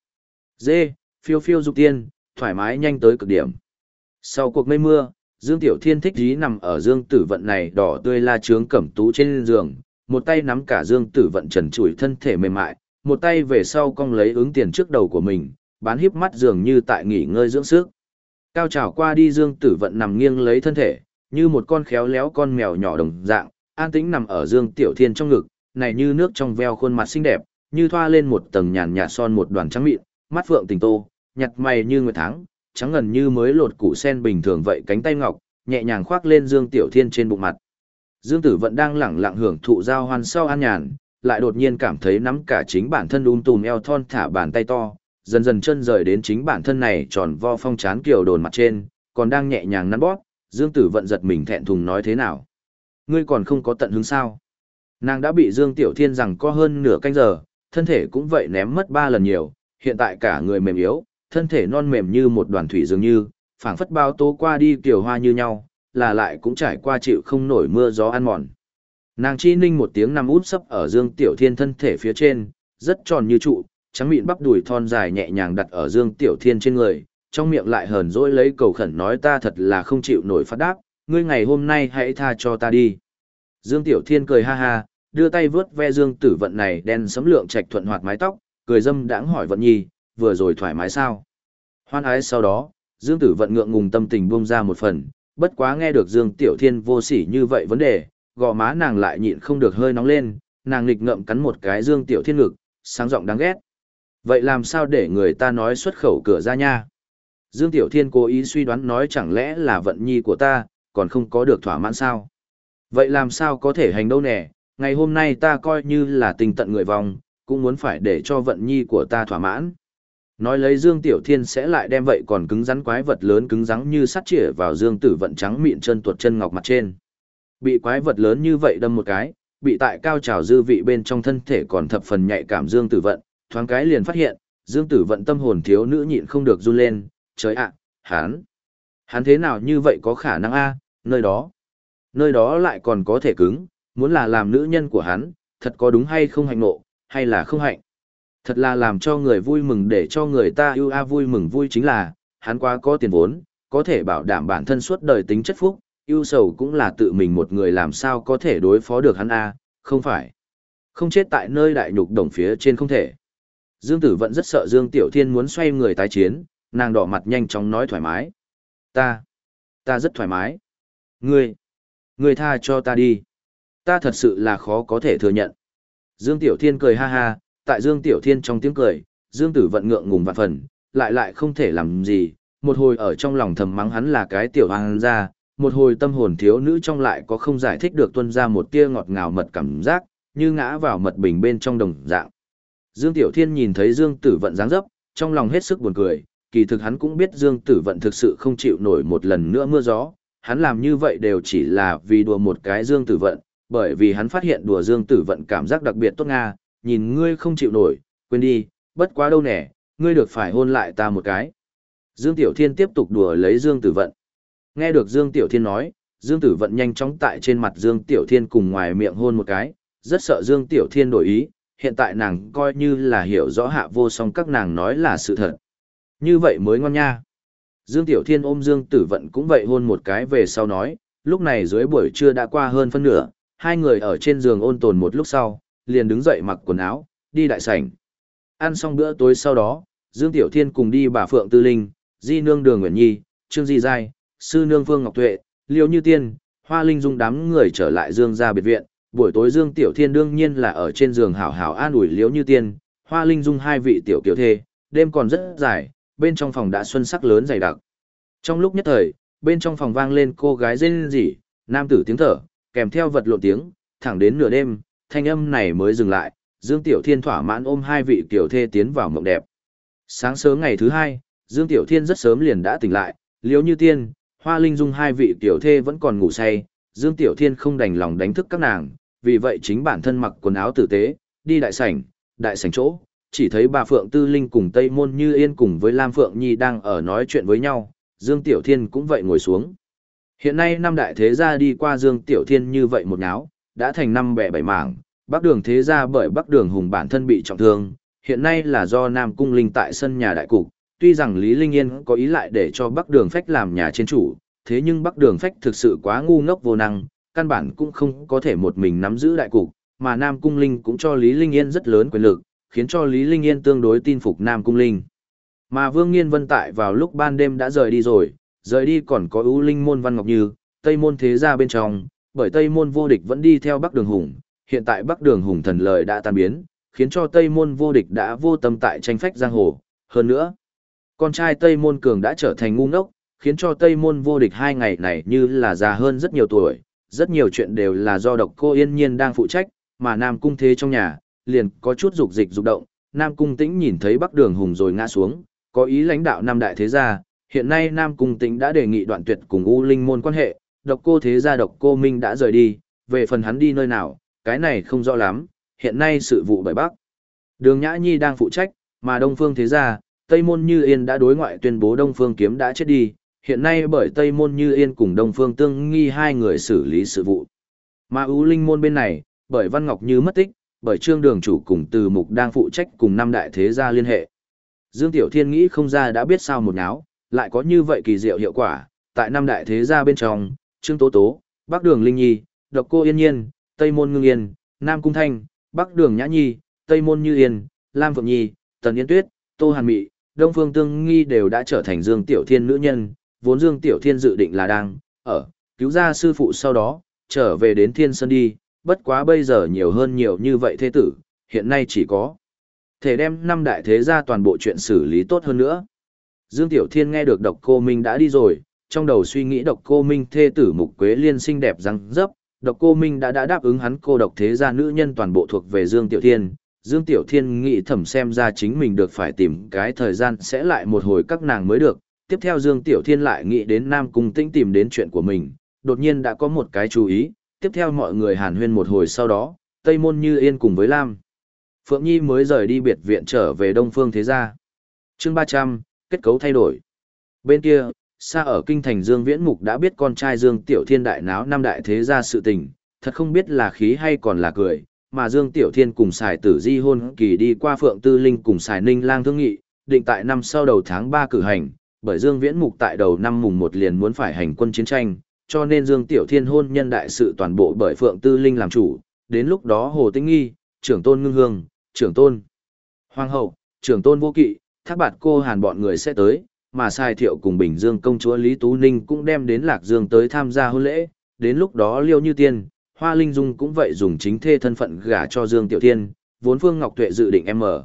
Dê, phiêu phiêu dục tiên, thoải mái nhanh tới cực điểm. Sau cuộc mây mưa, Dương Tiểu Thiên thích dí nằm ở Dương Tử Vận này đỏ tươi la trướng cẩm tú trên giường, một tay nắm cả Dương Tử Vận trần trụi thân thể mềm mại, một tay về sau cong lấy ứng tiền trước đầu của mình, bán híp mắt dường như tại nghỉ ngơi dưỡng sức. Cao trào qua đi Dương Tử Vận nằm nghiêng lấy thân thể, như một con khéo léo con mèo nhỏ đồng dạng, an tĩnh nằm ở Dương Tiểu Thiên trong ngực, này như nước trong veo khuôn mặt xinh đẹp, như thoa lên một tầng nhàn nhạt son một đoàn trắng mịn, mắt phượng tình tô, nhặt mày như nguyệt tháng, trắng ngần như mới lột củ sen bình thường vậy cánh tay ngọc, nhẹ nhàng khoác lên Dương Tiểu Thiên trên bụng mặt. Dương Tử Vận đang lẳng lặng hưởng thụ giao hoan sau an nhàn, lại đột nhiên cảm thấy nắm cả chính bản thân um tùm eo thon thả bàn tay to, dần dần chân rời đến chính bản thân này tròn vo phong chán kiểu đồn mặt trên, còn đang nhẹ nhàng nắn bóp, Dương Tử Vận giật mình thẹn thùng nói thế nào. Ngươi còn không có tận hứng sao. Nàng đã bị Dương Tiểu Thiên rằng có hơn nửa canh giờ, thân thể cũng vậy ném mất ba lần nhiều, hiện tại cả người mềm yếu, thân thể non mềm như một đoàn thủy dường như, phảng phất bao tố qua đi tiểu hoa như nhau, là lại cũng trải qua chịu không nổi mưa gió ăn mòn. Nàng chi ninh một tiếng nằm út sấp ở Dương Tiểu Thiên thân thể phía trên, rất tròn như trụ, trắng mịn bắp đùi thon dài nhẹ nhàng đặt ở Dương Tiểu Thiên trên người, trong miệng lại hờn dỗi lấy cầu khẩn nói ta thật là không chịu nổi phát đáp, ngươi ngày hôm nay hãy tha cho ta đi. Dương Tiểu Thiên cười ha ha, đưa tay vướt ve Dương Tử Vận này đen sấm lượng trạch thuận hoạt mái tóc, cười dâm đãng hỏi Vận Nhi, vừa rồi thoải mái sao? Hoan ái sau đó, Dương Tử Vận ngượng ngùng tâm tình buông ra một phần, bất quá nghe được Dương Tiểu Thiên vô sỉ như vậy vấn đề, gò má nàng lại nhịn không được hơi nóng lên, nàng nghịch ngậm cắn một cái Dương Tiểu Thiên ngực, sáng giọng đáng ghét. Vậy làm sao để người ta nói xuất khẩu cửa ra nha? Dương Tiểu Thiên cố ý suy đoán nói chẳng lẽ là vận nhi của ta, còn không có được thỏa mãn sao? Vậy làm sao có thể hành đâu nè, ngày hôm nay ta coi như là tình tận người vòng, cũng muốn phải để cho vận nhi của ta thỏa mãn. Nói lấy Dương Tiểu Thiên sẽ lại đem vậy còn cứng rắn quái vật lớn cứng rắn như sắt chĩa vào Dương Tử Vận trắng miệng chân tuột chân ngọc mặt trên. Bị quái vật lớn như vậy đâm một cái, bị tại cao trào dư vị bên trong thân thể còn thập phần nhạy cảm Dương Tử Vận, thoáng cái liền phát hiện, Dương Tử Vận tâm hồn thiếu nữ nhịn không được run lên, trời ạ, hắn, hắn thế nào như vậy có khả năng a, nơi đó, nơi đó lại còn có thể cứng, muốn là làm nữ nhân của hắn, thật có đúng hay không hạnh nộ, hay là không hạnh. Thật là làm cho người vui mừng để cho người ta yêu a à, vui mừng vui chính là, hắn quá có tiền vốn, có thể bảo đảm bản thân suốt đời tính chất phúc, yêu sầu cũng là tự mình một người làm sao có thể đối phó được hắn a, à, không phải. Không chết tại nơi đại nhục đồng phía trên không thể. Dương Tử vẫn rất sợ Dương Tiểu Thiên muốn xoay người tái chiến, nàng đỏ mặt nhanh chóng nói thoải mái. Ta, ta rất thoải mái. Ngươi, ngươi tha cho ta đi. Ta thật sự là khó có thể thừa nhận. Dương Tiểu Thiên cười ha ha, tại Dương Tiểu Thiên trong tiếng cười, Dương Tử vận ngượng ngùng vạn phần, lại lại không thể làm gì, một hồi ở trong lòng thầm mắng hắn là cái tiểu hoàng gia, một hồi tâm hồn thiếu nữ trong lại có không giải thích được tuân ra một tia ngọt ngào mật cảm giác, như ngã vào mật bình bên trong đồng dạng. Dương Tiểu Thiên nhìn thấy Dương Tử vận dáng dấp, trong lòng hết sức buồn cười, kỳ thực hắn cũng biết Dương Tử vận thực sự không chịu nổi một lần nữa mưa gió, hắn làm như vậy đều chỉ là vì đùa một cái Dương Tử vận, bởi vì hắn phát hiện đùa Dương Tử vận cảm giác đặc biệt tốt nga, nhìn ngươi không chịu nổi, quên đi, bất quá đâu nè, ngươi được phải hôn lại ta một cái. Dương Tiểu Thiên tiếp tục đùa lấy Dương Tử Vận. Nghe được Dương Tiểu Thiên nói, Dương Tử Vận nhanh chóng tại trên mặt Dương Tiểu Thiên cùng ngoài miệng hôn một cái, rất sợ Dương Tiểu Thiên đổi ý, hiện tại nàng coi như là hiểu rõ hạ vô song các nàng nói là sự thật. Như vậy mới ngon nha. Dương Tiểu Thiên ôm Dương Tử Vận cũng vậy hôn một cái về sau nói, lúc này dưới buổi trưa đã qua hơn phân nửa, hai người ở trên giường ôn tồn một lúc sau, liền đứng dậy mặc quần áo, đi đại sảnh. Ăn xong bữa tối sau đó, Dương Tiểu Thiên cùng đi bà Phượng Tư Linh, Di Nương Đường Nguyễn Nhi, Trương Di Giai, Sư Nương Phương Ngọc Tuệ, Liêu Như Tiên, Hoa Linh Dung đám người trở lại Dương gia biệt viện. Buổi tối Dương Tiểu Thiên đương nhiên là ở trên giường hảo hảo an ủi Liêu Như Tiên, Hoa Linh Dung hai vị tiểu kiểu thê, đêm còn rất dài, bên trong phòng đã xuân sắc lớn dày đặc. Trong lúc nhất thời, bên trong phòng vang lên cô gái rên rỉ, nam tử tiếng thở, kèm theo vật lộn tiếng, thẳng đến nửa đêm, thanh âm này mới dừng lại, Dương Tiểu Thiên thỏa mãn ôm hai vị tiểu thê tiến vào mộng đẹp. Sáng sớm ngày thứ hai, Dương Tiểu Thiên rất sớm liền đã tỉnh lại, liếu như tiên, hoa linh dung hai vị tiểu thê vẫn còn ngủ say, Dương Tiểu Thiên không đành lòng đánh thức các nàng, vì vậy chính bản thân mặc quần áo tử tế, đi đại sảnh, đại sảnh chỗ, chỉ thấy bà Phượng Tư Linh cùng Tây Môn Như Yên cùng với Lam Phượng Nhi đang ở nói chuyện với nhau, Dương Tiểu Thiên cũng vậy ngồi xuống. Hiện nay năm đại thế gia đi qua Dương Tiểu Thiên như vậy một náo, đã thành năm bẻ bảy mảng, Bắc Đường thế gia bởi Bắc Đường Hùng bản thân bị trọng thương, hiện nay là do Nam Cung Linh tại sân nhà đại cục, tuy rằng Lý Linh Yên có ý lại để cho Bắc Đường Phách làm nhà trên chủ, thế nhưng Bắc Đường Phách thực sự quá ngu ngốc vô năng, căn bản cũng không có thể một mình nắm giữ đại cục, mà Nam Cung Linh cũng cho Lý Linh Yên rất lớn quyền lực, khiến cho Lý Linh Yên tương đối tin phục Nam Cung Linh. Mà Vương Nghiên Vân tại vào lúc ban đêm đã rời đi rồi, rời đi còn có ưu linh môn văn ngọc như, Tây môn thế gia bên trong, bởi Tây môn vô địch vẫn đi theo Bắc Đường Hùng, hiện tại Bắc Đường Hùng thần lời đã tan biến, khiến cho Tây môn vô địch đã vô tâm tại tranh phách giang hồ, hơn nữa, con trai Tây môn cường đã trở thành ngu ngốc, khiến cho Tây môn vô địch hai ngày này như là già hơn rất nhiều tuổi, rất nhiều chuyện đều là do độc cô yên nhiên đang phụ trách, mà Nam Cung thế trong nhà, liền có chút dục dịch dục động, Nam Cung tĩnh nhìn thấy Bắc Đường Hùng rồi ngã xuống, có ý lãnh đạo Nam Đại Thế Gia, hiện nay Nam Cung tĩnh đã đề nghị đoạn tuyệt cùng U Linh môn quan hệ, độc cô Thế Gia độc cô Minh đã rời đi, về phần hắn đi nơi nào, cái này không rõ lắm, hiện nay sự vụ bởi Bắc. Đường Nhã Nhi đang phụ trách, mà Đông Phương Thế Gia, Tây Môn Như Yên đã đối ngoại tuyên bố Đông Phương Kiếm đã chết đi, hiện nay bởi Tây Môn Như Yên cùng Đông Phương Tương Nghi hai người xử lý sự vụ. Mà U Linh môn bên này, bởi Văn Ngọc Như mất tích, bởi Trương Đường chủ cùng Từ Mục đang phụ trách cùng năm đại thế gia liên hệ. Dương Tiểu Thiên nghĩ không ra đã biết sao một náo, lại có như vậy kỳ diệu hiệu quả, tại năm đại thế gia bên trong, Trương Tố Tố, Bắc Đường Linh Nhi, Độc Cô Yên Nhiên, Tây Môn Ngưng Yên, Nam Cung Thanh, Bắc Đường Nhã Nhi, Tây Môn Như Yên, Lam Phượng Nhi, Tần Yên Tuyết, Tô Hàn Mị, Đông Phương Tương Nghi đều đã trở thành Dương Tiểu Thiên nữ nhân, vốn Dương Tiểu Thiên dự định là đang, ở, cứu ra sư phụ sau đó, trở về đến Thiên Sơn đi, bất quá bây giờ nhiều hơn nhiều như vậy thế tử, hiện nay chỉ có thể đem năm đại thế gia toàn bộ chuyện xử lý tốt hơn nữa. Dương Tiểu Thiên nghe được độc cô Minh đã đi rồi, trong đầu suy nghĩ độc cô Minh thê tử mục quế liên xinh đẹp răng dấp, độc cô Minh đã đã đáp ứng hắn cô độc thế gia nữ nhân toàn bộ thuộc về Dương Tiểu Thiên. Dương Tiểu Thiên nghĩ thẩm xem ra chính mình được phải tìm cái thời gian sẽ lại một hồi các nàng mới được. Tiếp theo Dương Tiểu Thiên lại nghĩ đến Nam Cung Tĩnh tìm đến chuyện của mình, đột nhiên đã có một cái chú ý, tiếp theo mọi người hàn huyên một hồi sau đó, Tây Môn Như Yên cùng với Lam. Phượng Nhi mới rời đi biệt viện trở về Đông Phương Thế Gia. chương 300, kết cấu thay đổi. Bên kia, xa ở kinh thành Dương Viễn Mục đã biết con trai Dương Tiểu Thiên đại náo năm đại thế gia sự tình, thật không biết là khí hay còn là cười, mà Dương Tiểu Thiên cùng xài tử di hôn kỳ đi qua Phượng Tư Linh cùng xài ninh lang thương nghị, định tại năm sau đầu tháng 3 cử hành, bởi Dương Viễn Mục tại đầu năm mùng 1 liền muốn phải hành quân chiến tranh, cho nên Dương Tiểu Thiên hôn nhân đại sự toàn bộ bởi Phượng Tư Linh làm chủ, đến lúc đó Hồ Tĩnh Nghi, trưởng tôn ngưng hương, trưởng tôn hoàng hậu, trưởng tôn vô kỵ, thác bạt cô hàn bọn người sẽ tới, mà sai thiệu cùng Bình Dương công chúa Lý Tú Ninh cũng đem đến Lạc Dương tới tham gia hôn lễ, đến lúc đó Liêu Như Tiên, Hoa Linh Dung cũng vậy dùng chính thê thân phận gả cho Dương Tiểu Thiên, vốn Phương Ngọc Tuệ dự định em mở.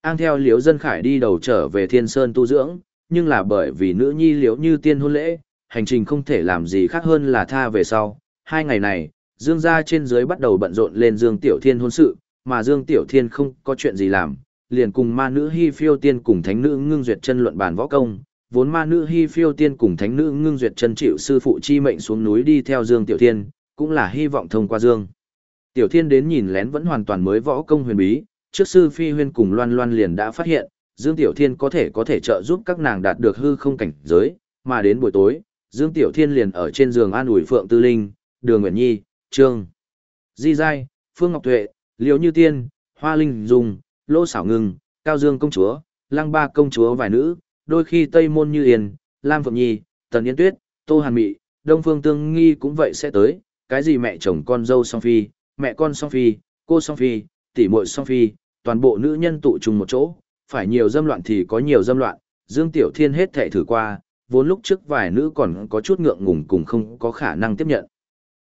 An theo Liễu Dân Khải đi đầu trở về Thiên Sơn tu dưỡng, nhưng là bởi vì nữ nhi Liễu Như Tiên hôn lễ, hành trình không thể làm gì khác hơn là tha về sau. Hai ngày này, Dương gia trên dưới bắt đầu bận rộn lên Dương Tiểu Thiên hôn sự, mà Dương Tiểu Thiên không có chuyện gì làm, liền cùng ma nữ Hi Phiêu Tiên cùng thánh nữ ngưng duyệt chân luận bàn võ công. Vốn ma nữ Hi Phiêu Tiên cùng thánh nữ ngưng duyệt chân chịu sư phụ chi mệnh xuống núi đi theo Dương Tiểu Thiên, cũng là hy vọng thông qua Dương. Tiểu Thiên đến nhìn lén vẫn hoàn toàn mới võ công huyền bí, trước sư Phi Huyên cùng Loan Loan liền đã phát hiện, Dương Tiểu Thiên có thể có thể trợ giúp các nàng đạt được hư không cảnh giới, mà đến buổi tối, Dương Tiểu Thiên liền ở trên giường an ủi Phượng Tư Linh, Đường Nguyễn Nhi, Trương, Di Giai, Phương Ngọc Tuệ, Liễu Như Tiên, Hoa Linh Dung, Lô Xảo Ngưng, Cao Dương Công Chúa, Lăng Ba Công Chúa vài nữ, đôi khi Tây Môn Như Yên, Lam Phượng Nhi, Tần Yên Tuyết, Tô Hàn Mị, Đông Phương Tương Nghi cũng vậy sẽ tới, cái gì mẹ chồng con dâu song phi, mẹ con song phi, cô song phi, tỷ muội song phi, toàn bộ nữ nhân tụ trùng một chỗ, phải nhiều dâm loạn thì có nhiều dâm loạn, Dương Tiểu Thiên hết thảy thử qua, vốn lúc trước vài nữ còn có chút ngượng ngùng cùng không có khả năng tiếp nhận.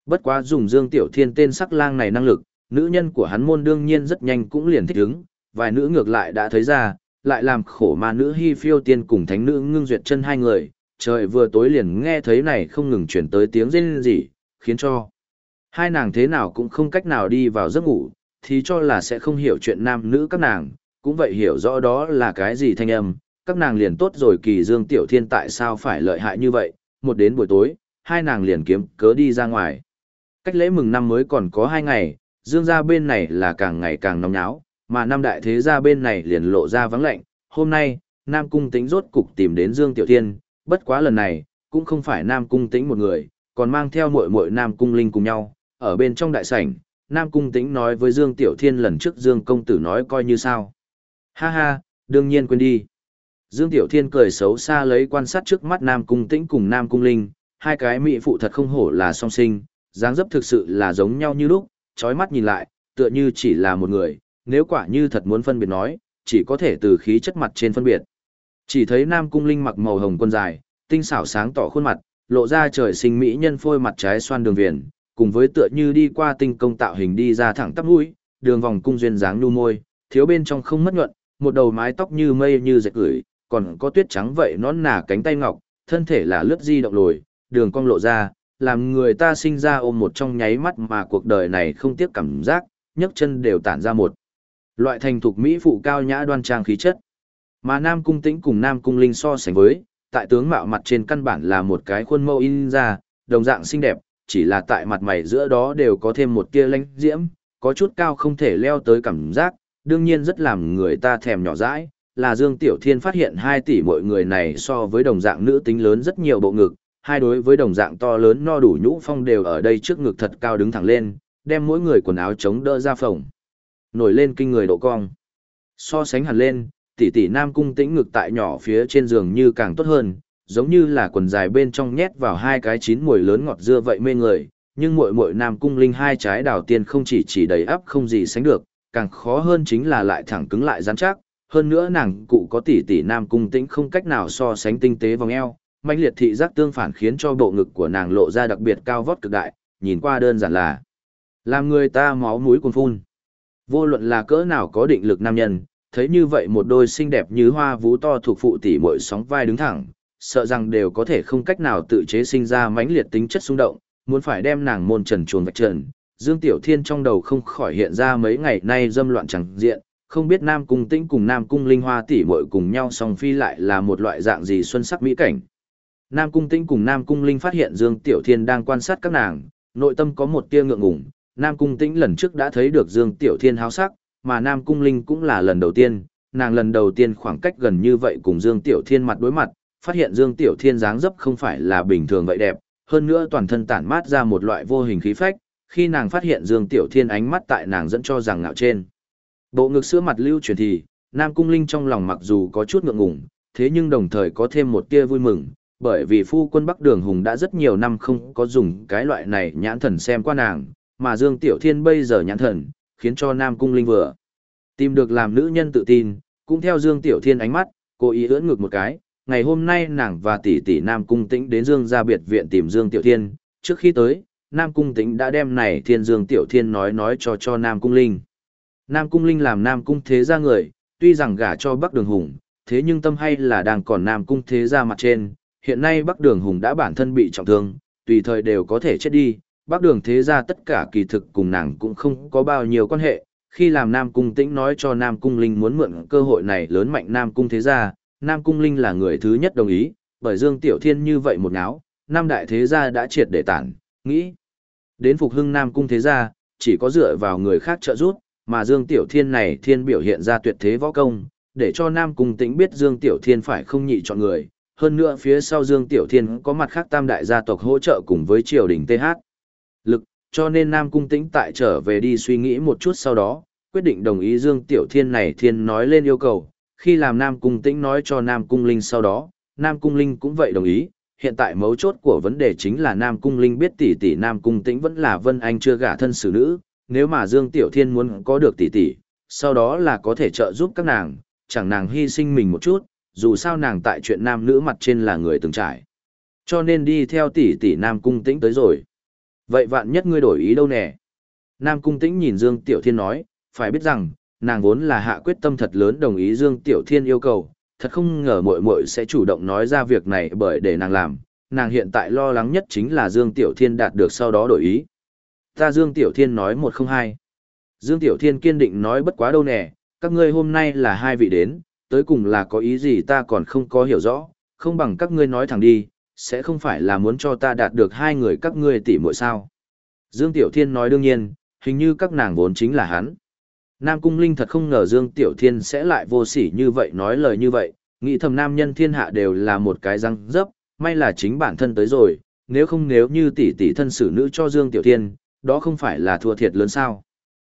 Bất quá dùng Dương Tiểu Thiên tên sắc lang này năng lực, nữ nhân của hắn môn đương nhiên rất nhanh cũng liền thích ứng, vài nữ ngược lại đã thấy ra, lại làm khổ ma nữ Hi phiêu tiên cùng thánh nữ ngưng duyệt chân hai người, trời vừa tối liền nghe thấy này không ngừng chuyển tới tiếng rên rỉ, khiến cho hai nàng thế nào cũng không cách nào đi vào giấc ngủ, thì cho là sẽ không hiểu chuyện nam nữ các nàng, cũng vậy hiểu rõ đó là cái gì thanh âm, các nàng liền tốt rồi kỳ dương tiểu thiên tại sao phải lợi hại như vậy, một đến buổi tối, hai nàng liền kiếm cớ đi ra ngoài. Cách lễ mừng năm mới còn có hai ngày, dương gia bên này là càng ngày càng nóng nháo, mà năm đại thế gia bên này liền lộ ra vắng lạnh, hôm nay, Nam Cung Tĩnh rốt cục tìm đến Dương Tiểu Thiên, bất quá lần này, cũng không phải Nam Cung Tĩnh một người, còn mang theo muội muội Nam Cung Linh cùng nhau, ở bên trong đại sảnh, Nam Cung Tĩnh nói với Dương Tiểu Thiên lần trước Dương công tử nói coi như sao. Ha ha, đương nhiên quên đi. Dương Tiểu Thiên cười xấu xa lấy quan sát trước mắt Nam Cung Tĩnh cùng Nam Cung Linh, hai cái mỹ phụ thật không hổ là song sinh, dáng dấp thực sự là giống nhau như lúc, chói mắt nhìn lại, tựa như chỉ là một người, nếu quả như thật muốn phân biệt nói, chỉ có thể từ khí chất mặt trên phân biệt. Chỉ thấy Nam Cung Linh mặc màu hồng quần dài, tinh xảo sáng tỏ khuôn mặt, lộ ra trời sinh mỹ nhân phôi mặt trái xoan đường viền, cùng với tựa như đi qua tinh công tạo hình đi ra thẳng tắp mũi, đường vòng cung duyên dáng nhu môi, thiếu bên trong không mất nhuận, một đầu mái tóc như mây như dệt gửi, còn có tuyết trắng vậy nón nà cánh tay ngọc, thân thể là lướt di động lồi, đường cong lộ ra, làm người ta sinh ra ôm một trong nháy mắt mà cuộc đời này không tiếc cảm giác, nhấc chân đều tản ra một. Loại thành thục mỹ phụ cao nhã đoan trang khí chất. Mà Nam Cung Tĩnh cùng Nam Cung Linh so sánh với, tại tướng mạo mặt trên căn bản là một cái khuôn mẫu in ra, đồng dạng xinh đẹp, chỉ là tại mặt mày giữa đó đều có thêm một tia lãnh diễm, có chút cao không thể leo tới cảm giác, đương nhiên rất làm người ta thèm nhỏ dãi, là Dương Tiểu Thiên phát hiện 2 tỷ mọi người này so với đồng dạng nữ tính lớn rất nhiều bộ ngực, hai đối với đồng dạng to lớn no đủ nhũ phong đều ở đây trước ngực thật cao đứng thẳng lên, đem mỗi người quần áo chống đỡ ra phòng. Nổi lên kinh người độ cong. So sánh hẳn lên, tỷ tỷ nam cung tĩnh ngực tại nhỏ phía trên giường như càng tốt hơn, giống như là quần dài bên trong nhét vào hai cái chín mùi lớn ngọt dưa vậy mê người, nhưng muội muội nam cung linh hai trái đào tiên không chỉ chỉ đầy ắp không gì sánh được, càng khó hơn chính là lại thẳng cứng lại rắn chắc, hơn nữa nàng cụ có tỷ tỷ nam cung tĩnh không cách nào so sánh tinh tế vòng eo, mãnh liệt thị giác tương phản khiến cho bộ ngực của nàng lộ ra đặc biệt cao vót cực đại, nhìn qua đơn giản là làm người ta máu mũi cuồn phun. Vô luận là cỡ nào có định lực nam nhân, thấy như vậy một đôi xinh đẹp như hoa vú to thuộc phụ tỷ muội sóng vai đứng thẳng, sợ rằng đều có thể không cách nào tự chế sinh ra mãnh liệt tính chất xung động, muốn phải đem nàng môn trần chuồn vạch trần. Dương Tiểu Thiên trong đầu không khỏi hiện ra mấy ngày nay dâm loạn chẳng diện, không biết Nam Cung Tĩnh cùng Nam Cung Linh Hoa tỷ muội cùng nhau song phi lại là một loại dạng gì xuân sắc mỹ cảnh. Nam Cung Tĩnh cùng Nam Cung Linh phát hiện Dương Tiểu Thiên đang quan sát các nàng, nội tâm có một tia ngượng ngùng. Nam Cung Tĩnh lần trước đã thấy được Dương Tiểu Thiên háo sắc, mà Nam Cung Linh cũng là lần đầu tiên, nàng lần đầu tiên khoảng cách gần như vậy cùng Dương Tiểu Thiên mặt đối mặt, phát hiện Dương Tiểu Thiên dáng dấp không phải là bình thường vậy đẹp, hơn nữa toàn thân tản mát ra một loại vô hình khí phách, khi nàng phát hiện Dương Tiểu Thiên ánh mắt tại nàng dẫn cho rằng ngạo trên. Bộ ngực sữa mặt lưu truyền thì, Nam Cung Linh trong lòng mặc dù có chút ngượng ngùng, thế nhưng đồng thời có thêm một tia vui mừng, bởi vì phu quân Bắc Đường Hùng đã rất nhiều năm không có dùng cái loại này nhãn thần xem qua nàng, mà Dương Tiểu Thiên bây giờ nhãn thần, khiến cho Nam Cung Linh vừa tìm được làm nữ nhân tự tin, cũng theo Dương Tiểu Thiên ánh mắt, cô ý ưỡn ngược một cái, ngày hôm nay nàng và tỷ tỷ Nam Cung Tĩnh đến Dương gia biệt viện tìm Dương Tiểu Thiên, trước khi tới, Nam Cung Tĩnh đã đem này Thiên Dương Tiểu Thiên nói nói cho cho Nam Cung Linh. Nam Cung Linh làm Nam Cung thế gia người, tuy rằng gả cho Bắc Đường Hùng, thế nhưng tâm hay là đang còn Nam Cung thế gia mặt trên, hiện nay Bắc Đường Hùng đã bản thân bị trọng thương, tùy thời đều có thể chết đi, Bắc Đường thế gia tất cả kỳ thực cùng nàng cũng không có bao nhiêu quan hệ, khi làm Nam Cung Tĩnh nói cho Nam Cung Linh muốn mượn cơ hội này lớn mạnh Nam Cung thế gia, Nam Cung Linh là người thứ nhất đồng ý, bởi Dương Tiểu Thiên như vậy một náo, Nam Đại thế gia đã triệt để tản, nghĩ. Đến phục hưng Nam Cung thế gia, chỉ có dựa vào người khác trợ giúp, mà Dương Tiểu Thiên này thiên biểu hiện ra tuyệt thế võ công, để cho Nam Cung Tĩnh biết Dương Tiểu Thiên phải không nhị chọn người, hơn nữa phía sau Dương Tiểu Thiên có mặt khác tam đại gia tộc hỗ trợ cùng với triều đình TH. Lực, cho nên Nam Cung Tĩnh tại trở về đi suy nghĩ một chút sau đó, quyết định đồng ý Dương Tiểu Thiên này thiên nói lên yêu cầu, khi làm Nam Cung Tĩnh nói cho Nam Cung Linh sau đó, Nam Cung Linh cũng vậy đồng ý, hiện tại mấu chốt của vấn đề chính là Nam Cung Linh biết tỷ tỷ Nam Cung Tĩnh vẫn là Vân Anh chưa gả thân xử nữ, nếu mà Dương Tiểu Thiên muốn có được tỷ tỷ, sau đó là có thể trợ giúp các nàng, chẳng nàng hy sinh mình một chút, dù sao nàng tại chuyện nam nữ mặt trên là người từng trải. Cho nên đi theo tỷ tỷ Nam Cung Tĩnh tới rồi. Vậy vạn nhất ngươi đổi ý đâu nè? Nam Cung Tĩnh nhìn Dương Tiểu Thiên nói, phải biết rằng, nàng vốn là hạ quyết tâm thật lớn đồng ý Dương Tiểu Thiên yêu cầu, thật không ngờ muội muội sẽ chủ động nói ra việc này bởi để nàng làm, nàng hiện tại lo lắng nhất chính là Dương Tiểu Thiên đạt được sau đó đổi ý. Ta Dương Tiểu Thiên nói một không hai. Dương Tiểu Thiên kiên định nói bất quá đâu nè, các ngươi hôm nay là hai vị đến, tới cùng là có ý gì ta còn không có hiểu rõ, không bằng các ngươi nói thẳng đi, sẽ không phải là muốn cho ta đạt được hai người các ngươi tỷ muội sao. Dương Tiểu Thiên nói đương nhiên, hình như các nàng vốn chính là hắn. Nam Cung Linh thật không ngờ Dương Tiểu Thiên sẽ lại vô sỉ như vậy nói lời như vậy, nghĩ thầm nam nhân thiên hạ đều là một cái răng dấp, may là chính bản thân tới rồi, nếu không nếu như tỷ tỷ thân xử nữ cho Dương Tiểu Thiên, đó không phải là thua thiệt lớn sao.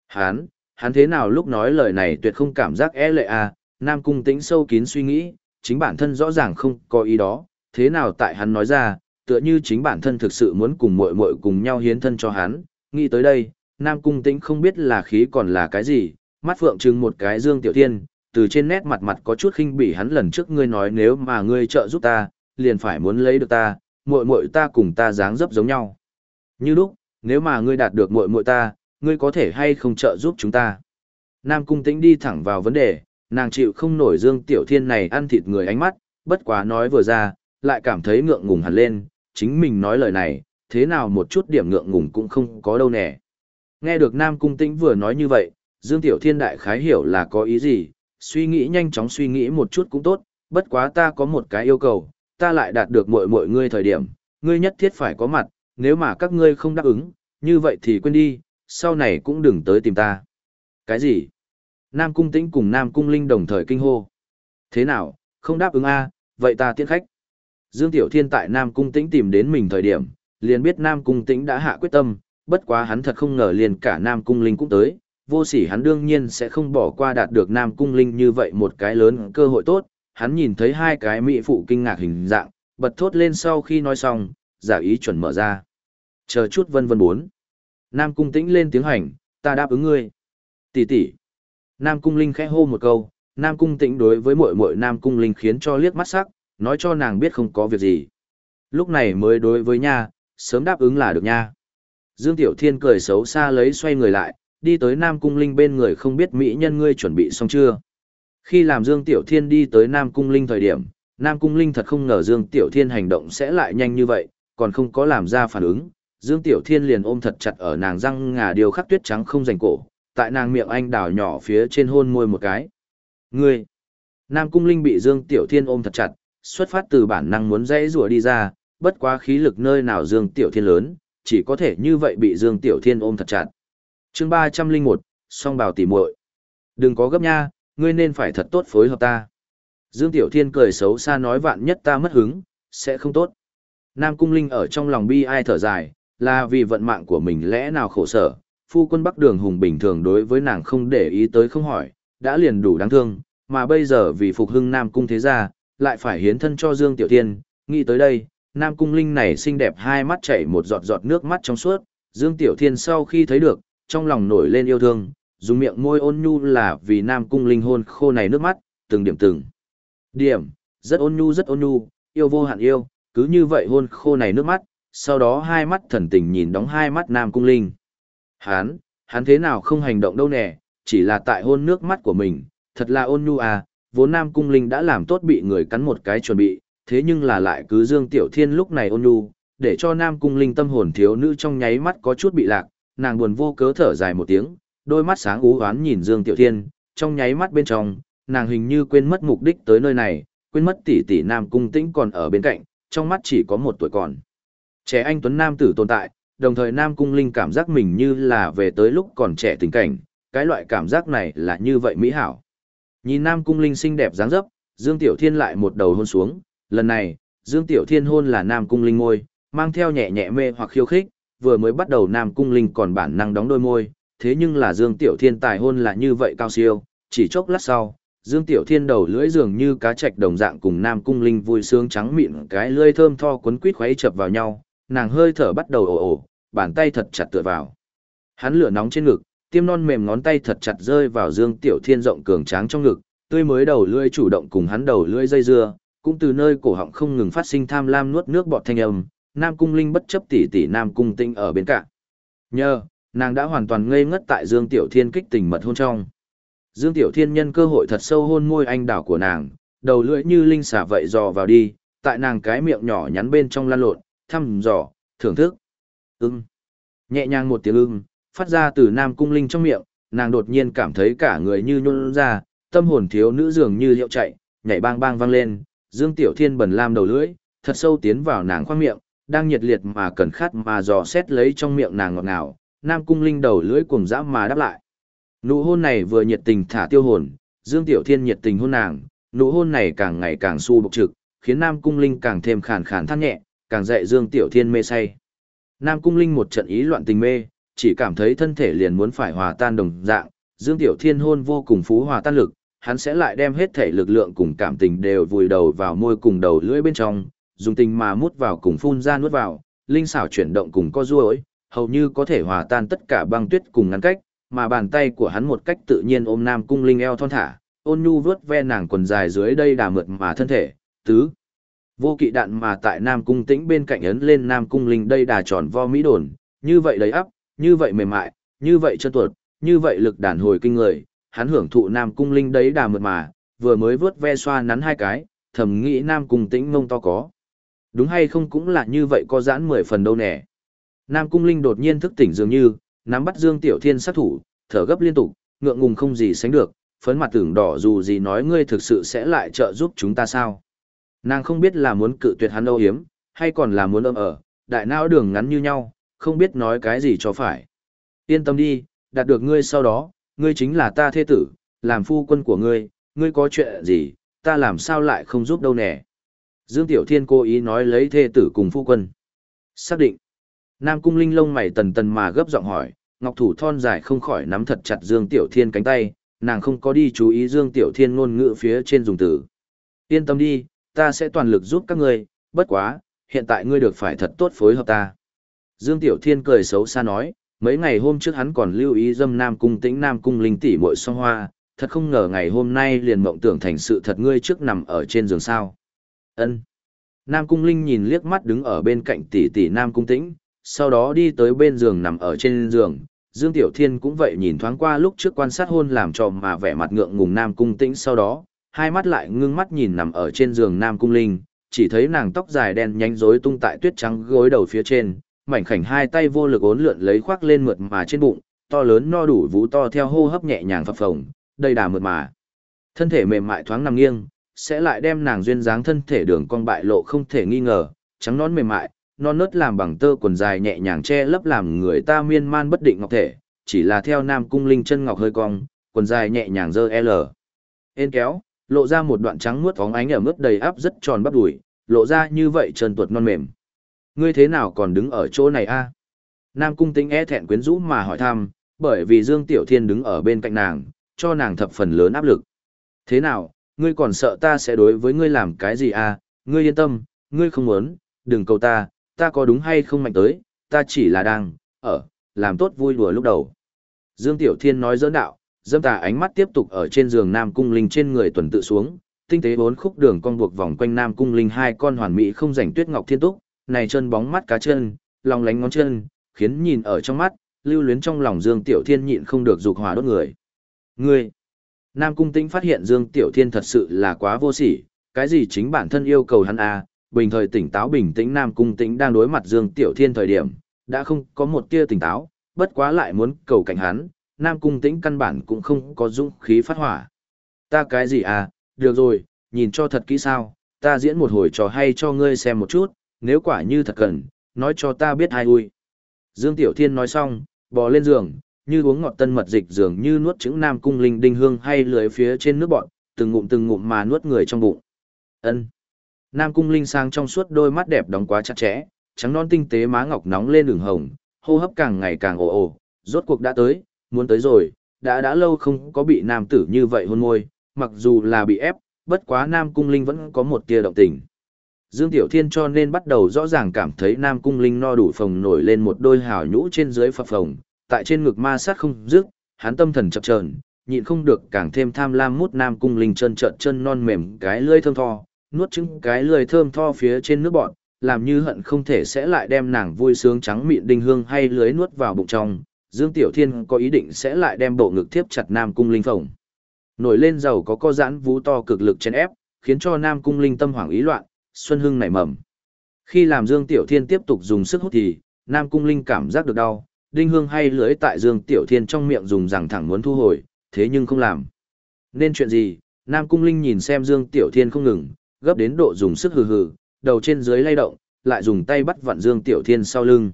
Hán, hắn thế nào lúc nói lời này tuyệt không cảm giác e lệ à, Nam Cung tĩnh sâu kín suy nghĩ, chính bản thân rõ ràng không có ý đó, thế nào tại hắn nói ra, tựa như chính bản thân thực sự muốn cùng muội muội cùng nhau hiến thân cho hắn, nghĩ tới đây, Nam Cung Tĩnh không biết là khí còn là cái gì, mắt phượng trừng một cái Dương Tiểu Thiên, từ trên nét mặt mặt có chút khinh bỉ hắn lần trước ngươi nói nếu mà ngươi trợ giúp ta, liền phải muốn lấy được ta, muội muội ta cùng ta dáng dấp giống nhau. Như lúc, nếu mà ngươi đạt được muội muội ta, ngươi có thể hay không trợ giúp chúng ta. Nam Cung Tĩnh đi thẳng vào vấn đề, nàng chịu không nổi Dương Tiểu Thiên này ăn thịt người ánh mắt, bất quá nói vừa ra, lại cảm thấy ngượng ngùng hẳn lên, chính mình nói lời này, thế nào một chút điểm ngượng ngùng cũng không có đâu nè. Nghe được Nam Cung Tĩnh vừa nói như vậy, Dương Tiểu Thiên đại khái hiểu là có ý gì, suy nghĩ nhanh chóng suy nghĩ một chút cũng tốt, bất quá ta có một cái yêu cầu, ta lại đạt được mọi mọi ngươi thời điểm, ngươi nhất thiết phải có mặt, nếu mà các ngươi không đáp ứng, như vậy thì quên đi, sau này cũng đừng tới tìm ta. Cái gì? Nam Cung Tĩnh cùng Nam Cung Linh đồng thời kinh hô. Thế nào, không đáp ứng a vậy ta tiễn khách. Dương Tiểu Thiên tại Nam Cung Tĩnh tìm đến mình thời điểm, liền biết Nam Cung Tĩnh đã hạ quyết tâm, bất quá hắn thật không ngờ liền cả Nam Cung Linh cũng tới, vô sỉ hắn đương nhiên sẽ không bỏ qua đạt được Nam Cung Linh như vậy một cái lớn cơ hội tốt, hắn nhìn thấy hai cái mỹ phụ kinh ngạc hình dạng, bật thốt lên sau khi nói xong, giả ý chuẩn mở ra. Chờ chút vân vân bốn. Nam Cung Tĩnh lên tiếng hành, ta đáp ứng ngươi. Tỷ tỷ. Nam Cung Linh khẽ hô một câu, Nam Cung Tĩnh đối với muội muội Nam Cung Linh khiến cho liếc mắt sắc, nói cho nàng biết không có việc gì. Lúc này mới đối với nha, sớm đáp ứng là được nha. Dương Tiểu Thiên cười xấu xa lấy xoay người lại, đi tới Nam Cung Linh bên người không biết mỹ nhân ngươi chuẩn bị xong chưa. Khi làm Dương Tiểu Thiên đi tới Nam Cung Linh thời điểm, Nam Cung Linh thật không ngờ Dương Tiểu Thiên hành động sẽ lại nhanh như vậy, còn không có làm ra phản ứng. Dương Tiểu Thiên liền ôm thật chặt ở nàng răng ngà điều khắc tuyết trắng không rành cổ, tại nàng miệng anh đào nhỏ phía trên hôn môi một cái. Ngươi! Nam Cung Linh bị Dương Tiểu Thiên ôm thật chặt, xuất phát từ bản năng muốn dãy rùa đi ra, bất quá khí lực nơi nào Dương Tiểu Thiên lớn, chỉ có thể như vậy bị Dương Tiểu Thiên ôm thật chặt. chương 301, song bào tỉ muội Đừng có gấp nha, ngươi nên phải thật tốt phối hợp ta. Dương Tiểu Thiên cười xấu xa nói vạn nhất ta mất hứng, sẽ không tốt. Nam Cung Linh ở trong lòng bi ai thở dài, là vì vận mạng của mình lẽ nào khổ sở, phu quân Bắc Đường Hùng bình thường đối với nàng không để ý tới không hỏi, đã liền đủ đáng thương, mà bây giờ vì phục hưng Nam Cung thế gia, lại phải hiến thân cho Dương Tiểu Thiên, nghĩ tới đây, Nam Cung Linh này xinh đẹp hai mắt chảy một giọt giọt nước mắt trong suốt, Dương Tiểu Thiên sau khi thấy được, trong lòng nổi lên yêu thương, dùng miệng môi ôn nhu là vì Nam Cung Linh hôn khô này nước mắt, từng điểm từng. Điểm, rất ôn nhu rất ôn nhu, yêu vô hạn yêu, cứ như vậy hôn khô này nước mắt, sau đó hai mắt thần tình nhìn đóng hai mắt Nam Cung Linh. Hán, hắn thế nào không hành động đâu nè, chỉ là tại hôn nước mắt của mình, thật là ôn nhu à, vốn Nam Cung Linh đã làm tốt bị người cắn một cái chuẩn bị, thế nhưng là lại cứ Dương Tiểu Thiên lúc này ôn nhu, để cho Nam Cung Linh tâm hồn thiếu nữ trong nháy mắt có chút bị lạc, nàng buồn vô cớ thở dài một tiếng, đôi mắt sáng ú hoán nhìn Dương Tiểu Thiên, trong nháy mắt bên trong, nàng hình như quên mất mục đích tới nơi này, quên mất tỷ tỷ Nam Cung Tĩnh còn ở bên cạnh, trong mắt chỉ có một tuổi còn. Trẻ anh Tuấn Nam tử tồn tại, đồng thời Nam Cung Linh cảm giác mình như là về tới lúc còn trẻ tình cảnh, cái loại cảm giác này là như vậy mỹ hảo. Nhìn Nam Cung Linh xinh đẹp dáng dấp, Dương Tiểu Thiên lại một đầu hôn xuống, lần này, Dương Tiểu Thiên hôn là Nam Cung Linh môi, mang theo nhẹ nhẹ mê hoặc khiêu khích, vừa mới bắt đầu Nam Cung Linh còn bản năng đóng đôi môi, thế nhưng là Dương Tiểu Thiên tài hôn là như vậy cao siêu, chỉ chốc lát sau, Dương Tiểu Thiên đầu lưỡi dường như cá trạch đồng dạng cùng Nam Cung Linh vui sướng trắng mịn cái lưỡi thơm tho cuốn quýt khuấy chập vào nhau, nàng hơi thở bắt đầu ồ ồ, bàn tay thật chặt tựa vào. Hắn lửa nóng trên ngực, tiêm non mềm ngón tay thật chặt rơi vào Dương Tiểu Thiên rộng cường tráng trong ngực, tươi mới đầu lưỡi chủ động cùng hắn đầu lưỡi dây dưa, cũng từ nơi cổ họng không ngừng phát sinh tham lam nuốt nước bọt thanh âm, Nam Cung Linh bất chấp tỷ tỷ Nam Cung Tinh ở bên cạnh. Nhờ, nàng đã hoàn toàn ngây ngất tại Dương Tiểu Thiên kích tình mật hôn trong. Dương Tiểu Thiên nhân cơ hội thật sâu hôn môi anh đảo của nàng, đầu lưỡi như linh xả vậy dò vào đi, tại nàng cái miệng nhỏ nhắn bên trong lan lộn, thăm dò, thưởng thức. Ưng. Nhẹ nhàng một tiếng ưng, phát ra từ Nam Cung Linh trong miệng, nàng đột nhiên cảm thấy cả người như nhún ra, tâm hồn thiếu nữ dường như hiệu chạy, nhảy bang bang vang lên, Dương Tiểu Thiên bẩn lam đầu lưỡi, thật sâu tiến vào nàng khoang miệng, đang nhiệt liệt mà cần khát mà dò xét lấy trong miệng nàng ngọt ngào, Nam Cung Linh đầu lưỡi cuồng dã mà đáp lại. Nụ hôn này vừa nhiệt tình thả tiêu hồn, Dương Tiểu Thiên nhiệt tình hôn nàng, nụ hôn này càng ngày càng su bộc trực, khiến Nam Cung Linh càng thêm khàn khàn than nhẹ, càng dạy Dương Tiểu Thiên mê say. Nam Cung Linh một trận ý loạn tình mê, chỉ cảm thấy thân thể liền muốn phải hòa tan đồng dạng, Dương Tiểu Thiên hôn vô cùng phú hòa tan lực, hắn sẽ lại đem hết thể lực lượng cùng cảm tình đều vùi đầu vào môi cùng đầu lưỡi bên trong, dùng tình mà mút vào cùng phun ra nuốt vào, linh xảo chuyển động cùng co duỗi, hầu như có thể hòa tan tất cả băng tuyết cùng ngăn cách, mà bàn tay của hắn một cách tự nhiên ôm Nam Cung Linh eo thon thả, ôn nhu vớt ve nàng quần dài dưới đây đà mượt mà thân thể, tứ. Vô kỵ đạn mà tại Nam Cung tĩnh bên cạnh ấn lên Nam Cung linh đây đà tròn vo mỹ đồn, như vậy đầy ắp, như vậy mềm mại, như vậy chân tuột, như vậy lực đàn hồi kinh người, hắn hưởng thụ Nam Cung linh đấy đà mượt mà, vừa mới vớt ve xoa nắn hai cái, thầm nghĩ Nam Cung tĩnh mông to có. Đúng hay không cũng là như vậy có giãn mười phần đâu nè. Nam Cung Linh đột nhiên thức tỉnh dường như, nắm bắt Dương Tiểu Thiên sát thủ, thở gấp liên tục, ngượng ngùng không gì sánh được, phấn mặt tưởng đỏ dù gì nói ngươi thực sự sẽ lại trợ giúp chúng ta sao. Nàng không biết là muốn cự tuyệt hắn âu hiếm, hay còn là muốn ôm ở, đại não đường ngắn như nhau, không biết nói cái gì cho phải. Yên tâm đi, đạt được ngươi sau đó, ngươi chính là ta thế tử, làm phu quân của ngươi, ngươi có chuyện gì, ta làm sao lại không giúp đâu nè. Dương Tiểu Thiên cố ý nói lấy thê tử cùng phu quân. Xác định. Nam Cung Linh lông mày tần tần mà gấp giọng hỏi, ngọc thủ thon dài không khỏi nắm thật chặt Dương Tiểu Thiên cánh tay, nàng không có đi chú ý Dương Tiểu Thiên ngôn ngữ phía trên dùng từ. Yên tâm đi, ta sẽ toàn lực giúp các ngươi, bất quá, hiện tại ngươi được phải thật tốt phối hợp ta. Dương Tiểu Thiên cười xấu xa nói, mấy ngày hôm trước hắn còn lưu ý dâm Nam Cung tĩnh Nam Cung Linh tỷ muội song hoa, thật không ngờ ngày hôm nay liền mộng tưởng thành sự thật ngươi trước nằm ở trên giường sao. Ân. Nam Cung Linh nhìn liếc mắt đứng ở bên cạnh tỷ tỷ Nam Cung Tĩnh, sau đó đi tới bên giường nằm ở trên giường. Dương Tiểu Thiên cũng vậy nhìn thoáng qua lúc trước quan sát hôn làm trò mà vẻ mặt ngượng ngùng Nam Cung Tĩnh sau đó, hai mắt lại ngưng mắt nhìn nằm ở trên giường Nam Cung Linh, chỉ thấy nàng tóc dài đen nhánh rối tung tại tuyết trắng gối đầu phía trên, mảnh khảnh hai tay vô lực ốn lượn lấy khoác lên mượt mà trên bụng, to lớn no đủ vú to theo hô hấp nhẹ nhàng phập phồng, đầy đà mượt mà. Thân thể mềm mại thoáng nằm nghiêng, sẽ lại đem nàng duyên dáng thân thể đường cong bại lộ không thể nghi ngờ, trắng nón mềm mại, non nớt làm bằng tơ quần dài nhẹ nhàng che lấp làm người ta miên man bất định ngọc thể, chỉ là theo nam cung linh chân ngọc hơi cong, quần dài nhẹ nhàng dơ L. Ên kéo, lộ ra một đoạn trắng muốt phóng ánh ở mức đầy áp rất tròn bắp đùi, lộ ra như vậy trơn tuột non mềm. Ngươi thế nào còn đứng ở chỗ này a? Nam cung tính e thẹn quyến rũ mà hỏi thăm, bởi vì Dương Tiểu Thiên đứng ở bên cạnh nàng, cho nàng thập phần lớn áp lực. Thế nào, ngươi còn sợ ta sẽ đối với ngươi làm cái gì à, ngươi yên tâm, ngươi không muốn, đừng cầu ta, ta có đúng hay không mạnh tới, ta chỉ là đang, ở, làm tốt vui đùa lúc đầu. Dương Tiểu Thiên nói dỡn đạo, dâm tà ánh mắt tiếp tục ở trên giường Nam Cung Linh trên người tuần tự xuống, tinh tế bốn khúc đường cong buộc vòng quanh Nam Cung Linh hai con hoàn mỹ không rảnh tuyết ngọc thiên túc, này chân bóng mắt cá chân, lòng lánh ngón chân, khiến nhìn ở trong mắt, lưu luyến trong lòng Dương Tiểu Thiên nhịn không được dục hỏa đốt người. Ngươi, Nam Cung Tĩnh phát hiện Dương Tiểu Thiên thật sự là quá vô sỉ, cái gì chính bản thân yêu cầu hắn à, bình thời tỉnh táo bình tĩnh Nam Cung Tĩnh đang đối mặt Dương Tiểu Thiên thời điểm, đã không có một tia tỉnh táo, bất quá lại muốn cầu cảnh hắn, Nam Cung Tĩnh căn bản cũng không có dũng khí phát hỏa. Ta cái gì à, được rồi, nhìn cho thật kỹ sao, ta diễn một hồi trò hay cho ngươi xem một chút, nếu quả như thật cần, nói cho ta biết hai ui. Dương Tiểu Thiên nói xong, bò lên giường, như uống ngọt tân mật dịch dường như nuốt trứng nam cung linh đinh hương hay lưới phía trên nước bọn, từng ngụm từng ngụm mà nuốt người trong bụng. Ân. Nam cung linh sang trong suốt đôi mắt đẹp đóng quá chặt chẽ, trắng non tinh tế má ngọc nóng lên đường hồng, hô hấp càng ngày càng ồ ồ, rốt cuộc đã tới, muốn tới rồi, đã đã lâu không có bị nam tử như vậy hôn môi, mặc dù là bị ép, bất quá Nam Cung Linh vẫn có một tia động tình. Dương Tiểu Thiên cho nên bắt đầu rõ ràng cảm thấy Nam Cung Linh no đủ phồng nổi lên một đôi hào nhũ trên dưới phập phồng, tại trên ngực ma sát không dứt, hắn tâm thần chập chờn, nhịn không được càng thêm tham lam mút nam cung linh chân trợn chân non mềm cái lưỡi thơm tho, nuốt trứng cái lưỡi thơm tho phía trên nước bọn, làm như hận không thể sẽ lại đem nàng vui sướng trắng mịn đinh hương hay lưới nuốt vào bụng trong. Dương Tiểu Thiên có ý định sẽ lại đem bộ ngực tiếp chặt Nam Cung Linh phồng. Nổi lên dầu có co giãn vú to cực lực chèn ép, khiến cho Nam Cung Linh tâm hoảng ý loạn, Xuân Hưng nảy mầm. Khi làm Dương Tiểu Thiên tiếp tục dùng sức hút thì, Nam Cung Linh cảm giác được đau, đinh hương hay lưỡi tại Dương Tiểu Thiên trong miệng dùng rằng thẳng muốn thu hồi, thế nhưng không làm. Nên chuyện gì, Nam Cung Linh nhìn xem Dương Tiểu Thiên không ngừng, gấp đến độ dùng sức hừ hừ, đầu trên dưới lay động, lại dùng tay bắt vặn Dương Tiểu Thiên sau lưng.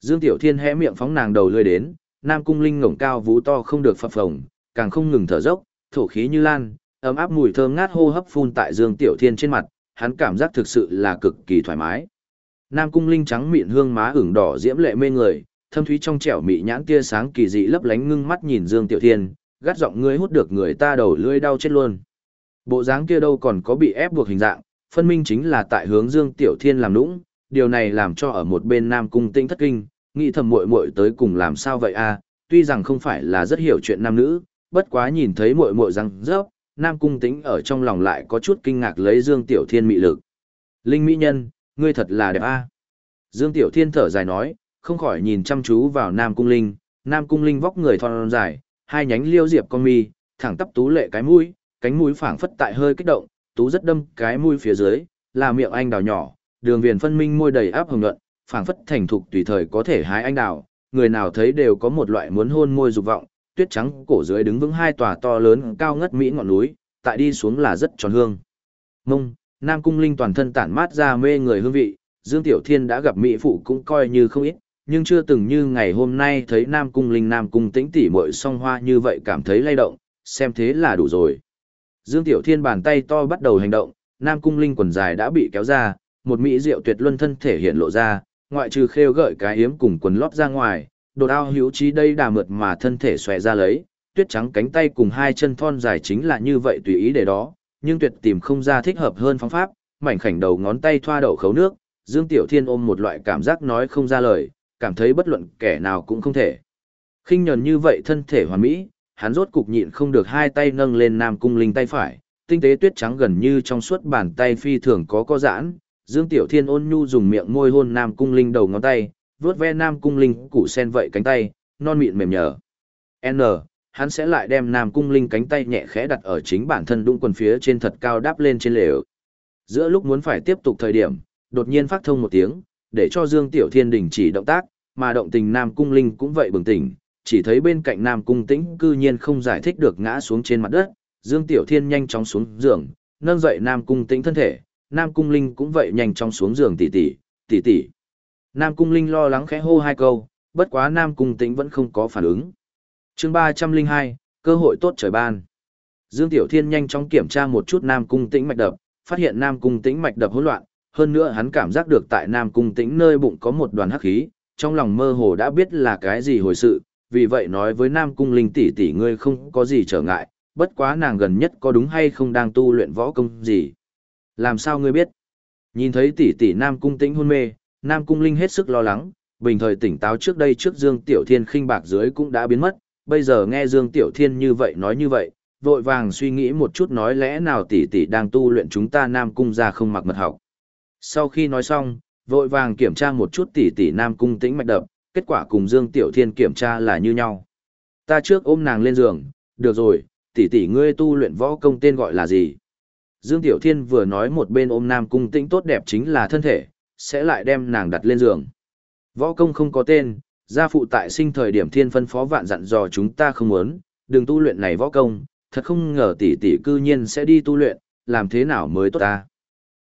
Dương Tiểu Thiên hé miệng phóng nàng đầu lươi đến, Nam Cung Linh ngổng cao vú to không được phập phồng, càng không ngừng thở dốc, thổ khí như lan, ấm áp mùi thơm ngát hô hấp phun tại Dương Tiểu Thiên trên mặt, hắn cảm giác thực sự là cực kỳ thoải mái. Nam Cung Linh trắng miệng hương má ửng đỏ diễm lệ mê người, thâm thúy trong trẻo mị nhãn tia sáng kỳ dị lấp lánh ngưng mắt nhìn Dương Tiểu Thiên, gắt giọng ngươi hút được người ta đầu lưỡi đau chết luôn. Bộ dáng kia đâu còn có bị ép buộc hình dạng, phân minh chính là tại hướng Dương Tiểu Thiên làm nũng, điều này làm cho ở một bên Nam Cung Tinh thất kinh, nghĩ thầm muội muội tới cùng làm sao vậy a, tuy rằng không phải là rất hiểu chuyện nam nữ, bất quá nhìn thấy muội muội răng rớp, Nam Cung Tĩnh ở trong lòng lại có chút kinh ngạc lấy Dương Tiểu Thiên mị lực. Linh Mỹ Nhân, ngươi thật là đẹp a. Dương Tiểu Thiên thở dài nói, không khỏi nhìn chăm chú vào Nam Cung Linh, Nam Cung Linh vóc người thon dài, hai nhánh liêu diệp con mi, thẳng tắp tú lệ cái mũi, cánh mũi phảng phất tại hơi kích động, tú rất đâm cái mũi phía dưới, là miệng anh đào nhỏ, đường viền phân minh môi đầy áp hồng nhuận, phảng phất thành thục tùy thời có thể hái anh đào, người nào thấy đều có một loại muốn hôn môi dục vọng, tuyết trắng cổ dưới đứng vững hai tòa to lớn cao ngất mỹ ngọn núi, tại đi xuống là rất tròn hương. Mông, Nam Cung Linh toàn thân tản mát ra mê người hương vị, Dương Tiểu Thiên đã gặp mỹ phụ cũng coi như không ít, nhưng chưa từng như ngày hôm nay thấy Nam Cung Linh Nam Cung tĩnh tỉ muội song hoa như vậy cảm thấy lay động, xem thế là đủ rồi. Dương Tiểu Thiên bàn tay to bắt đầu hành động, Nam Cung Linh quần dài đã bị kéo ra, một mỹ diệu tuyệt luân thân thể hiện lộ ra, ngoại trừ khêu gợi cái hiếm cùng quần lót ra ngoài, đột ao hữu trí đây đà mượt mà thân thể xòe ra lấy, tuyết trắng cánh tay cùng hai chân thon dài chính là như vậy tùy ý để đó, nhưng tuyệt tìm không ra thích hợp hơn phương pháp, mảnh khảnh đầu ngón tay thoa đậu khấu nước, Dương Tiểu Thiên ôm một loại cảm giác nói không ra lời, cảm thấy bất luận kẻ nào cũng không thể. khinh nhờn như vậy thân thể hoàn mỹ, hắn rốt cục nhịn không được hai tay nâng lên Nam Cung Linh tay phải, tinh tế tuyết trắng gần như trong suốt bàn tay phi thường có có giãn, Dương Tiểu Thiên ôn nhu dùng miệng môi hôn Nam Cung Linh đầu ngón tay, vuốt ve Nam Cung Linh củ sen vậy cánh tay, non mịn mềm nhở. N, hắn sẽ lại đem Nam Cung Linh cánh tay nhẹ khẽ đặt ở chính bản thân đũng quần phía trên thật cao đáp lên trên lều. Giữa lúc muốn phải tiếp tục thời điểm, đột nhiên phát thông một tiếng, để cho Dương Tiểu Thiên đình chỉ động tác, mà động tình Nam Cung Linh cũng vậy bừng tỉnh, chỉ thấy bên cạnh Nam Cung Tĩnh cư nhiên không giải thích được ngã xuống trên mặt đất, Dương Tiểu Thiên nhanh chóng xuống giường, nâng dậy Nam Cung Tĩnh thân thể, Nam Cung Linh cũng vậy nhanh chóng xuống giường tỉ tỉ, tỉ tỉ. Nam Cung Linh lo lắng khẽ hô hai câu, bất quá Nam Cung Tĩnh vẫn không có phản ứng. chương ba trăm linh hai cơ hội tốt trời ban. Dương Tiểu Thiên nhanh chóng kiểm tra một chút Nam Cung Tĩnh mạch đập, phát hiện Nam Cung Tĩnh mạch đập hỗn loạn, hơn nữa hắn cảm giác được tại Nam Cung Tĩnh nơi bụng có một đoàn hắc khí, trong lòng mơ hồ đã biết là cái gì hồi sự, vì vậy nói với Nam Cung Linh tỷ tỷ ngươi không có gì trở ngại, bất quá nàng gần nhất có đúng hay không đang tu luyện võ công gì. Làm sao ngươi biết? Nhìn thấy tỷ tỷ Nam Cung Tĩnh hôn mê, Nam Cung Linh hết sức lo lắng, bình thời tỉnh táo trước đây trước Dương Tiểu Thiên khinh bạc dưới cũng đã biến mất, bây giờ nghe Dương Tiểu Thiên như vậy nói như vậy, vội vàng suy nghĩ một chút nói lẽ nào tỷ tỷ đang tu luyện chúng ta Nam Cung ra không mặc mật học. Sau khi nói xong, vội vàng kiểm tra một chút tỷ tỷ Nam Cung tĩnh mạch đập, kết quả cùng Dương Tiểu Thiên kiểm tra là như nhau. Ta trước ôm nàng lên giường, được rồi, tỷ tỷ ngươi tu luyện võ công tên gọi là gì? Dương Tiểu Thiên vừa nói một bên ôm Nam Cung tĩnh tốt đẹp chính là thân thể, sẽ lại đem nàng đặt lên giường. Võ công không có tên, gia phụ tại sinh thời điểm thiên phân phó vạn dặn dò chúng ta không muốn, đừng tu luyện này võ công, thật không ngờ tỷ tỷ cư nhiên sẽ đi tu luyện, làm thế nào mới tốt ta.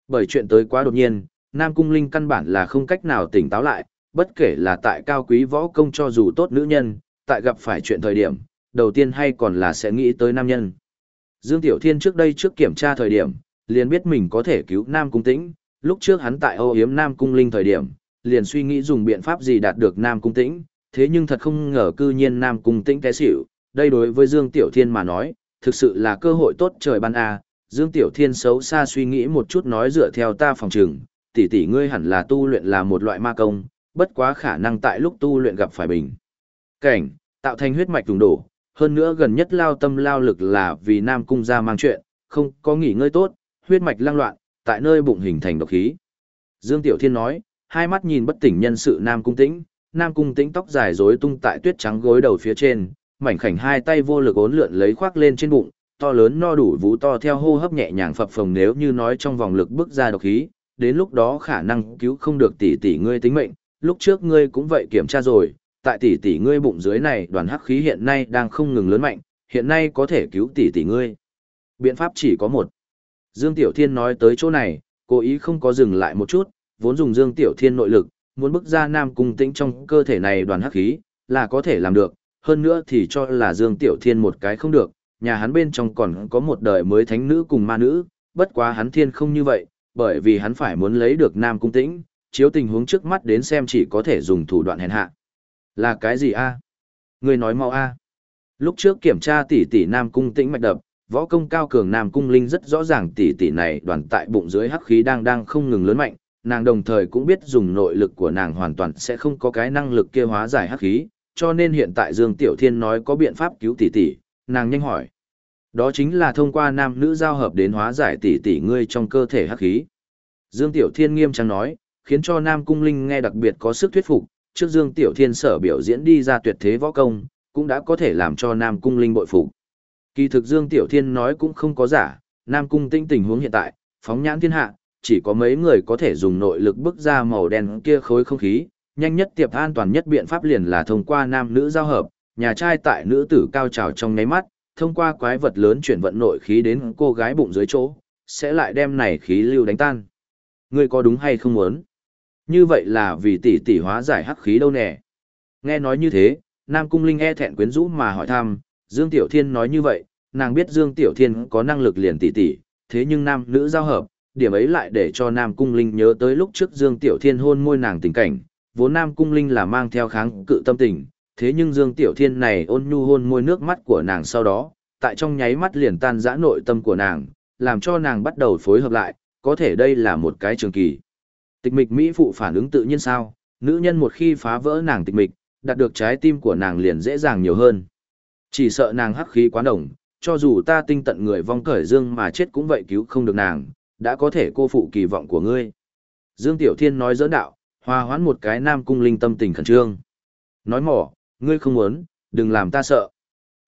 Bởi chuyện tới quá đột nhiên, Nam Cung Linh căn bản là không cách nào tỉnh táo lại, bất kể là tại cao quý võ công cho dù tốt nữ nhân, tại gặp phải chuyện thời điểm, đầu tiên hay còn là sẽ nghĩ tới nam nhân. Dương Tiểu Thiên trước đây trước kiểm tra thời điểm, liền biết mình có thể cứu Nam Cung Tĩnh, lúc trước hắn tại Âu Yếm Nam Cung Linh thời điểm, liền suy nghĩ dùng biện pháp gì đạt được Nam Cung Tĩnh, thế nhưng thật không ngờ cư nhiên Nam Cung Tĩnh té xỉu, đây đối với Dương Tiểu Thiên mà nói, thực sự là cơ hội tốt trời ban a. Dương Tiểu Thiên xấu xa suy nghĩ một chút nói dựa theo ta phòng trừng, tỷ tỷ ngươi hẳn là tu luyện là một loại ma công, bất quá khả năng tại lúc tu luyện gặp phải bình. Cảnh, tạo thành huyết mạch trùng đổ, hơn nữa gần nhất lao tâm lao lực là vì Nam Cung ra mang chuyện, không có nghỉ ngơi tốt, huyết mạch lang loạn, tại nơi bụng hình thành độc khí. Dương Tiểu Thiên nói, hai mắt nhìn bất tỉnh nhân sự Nam Cung Tĩnh, Nam Cung Tĩnh tóc dài rối tung tại tuyết trắng gối đầu phía trên, mảnh khảnh hai tay vô lực ốn lượn lấy khoác lên trên bụng, to lớn no đủ vú to theo hô hấp nhẹ nhàng phập phồng nếu như nói trong vòng lực bước ra độc khí, đến lúc đó khả năng cứu không được tỷ tỷ ngươi tính mệnh, lúc trước ngươi cũng vậy kiểm tra rồi, tại tỷ tỷ ngươi bụng dưới này đoàn hắc khí hiện nay đang không ngừng lớn mạnh, hiện nay có thể cứu tỷ tỷ ngươi. Biện pháp chỉ có một. Dương Tiểu Thiên nói tới chỗ này, cố ý không có dừng lại một chút, vốn dùng Dương Tiểu Thiên nội lực, muốn bức ra Nam Cung Tĩnh trong cơ thể này đoàn hắc khí, là có thể làm được, hơn nữa thì cho là Dương Tiểu Thiên một cái không được, nhà hắn bên trong còn có một đời mới thánh nữ cùng ma nữ, bất quá hắn thiên không như vậy, bởi vì hắn phải muốn lấy được Nam Cung Tĩnh, chiếu tình huống trước mắt đến xem chỉ có thể dùng thủ đoạn hèn hạ. Là cái gì a? Người nói mau a. Lúc trước kiểm tra tỷ tỷ Nam Cung Tĩnh mạch đập, võ công cao cường Nam Cung Linh rất rõ ràng tỷ tỷ này đoàn tại bụng dưới hắc khí đang đang không ngừng lớn mạnh, nàng đồng thời cũng biết dùng nội lực của nàng hoàn toàn sẽ không có cái năng lực kia hóa giải hắc khí, cho nên hiện tại Dương Tiểu Thiên nói có biện pháp cứu tỷ tỷ, nàng nhanh hỏi. Đó chính là thông qua nam nữ giao hợp đến hóa giải tỷ tỷ ngươi trong cơ thể hắc khí. Dương Tiểu Thiên nghiêm trang nói, khiến cho Nam Cung Linh nghe đặc biệt có sức thuyết phục, trước Dương Tiểu Thiên sở biểu diễn đi ra tuyệt thế võ công, cũng đã có thể làm cho Nam Cung Linh bội phục. Kỳ thực Dương Tiểu Thiên nói cũng không có giả, Nam Cung Tinh tình huống hiện tại, phóng nhãn thiên hạ, chỉ có mấy người có thể dùng nội lực bức ra màu đen kia khối không khí, nhanh nhất tiệp an toàn nhất biện pháp liền là thông qua nam nữ giao hợp, nhà trai tại nữ tử cao trào trong nháy mắt, thông qua quái vật lớn chuyển vận nội khí đến cô gái bụng dưới chỗ, sẽ lại đem này khí lưu đánh tan. Ngươi có đúng hay không muốn? Như vậy là vì tỷ tỷ hóa giải hắc khí đâu nè. Nghe nói như thế, Nam Cung Linh e thẹn quyến rũ mà hỏi thăm, Dương Tiểu Thiên nói như vậy, nàng biết Dương Tiểu Thiên có năng lực liền tỷ tỷ, thế nhưng nam nữ giao hợp, điểm ấy lại để cho Nam Cung Linh nhớ tới lúc trước Dương Tiểu Thiên hôn môi nàng tình cảnh, vốn Nam Cung Linh là mang theo kháng cự tâm tình, thế nhưng Dương Tiểu Thiên này ôn nhu hôn môi nước mắt của nàng sau đó, tại trong nháy mắt liền tan rã nội tâm của nàng, làm cho nàng bắt đầu phối hợp lại, có thể đây là một cái trường kỳ. Tịch mịch Mỹ phụ phản ứng tự nhiên sao, nữ nhân một khi phá vỡ nàng tịch mịch, đạt được trái tim của nàng liền dễ dàng nhiều hơn. Chỉ sợ nàng hắc khí quá nồng, cho dù ta tinh tận người vong cởi dương mà chết cũng vậy cứu không được nàng, đã có thể cô phụ kỳ vọng của ngươi. Dương Tiểu Thiên nói dỡ đạo, hòa hoãn một cái nam cung linh tâm tình khẩn trương. Nói mỏ, ngươi không muốn, đừng làm ta sợ.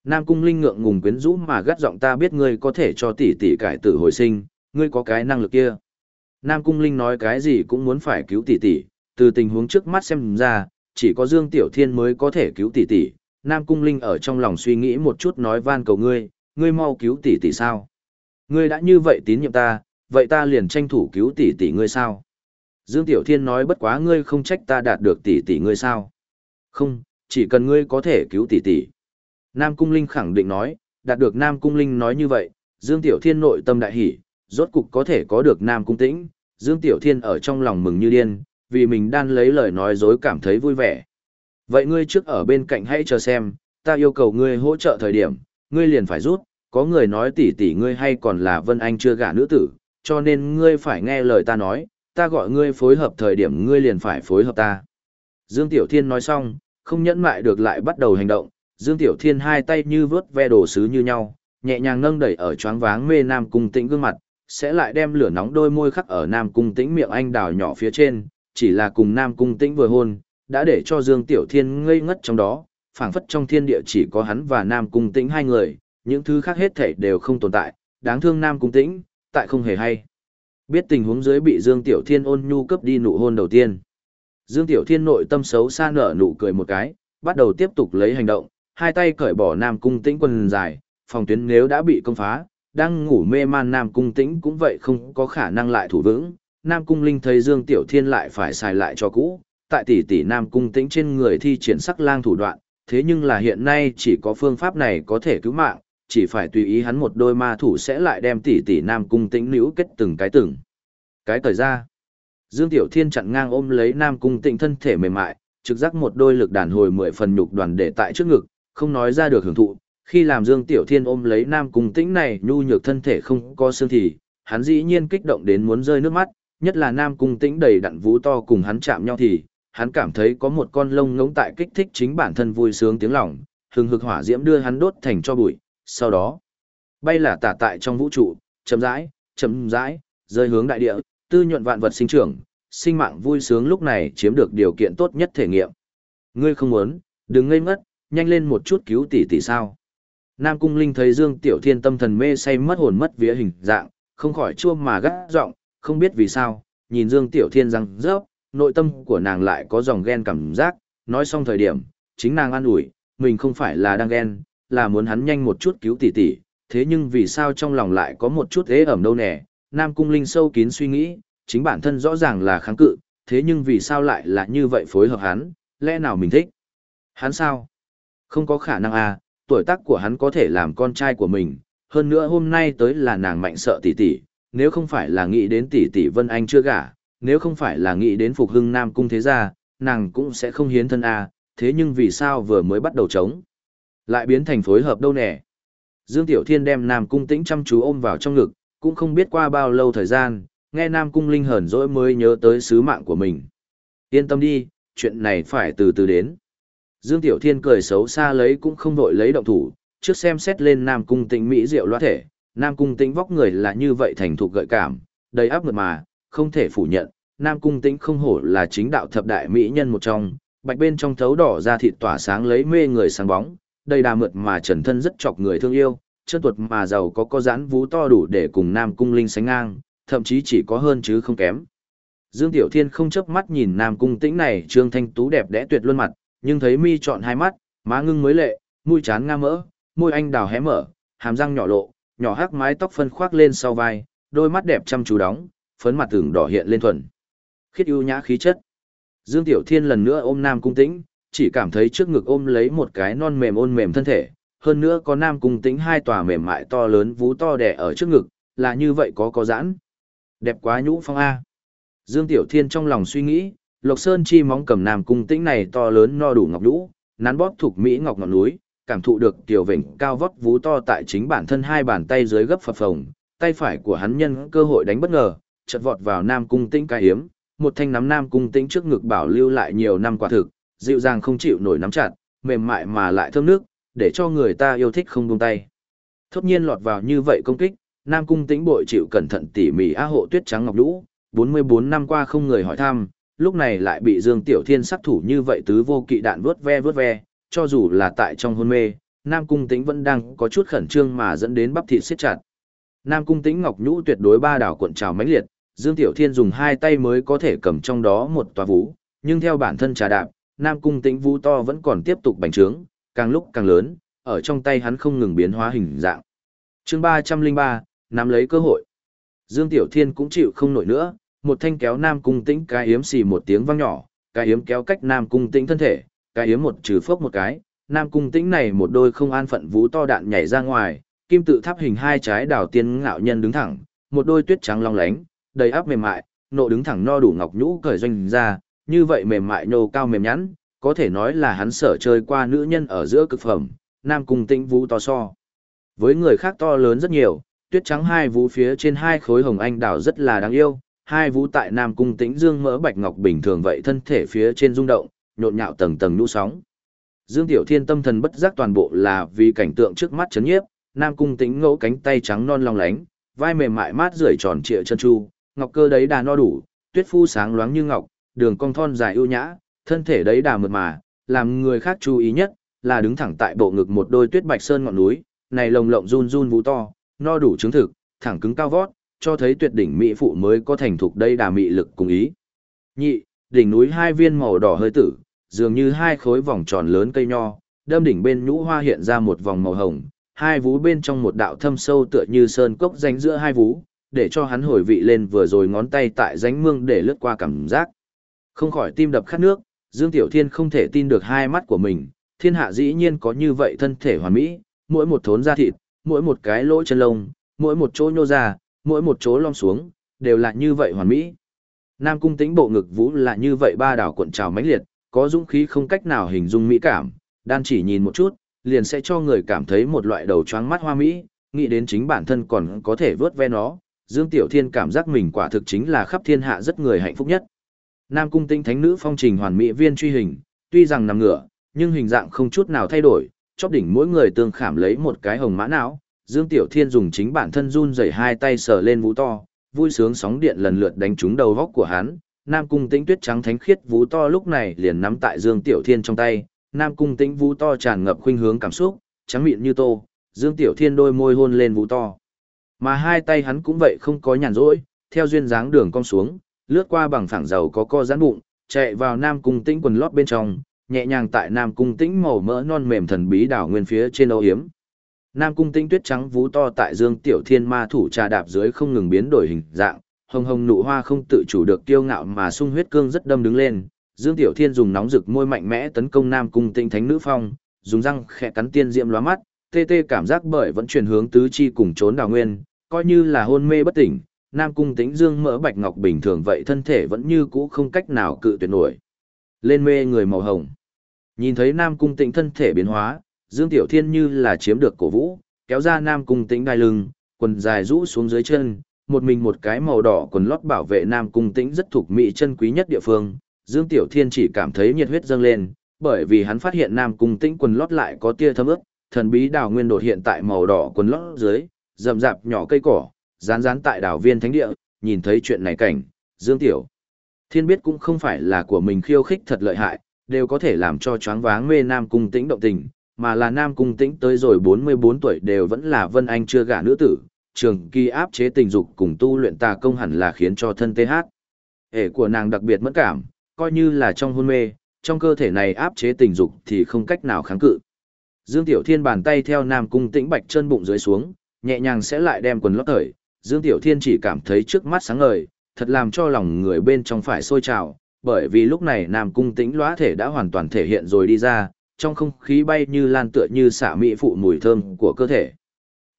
Nam cung linh ngượng ngùng quyến rũ mà gắt giọng ta biết ngươi có thể cho tỷ tỷ cải tử hồi sinh, ngươi có cái năng lực kia. Nam cung linh nói cái gì cũng muốn phải cứu tỷ tỷ, từ tình huống trước mắt xem ra, chỉ có Dương Tiểu Thiên mới có thể cứu tỷ tỷ. Nam cung linh ở trong lòng suy nghĩ một chút nói van cầu ngươi, ngươi mau cứu tỷ tỷ sao? Ngươi đã như vậy tín nhiệm ta, vậy ta liền tranh thủ cứu tỷ tỷ ngươi sao? Dương Tiểu Thiên nói bất quá ngươi không trách ta đạt được tỷ tỷ ngươi sao? Không, chỉ cần ngươi có thể cứu tỷ tỷ. Nam Cung Linh khẳng định nói, đạt được Nam Cung Linh nói như vậy, Dương Tiểu Thiên nội tâm đại hỉ, rốt cục có thể có được Nam Cung Tĩnh, Dương Tiểu Thiên ở trong lòng mừng như điên, vì mình đang lấy lời nói dối cảm thấy vui vẻ. Vậy ngươi trước ở bên cạnh hãy chờ xem, ta yêu cầu ngươi hỗ trợ thời điểm, ngươi liền phải rút, có người nói tỷ tỷ ngươi hay còn là Vân Anh chưa gả nữ tử, cho nên ngươi phải nghe lời ta nói, ta gọi ngươi phối hợp thời điểm ngươi liền phải phối hợp ta. Dương Tiểu Thiên nói xong, không nhẫn mại được lại bắt đầu hành động, Dương Tiểu Thiên hai tay như vớt ve đồ sứ như nhau, nhẹ nhàng nâng đẩy ở choáng váng mê Nam Cung Tĩnh gương mặt, sẽ lại đem lửa nóng đôi môi khắc ở Nam Cung Tĩnh miệng anh đào nhỏ phía trên, chỉ là cùng Nam Cung Tĩnh vừa hôn, đã để cho Dương Tiểu Thiên ngây ngất trong đó, phảng phất trong thiên địa chỉ có hắn và Nam Cung Tĩnh hai người, những thứ khác hết thảy đều không tồn tại, đáng thương Nam Cung Tĩnh, tại không hề hay. Biết tình huống dưới bị Dương Tiểu Thiên ôn nhu cấp đi nụ hôn đầu tiên. Dương Tiểu Thiên nội tâm xấu xa nở nụ cười một cái, bắt đầu tiếp tục lấy hành động, hai tay cởi bỏ Nam Cung Tĩnh quần dài, phòng tuyến nếu đã bị công phá, đang ngủ mê man Nam Cung Tĩnh cũng vậy không có khả năng lại thủ vững. Nam Cung Linh thấy Dương Tiểu Thiên lại phải xài lại cho cũ, tại tỷ tỷ Nam Cung Tĩnh trên người thi triển sắc lang thủ đoạn, thế nhưng là hiện nay chỉ có phương pháp này có thể cứu mạng, chỉ phải tùy ý hắn một đôi ma thủ sẽ lại đem tỷ tỷ Nam Cung Tĩnh níu kết từng cái từng. Cái cởi ra. Dương Tiểu Thiên chặn ngang ôm lấy Nam Cung Tĩnh thân thể mềm mại, trực giác một đôi lực đàn hồi mười phần nhục đoàn để tại trước ngực, không nói ra được hưởng thụ. Khi làm Dương Tiểu Thiên ôm lấy Nam Cung Tĩnh này nhu nhược thân thể không có xương thì, hắn dĩ nhiên kích động đến muốn rơi nước mắt, nhất là Nam Cung Tĩnh đầy đặn vú to cùng hắn chạm nhau thì, hắn cảm thấy có một con lông ngỗng tại kích thích chính bản thân vui sướng tiếng lòng, hừng hực hỏa diễm đưa hắn đốt thành cho bụi, sau đó bay là tả tại trong vũ trụ, chậm rãi, chậm rãi, rơi hướng đại địa, tư nhuận vạn vật sinh trưởng, sinh mạng vui sướng lúc này chiếm được điều kiện tốt nhất thể nghiệm. Ngươi không muốn, đừng ngây ngất, nhanh lên một chút cứu tỷ tỷ sao. Nam Cung Linh thấy Dương Tiểu Thiên tâm thần mê say mất hồn mất vía hình dạng, không khỏi chua mà gắt giọng, không biết vì sao, nhìn Dương Tiểu Thiên răng rớp, nội tâm của nàng lại có dòng ghen cảm giác, nói xong thời điểm, chính nàng an ủi, mình không phải là đang ghen, là muốn hắn nhanh một chút cứu tỷ tỷ, thế nhưng vì sao trong lòng lại có một chút ế ẩm đâu nè, Nam Cung Linh sâu kín suy nghĩ, chính bản thân rõ ràng là kháng cự, thế nhưng vì sao lại là như vậy phối hợp hắn, lẽ nào mình thích? Hắn sao? Không có khả năng à, tuổi tác của hắn có thể làm con trai của mình, hơn nữa hôm nay tới là nàng mạnh sợ tỷ tỷ, nếu không phải là nghĩ đến tỷ tỷ Vân Anh chưa gả, nếu không phải là nghĩ đến phục hưng Nam Cung thế gia, nàng cũng sẽ không hiến thân à, thế nhưng vì sao vừa mới bắt đầu chống? Lại biến thành phối hợp đâu nè. Dương Tiểu Thiên đem Nam Cung tĩnh chăm chú ôm vào trong ngực, cũng không biết qua bao lâu thời gian, nghe Nam Cung Linh hờn dỗi mới nhớ tới sứ mạng của mình. Yên tâm đi, chuyện này phải từ từ đến. Dương Tiểu Thiên cười xấu xa lấy cũng không vội lấy động thủ, trước xem xét lên Nam Cung Tĩnh Mỹ diệu loa thể, Nam Cung Tĩnh vóc người là như vậy thành thục gợi cảm, đầy áp mượt mà, không thể phủ nhận, Nam Cung Tĩnh không hổ là chính đạo thập đại mỹ nhân một trong, bạch bên trong thấu đỏ ra thịt tỏa sáng lấy mê người sáng bóng, đầy đà mượt mà trần thân rất chọc người thương yêu, chân tuột mà giàu có có giãn vú to đủ để cùng Nam Cung Linh sánh ngang, thậm chí chỉ có hơn chứ không kém. Dương Tiểu Thiên không chớp mắt nhìn Nam Cung Tĩnh này trương thanh tú đẹp đẽ tuyệt luôn mặt, nhưng thấy mi chọn hai mắt, má ngưng mới lệ, mũi chán nga mỡ, môi anh đào hé mở, hàm răng nhỏ lộ, nhỏ hắc mái tóc phân khoác lên sau vai, đôi mắt đẹp chăm chú đóng, phấn mặt tưởng đỏ hiện lên thuần. Khiết ưu nhã khí chất. Dương Tiểu Thiên lần nữa ôm Nam Cung Tĩnh, chỉ cảm thấy trước ngực ôm lấy một cái non mềm ôn mềm thân thể, hơn nữa có Nam Cung Tĩnh hai tòa mềm mại to lớn vú to đẻ ở trước ngực, là như vậy có có giãn. Đẹp quá nhũ phong A. Dương Tiểu Thiên trong lòng suy nghĩ, Lộc Sơn chi móng cầm Nam Cung Tĩnh này to lớn no đủ ngọc nhũ, nắn bóp thuộc Mỹ ngọc ngọn núi, cảm thụ được tiểu vịnh cao vóc vú to tại chính bản thân hai bàn tay dưới gấp phập phồng, tay phải của hắn nhân cơ hội đánh bất ngờ, chợt vọt vào Nam Cung Tĩnh cái hiếm, một thanh nắm Nam Cung Tĩnh trước ngực bảo lưu lại nhiều năm quả thực, dịu dàng không chịu nổi nắm chặt, mềm mại mà lại thơm nước, để cho người ta yêu thích không buông tay. Thốt nhiên lọt vào như vậy công kích, Nam Cung Tĩnh bội chịu cẩn thận tỉ mỉ á hộ tuyết trắng ngọc lũ, 44 năm qua không người hỏi thăm, lúc này lại bị Dương Tiểu Thiên sắc thủ như vậy tứ vô kỵ đạn vớt ve vớt ve, cho dù là tại trong hôn mê, Nam Cung Tĩnh vẫn đang có chút khẩn trương mà dẫn đến bắp thịt siết chặt. Nam Cung Tĩnh Ngọc Nhũ tuyệt đối ba đảo cuộn trào mãnh liệt, Dương Tiểu Thiên dùng hai tay mới có thể cầm trong đó một tòa vũ, nhưng theo bản thân trà đạp, Nam Cung Tĩnh vũ to vẫn còn tiếp tục bành trướng, càng lúc càng lớn, ở trong tay hắn không ngừng biến hóa hình dạng. Chương 303, nắm lấy cơ hội. Dương Tiểu Thiên cũng chịu không nổi nữa, một thanh kéo Nam Cung Tĩnh cái yếm xì một tiếng vang nhỏ, cái yếm kéo cách Nam Cung Tĩnh thân thể, cái yếm một trừ phốc một cái, Nam Cung Tĩnh này một đôi không an phận vũ to đạn nhảy ra ngoài, kim tự tháp hình hai trái đào tiên ngạo nhân đứng thẳng, một đôi tuyết trắng long lánh, đầy áp mềm mại, nộ đứng thẳng no đủ ngọc nhũ cởi doanh ra, như vậy mềm mại nhô cao mềm nhắn, có thể nói là hắn sở chơi qua nữ nhân ở giữa cực phẩm, Nam Cung Tĩnh vũ to so. Với người khác to lớn rất nhiều, tuyết trắng hai vũ phía trên hai khối hồng anh đào rất là đáng yêu, hai vũ tại Nam Cung Tĩnh Dương mỡ bạch ngọc bình thường vậy thân thể phía trên rung động, nhộn nhạo tầng tầng nhũ sóng. Dương Tiểu Thiên tâm thần bất giác toàn bộ là vì cảnh tượng trước mắt chấn nhiếp, Nam Cung Tĩnh ngẫu cánh tay trắng non long lánh, vai mềm mại mát rượi tròn trịa chân chu, ngọc cơ đấy đà no đủ, tuyết phu sáng loáng như ngọc, đường cong thon dài ưu nhã, thân thể đấy đà mượt mà, làm người khác chú ý nhất là đứng thẳng tại bộ ngực một đôi tuyết bạch sơn ngọn núi, này lồng lộng run run vũ to, no đủ chứng thực, thẳng cứng cao vót, cho thấy tuyệt đỉnh mỹ phụ mới có thành thục đây đà mị lực cùng ý. Nhị, đỉnh núi hai viên màu đỏ hơi tử, dường như hai khối vòng tròn lớn cây nho, đâm đỉnh bên nhũ hoa hiện ra một vòng màu hồng, hai vú bên trong một đạo thâm sâu tựa như sơn cốc ránh giữa hai vú, để cho hắn hồi vị lên vừa rồi ngón tay tại ránh mương để lướt qua cảm giác. Không khỏi tim đập khát nước, Dương Tiểu Thiên không thể tin được hai mắt của mình, thiên hạ dĩ nhiên có như vậy thân thể hoàn mỹ, mỗi một thốn da thịt, mỗi một cái lỗ chân lông, mỗi một chỗ nhô ra, mỗi một chỗ lom xuống, đều là như vậy hoàn mỹ. Nam cung tĩnh bộ ngực vũ là như vậy ba đảo cuộn trào mãnh liệt, có dũng khí không cách nào hình dung mỹ cảm, đan chỉ nhìn một chút, liền sẽ cho người cảm thấy một loại đầu choáng mắt hoa mỹ, nghĩ đến chính bản thân còn có thể vớt ve nó, Dương Tiểu Thiên cảm giác mình quả thực chính là khắp thiên hạ rất người hạnh phúc nhất. Nam cung tinh thánh nữ phong trình hoàn mỹ viên truy hình, tuy rằng nằm ngửa, nhưng hình dạng không chút nào thay đổi, chóp đỉnh mỗi người tương khảm lấy một cái hồng mã não. Dương Tiểu Thiên dùng chính bản thân run rẩy hai tay sờ lên vũ to, vui sướng sóng điện lần lượt đánh trúng đầu góc của hắn. Nam cung tĩnh tuyết trắng thánh khiết vũ to lúc này liền nắm tại Dương Tiểu Thiên trong tay, Nam cung tĩnh vũ to tràn ngập khuynh hướng cảm xúc, trắng mịn như tô, Dương Tiểu Thiên đôi môi hôn lên vũ to. Mà hai tay hắn cũng vậy không có nhàn rỗi, theo duyên dáng đường cong xuống, lướt qua bằng phẳng dầu có co giãn bụng, chạy vào Nam cung tĩnh quần lót bên trong, nhẹ nhàng tại Nam cung tĩnh màu mỡ non mềm thần bí đảo nguyên phía trên âu hiếm. Nam cung tinh tuyết trắng vú to tại Dương Tiểu Thiên ma thủ trà đạp dưới không ngừng biến đổi hình dạng, hồng hồng nụ hoa không tự chủ được kiêu ngạo mà sung huyết cương rất đâm đứng lên. Dương Tiểu Thiên dùng nóng rực môi mạnh mẽ tấn công Nam cung tinh thánh nữ phong, dùng răng khẽ cắn tiên diệm lóa mắt, tê tê cảm giác bởi vẫn truyền hướng tứ chi cùng trốn đào nguyên, coi như là hôn mê bất tỉnh, Nam Cung Tĩnh Dương mỡ bạch ngọc bình thường vậy thân thể vẫn như cũ không cách nào cự tuyệt nổi. Lên mê người màu hồng. Nhìn thấy Nam Cung Tĩnh thân thể biến hóa, Dương Tiểu Thiên như là chiếm được cổ vũ, kéo ra Nam Cung Tĩnh đai lưng, quần dài rũ xuống dưới chân, một mình một cái màu đỏ quần lót bảo vệ Nam Cung Tĩnh rất thuộc mỹ chân quý nhất địa phương. Dương Tiểu Thiên chỉ cảm thấy nhiệt huyết dâng lên, bởi vì hắn phát hiện Nam Cung Tĩnh quần lót lại có tia thấm ướt, thần bí đào nguyên đột hiện tại màu đỏ quần lót dưới, rậm rạp nhỏ cây cỏ, rán rán tại đảo viên thánh địa, nhìn thấy chuyện này cảnh, Dương Tiểu. Thiên biết cũng không phải là của mình khiêu khích thật lợi hại, đều có thể làm cho choáng váng mê Nam Cung Tĩnh động tình, mà là Nam Cung Tĩnh tới rồi 44 tuổi đều vẫn là Vân Anh chưa gả nữ tử, trường kỳ áp chế tình dục cùng tu luyện tà công hẳn là khiến cho thân TH. Hệ của nàng đặc biệt mất cảm, coi như là trong hôn mê, trong cơ thể này áp chế tình dục thì không cách nào kháng cự. Dương Tiểu Thiên bàn tay theo Nam Cung Tĩnh Bạch chân bụng dưới xuống, nhẹ nhàng sẽ lại đem quần lót thởi, Dương Tiểu Thiên chỉ cảm thấy trước mắt sáng ngời, thật làm cho lòng người bên trong phải sôi trào, bởi vì lúc này Nam Cung Tĩnh lóa thể đã hoàn toàn thể hiện rồi đi ra, trong không khí bay như lan tựa như xả mỹ phụ mùi thơm của cơ thể.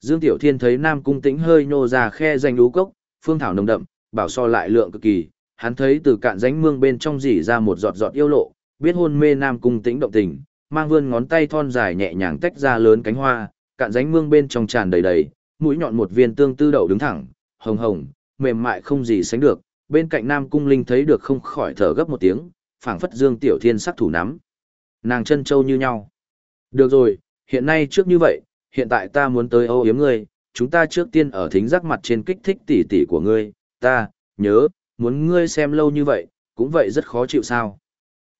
Dương Tiểu Thiên thấy Nam Cung Tĩnh hơi nhô ra khe danh lú cốc, phương thảo nồng đậm, bảo so lại lượng cực kỳ, hắn thấy từ cạn rãnh mương bên trong rỉ ra một giọt giọt yêu lộ, biết hôn mê Nam Cung Tĩnh động tình, mang vươn ngón tay thon dài nhẹ nhàng tách ra lớn cánh hoa, cạn rãnh mương bên trong tràn đầy đầy, mũi nhọn một viên tương tư đậu đứng thẳng, hồng hồng, mềm mại không gì sánh được, bên cạnh Nam Cung Linh thấy được không khỏi thở gấp một tiếng, phảng phất Dương Tiểu Thiên sắc thủ nắm. Nàng chân châu như nhau. Được rồi, hiện nay trước như vậy, hiện tại ta muốn tới âu yếm ngươi, chúng ta trước tiên ở thính giác mặt trên kích thích tỉ tỉ của ngươi, ta, nhớ, muốn ngươi xem lâu như vậy, cũng vậy rất khó chịu sao.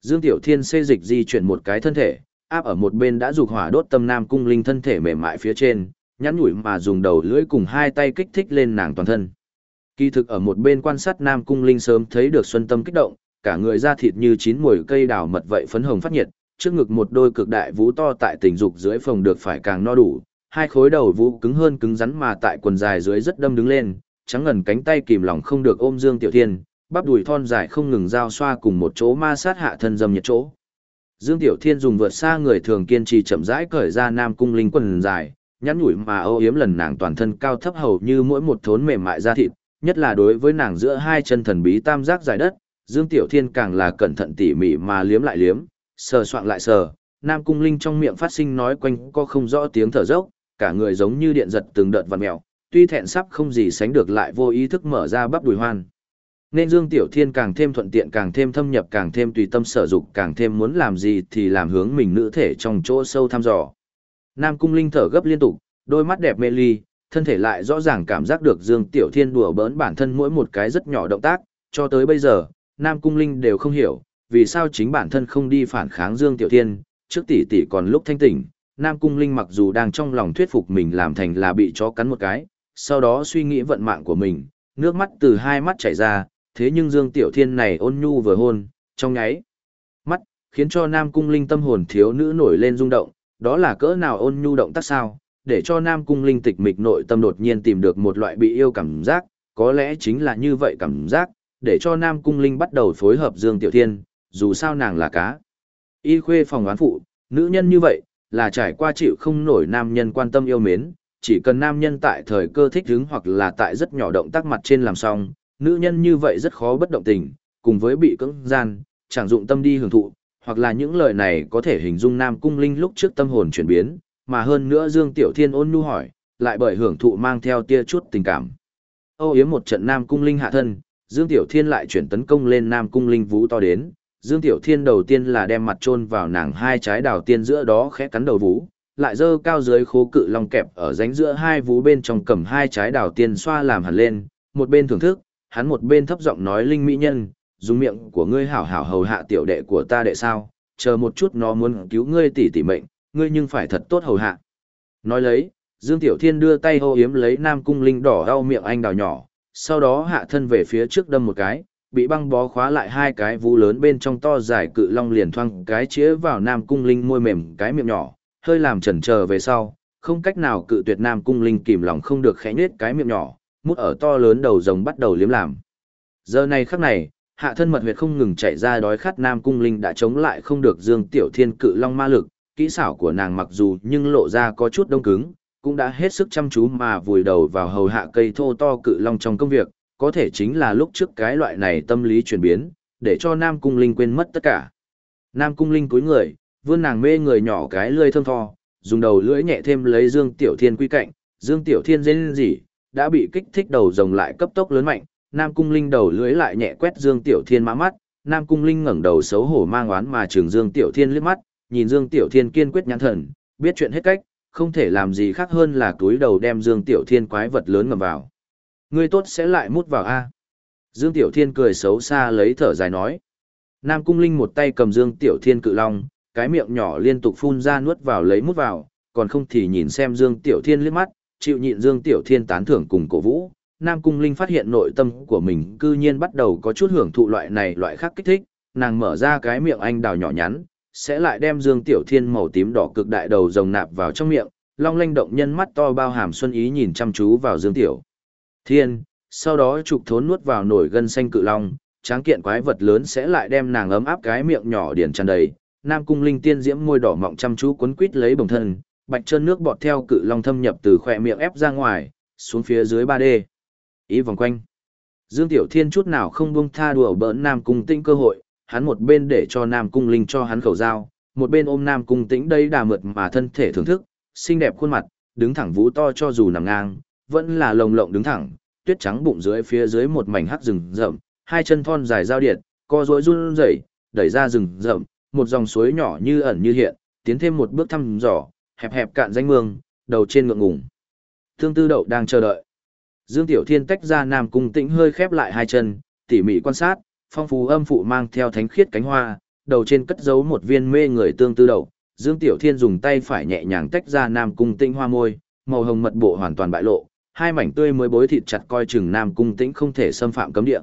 Dương Tiểu Thiên xê dịch di chuyển một cái thân thể, áp ở một bên đã dục hỏa đốt tâm nam cung linh thân thể mềm mại phía trên, nhắn nhủi mà dùng đầu lưỡi cùng hai tay kích thích lên nàng toàn thân. Kỳ thực ở một bên quan sát nam cung linh sớm thấy được xuân tâm kích động, cả người da thịt như chín mùi cây đào mật vậy phấn hồng phát nhiệt, trước ngực một đôi cực đại vú to tại tình dục dưới phòng được phải càng no đủ, hai khối đầu vú cứng hơn cứng rắn mà tại quần dài dưới rất đâm đứng lên, trắng ngần cánh tay kìm lòng không được ôm Dương Tiểu Thiên, bắp đùi thon dài không ngừng giao xoa cùng một chỗ ma sát hạ thân dâm nhiệt chỗ. Dương Tiểu Thiên dùng vượt xa người thường kiên trì chậm rãi cởi ra nam cung linh quần dài, nhắn nhủi mà âu yếm lần nàng toàn thân cao thấp hầu như mỗi một thốn mềm mại da thịt, nhất là đối với nàng giữa hai chân thần bí tam giác dài đất, Dương Tiểu Thiên càng là cẩn thận tỉ mỉ mà liếm lại liếm, sờ soạn lại sờ, Nam Cung Linh trong miệng phát sinh nói quanh có không rõ tiếng thở dốc, cả người giống như điện giật từng đợt vặn mèo, tuy thẹn sắp không gì sánh được lại vô ý thức mở ra bắp đùi hoan. Nên Dương Tiểu Thiên càng thêm thuận tiện càng thêm thâm nhập càng thêm tùy tâm sở dục càng thêm muốn làm gì thì làm hướng mình nữ thể trong chỗ sâu thăm dò. Nam Cung Linh thở gấp liên tục, đôi mắt đẹp mê ly, thân thể lại rõ ràng cảm giác được Dương Tiểu Thiên đùa bỡn bản thân mỗi một cái rất nhỏ động tác, cho tới bây giờ, Nam Cung Linh đều không hiểu, vì sao chính bản thân không đi phản kháng Dương Tiểu Thiên, trước tỷ tỷ còn lúc thanh tỉnh, Nam Cung Linh mặc dù đang trong lòng thuyết phục mình làm thành là bị chó cắn một cái, sau đó suy nghĩ vận mạng của mình, nước mắt từ hai mắt chảy ra, thế nhưng Dương Tiểu Thiên này ôn nhu vừa hôn, trong nháy mắt, khiến cho Nam Cung Linh tâm hồn thiếu nữ nổi lên rung động, đó là cỡ nào ôn nhu động tác sao, để cho Nam Cung Linh tịch mịch nội tâm đột nhiên tìm được một loại bị yêu cảm giác, có lẽ chính là như vậy cảm giác, để cho Nam Cung Linh bắt đầu phối hợp Dương Tiểu Thiên, dù sao nàng là cá. Y khuê phòng đoán phụ, nữ nhân như vậy, là trải qua chịu không nổi nam nhân quan tâm yêu mến, chỉ cần nam nhân tại thời cơ thích hứng hoặc là tại rất nhỏ động tác mặt trên làm xong, nữ nhân như vậy rất khó bất động tình, cùng với bị cưỡng gian, chẳng dụng tâm đi hưởng thụ, hoặc là những lời này có thể hình dung nam cung linh lúc trước tâm hồn chuyển biến, mà hơn nữa Dương Tiểu Thiên ôn nhu hỏi, lại bởi hưởng thụ mang theo tia chút tình cảm. Âu yếm một trận nam cung linh hạ thân, Dương Tiểu Thiên lại chuyển tấn công lên nam cung linh vũ to đến, Dương Tiểu Thiên đầu tiên là đem mặt chôn vào nàng hai trái đào tiên giữa đó khẽ cắn đầu vú, lại dơ cao dưới khố cự long kẹp ở ránh giữa hai vú bên trong cầm hai trái đào tiên xoa làm hẳn lên, một bên thưởng thức, hắn một bên thấp giọng nói linh mỹ nhân, dùng miệng của ngươi hảo hảo hầu hạ tiểu đệ của ta đệ sao, chờ một chút nó muốn cứu ngươi tỷ tỷ mệnh, ngươi nhưng phải thật tốt hầu hạ. Nói lấy, Dương Tiểu Thiên đưa tay hô yếm lấy Nam Cung Linh đỏ đau miệng anh đào nhỏ, sau đó hạ thân về phía trước đâm một cái, bị băng bó khóa lại hai cái vú lớn bên trong to dài cự long liền thoang cái chĩa vào Nam Cung Linh môi mềm cái miệng nhỏ, hơi làm chần chờ về sau, không cách nào cự tuyệt Nam Cung Linh kìm lòng không được khẽ nhết cái miệng nhỏ, mút ở to lớn đầu rồng bắt đầu liếm làm. Giờ này khắc này, hạ thân mật huyệt không ngừng chạy ra đói khát Nam Cung Linh đã chống lại không được Dương Tiểu Thiên cự long ma lực, kỹ xảo của nàng mặc dù nhưng lộ ra có chút đông cứng, cũng đã hết sức chăm chú mà vùi đầu vào hầu hạ cây thô to cự long trong công việc, có thể chính là lúc trước cái loại này tâm lý chuyển biến, để cho Nam Cung Linh quên mất tất cả. Nam Cung Linh cúi người, vươn nàng mê người nhỏ cái lưỡi thơm tho, dùng đầu lưỡi nhẹ thêm lấy Dương Tiểu Thiên quy cạnh, Dương Tiểu Thiên dên gì, đã bị kích thích đầu rồng lại cấp tốc lớn mạnh, Nam Cung Linh đầu lưỡi lại nhẹ quét Dương Tiểu Thiên má mắt, Nam Cung Linh ngẩng đầu xấu hổ mang oán mà trường Dương Tiểu Thiên liếc mắt, nhìn Dương Tiểu Thiên kiên quyết nhãn thần, biết chuyện hết cách, không thể làm gì khác hơn là túi đầu đem Dương Tiểu Thiên quái vật lớn ngầm vào. Ngươi tốt sẽ lại mút vào a. Dương Tiểu Thiên cười xấu xa lấy thở dài nói. Nam Cung Linh một tay cầm Dương Tiểu Thiên cự long, cái miệng nhỏ liên tục phun ra nuốt vào lấy mút vào, còn không thì nhìn xem Dương Tiểu Thiên liếc mắt, chịu nhịn Dương Tiểu Thiên tán thưởng cùng cổ vũ. Nam Cung Linh phát hiện nội tâm của mình cư nhiên bắt đầu có chút hưởng thụ loại này loại khác kích thích, nàng mở ra cái miệng anh đào nhỏ nhắn, sẽ lại đem Dương Tiểu Thiên màu tím đỏ cực đại đầu rồng nạp vào trong miệng, long lanh động nhân mắt to bao hàm xuân ý nhìn chăm chú vào Dương Tiểu Thiên, sau đó trục thốn nuốt vào nổi gân xanh cự long, tráng kiện quái vật lớn sẽ lại đem nàng ấm áp cái miệng nhỏ điển tràn đầy. Nam cung linh tiên diễm môi đỏ mọng chăm chú quấn quít lấy bồng thân, bạch chân nước bọt theo cự long thâm nhập từ khỏe miệng ép ra ngoài, xuống phía dưới 3D. Ý vòng quanh. Dương Tiểu Thiên chút nào không buông tha đùa bỡn Nam cung tĩnh cơ hội, hắn một bên để cho Nam cung linh cho hắn khẩu dao, một bên ôm Nam cung tĩnh đây đà mượt mà thân thể thưởng thức, xinh đẹp khuôn mặt, đứng thẳng vú to cho dù nằm ngang, vẫn là lồng lộng đứng thẳng, tuyết trắng bụng dưới phía dưới một mảnh hắc rừng rậm, hai chân thon dài giao điện, co rối run rẩy, đẩy ra rừng rậm, một dòng suối nhỏ như ẩn như hiện, tiến thêm một bước thăm dò, hẹp hẹp cạn danh mương, đầu trên ngượng ngùng. Thương Tư Đậu đang chờ đợi. Dương Tiểu Thiên tách ra Nam Cung Tĩnh hơi khép lại hai chân, tỉ mỉ quan sát, phong phú âm phụ mang theo thánh khiết cánh hoa, đầu trên cất giấu một viên mê người tương tư đậu. Dương Tiểu Thiên dùng tay phải nhẹ nhàng tách ra Nam Cung Tĩnh hoa môi, màu hồng mật bộ hoàn toàn bại lộ, hai mảnh tươi mới bối thịt chặt coi chừng Nam Cung Tĩnh không thể xâm phạm cấm địa.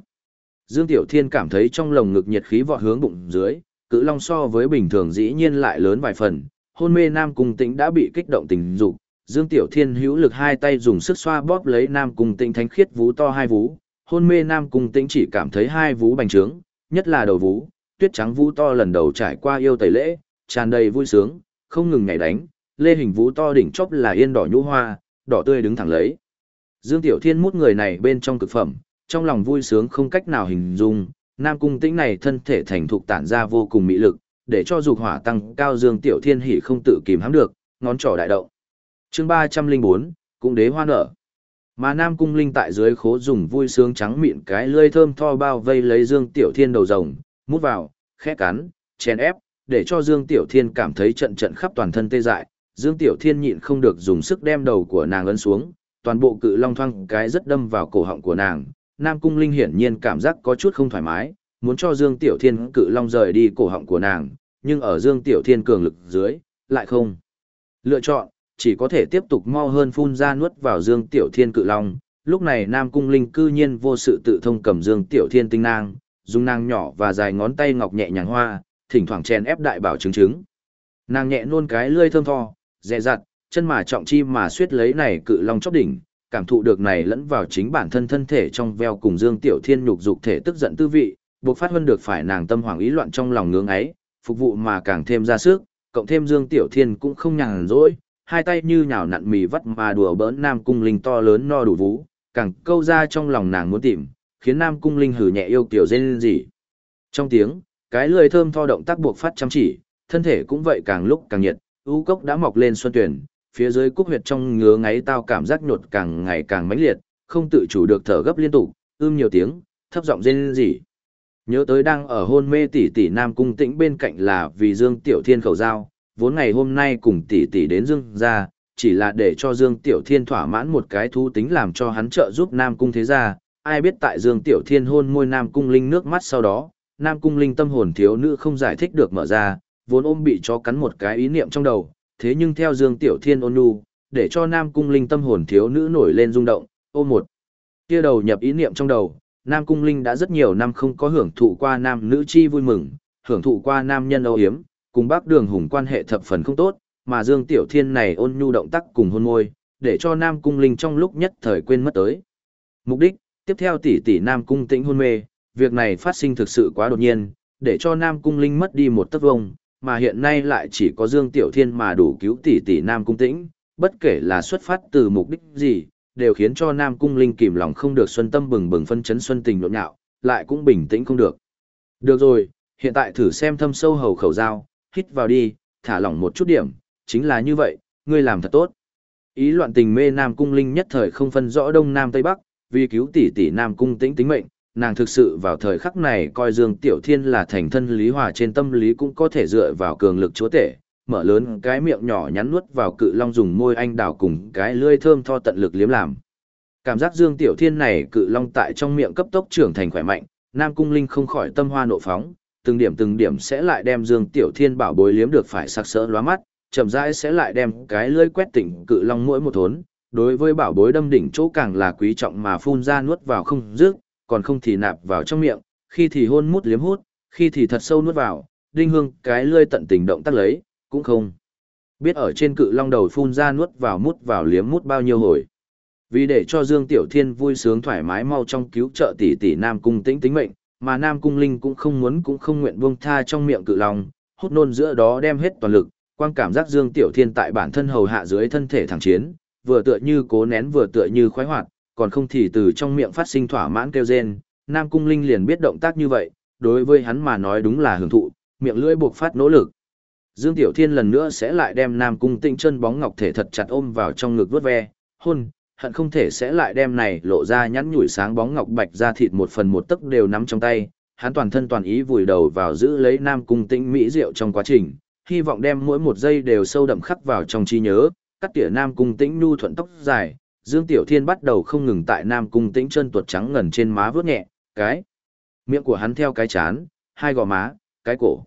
Dương Tiểu Thiên cảm thấy trong lồng ngực nhiệt khí vọt hướng bụng dưới, cự long so với bình thường dĩ nhiên lại lớn vài phần, hôn mê Nam Cung Tĩnh đã bị kích động tình dục. Dương Tiểu Thiên hữu lực hai tay dùng sức xoa bóp lấy Nam Cung Tĩnh thánh khiết vú to hai vú, hôn mê Nam Cung Tĩnh chỉ cảm thấy hai vú bành trướng, nhất là đầu vú, tuyết trắng vú to lần đầu trải qua yêu tẩy lễ, tràn đầy vui sướng, không ngừng nhảy đánh, lê hình vú to đỉnh chóp là yên đỏ nhũ hoa, đỏ tươi đứng thẳng lấy. Dương Tiểu Thiên mút người này bên trong cực phẩm, trong lòng vui sướng không cách nào hình dung, Nam Cung Tĩnh này thân thể thành thục tản ra vô cùng mỹ lực, để cho dục hỏa tăng cao Dương Tiểu Thiên hỉ không tự kìm hãm được, ngón trỏ đại động. Chương 304, cung đế hoa nở. Mà Nam Cung Linh tại dưới khố dùng vui sướng trắng mịn cái lưỡi thơm tho bao vây lấy Dương Tiểu Thiên đầu rồng, mút vào, khẽ cắn, chèn ép, để cho Dương Tiểu Thiên cảm thấy trận trận khắp toàn thân tê dại. Dương Tiểu Thiên nhịn không được dùng sức đem đầu của nàng ấn xuống, toàn bộ cự long thoang cái rất đâm vào cổ họng của nàng. Nam Cung Linh hiển nhiên cảm giác có chút không thoải mái, muốn cho Dương Tiểu Thiên cự long rời đi cổ họng của nàng, nhưng ở Dương Tiểu Thiên cường lực dưới, lại không. Lựa chọn, chỉ có thể tiếp tục mau hơn phun ra nuốt vào Dương Tiểu Thiên cự long. Lúc này Nam Cung Linh cư nhiên vô sự tự thông cầm Dương Tiểu Thiên tinh nang, dùng nàng nhỏ và dài ngón tay ngọc nhẹ nhàng hoa, thỉnh thoảng chèn ép đại bảo chứng chứng. Nàng nhẹ nôn cái lươi thơm tho, dè dặt, chân mà trọng chi mà suýt lấy này cự long chóp đỉnh, cảm thụ được này lẫn vào chính bản thân thân thể trong veo cùng Dương Tiểu Thiên nhục dục thể tức giận tư vị, buộc phát hơn được phải nàng tâm hoàng ý loạn trong lòng ngưỡng ấy, phục vụ mà càng thêm ra sức, cộng thêm Dương Tiểu Thiên cũng không nhàn rỗi, hai tay như nhào nặn mì vắt mà đùa bỡn Nam Cung Linh to lớn no đủ vú, càng câu ra trong lòng nàng muốn tìm, khiến Nam Cung Linh hử nhẹ yêu kiểu dên gì. Trong tiếng, cái lười thơm tho động tác buộc phát chăm chỉ, thân thể cũng vậy càng lúc càng nhiệt, ưu cốc đã mọc lên xuân tuyển, phía dưới cúc huyệt trong ngứa ngáy tao cảm giác nhột càng ngày càng mãnh liệt, không tự chủ được thở gấp liên tục, ưm nhiều tiếng, thấp giọng rên rỉ. Nhớ tới đang ở hôn mê tỷ tỷ Nam Cung Tĩnh bên cạnh là vì Dương Tiểu Thiên khẩu giao, vốn ngày hôm nay cùng tỷ tỷ đến Dương gia, chỉ là để cho Dương Tiểu Thiên thỏa mãn một cái thú tính làm cho hắn trợ giúp Nam Cung thế gia, ai biết tại Dương Tiểu Thiên hôn môi Nam Cung Linh nước mắt sau đó, Nam Cung Linh tâm hồn thiếu nữ không giải thích được mở ra, vốn ôm bị cho cắn một cái ý niệm trong đầu, thế nhưng theo Dương Tiểu Thiên ôn nhu, để cho Nam Cung Linh tâm hồn thiếu nữ nổi lên rung động, ôm một kia đầu nhập ý niệm trong đầu, Nam Cung Linh đã rất nhiều năm không có hưởng thụ qua nam nữ chi vui mừng, hưởng thụ qua nam nhân âu hiếm, cùng bác đường hùng quan hệ thập phần không tốt, mà Dương Tiểu Thiên này ôn nhu động tác cùng hôn môi, để cho Nam Cung Linh trong lúc nhất thời quên mất tới. Mục đích, tiếp theo tỷ tỷ Nam Cung tĩnh hôn mê, việc này phát sinh thực sự quá đột nhiên, để cho Nam Cung Linh mất đi một tấc vông, mà hiện nay lại chỉ có Dương Tiểu Thiên mà đủ cứu tỷ tỷ Nam Cung Tĩnh, bất kể là xuất phát từ mục đích gì, đều khiến cho Nam Cung Linh kìm lòng không được xuân tâm bừng bừng phân chấn xuân tình nhộn nhạo, lại cũng bình tĩnh không được. Được rồi, hiện tại thử xem thâm sâu hầu khẩu dao, hít vào đi, thả lỏng một chút điểm, chính là như vậy, ngươi làm thật tốt. Ý loạn tình mê Nam Cung Linh nhất thời không phân rõ Đông Nam Tây Bắc, vì cứu tỷ tỷ Nam Cung Tĩnh tính mệnh, nàng thực sự vào thời khắc này coi Dương Tiểu Thiên là thành thân Lý Hòa trên tâm lý cũng có thể dựa vào cường lực chúa tể, mở lớn cái miệng nhỏ nhắn nuốt vào cự long dùng môi anh đào cùng cái lưỡi thơm tho tận lực liếm làm. Cảm giác Dương Tiểu Thiên này cự long tại trong miệng cấp tốc trưởng thành khỏe mạnh, Nam Cung Linh không khỏi tâm hoa nộ phóng, từng điểm từng điểm sẽ lại đem Dương Tiểu Thiên bảo bối liếm được phải sặc sỡ lóa mắt, chậm rãi sẽ lại đem cái lưỡi quét tỉnh cự long mỗi một thốn, đối với bảo bối đâm đỉnh chỗ càng là quý trọng mà phun ra nuốt vào không dứt, còn không thì nạp vào trong miệng, khi thì hôn mút liếm hút, khi thì thật sâu nuốt vào, đinh hương cái lưỡi tận tình động tác lấy, cũng không biết ở trên cự long đầu phun ra nuốt vào mút vào liếm mút bao nhiêu hồi. Vì để cho Dương Tiểu Thiên vui sướng thoải mái mau trong cứu trợ tỷ tỷ Nam Cung tĩnh tính mệnh, mà Nam Cung Linh cũng không muốn cũng không nguyện buông tha trong miệng cự long, hút nôn giữa đó đem hết toàn lực, quang cảm giác Dương Tiểu Thiên tại bản thân hầu hạ dưới thân thể thẳng chiến, vừa tựa như cố nén vừa tựa như khoái hoạt, còn không thì từ trong miệng phát sinh thỏa mãn kêu rên, Nam Cung Linh liền biết động tác như vậy, đối với hắn mà nói đúng là hưởng thụ, miệng lưỡi buộc phát nỗ lực. Dương Tiểu Thiên lần nữa sẽ lại đem Nam Cung Tĩnh chân bóng ngọc thể thật chặt ôm vào trong ngực vuốt ve, hôn, hận không thể sẽ lại đem này lộ ra nhắn nhủi sáng bóng ngọc bạch ra thịt một phần một tấc đều nắm trong tay, hắn toàn thân toàn ý vùi đầu vào giữ lấy Nam Cung Tĩnh mỹ diệu trong quá trình, hy vọng đem mỗi một giây đều sâu đậm khắc vào trong trí nhớ, cắt tỉa Nam Cung Tĩnh nhu thuận tóc dài, Dương Tiểu Thiên bắt đầu không ngừng tại Nam Cung Tĩnh chân tuột trắng ngần trên má vướt nhẹ, cái miệng của hắn theo cái chán, hai gò má, cái cổ.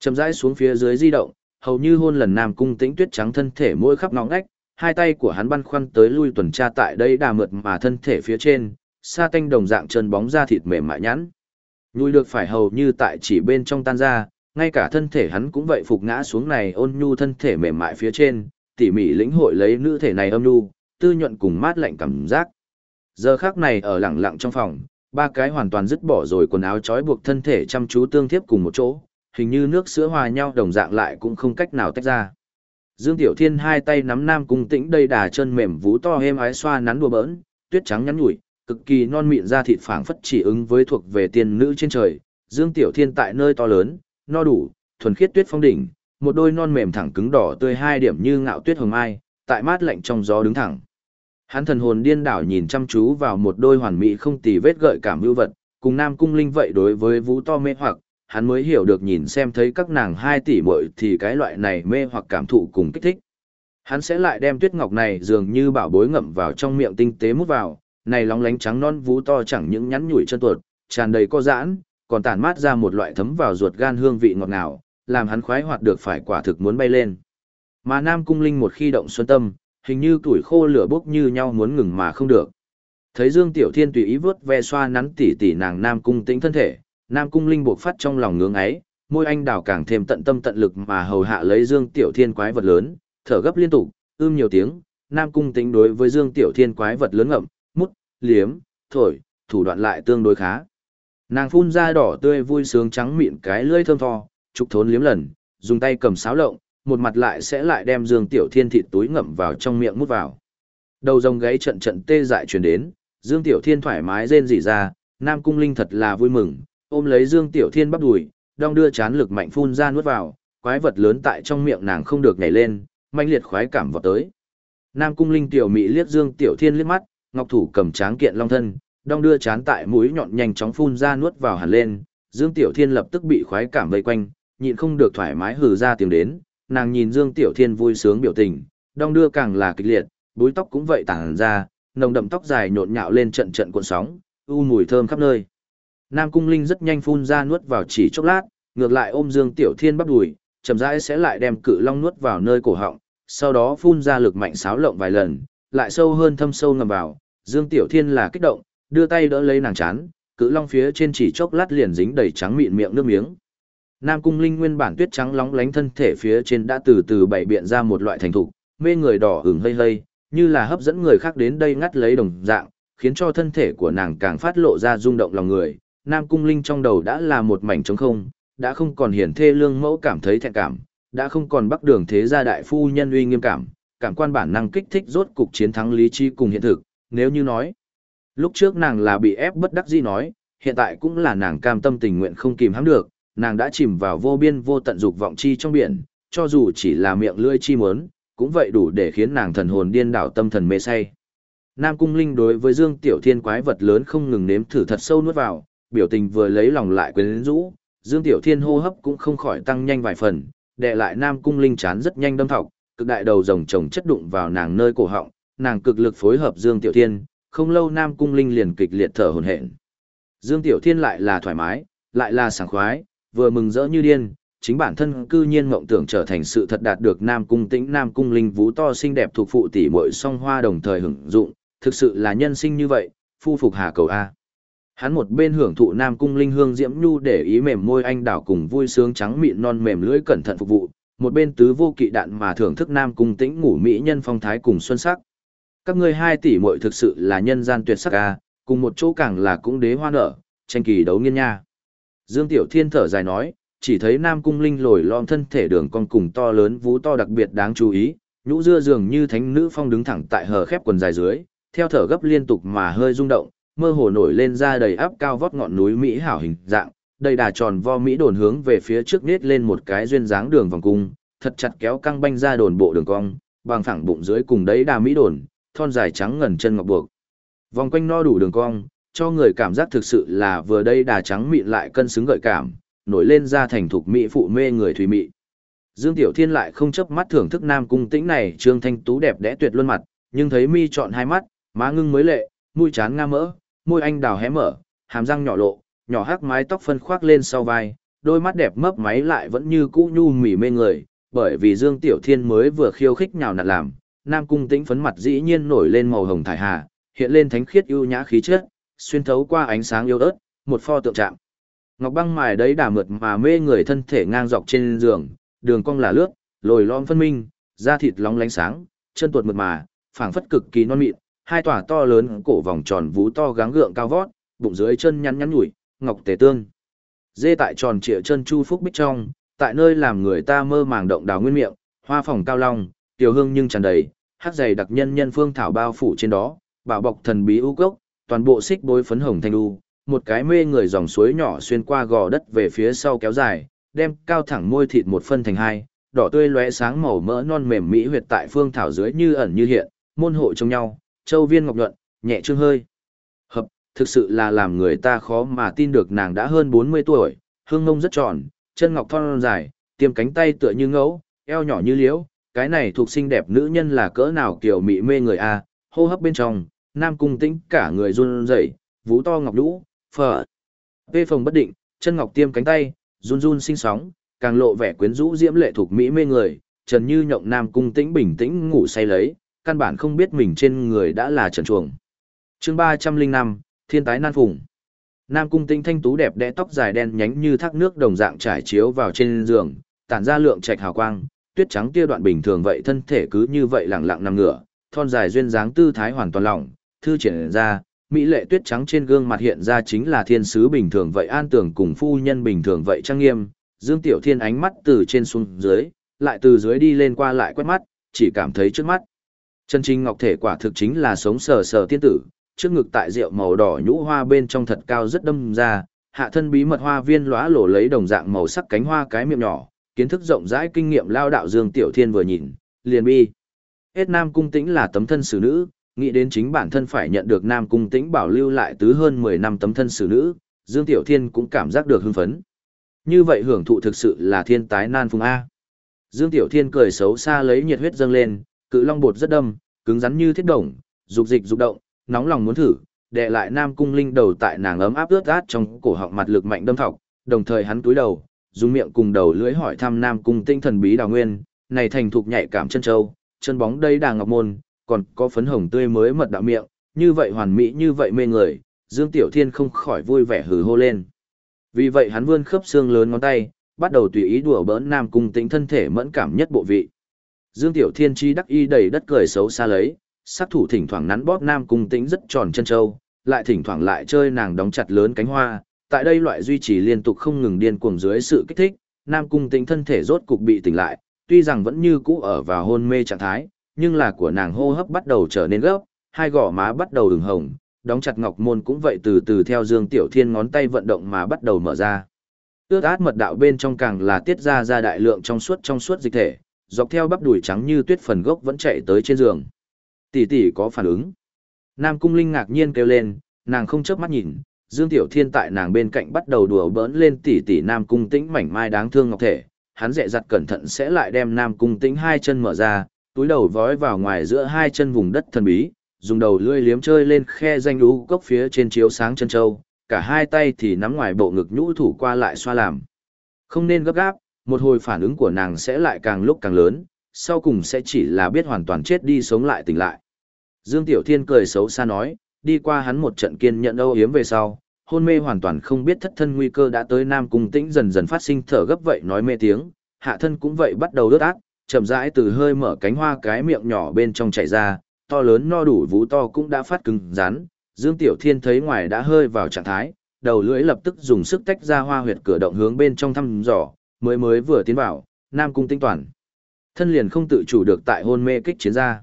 Chầm rãi xuống phía dưới di động, hầu như hôn lần Nam Cung Tĩnh tuyết trắng thân thể mỗi khắp ngõ ngách, hai tay của hắn băn khoăn tới lui tuần tra tại đây đà mượt mà thân thể phía trên, sa tanh đồng dạng chân bóng da thịt mềm mại nhẵn. Nhùi được phải hầu như tại chỉ bên trong tan ra, ngay cả thân thể hắn cũng vậy phục ngã xuống này ôn nhu thân thể mềm mại phía trên, tỉ mỉ lĩnh hội lấy nữ thể này âm nhu, tư nhuận cùng mát lạnh cảm giác. Giờ khác này ở lặng lặng trong phòng, ba cái hoàn toàn dứt bỏ rồi quần áo trói buộc thân thể chăm chú tương tiếp cùng một chỗ, hình như nước sữa hòa nhau đồng dạng lại cũng không cách nào tách ra. Dương Tiểu Thiên hai tay nắm Nam Cung Tĩnh đầy đà chân mềm vú to êm ái xoa nắn đùa bỡn, tuyết trắng nhắn nhủi, cực kỳ non mịn da thịt phảng phất chỉ ứng với thuộc về tiên nữ trên trời. Dương Tiểu Thiên tại nơi to lớn, no đủ, thuần khiết tuyết phong đỉnh, một đôi non mềm thẳng cứng đỏ tươi hai điểm như ngạo tuyết hồng mai, tại mát lạnh trong gió đứng thẳng. Hắn thần hồn điên đảo nhìn chăm chú vào một đôi hoàn mỹ không tì vết gợi cảm ưu vật, cùng Nam Cung Linh vậy đối với vũ to mê hoặc, hắn mới hiểu được nhìn xem thấy các nàng hai tỷ muội thì cái loại này mê hoặc cảm thụ cùng kích thích. Hắn sẽ lại đem tuyết ngọc này dường như bảo bối ngậm vào trong miệng tinh tế mút vào, này lóng lánh trắng non vú to chẳng những nhắn nhủi chân tuột, tràn đầy co giãn, còn tản mát ra một loại thấm vào ruột gan hương vị ngọt ngào, làm hắn khoái hoạt được phải quả thực muốn bay lên. Mà Nam Cung Linh một khi động xuân tâm, hình như tuổi khô lửa bốc như nhau muốn ngừng mà không được. Thấy Dương Tiểu Thiên tùy ý vớt ve xoa nắn tỉ tỉ nàng Nam Cung tĩnh thân thể, Nam Cung Linh buộc phát trong lòng ngưỡng ấy, môi anh đào càng thêm tận tâm tận lực mà hầu hạ lấy Dương Tiểu Thiên quái vật lớn, thở gấp liên tục, ưm nhiều tiếng, Nam Cung tĩnh đối với Dương Tiểu Thiên quái vật lớn ngậm, mút, liếm, thổi, thủ đoạn lại tương đối khá. Nàng phun ra đỏ tươi vui sướng trắng mịn cái lưỡi thơm tho, trục thốn liếm lần, dùng tay cầm sáo lộng, một mặt lại sẽ lại đem Dương Tiểu Thiên thịt túi ngậm vào trong miệng mút vào. Đầu rồng gáy trận trận tê dại truyền đến, Dương Tiểu Thiên thoải mái rên rỉ ra, Nam Cung Linh thật là vui mừng, ôm lấy Dương Tiểu Thiên bắp đùi, đong đưa chán lực mạnh phun ra nuốt vào, quái vật lớn tại trong miệng nàng không được nhảy lên, manh liệt khoái cảm vọt tới. Nam Cung Linh tiểu mỹ liếc Dương Tiểu Thiên liếc mắt, ngọc thủ cầm tráng kiện long thân, đong đưa chán tại mũi nhọn nhanh chóng phun ra nuốt vào hẳn lên, Dương Tiểu Thiên lập tức bị khoái cảm vây quanh, nhịn không được thoải mái hừ ra tiếng đến, nàng nhìn Dương Tiểu Thiên vui sướng biểu tình, đong đưa càng là kịch liệt, búi tóc cũng vậy tản ra, nồng đậm tóc dài nhộn nhạo lên trận trận cuộn sóng, u mùi thơm khắp nơi. Nam Cung Linh rất nhanh phun ra nuốt vào chỉ chốc lát, ngược lại ôm Dương Tiểu Thiên bắt đùi, chậm rãi sẽ lại đem cự long nuốt vào nơi cổ họng, sau đó phun ra lực mạnh xáo lộng vài lần, lại sâu hơn thâm sâu ngầm vào. Dương Tiểu Thiên là kích động, đưa tay đỡ lấy nàng chán, cự long phía trên chỉ chốc lát liền dính đầy trắng mịn miệng nước miếng. Nam Cung Linh nguyên bản tuyết trắng lóng lánh thân thể phía trên đã từ từ bảy biện ra một loại thành thục, mê người đỏ ửng hây hây, như là hấp dẫn người khác đến đây ngắt lấy đồng dạng, khiến cho thân thể của nàng càng phát lộ ra rung động lòng người, Nam Cung Linh trong đầu đã là một mảnh trống không, đã không còn hiển thê lương mẫu cảm thấy thẹn cảm, đã không còn bắc đường thế gia đại phu nhân uy nghiêm cảm, cảm quan bản năng kích thích rốt cục chiến thắng lý trí cùng hiện thực, nếu như nói. Lúc trước nàng là bị ép bất đắc dĩ nói, hiện tại cũng là nàng cam tâm tình nguyện không kìm hãm được, nàng đã chìm vào vô biên vô tận dục vọng chi trong biển, cho dù chỉ là miệng lưỡi chi muốn, cũng vậy đủ để khiến nàng thần hồn điên đảo tâm thần mê say. Nam Cung Linh đối với Dương Tiểu Thiên quái vật lớn không ngừng nếm thử thật sâu nuốt vào, biểu tình vừa lấy lòng lại quyến rũ, Dương Tiểu Thiên hô hấp cũng không khỏi tăng nhanh vài phần, đè lại Nam Cung Linh chán rất nhanh đâm thọc, cực đại đầu rồng chồng chất đụng vào nàng nơi cổ họng, nàng cực lực phối hợp Dương Tiểu Thiên, không lâu Nam Cung Linh liền kịch liệt thở hổn hển. Dương Tiểu Thiên lại là thoải mái, lại là sảng khoái, vừa mừng rỡ như điên, chính bản thân cư nhiên mộng tưởng trở thành sự thật đạt được Nam Cung Tĩnh Nam Cung Linh vũ to xinh đẹp thuộc phụ tỷ muội song hoa đồng thời hưởng dụng, thực sự là nhân sinh như vậy, phu phục hà cầu a. Hắn một bên hưởng thụ Nam Cung Linh hương diễm nhu để ý mềm môi anh đảo cùng vui sướng trắng mịn non mềm lưỡi cẩn thận phục vụ, một bên tứ vô kỵ đạn mà thưởng thức Nam Cung Tĩnh ngủ mỹ nhân phong thái cùng xuân sắc. Các ngươi hai tỷ muội thực sự là nhân gian tuyệt sắc a, cùng một chỗ càng là cũng đế hoa nở, tranh kỳ đấu nghiên nha. Dương Tiểu Thiên thở dài nói, chỉ thấy Nam Cung Linh lồi lõm thân thể đường con cùng to lớn vú to đặc biệt đáng chú ý, nhũ dưa dường như thánh nữ phong đứng thẳng tại hờ khép quần dài dưới, theo thở gấp liên tục mà hơi rung động, mơ hồ nổi lên ra đầy áp cao vót ngọn núi Mỹ hảo hình dạng, đầy đà tròn vo Mỹ đồn hướng về phía trước nết lên một cái duyên dáng đường vòng cung, thật chặt kéo căng banh ra đồn bộ đường cong, bằng phẳng bụng dưới cùng đấy đà Mỹ đồn, thon dài trắng ngần chân ngọc buộc. Vòng quanh no đủ đường cong, cho người cảm giác thực sự là vừa đây đà trắng mịn lại cân xứng gợi cảm, nổi lên ra thành thục mỹ phụ mê người thủy mị. Dương Tiểu Thiên lại không chấp mắt thưởng thức nam cung tĩnh này trương thanh tú đẹp đẽ tuyệt luôn mặt, nhưng thấy mi chọn hai mắt, má ngưng mới lệ, mũi chán nga mỡ, môi anh đào hé mở, hàm răng nhỏ lộ, nhỏ hắc mái tóc phân khoác lên sau vai, đôi mắt đẹp mấp máy lại vẫn như cũ nhu mỉ mê người, bởi vì Dương Tiểu Thiên mới vừa khiêu khích nhào nặn làm, Nam Cung Tĩnh phấn mặt dĩ nhiên nổi lên màu hồng thải hà, hiện lên thánh khiết ưu nhã khí chất, xuyên thấu qua ánh sáng yếu ớt, một pho tượng trạng. Ngọc băng mài đấy đà mượt mà mê người thân thể ngang dọc trên giường, đường cong là lướt, lồi lõm phân minh, da thịt lóng lánh sáng, chân tuột mượt mà, phảng phất cực kỳ non mịn, hai tòa to lớn cổ vòng tròn vú to gắng gượng cao vót, bụng dưới chân nhắn nhắn nhủi, ngọc tề tương. Dê tại tròn trịa chân chu phúc bích trong, tại nơi làm người ta mơ màng động đào nguyên miệng, hoa phòng cao long, tiểu hương nhưng tràn đầy, hát dày đặc nhân nhân phương thảo bao phủ trên đó, bảo bọc thần bí u cốc, toàn bộ xích bối phấn hồng thanh đu, một cái mê người dòng suối nhỏ xuyên qua gò đất về phía sau kéo dài, đem cao thẳng môi thịt một phân thành hai, đỏ tươi lóe sáng màu mỡ non mềm mỹ huyệt tại phương thảo dưới như ẩn như hiện, môn hộ trong nhau, châu viên ngọc nhuận, nhẹ trương hơi. Hợp, thực sự là làm người ta khó mà tin được nàng đã hơn 40 tuổi, hương ngông rất tròn, chân ngọc thon dài, tiêm cánh tay tựa như ngẫu, eo nhỏ như liễu, cái này thuộc xinh đẹp nữ nhân là cỡ nào kiểu mỹ mê người a, hô hấp bên trong, nam cung tĩnh cả người run rẩy, vú to ngọc lũ, phở. Vê phòng bất định, chân ngọc tiêm cánh tay, run run sinh sóng, càng lộ vẻ quyến rũ diễm lệ thuộc mỹ mê người, Trần Như nhộng nam cung tĩnh bình tĩnh ngủ say lấy, căn bản không biết mình trên người đã là trần chuồng. chương ba trăm linh năm Thiên tái nan phùng. Nam cung tĩnh thanh tú đẹp đẽ tóc dài đen nhánh như thác nước đồng dạng trải chiếu vào trên giường, tản ra lượng trạch hào quang, tuyết trắng kia đoạn bình thường vậy thân thể cứ như vậy lặng lặng nằm ngửa, thon dài duyên dáng tư thái hoàn toàn lỏng, thư triển ra, mỹ lệ tuyết trắng trên gương mặt hiện ra chính là thiên sứ bình thường vậy an tưởng cùng phu nhân bình thường vậy trang nghiêm, Dương Tiểu Thiên ánh mắt từ trên xuống dưới, lại từ dưới đi lên qua lại quét mắt, chỉ cảm thấy trước mắt. Chân Trinh Ngọc thể quả thực chính là sống sờ sờ tiên tử, trước ngực tại rượu màu đỏ nhũ hoa bên trong thật cao rất đâm ra, hạ thân bí mật hoa viên lóa lổ lấy đồng dạng màu sắc cánh hoa cái miệng nhỏ, kiến thức rộng rãi kinh nghiệm lao đạo Dương Tiểu Thiên vừa nhìn, liền bi. Hết Nam Cung Tĩnh là tấm thân xử nữ, nghĩ đến chính bản thân phải nhận được Nam Cung Tĩnh bảo lưu lại tứ hơn 10 năm tấm thân xử nữ, Dương Tiểu Thiên cũng cảm giác được hưng phấn. Như vậy hưởng thụ thực sự là thiên tái nan phùng A. Dương Tiểu Thiên cười xấu xa lấy nhiệt huyết dâng lên, cự long bột rất đâm, cứng rắn như thiết đồng, dục dịch dục động, nóng lòng muốn thử, đệ lại Nam Cung Linh đầu tại nàng ấm áp ướt át trong cổ họng mặt lực mạnh đâm thọc, đồng thời hắn túi đầu, dùng miệng cùng đầu lưỡi hỏi thăm Nam Cung Tinh thần bí đào nguyên, này thành thục nhạy cảm chân châu, chân bóng đây đà ngọc môn, còn có phấn hồng tươi mới mật đạo miệng, như vậy hoàn mỹ như vậy mê người, Dương Tiểu Thiên không khỏi vui vẻ hừ hô lên. Vì vậy hắn vươn khớp xương lớn ngón tay, bắt đầu tùy ý đùa bỡn Nam Cung Tĩnh thân thể mẫn cảm nhất bộ vị. Dương Tiểu Thiên chi đắc y đầy đất cười xấu xa lấy, sát thủ thỉnh thoảng nắn bóp Nam Cung Tĩnh rất tròn chân châu, lại thỉnh thoảng lại chơi nàng đóng chặt lớn cánh hoa, tại đây loại duy trì liên tục không ngừng điên cuồng dưới sự kích thích, Nam Cung Tĩnh thân thể rốt cục bị tỉnh lại, tuy rằng vẫn như cũ ở vào hôn mê trạng thái, nhưng là của nàng hô hấp bắt đầu trở nên gấp, hai gò má bắt đầu ửng hồng, đóng chặt ngọc môn cũng vậy từ từ theo Dương Tiểu Thiên ngón tay vận động mà bắt đầu mở ra. Ước át mật đạo bên trong càng là tiết ra ra đại lượng trong suốt trong suốt dịch thể, dọc theo bắp đùi trắng như tuyết phần gốc vẫn chạy tới trên giường. Tỷ tỷ có phản ứng. Nam Cung Linh ngạc nhiên kêu lên, nàng không chớp mắt nhìn, Dương Tiểu Thiên tại nàng bên cạnh bắt đầu đùa bỡn lên tỷ tỷ Nam Cung Tĩnh mảnh mai đáng thương ngọc thể, hắn dè dặt cẩn thận sẽ lại đem Nam Cung Tĩnh hai chân mở ra, túi đầu vói vào ngoài giữa hai chân vùng đất thần bí, dùng đầu lưỡi liếm chơi lên khe danh đú gốc phía trên chiếu sáng chân châu, cả hai tay thì nắm ngoài bộ ngực nhũ thủ qua lại xoa làm. Không nên gấp gáp, một hồi phản ứng của nàng sẽ lại càng lúc càng lớn, sau cùng sẽ chỉ là biết hoàn toàn chết đi sống lại tỉnh lại. Dương Tiểu Thiên cười xấu xa nói, đi qua hắn một trận kiên nhận âu yếm về sau, hôn mê hoàn toàn không biết thất thân nguy cơ đã tới Nam Cung Tĩnh dần dần phát sinh thở gấp vậy nói mê tiếng, hạ thân cũng vậy bắt đầu đớt ác, chậm rãi từ hơi mở cánh hoa cái miệng nhỏ bên trong chảy ra, to lớn no đủ vú to cũng đã phát cứng rắn, Dương Tiểu Thiên thấy ngoài đã hơi vào trạng thái, đầu lưỡi lập tức dùng sức tách ra hoa huyệt cửa động hướng bên trong thăm dò, mới mới vừa tiến vào, Nam Cung Tinh toàn. Thân liền không tự chủ được tại hôn mê kích chiến ra.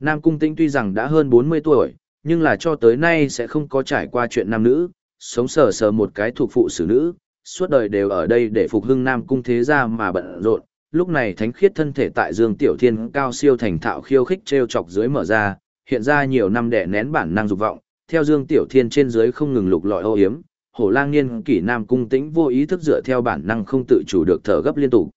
Nam Cung Tinh tuy rằng đã hơn 40 tuổi, nhưng là cho tới nay sẽ không có trải qua chuyện nam nữ, sống sờ sờ một cái thuộc phụ xử nữ, suốt đời đều ở đây để phục hưng Nam Cung thế gia mà bận rộn. Lúc này thánh khiết thân thể tại Dương Tiểu Thiên cao siêu thành thạo khiêu khích treo chọc dưới mở ra, hiện ra nhiều năm đẻ nén bản năng dục vọng, theo Dương Tiểu Thiên trên dưới không ngừng lục lọi ô hiếm, hổ lang niên kỷ Nam Cung tĩnh vô ý thức dựa theo bản năng không tự chủ được thở gấp liên tục.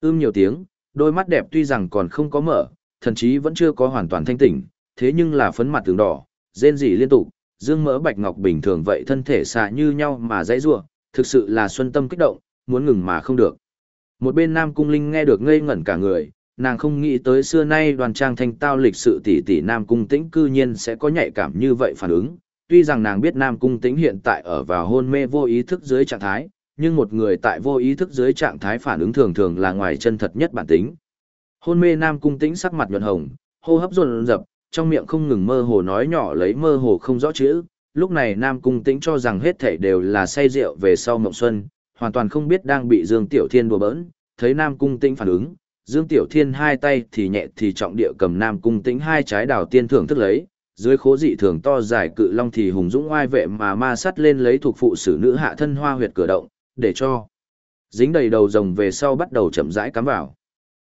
Ưm nhiều tiếng, đôi mắt đẹp tuy rằng còn không có mở, thần chí vẫn chưa có hoàn toàn thanh tỉnh, thế nhưng là phấn mặt tường đỏ, rên rỉ liên tục, dương mỡ bạch ngọc bình thường vậy thân thể xạ như nhau mà dãy rủa, thực sự là xuân tâm kích động, muốn ngừng mà không được. Một bên Nam Cung Linh nghe được ngây ngẩn cả người, nàng không nghĩ tới xưa nay đoàn trang thanh tao lịch sự tỷ tỷ Nam Cung Tĩnh cư nhiên sẽ có nhạy cảm như vậy phản ứng. Tuy rằng nàng biết Nam Cung Tĩnh hiện tại ở vào hôn mê vô ý thức dưới trạng thái, nhưng một người tại vô ý thức dưới trạng thái phản ứng thường thường là ngoài chân thật nhất bản tính. Hôn mê Nam Cung Tĩnh sắc mặt nhuận hồng, hô hấp dồn dập, trong miệng không ngừng mơ hồ nói nhỏ lấy mơ hồ không rõ chữ. Lúc này Nam Cung Tĩnh cho rằng hết thảy đều là say rượu về sau mộng xuân, hoàn toàn không biết đang bị Dương Tiểu Thiên đùa bỡn, thấy Nam Cung Tĩnh phản ứng, Dương Tiểu Thiên hai tay thì nhẹ thì trọng địa cầm Nam Cung Tĩnh hai trái đào tiên thưởng thức lấy, dưới khố dị thường to dài cự long thì hùng dũng oai vệ mà ma sắt lên lấy thuộc phụ sử nữ hạ thân hoa huyệt cửa động, để cho dính đầy đầu rồng về sau bắt đầu chậm rãi cắm vào.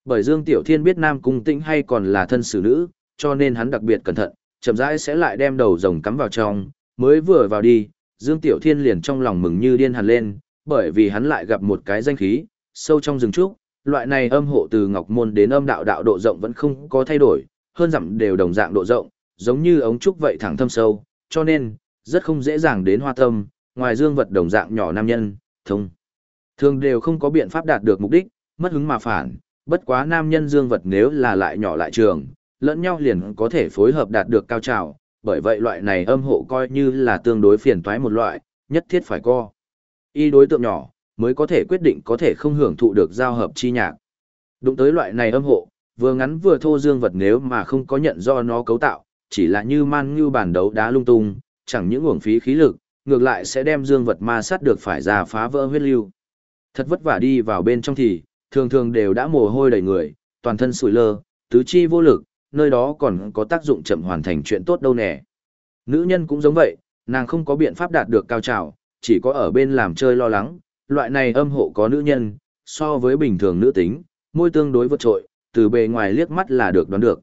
Bởi Dương Tiểu Thiên biết Nam Cung Tĩnh hay còn là thân sử nữ, cho nên hắn đặc biệt cẩn thận, chậm rãi sẽ lại đem đầu rồng cắm vào trong, mới vừa vào đi, Dương Tiểu Thiên liền trong lòng mừng như điên hẳn lên, bởi vì hắn lại gặp một cái danh khí, sâu trong rừng trúc, loại này âm hộ từ ngọc môn đến âm đạo đạo độ rộng vẫn không có thay đổi, hơn dặm đều đồng dạng độ rộng, giống như ống trúc vậy thẳng thâm sâu, cho nên, rất không dễ dàng đến hoa tâm, ngoài dương vật đồng dạng nhỏ nam nhân, thông. Thường đều không có biện pháp đạt được mục đích, mất hứng mà phản, bất quá nam nhân dương vật nếu là lại nhỏ lại trường, lẫn nhau liền có thể phối hợp đạt được cao trào, bởi vậy loại này âm hộ coi như là tương đối phiền toái một loại, nhất thiết phải co. Y đối tượng nhỏ, mới có thể quyết định có thể không hưởng thụ được giao hợp chi nhạc. Đụng tới loại này âm hộ, vừa ngắn vừa thô dương vật nếu mà không có nhận do nó cấu tạo, chỉ là như man như bản đấu đá lung tung, chẳng những uổng phí khí lực, ngược lại sẽ đem dương vật ma sát được phải ra phá vỡ huyết lưu. Thật vất vả đi vào bên trong thì, thường thường đều đã mồ hôi đầy người, toàn thân sủi lơ, tứ chi vô lực, nơi đó còn có tác dụng chậm hoàn thành chuyện tốt đâu nè. Nữ nhân cũng giống vậy, nàng không có biện pháp đạt được cao trào, chỉ có ở bên làm chơi lo lắng, loại này âm hộ có nữ nhân, so với bình thường nữ tính, môi tương đối vượt trội, từ bề ngoài liếc mắt là được đoán được.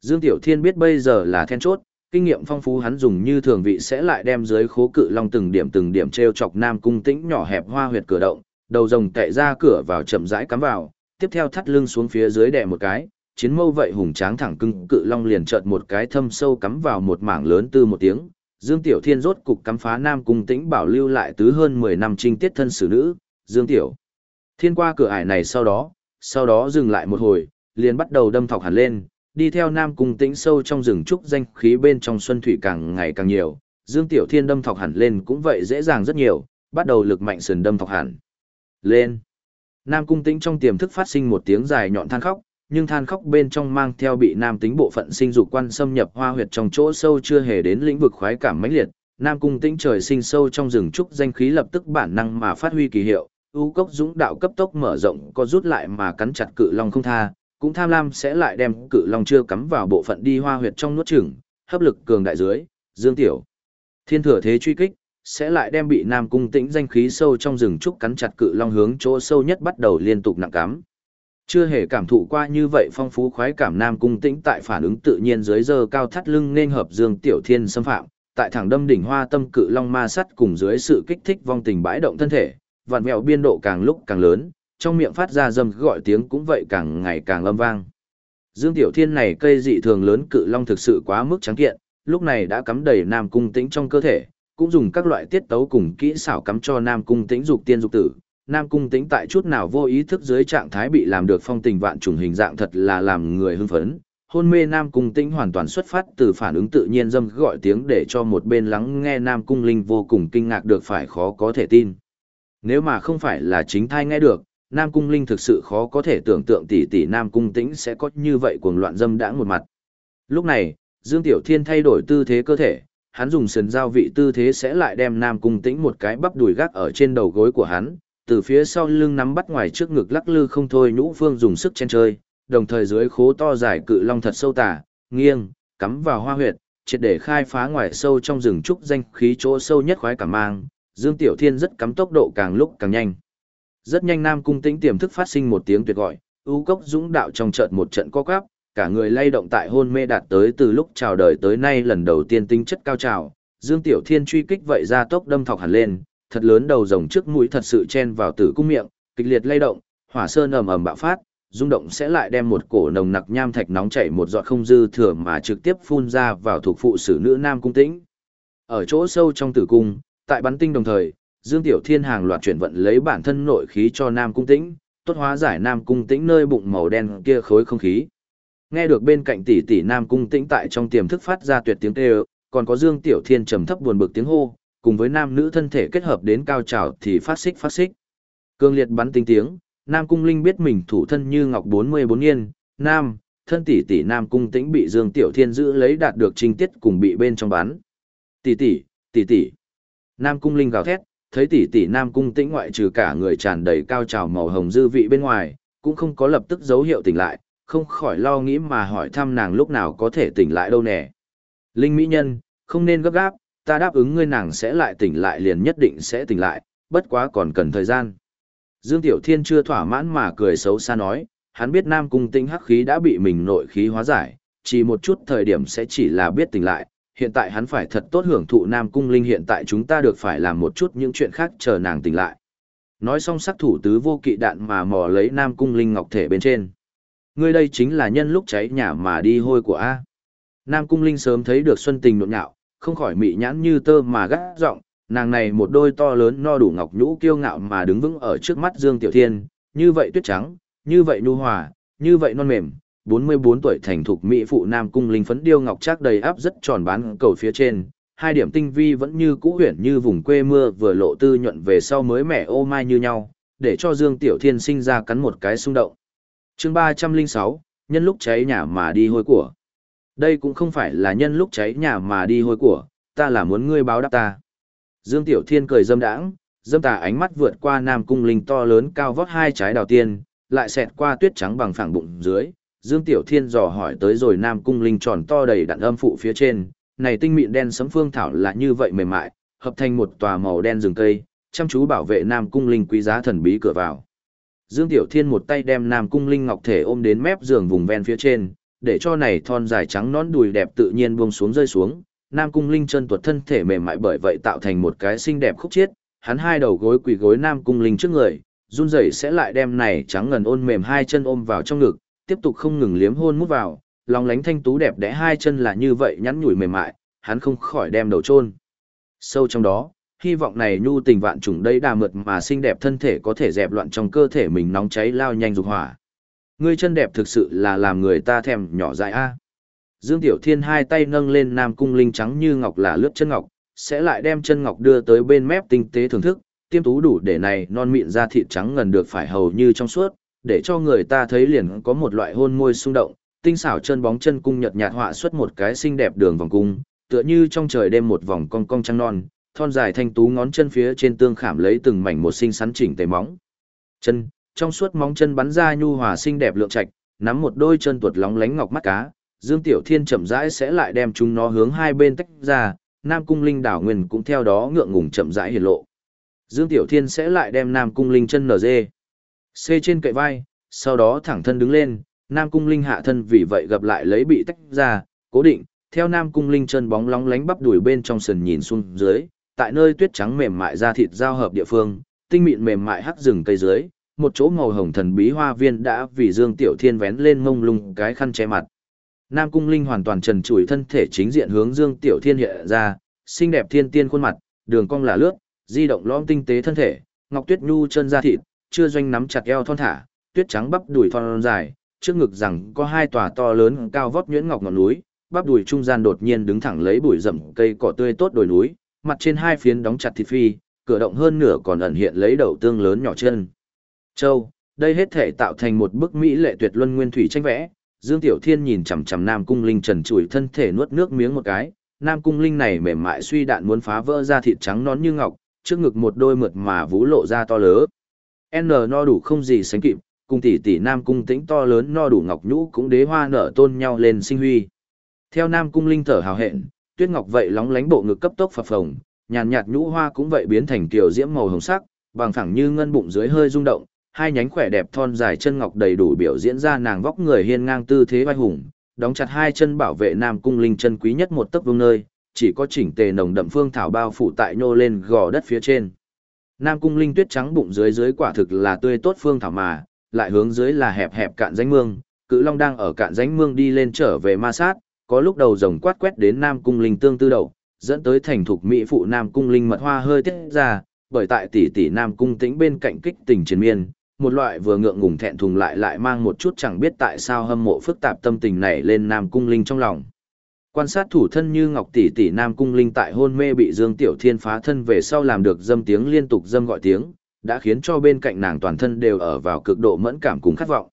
Dương Tiểu Thiên biết bây giờ là then chốt, kinh nghiệm phong phú hắn dùng như thường vị sẽ lại đem dưới khố cự long từng điểm từng điểm treo chọc nam cung tĩnh nhỏ hẹp hoa huyệt cửa động, đầu rồng tệ ra cửa vào chậm rãi cắm vào, tiếp theo thắt lưng xuống phía dưới đè một cái, chiến mâu vậy hùng tráng thẳng cưng cự long liền chợt một cái thâm sâu cắm vào một mảng lớn tư một tiếng. Dương Tiểu Thiên rốt cục cắm phá Nam Cung Tĩnh bảo lưu lại tứ hơn 10 năm trinh tiết thân xử nữ, Dương Tiểu. Thiên qua cửa ải này sau đó, sau đó dừng lại một hồi, liền bắt đầu đâm thọc hẳn lên, đi theo Nam Cung Tĩnh sâu trong rừng trúc danh khí bên trong xuân thủy càng ngày càng nhiều, Dương Tiểu Thiên đâm thọc hẳn lên cũng vậy dễ dàng rất nhiều, bắt đầu lực mạnh sườn đâm thọc hẳn. Lên. Nam Cung Tĩnh trong tiềm thức phát sinh một tiếng dài nhọn than khóc, nhưng than khóc bên trong mang theo bị nam tính bộ phận sinh dục quan xâm nhập hoa huyệt trong chỗ sâu chưa hề đến lĩnh vực khoái cảm mãnh liệt, nam cung tĩnh trời sinh sâu trong rừng trúc danh khí lập tức bản năng mà phát huy kỳ hiệu, ưu cốc dũng đạo cấp tốc mở rộng có rút lại mà cắn chặt cự long không tha, cũng tham lam sẽ lại đem cự long chưa cắm vào bộ phận đi hoa huyệt trong nuốt chửng, hấp lực cường đại dưới, dương tiểu. Thiên thừa thế truy kích, sẽ lại đem bị nam cung tĩnh danh khí sâu trong rừng trúc cắn chặt cự long hướng chỗ sâu nhất bắt đầu liên tục nặng cắm. Chưa hề cảm thụ qua như vậy phong phú khoái cảm nam cung tĩnh tại phản ứng tự nhiên dưới giờ cao thắt lưng nên hợp dương tiểu thiên xâm phạm, tại thẳng đâm đỉnh hoa tâm cự long ma sắt cùng dưới sự kích thích vong tình bãi động thân thể, vạn mèo biên độ càng lúc càng lớn, trong miệng phát ra dâm gọi tiếng cũng vậy càng ngày càng âm vang. Dương Tiểu Thiên này cây dị thường lớn cự long thực sự quá mức trắng kiện, lúc này đã cắm đầy Nam Cung Tĩnh trong cơ thể, cũng dùng các loại tiết tấu cùng kỹ xảo cắm cho Nam Cung Tĩnh dục tiên dục tử. Nam Cung Tĩnh tại chút nào vô ý thức dưới trạng thái bị làm được phong tình vạn trùng hình dạng thật là làm người hưng phấn. Hôn mê Nam Cung Tĩnh hoàn toàn xuất phát từ phản ứng tự nhiên dâm gọi tiếng để cho một bên lắng nghe Nam Cung Linh vô cùng kinh ngạc được phải khó có thể tin. Nếu mà không phải là chính thai nghe được, Nam Cung Linh thực sự khó có thể tưởng tượng tỷ tỷ Nam Cung Tĩnh sẽ có như vậy cuồng loạn dâm đãng một mặt. Lúc này, Dương Tiểu Thiên thay đổi tư thế cơ thể, hắn dùng sườn giao vị tư thế sẽ lại đem Nam Cung Tĩnh một cái bắp đùi gác ở trên đầu gối của hắn, từ phía sau lưng nắm bắt ngoài trước ngực lắc lư không thôi nhũ phương dùng sức chen chơi, đồng thời dưới khố to dài cự long thật sâu tả, nghiêng, cắm vào hoa huyệt, triệt để khai phá ngoài sâu trong rừng trúc danh khí chỗ sâu nhất khoái cả mang, Dương Tiểu Thiên rất cắm tốc độ càng lúc càng nhanh. Rất nhanh Nam Cung Tĩnh tiềm thức phát sinh một tiếng tuyệt gọi, ưu cốc dũng đạo trong trận một trận co quắp, cả người lay động tại hôn mê đạt tới từ lúc chào đời tới nay lần đầu tiên tinh chất cao trào, Dương Tiểu Thiên truy kích vậy ra tốc đâm thọc hẳn lên, thật lớn đầu rồng trước mũi thật sự chen vào tử cung miệng, kịch liệt lay động, hỏa sơn ầm ầm bạo phát, rung động sẽ lại đem một cổ nồng nặc nham thạch nóng chảy một giọt không dư thừa mà trực tiếp phun ra vào thuộc phụ sử nữ nam cung tĩnh. Ở chỗ sâu trong tử cung, tại bắn tinh đồng thời, Dương Tiểu Thiên hàng loạt chuyển vận lấy bản thân nội khí cho nam cung tĩnh, tốt hóa giải nam cung tĩnh nơi bụng màu đen kia khối không khí. Nghe được bên cạnh tỷ tỷ Nam Cung Tĩnh tại trong tiềm thức phát ra tuyệt tiếng kêu, còn có Dương Tiểu Thiên trầm thấp buồn bực tiếng hô, cùng với nam nữ thân thể kết hợp đến cao trào thì phát xích phát xích. Cương liệt bắn tinh tiếng, Nam Cung Linh biết mình thủ thân như ngọc 44 yên, nam, thân tỷ tỷ Nam Cung Tĩnh bị Dương Tiểu Thiên giữ lấy đạt được trinh tiết cùng bị bên trong bắn. Tỷ tỷ, tỷ tỷ. Nam Cung Linh gào thét, thấy tỷ tỷ Nam Cung Tĩnh ngoại trừ cả người tràn đầy cao trào màu hồng dư vị bên ngoài, cũng không có lập tức dấu hiệu tỉnh lại, không khỏi lo nghĩ mà hỏi thăm nàng lúc nào có thể tỉnh lại đâu nè. Linh mỹ nhân, không nên gấp gáp, ta đáp ứng ngươi nàng sẽ lại tỉnh lại liền nhất định sẽ tỉnh lại, bất quá còn cần thời gian. Dương Tiểu Thiên chưa thỏa mãn mà cười xấu xa nói, hắn biết Nam Cung Tinh hắc khí đã bị mình nội khí hóa giải, chỉ một chút thời điểm sẽ chỉ là biết tỉnh lại, hiện tại hắn phải thật tốt hưởng thụ Nam Cung Linh hiện tại chúng ta được phải làm một chút những chuyện khác chờ nàng tỉnh lại. Nói xong sắc thủ tứ vô kỵ đạn mà mò lấy Nam Cung Linh ngọc thể bên trên. Ngươi đây chính là nhân lúc cháy nhà mà đi hôi của A. Nam Cung Linh sớm thấy được Xuân Tình nộn nhạo, không khỏi mị nhãn như tơ mà gắt giọng, nàng này một đôi to lớn no đủ ngọc nhũ kiêu ngạo mà đứng vững ở trước mắt Dương Tiểu Thiên, như vậy tuyết trắng, như vậy nhu hòa, như vậy non mềm, 44 tuổi thành thục mỹ phụ Nam Cung Linh phấn điêu ngọc chắc đầy áp rất tròn bán cầu phía trên, hai điểm tinh vi vẫn như cũ huyền như vùng quê mưa vừa lộ tư nhuận về sau mới mẻ ô mai như nhau, để cho Dương Tiểu Thiên sinh ra cắn một cái xung động. Chương ba trăm linh sáu nhân lúc cháy nhà mà đi hôi của đây cũng không phải là nhân lúc cháy nhà mà đi hôi của ta là muốn ngươi báo đáp ta. Dương tiểu thiên cười dâm đãng dâm tà ánh mắt vượt qua nam cung linh to lớn cao vót hai trái đào tiên lại xẹt qua tuyết trắng bằng phẳng bụng dưới. Dương tiểu thiên dò hỏi tới rồi nam cung linh tròn to đầy đặn âm phụ phía trên này tinh mịn đen sấm phương thảo là như vậy mềm mại hợp thành một tòa màu đen rừng cây chăm chú bảo vệ nam cung linh quý giá thần bí cửa vào. Dương Tiểu Thiên một tay đem Nam Cung Linh Ngọc thể ôm đến mép giường vùng ven phía trên, để cho này thon dài trắng nón đùi đẹp tự nhiên buông xuống rơi xuống. Nam Cung Linh chân tuột thân thể mềm mại bởi vậy tạo thành một cái xinh đẹp khúc chiết, hắn hai đầu gối quỳ gối Nam Cung Linh trước người, run rẩy sẽ lại đem này trắng ngần ôn mềm hai chân ôm vào trong ngực, tiếp tục không ngừng liếm hôn mút vào, lòng lánh thanh tú đẹp đẽ hai chân là như vậy nhắn nhủi mềm mại, hắn không khỏi đem đầu chôn sâu trong đó, hy vọng này nhu tình vạn trùng đây đà mượt mà xinh đẹp thân thể có thể dẹp loạn trong cơ thể mình nóng cháy lao nhanh dục hỏa. Ngươi chân đẹp thực sự là làm người ta thèm nhỏ dại a. Dương Tiểu Thiên hai tay nâng lên nam cung linh trắng như ngọc là lướt chân ngọc, sẽ lại đem chân ngọc đưa tới bên mép tinh tế thưởng thức, tiêm tú đủ để này non mịn da thịt trắng ngần được phải hầu như trong suốt, để cho người ta thấy liền có một loại hôn môi xung động, tinh xảo chân bóng chân cung nhật nhạt họa xuất một cái xinh đẹp đường vòng cung, tựa như trong trời đêm một vòng cong cong trăng non, thon dài thanh tú ngón chân phía trên tương khảm lấy từng mảnh một xinh xắn chỉnh tề móng. Chân, trong suốt móng chân bắn ra nhu hòa xinh đẹp lượng trạch, nắm một đôi chân tuột lóng lánh ngọc mắt cá, Dương Tiểu Thiên chậm rãi sẽ lại đem chúng nó hướng hai bên tách ra, Nam Cung Linh đảo nguyên cũng theo đó ngượng ngùng chậm rãi hiển lộ. Dương Tiểu Thiên sẽ lại đem Nam Cung Linh chân nở dê. xê trên cậy vai, sau đó thẳng thân đứng lên, Nam Cung Linh hạ thân vì vậy gặp lại lấy bị tách ra, cố định, theo Nam Cung Linh chân bóng lóng lánh bắp đuổi bên trong sườn nhìn xuống dưới, tại nơi tuyết trắng mềm mại da thịt giao hợp địa phương, tinh mịn mềm mại hắc rừng cây dưới, một chỗ màu hồng thần bí hoa viên đã vì Dương Tiểu Thiên vén lên mông lung cái khăn che mặt. Nam Cung Linh hoàn toàn trần trụi thân thể chính diện hướng Dương Tiểu Thiên hiện ra, xinh đẹp thiên tiên khuôn mặt, đường cong là lướt, di động lõm tinh tế thân thể, ngọc tuyết nhu chân da thịt, chưa doanh nắm chặt eo thon thả, tuyết trắng bắp đùi thon dài, trước ngực rằng có hai tòa to lớn cao vóc nhuyễn ngọc ngọn núi, bắp đùi trung gian đột nhiên đứng thẳng lấy bụi rậm cây cỏ tươi tốt đồi núi, mặt trên hai phiến đóng chặt thịt phi, cửa động hơn nửa còn ẩn hiện lấy đầu tương lớn nhỏ chân. Châu, đây hết thể tạo thành một bức mỹ lệ tuyệt luân nguyên thủy tranh vẽ. Dương Tiểu Thiên nhìn chằm chằm Nam Cung Linh trần trụi thân thể nuốt nước miếng một cái, Nam Cung Linh này mềm mại suy đạn muốn phá vỡ ra thịt trắng nón như ngọc, trước ngực một đôi mượt mà vú lộ ra to lớn. N no đủ không gì sánh kịp, cùng tỷ tỷ Nam Cung tĩnh to lớn no đủ ngọc nhũ cũng đế hoa nở tôn nhau lên sinh huy. Theo Nam Cung Linh thở hào hẹn, tuyết ngọc vậy lóng lánh bộ ngực cấp tốc phập phồng, nhàn nhạt nhũ hoa cũng vậy biến thành tiểu diễm màu hồng sắc, bằng phẳng như ngân bụng dưới hơi rung động, hai nhánh khỏe đẹp thon dài chân ngọc đầy đủ biểu diễn ra nàng vóc người hiên ngang tư thế vai hùng, đóng chặt hai chân bảo vệ Nam Cung Linh chân quý nhất một tấc vương nơi, chỉ có chỉnh tề nồng đậm phương thảo bao phủ tại nhô lên gò đất phía trên. Nam Cung Linh tuyết trắng bụng dưới dưới quả thực là tươi tốt phương thảo mà, lại hướng dưới là hẹp hẹp cạn rãnh mương, Cự Long đang ở cạn rãnh mương đi lên trở về ma sát, có lúc đầu rồng quát quét đến Nam Cung Linh tương tư đầu, dẫn tới thành thục mỹ phụ Nam Cung Linh mật hoa hơi tiết ra, bởi tại tỷ tỷ Nam Cung tĩnh bên cạnh kích tình chiến miên, một loại vừa ngượng ngùng thẹn thùng lại lại mang một chút chẳng biết tại sao hâm mộ phức tạp tâm tình này lên Nam Cung Linh trong lòng. Quan sát thủ thân như Ngọc tỷ tỷ Nam Cung Linh tại hôn mê bị Dương Tiểu Thiên phá thân về sau làm được dâm tiếng liên tục dâm gọi tiếng, đã khiến cho bên cạnh nàng toàn thân đều ở vào cực độ mẫn cảm cùng khát vọng.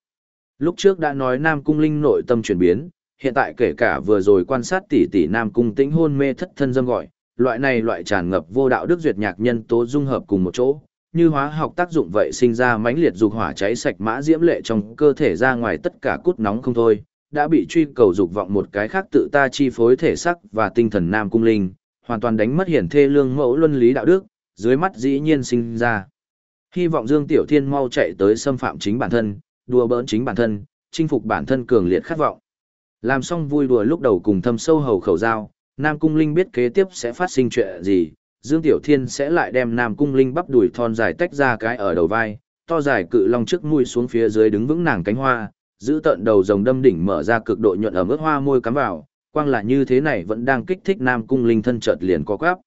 Lúc trước đã nói Nam Cung Linh nội tâm chuyển biến, hiện tại kể cả vừa rồi quan sát tỷ tỷ Nam Cung Tĩnh hôn mê thất thân dâm gọi, loại này loại tràn ngập vô đạo đức duyệt nhạc nhân tố dung hợp cùng một chỗ, như hóa học tác dụng vậy sinh ra mãnh liệt dục hỏa cháy sạch mã diễm lệ trong cơ thể ra ngoài tất cả cút nóng không thôi, đã bị truy cầu dục vọng một cái khác tự ta chi phối thể sắc và tinh thần nam cung linh, hoàn toàn đánh mất hiển thê lương mẫu luân lý đạo đức, dưới mắt dĩ nhiên sinh ra. Hy vọng Dương Tiểu Thiên mau chạy tới xâm phạm chính bản thân, đùa bỡn chính bản thân, chinh phục bản thân cường liệt khát vọng. Làm xong vui đùa lúc đầu cùng thâm sâu hầu khẩu giao, Nam Cung Linh biết kế tiếp sẽ phát sinh chuyện gì, Dương Tiểu Thiên sẽ lại đem Nam Cung Linh bắp đuổi thon dài tách ra cái ở đầu vai, to dài cự long trước mũi xuống phía dưới đứng vững nàng cánh hoa, giữ tận đầu rồng đâm đỉnh mở ra cực độ nhuận ở mức hoa môi cắm vào, quang là như thế này vẫn đang kích thích Nam Cung Linh thân chợt liền co quắp.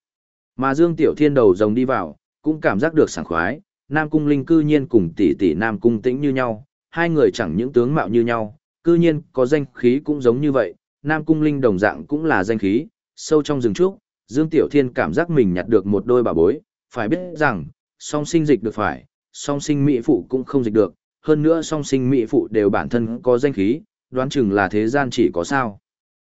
Mà Dương Tiểu Thiên đầu rồng đi vào, cũng cảm giác được sảng khoái, Nam Cung Linh cư nhiên cùng tỷ tỷ Nam Cung Tĩnh như nhau, hai người chẳng những tướng mạo như nhau, cư nhiên có danh khí cũng giống như vậy, Nam Cung Linh đồng dạng cũng là danh khí, sâu trong rừng trúc, Dương Tiểu Thiên cảm giác mình nhặt được một đôi bà bối, phải biết rằng, song sinh dịch được phải, song sinh mỹ phụ cũng không dịch được, hơn nữa song sinh mỹ phụ đều bản thân có danh khí, đoán chừng là thế gian chỉ có sao.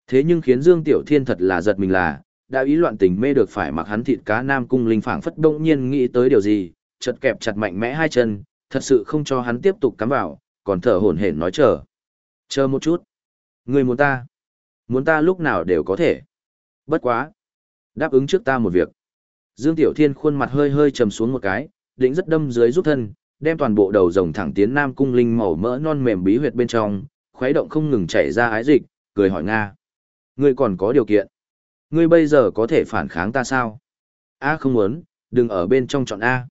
Thế nhưng khiến Dương Tiểu Thiên thật là giật mình là, đã ý loạn tình mê được phải mặc hắn thịt cá nam cung linh phảng phất đông nhiên nghĩ tới điều gì, chật kẹp chặt mạnh mẽ hai chân, thật sự không cho hắn tiếp tục cắm vào, còn thở hổn hển nói chờ. Chờ một chút. Người muốn ta. Muốn ta lúc nào đều có thể. Bất quá. Đáp ứng trước ta một việc. Dương Tiểu Thiên khuôn mặt hơi hơi trầm xuống một cái, đỉnh rất đâm dưới rút thân, đem toàn bộ đầu rồng thẳng tiến Nam Cung Linh màu mỡ non mềm bí huyệt bên trong, khuấy động không ngừng chảy ra ái dịch, cười hỏi Nga. Ngươi còn có điều kiện. Ngươi bây giờ có thể phản kháng ta sao? A không muốn, đừng ở bên trong chọn A.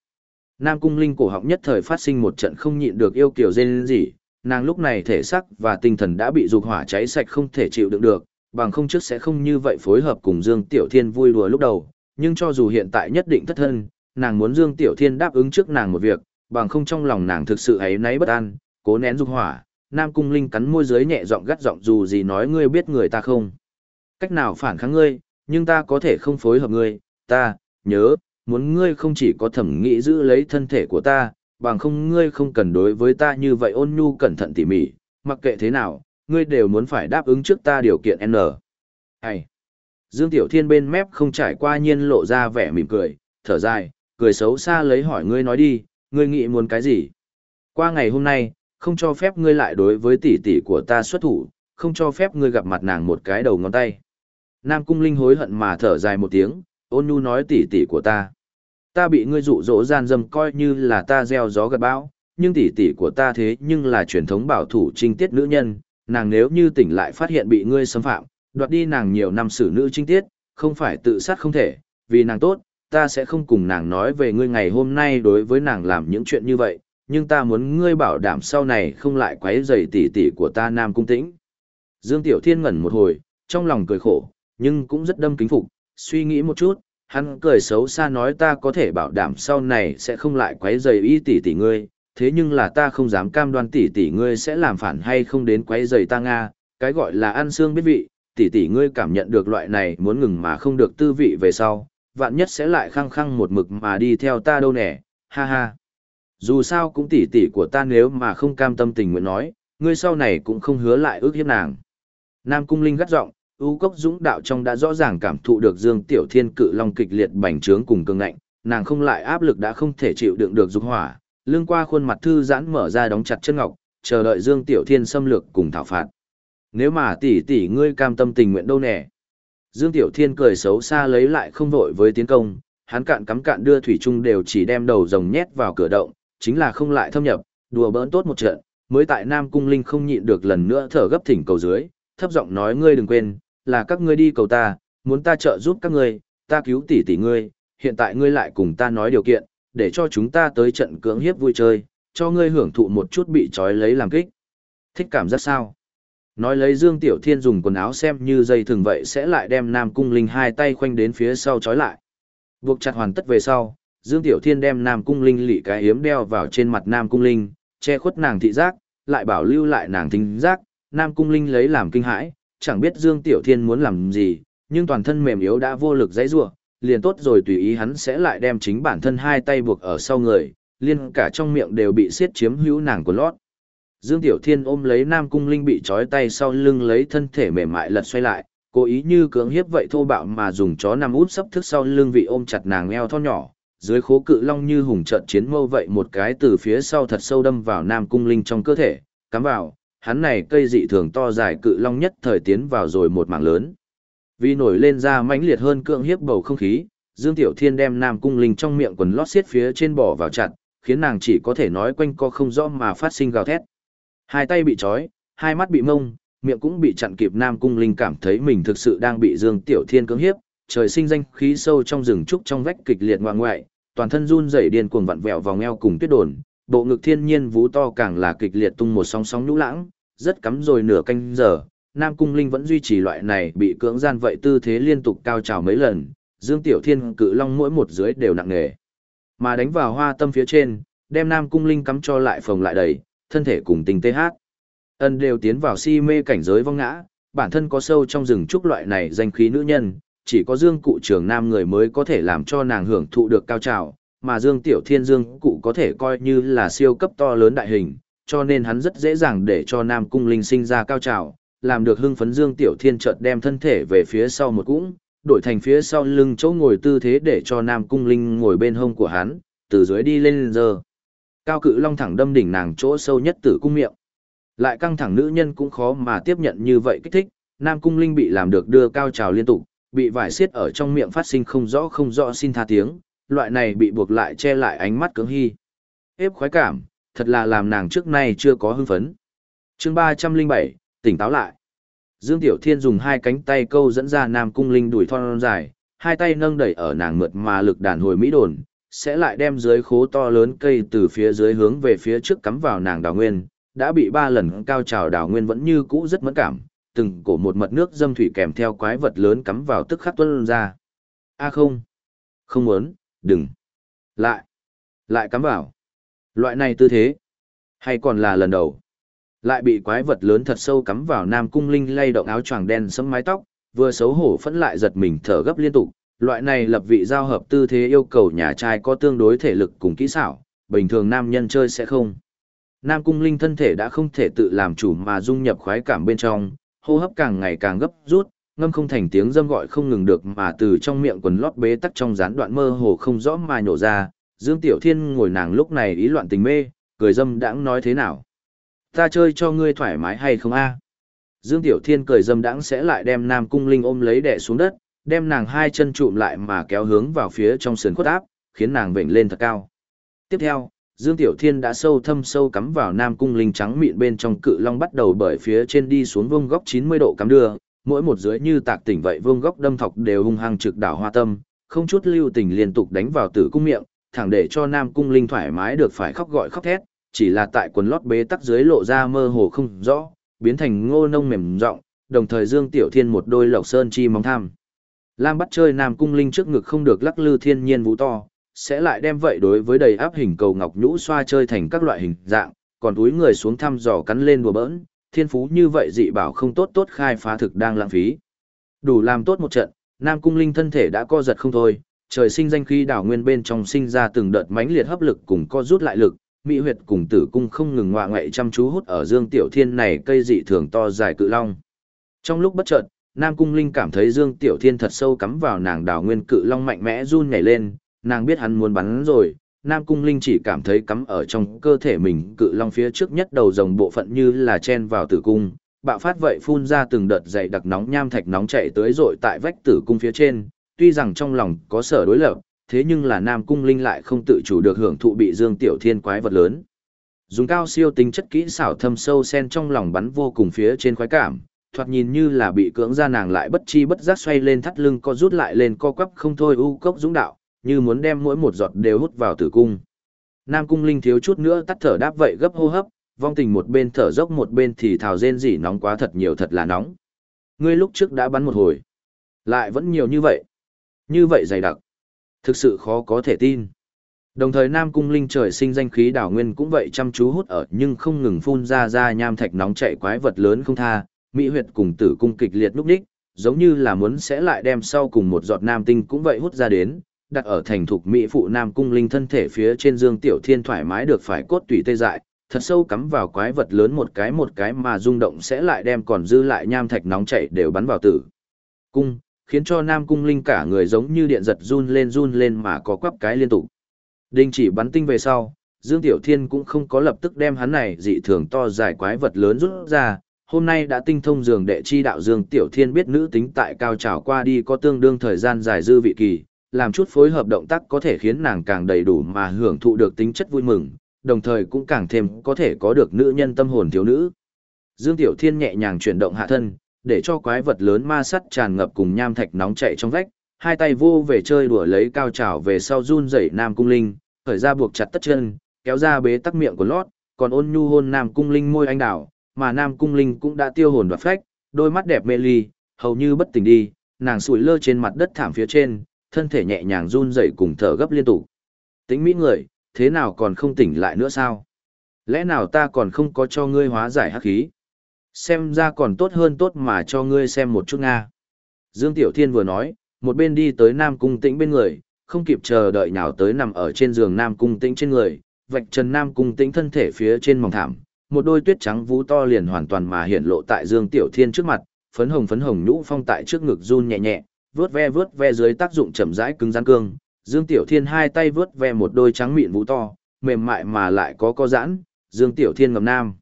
Nam Cung Linh cổ họng nhất thời phát sinh một trận không nhịn được yêu kiểu dên gì, nàng lúc này thể sắc và tinh thần đã bị dục hỏa cháy sạch không thể chịu đựng được, bằng không trước sẽ không như vậy phối hợp cùng Dương Tiểu Thiên vui đùa lúc đầu, nhưng cho dù hiện tại nhất định thất thân, nàng muốn Dương Tiểu Thiên đáp ứng trước nàng một việc, bằng không trong lòng nàng thực sự ấy náy bất an, cố nén dục hỏa, Nam Cung Linh cắn môi dưới nhẹ giọng gắt giọng dù gì nói ngươi biết người ta không. Cách nào phản kháng ngươi, nhưng ta có thể không phối hợp ngươi, ta, nhớ, muốn ngươi không chỉ có thẩm nghĩ giữ lấy thân thể của ta, bằng không ngươi không cần đối với ta như vậy ôn nhu cẩn thận tỉ mỉ, mặc kệ thế nào, ngươi đều muốn phải đáp ứng trước ta điều kiện N. Hay. Dương Tiểu Thiên bên mép không trải qua nhiên lộ ra vẻ mỉm cười, thở dài, cười xấu xa lấy hỏi ngươi nói đi, ngươi nghĩ muốn cái gì? Qua ngày hôm nay, không cho phép ngươi lại đối với tỷ tỷ của ta xuất thủ, không cho phép ngươi gặp mặt nàng một cái đầu ngón tay. Nam Cung Linh hối hận mà thở dài một tiếng, ôn nhu nói tỷ tỷ của ta. Ta bị ngươi dụ dỗ gian dâm coi như là ta gieo gió gặt bão, nhưng tỷ tỷ của ta thế nhưng là truyền thống bảo thủ trinh tiết nữ nhân, nàng nếu như tỉnh lại phát hiện bị ngươi xâm phạm, đoạt đi nàng nhiều năm xử nữ trinh tiết, không phải tự sát không thể, vì nàng tốt, ta sẽ không cùng nàng nói về ngươi ngày hôm nay đối với nàng làm những chuyện như vậy, nhưng ta muốn ngươi bảo đảm sau này không lại quấy rầy tỷ tỷ của ta Nam Cung Tĩnh. Dương Tiểu Thiên ngẩn một hồi, trong lòng cười khổ, nhưng cũng rất đâm kính phục, suy nghĩ một chút, hắn cười xấu xa nói ta có thể bảo đảm sau này sẽ không lại quấy rầy y tỷ tỷ ngươi, thế nhưng là ta không dám cam đoan tỷ tỷ ngươi sẽ làm phản hay không đến quấy rầy ta Nga, cái gọi là ăn xương biết vị, tỷ tỷ ngươi cảm nhận được loại này muốn ngừng mà không được tư vị về sau, vạn nhất sẽ lại khăng khăng một mực mà đi theo ta đâu nè, ha ha. Dù sao cũng tỷ tỷ của ta nếu mà không cam tâm tình nguyện nói, ngươi sau này cũng không hứa lại ước hiếp nàng. Nam Cung Linh gắt giọng, ưu cốc dũng đạo trong đã rõ ràng cảm thụ được Dương Tiểu Thiên cự long kịch liệt bành trướng cùng cương ngạnh, nàng không lại áp lực đã không thể chịu đựng được dục hỏa, lưng qua khuôn mặt thư giãn mở ra đóng chặt chân ngọc, chờ đợi Dương Tiểu Thiên xâm lược cùng thảo phạt. Nếu mà tỷ tỷ ngươi cam tâm tình nguyện đâu nè. Dương Tiểu Thiên cười xấu xa lấy lại không vội với tiến công, hắn cạn cắm cạn đưa thủy trung đều chỉ đem đầu rồng nhét vào cửa động, chính là không lại thâm nhập, đùa bỡn tốt một trận, mới tại Nam Cung Linh không nhịn được lần nữa thở gấp thỉnh cầu dưới, thấp giọng nói ngươi đừng quên, là các ngươi đi cầu ta, muốn ta trợ giúp các ngươi, ta cứu tỷ tỷ ngươi, hiện tại ngươi lại cùng ta nói điều kiện, để cho chúng ta tới trận cưỡng hiếp vui chơi, cho ngươi hưởng thụ một chút bị trói lấy làm kích. Thích cảm giác sao? Nói lấy Dương Tiểu Thiên dùng quần áo xem như dây thường vậy sẽ lại đem Nam Cung Linh hai tay khoanh đến phía sau trói lại. Buộc chặt hoàn tất về sau, Dương Tiểu Thiên đem Nam Cung Linh lị cái hiếm đeo vào trên mặt Nam Cung Linh, che khuất nàng thị giác, lại bảo lưu lại nàng thính giác, Nam Cung Linh lấy làm kinh hãi, chẳng biết Dương Tiểu Thiên muốn làm gì, nhưng toàn thân mềm yếu đã vô lực dãy rủa, liền tốt rồi tùy ý hắn sẽ lại đem chính bản thân hai tay buộc ở sau người, liên cả trong miệng đều bị siết chiếm hữu nàng của lót. Dương Tiểu Thiên ôm lấy Nam Cung Linh bị trói tay sau lưng lấy thân thể mềm mại lật xoay lại, cố ý như cưỡng hiếp vậy thô bạo mà dùng chó nằm út sấp thức sau lưng vị ôm chặt nàng eo thon nhỏ, dưới khố cự long như hùng trận chiến mâu vậy một cái từ phía sau thật sâu đâm vào Nam Cung Linh trong cơ thể, cắm vào, hắn này cây dị thường to dài cự long nhất thời tiến vào rồi một mảng lớn. Vì nổi lên ra mãnh liệt hơn cưỡng hiếp bầu không khí, Dương Tiểu Thiên đem Nam Cung Linh trong miệng quần lót xiết phía trên bỏ vào chặt, khiến nàng chỉ có thể nói quanh co không rõ mà phát sinh gào thét. Hai tay bị trói, hai mắt bị mông, miệng cũng bị chặn kịp Nam Cung Linh cảm thấy mình thực sự đang bị Dương Tiểu Thiên cưỡng hiếp, trời sinh danh khí sâu trong rừng trúc trong vách kịch liệt ngoại ngoại, toàn thân run rẩy điên cuồng vặn vẹo vòng eo cùng tuyết đồn, bộ ngực thiên nhiên vú to càng là kịch liệt tung một sóng sóng nhũ lãng, rất cắm rồi nửa canh giờ, Nam Cung Linh vẫn duy trì loại này bị cưỡng gian vậy tư thế liên tục cao trào mấy lần, Dương Tiểu Thiên cự long mỗi một dưới đều nặng nề. Mà đánh vào hoa tâm phía trên, đem Nam Cung Linh cắm cho lại phồng lại đầy, thân thể cùng tình tê hát. Ân đều tiến vào si mê cảnh giới vong ngã, bản thân có sâu trong rừng trúc loại này danh khí nữ nhân, chỉ có Dương cụ trưởng nam người mới có thể làm cho nàng hưởng thụ được cao trào, mà Dương Tiểu Thiên Dương cụ có thể coi như là siêu cấp to lớn đại hình, cho nên hắn rất dễ dàng để cho Nam Cung Linh sinh ra cao trào, làm được hưng phấn Dương Tiểu Thiên chợt đem thân thể về phía sau một cũng, đổi thành phía sau lưng chỗ ngồi tư thế để cho Nam Cung Linh ngồi bên hông của hắn, từ dưới đi lên giờ. Cao cự long thẳng đâm đỉnh nàng chỗ sâu nhất tử cung miệng. Lại căng thẳng nữ nhân cũng khó mà tiếp nhận như vậy kích thích, Nam Cung Linh bị làm được đưa cao trào liên tục, bị vải xiết ở trong miệng phát sinh không rõ không rõ xin tha tiếng, loại này bị buộc lại che lại ánh mắt cứng hy. Ép khoái cảm, thật là làm nàng trước nay chưa có hưng phấn. chương 307, tỉnh táo lại. Dương Tiểu Thiên dùng hai cánh tay câu dẫn ra Nam Cung Linh đuổi thon dài, hai tay nâng đẩy ở nàng mượt mà lực đàn hồi mỹ đồn, sẽ lại đem dưới khố to lớn cây từ phía dưới hướng về phía trước cắm vào nàng đào nguyên, đã bị ba lần cao trào đào nguyên vẫn như cũ rất mẫn cảm, từng cổ một mật nước dâm thủy kèm theo quái vật lớn cắm vào tức khắc tuân ra. A không, không muốn, đừng, lại, lại cắm vào. Loại này tư thế, hay còn là lần đầu, lại bị quái vật lớn thật sâu cắm vào Nam Cung Linh lay động áo choàng đen sẫm mái tóc, vừa xấu hổ phẫn lại giật mình thở gấp liên tục. Loại này lập vị giao hợp tư thế yêu cầu nhà trai có tương đối thể lực cùng kỹ xảo, bình thường nam nhân chơi sẽ không. Nam Cung Linh thân thể đã không thể tự làm chủ mà dung nhập khoái cảm bên trong, hô hấp càng ngày càng gấp rút, ngâm không thành tiếng dâm gọi không ngừng được mà từ trong miệng quần lót bế tắc trong gián đoạn mơ hồ không rõ mà nhổ ra, Dương Tiểu Thiên ngồi nàng lúc này ý loạn tình mê, cười dâm đãng nói thế nào. Ta chơi cho ngươi thoải mái hay không a? Dương Tiểu Thiên cười dâm đãng sẽ lại đem Nam Cung Linh ôm lấy đè xuống đất, đem nàng hai chân trụm lại mà kéo hướng vào phía trong sườn khuất áp, khiến nàng vểnh lên thật cao. Tiếp theo, Dương Tiểu Thiên đã sâu thâm sâu cắm vào Nam Cung Linh trắng mịn bên trong cự long bắt đầu bởi phía trên đi xuống vuông góc 90 độ cắm đưa, mỗi một dưới như tạc tỉnh vậy vuông góc đâm thọc đều hung hăng trực đảo hoa tâm, không chút lưu tình liên tục đánh vào tử cung miệng, thẳng để cho Nam Cung Linh thoải mái được phải khóc gọi khóc thét, chỉ là tại quần lót bế tắc dưới lộ ra mơ hồ không rõ, biến thành ngô nông mềm rộng, đồng thời Dương Tiểu Thiên một đôi lộc sơn chi móng tham. Lam bắt chơi Nam Cung Linh trước ngực không được lắc lư thiên nhiên vũ to, sẽ lại đem vậy đối với đầy áp hình cầu ngọc nhũ xoa chơi thành các loại hình dạng, còn túi người xuống thăm dò cắn lên đùa bỡn, thiên phú như vậy dị bảo không tốt tốt khai phá thực đang lãng phí. Đủ làm tốt một trận, Nam Cung Linh thân thể đã co giật không thôi, trời sinh danh khí đảo nguyên bên trong sinh ra từng đợt mãnh liệt hấp lực cùng co rút lại lực, mỹ huyệt cùng tử cung không ngừng ngoạ ngoại chăm chú hút ở Dương Tiểu Thiên này cây dị thường to dài cự long. Trong lúc bất chợt, Nam Cung Linh cảm thấy Dương Tiểu Thiên thật sâu cắm vào nàng Đào nguyên cự long mạnh mẽ run nhảy lên, nàng biết hắn muốn bắn rồi, Nam Cung Linh chỉ cảm thấy cắm ở trong cơ thể mình cự long phía trước nhất đầu rồng bộ phận như là chen vào tử cung, bạo phát vậy phun ra từng đợt dày đặc nóng nham thạch nóng chạy tới rội tại vách tử cung phía trên, tuy rằng trong lòng có sở đối lập, thế nhưng là Nam Cung Linh lại không tự chủ được hưởng thụ bị Dương Tiểu Thiên quái vật lớn. Dùng cao siêu tính chất kỹ xảo thâm sâu sen trong lòng bắn vô cùng phía trên khoái cảm, thoạt nhìn như là bị cưỡng ra nàng lại bất chi bất giác xoay lên thắt lưng co rút lại lên co quắp không thôi u cốc dũng đạo, như muốn đem mỗi một giọt đều hút vào tử cung. Nam cung linh thiếu chút nữa tắt thở đáp vậy gấp hô hấp, vong tình một bên thở dốc một bên thì thào rên rỉ nóng quá thật nhiều thật là nóng. Ngươi lúc trước đã bắn một hồi, lại vẫn nhiều như vậy. Như vậy dày đặc. Thực sự khó có thể tin. Đồng thời Nam Cung Linh trời sinh danh khí đảo nguyên cũng vậy chăm chú hút ở nhưng không ngừng phun ra ra nham thạch nóng chảy quái vật lớn không tha, mỹ huyệt cùng tử cung kịch liệt núp đích, giống như là muốn sẽ lại đem sau cùng một giọt nam tinh cũng vậy hút ra đến, đặt ở thành thục mỹ phụ nam cung linh thân thể phía trên dương tiểu thiên thoải mái được phải cốt tủy tê dại, thật sâu cắm vào quái vật lớn một cái một cái mà rung động sẽ lại đem còn dư lại nham thạch nóng chảy đều bắn vào tử. Cung, khiến cho nam cung linh cả người giống như điện giật run lên run lên mà có quắp cái liên tục. Đinh chỉ bắn tinh về sau, Dương Tiểu Thiên cũng không có lập tức đem hắn này dị thường to dài quái vật lớn rút ra, hôm nay đã tinh thông dường đệ chi đạo Dương Tiểu Thiên biết nữ tính tại cao trào qua đi có tương đương thời gian dài dư vị kỳ, làm chút phối hợp động tác có thể khiến nàng càng đầy đủ mà hưởng thụ được tính chất vui mừng, đồng thời cũng càng thêm có thể có được nữ nhân tâm hồn thiếu nữ. Dương Tiểu Thiên nhẹ nhàng chuyển động hạ thân, để cho quái vật lớn ma sắt tràn ngập cùng nham thạch nóng chạy trong vách, hai tay vô về chơi đùa lấy cao trào về sau run rẩy Nam Cung Linh, khởi ra buộc chặt tất chân, kéo ra bế tắc miệng của lót, còn ôn nhu hôn Nam Cung Linh môi anh đào, mà Nam Cung Linh cũng đã tiêu hồn đoạt phách, đôi mắt đẹp mê ly, hầu như bất tỉnh đi, nàng sủi lơ trên mặt đất thảm phía trên, thân thể nhẹ nhàng run rẩy cùng thở gấp liên tục. Tính mỹ người, thế nào còn không tỉnh lại nữa sao? Lẽ nào ta còn không có cho ngươi hóa giải hắc khí? Xem ra còn tốt hơn tốt mà cho ngươi xem một chút Nga. Dương Tiểu Thiên vừa nói, một bên đi tới Nam Cung Tĩnh bên người, không kịp chờ đợi nhào tới nằm ở trên giường Nam Cung Tĩnh trên người, vạch trần Nam Cung Tĩnh thân thể phía trên mỏng thảm, một đôi tuyết trắng vú to liền hoàn toàn mà hiện lộ tại Dương Tiểu Thiên trước mặt, phấn hồng phấn hồng nhũ phong tại trước ngực run nhẹ nhẹ, vớt ve vớt ve dưới tác dụng chậm rãi cứng rắn cương. Dương Tiểu Thiên hai tay vớt ve một đôi trắng mịn vú to, mềm mại mà lại có co giãn, Dương Tiểu Thiên ngầm nam.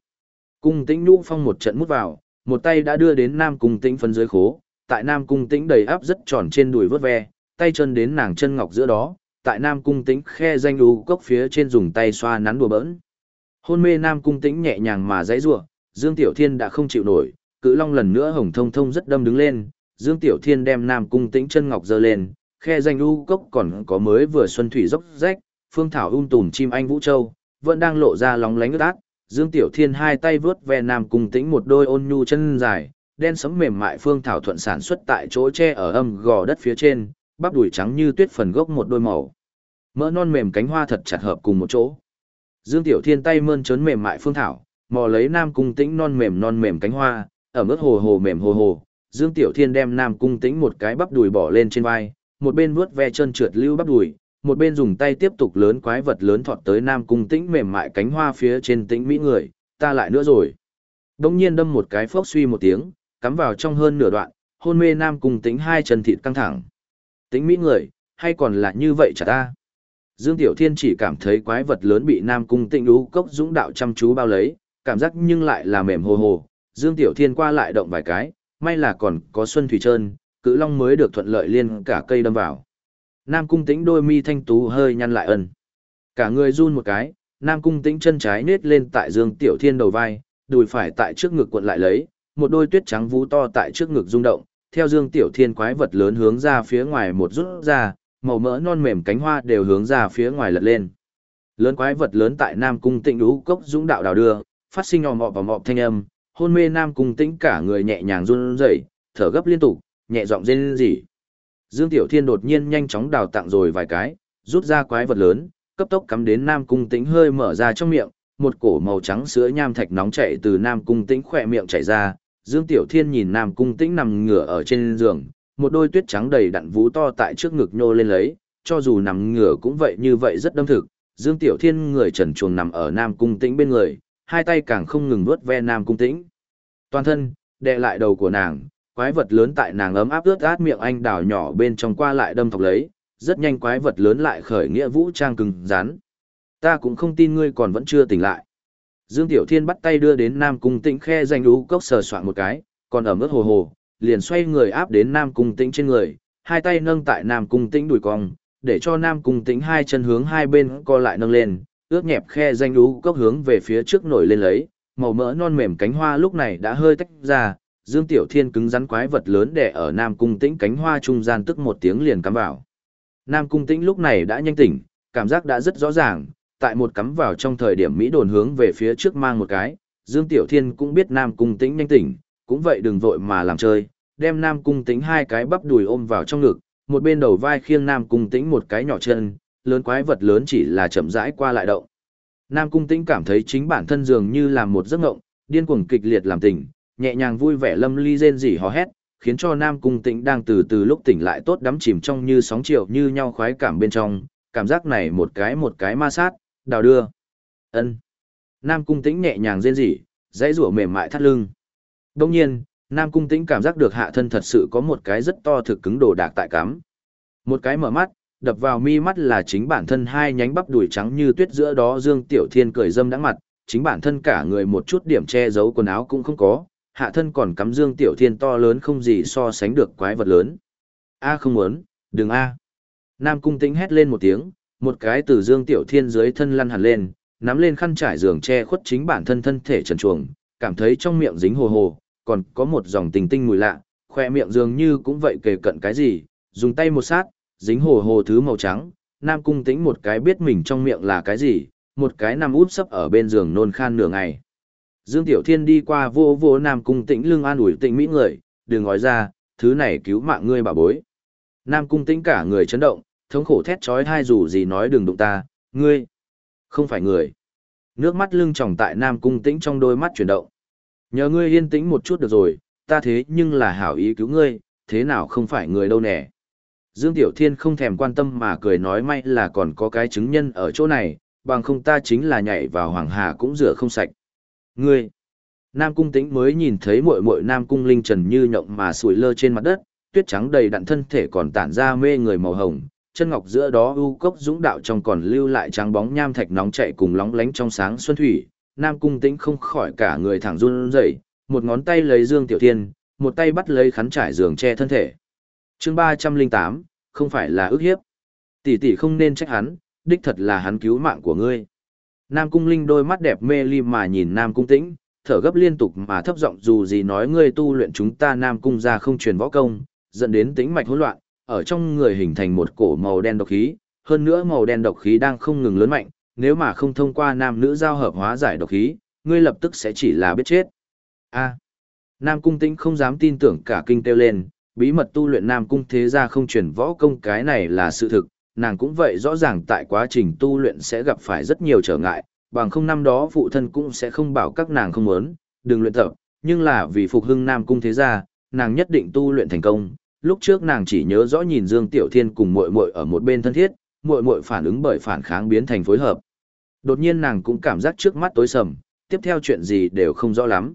Cung Tĩnh nhũ phong một trận mút vào, một tay đã đưa đến Nam Cung Tĩnh phân dưới khố, tại Nam Cung Tĩnh đầy áp rất tròn trên đùi vớt ve, tay chân đến nàng chân ngọc giữa đó, tại Nam Cung Tĩnh khe danh đu cốc phía trên dùng tay xoa nắn đùa bỡn. Hôn mê Nam Cung Tĩnh nhẹ nhàng mà dãy rủa, Dương Tiểu Thiên đã không chịu nổi, cự long lần nữa hồng thông thông rất đâm đứng lên, Dương Tiểu Thiên đem Nam Cung Tĩnh chân ngọc giơ lên, khe danh u cốc còn có mới vừa xuân thủy dốc rách, phương thảo um tùm chim anh vũ châu, vẫn đang lộ ra lóng lánh ướt át. Dương Tiểu Thiên hai tay vướt ve Nam Cung Tĩnh một đôi ôn nhu chân dài, đen sẫm mềm mại phương thảo thuận sản xuất tại chỗ tre ở âm gò đất phía trên, bắp đùi trắng như tuyết phần gốc một đôi màu. Mỡ non mềm cánh hoa thật chặt hợp cùng một chỗ. Dương Tiểu Thiên tay mơn trớn mềm mại phương thảo, mò lấy Nam Cung Tĩnh non mềm non mềm cánh hoa, ở mức hồ hồ mềm hồ hồ, Dương Tiểu Thiên đem Nam Cung Tĩnh một cái bắp đùi bỏ lên trên vai, một bên vuốt ve chân trượt lưu bắp đùi, một bên dùng tay tiếp tục lớn quái vật lớn thọt tới Nam Cung Tĩnh mềm mại cánh hoa phía trên tĩnh mỹ người, ta lại nữa rồi. Đông nhiên đâm một cái phốc suy một tiếng, cắm vào trong hơn nửa đoạn, hôn mê Nam Cung Tĩnh hai chân thịt căng thẳng. Tĩnh mỹ người, hay còn là như vậy chả ta? Dương Tiểu Thiên chỉ cảm thấy quái vật lớn bị Nam Cung tĩnh đú cốc dũng đạo chăm chú bao lấy, cảm giác nhưng lại là mềm hồ hồ. Dương Tiểu Thiên qua lại động vài cái, may là còn có Xuân Thủy Trơn, cự long mới được thuận lợi liên cả cây đâm vào. Nam Cung Tĩnh đôi mi thanh tú hơi nhăn lại ẩn. Cả người run một cái, Nam Cung Tĩnh chân trái nết lên tại Dương Tiểu Thiên đầu vai, đùi phải tại trước ngực cuộn lại lấy, một đôi tuyết trắng vú to tại trước ngực rung động, theo Dương Tiểu Thiên quái vật lớn hướng ra phía ngoài một rút ra, màu mỡ non mềm cánh hoa đều hướng ra phía ngoài lật lên. Lớn quái vật lớn tại Nam Cung Tĩnh đú cốc dũng đạo đào đưa, phát sinh ồm ọp và mọp thanh âm, hôn mê Nam Cung Tĩnh cả người nhẹ nhàng run rẩy, thở gấp liên tục, nhẹ giọng rên rỉ. Dương Tiểu Thiên đột nhiên nhanh chóng đào tặng rồi vài cái, rút ra quái vật lớn, cấp tốc cắm đến Nam Cung Tĩnh hơi mở ra trong miệng, một cổ màu trắng sữa nham thạch nóng chảy từ Nam Cung Tĩnh khỏe miệng chảy ra. Dương Tiểu Thiên nhìn Nam Cung Tĩnh nằm ngửa ở trên giường, một đôi tuyết trắng đầy đặn vú to tại trước ngực nhô lên lấy, cho dù nằm ngửa cũng vậy như vậy rất đâm thực. Dương Tiểu Thiên người trần chuồng nằm ở Nam Cung Tĩnh bên người, hai tay càng không ngừng vuốt ve Nam Cung Tĩnh. Toàn thân, đè lại đầu của nàng, quái vật lớn tại nàng ấm áp ướt át miệng anh đào nhỏ bên trong qua lại đâm thọc lấy, rất nhanh quái vật lớn lại khởi nghĩa vũ trang cứng rắn. Ta cũng không tin ngươi còn vẫn chưa tỉnh lại. Dương Tiểu Thiên bắt tay đưa đến Nam Cung Tĩnh khe danh lũ cốc sờ soạn một cái, còn ở mức hồ hồ, liền xoay người áp đến Nam Cung Tĩnh trên người, hai tay nâng tại Nam Cung Tĩnh đùi cong, để cho Nam Cung Tĩnh hai chân hướng hai bên co lại nâng lên, ướt nhẹp khe danh lũ cốc hướng về phía trước nổi lên lấy, màu mỡ non mềm cánh hoa lúc này đã hơi tách ra, Dương Tiểu Thiên cứng rắn quái vật lớn đè ở Nam Cung Tĩnh cánh hoa trung gian tức một tiếng liền cắm vào. Nam Cung Tĩnh lúc này đã nhanh tỉnh, cảm giác đã rất rõ ràng, tại một cắm vào trong thời điểm Mỹ đồn hướng về phía trước mang một cái, Dương Tiểu Thiên cũng biết Nam Cung Tĩnh nhanh tỉnh, cũng vậy đừng vội mà làm chơi, đem Nam Cung Tĩnh hai cái bắp đùi ôm vào trong ngực, một bên đầu vai khiêng Nam Cung Tĩnh một cái nhỏ chân, lớn quái vật lớn chỉ là chậm rãi qua lại động. Nam Cung Tĩnh cảm thấy chính bản thân dường như làm một giấc ngộng, điên cuồng kịch liệt làm tỉnh, nhẹ nhàng vui vẻ lâm ly rên rỉ hò hét, khiến cho Nam Cung Tĩnh đang từ từ lúc tỉnh lại tốt đắm chìm trong như sóng chiều như nhau khoái cảm bên trong, cảm giác này một cái một cái ma sát, đào đưa. ân Nam Cung Tĩnh nhẹ nhàng rên rỉ, dãy rủa mềm mại thắt lưng. Đông nhiên, Nam Cung Tĩnh cảm giác được hạ thân thật sự có một cái rất to thực cứng đồ đạc tại cắm. Một cái mở mắt, đập vào mi mắt là chính bản thân hai nhánh bắp đùi trắng như tuyết giữa đó Dương Tiểu Thiên cười dâm đắng mặt, chính bản thân cả người một chút điểm che giấu quần áo cũng không có, hạ thân còn cắm Dương Tiểu Thiên to lớn không gì so sánh được quái vật lớn. A không muốn, đừng A. Nam Cung Tĩnh hét lên một tiếng, một cái từ Dương Tiểu Thiên dưới thân lăn hẳn lên, nắm lên khăn trải giường che khuất chính bản thân thân thể trần chuồng, cảm thấy trong miệng dính hồ hồ, còn có một dòng tình tinh mùi lạ, khoe miệng dường như cũng vậy kề cận cái gì, dùng tay một sát, dính hồ hồ thứ màu trắng, Nam Cung Tĩnh một cái biết mình trong miệng là cái gì, một cái nằm út sấp ở bên giường nôn khan nửa ngày. Dương Tiểu Thiên đi qua vô vô Nam Cung Tĩnh lưng an ủi tĩnh mỹ người, đừng nói ra, thứ này cứu mạng ngươi bà bối. Nam Cung Tĩnh cả người chấn động, thống khổ thét chói thai dù gì nói đừng đụng ta, ngươi, không phải người. Nước mắt lưng tròng tại Nam Cung Tĩnh trong đôi mắt chuyển động. Nhờ ngươi yên tĩnh một chút được rồi, ta thế nhưng là hảo ý cứu ngươi, thế nào không phải người đâu nè. Dương Tiểu Thiên không thèm quan tâm mà cười nói may là còn có cái chứng nhân ở chỗ này, bằng không ta chính là nhảy vào hoàng hà cũng rửa không sạch. Ngươi! Nam Cung Tĩnh mới nhìn thấy muội muội Nam Cung Linh Trần như nhộng mà sủi lơ trên mặt đất, tuyết trắng đầy đặn thân thể còn tản ra mê người màu hồng, chân ngọc giữa đó u cốc dũng đạo trong còn lưu lại trắng bóng nham thạch nóng chảy cùng lóng lánh trong sáng xuân thủy. Nam Cung Tĩnh không khỏi cả người thẳng run rẩy, một ngón tay lấy Dương Tiểu Thiên, một tay bắt lấy khắn trải giường che thân thể. Chương ba trăm linh tám không phải là ước hiếp. Tỷ tỷ không nên trách hắn, đích thật là hắn cứu mạng của ngươi. Nam Cung Linh đôi mắt đẹp mê ly mà nhìn Nam Cung Tĩnh, thở gấp liên tục mà thấp giọng dù gì nói ngươi tu luyện chúng ta Nam Cung ra không truyền võ công, dẫn đến tĩnh mạch hỗn loạn, ở trong người hình thành một cổ màu đen độc khí, hơn nữa màu đen độc khí đang không ngừng lớn mạnh, nếu mà không thông qua nam nữ giao hợp hóa giải độc khí, ngươi lập tức sẽ chỉ là biết chết. A. Nam Cung Tĩnh không dám tin tưởng cả kinh kêu lên, bí mật tu luyện Nam Cung thế gia không truyền võ công cái này là sự thực, nàng cũng vậy rõ ràng tại quá trình tu luyện sẽ gặp phải rất nhiều trở ngại, bằng không năm đó phụ thân cũng sẽ không bảo các nàng không muốn, đừng luyện tập, nhưng là vì phục hưng Nam Cung thế gia, nàng nhất định tu luyện thành công. Lúc trước nàng chỉ nhớ rõ nhìn Dương Tiểu Thiên cùng muội muội ở một bên thân thiết, muội muội phản ứng bởi phản kháng biến thành phối hợp. Đột nhiên nàng cũng cảm giác trước mắt tối sầm, tiếp theo chuyện gì đều không rõ lắm.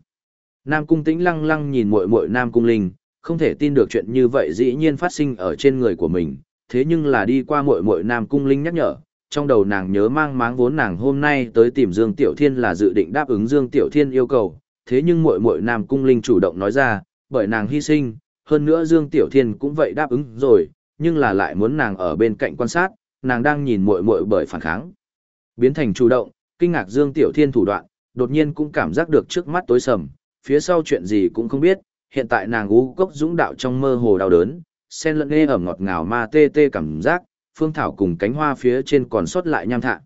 Nam Cung Tĩnh lăng lăng nhìn muội muội Nam Cung Linh, không thể tin được chuyện như vậy dĩ nhiên phát sinh ở trên người của mình, thế nhưng là đi qua muội muội Nam Cung Linh nhắc nhở, trong đầu nàng nhớ mang máng vốn nàng hôm nay tới tìm Dương Tiểu Thiên là dự định đáp ứng Dương Tiểu Thiên yêu cầu, thế nhưng muội muội Nam Cung Linh chủ động nói ra, bởi nàng hy sinh, hơn nữa Dương Tiểu Thiên cũng vậy đáp ứng rồi, nhưng là lại muốn nàng ở bên cạnh quan sát, nàng đang nhìn muội muội bởi phản kháng. Biến thành chủ động, kinh ngạc Dương Tiểu Thiên thủ đoạn, đột nhiên cũng cảm giác được trước mắt tối sầm, phía sau chuyện gì cũng không biết, hiện tại nàng u cốc dũng đạo trong mơ hồ đau đớn, sen lẫn nghe ẩm ngọt ngào ma tê tê cảm giác, phương thảo cùng cánh hoa phía trên còn sót lại nham thạ.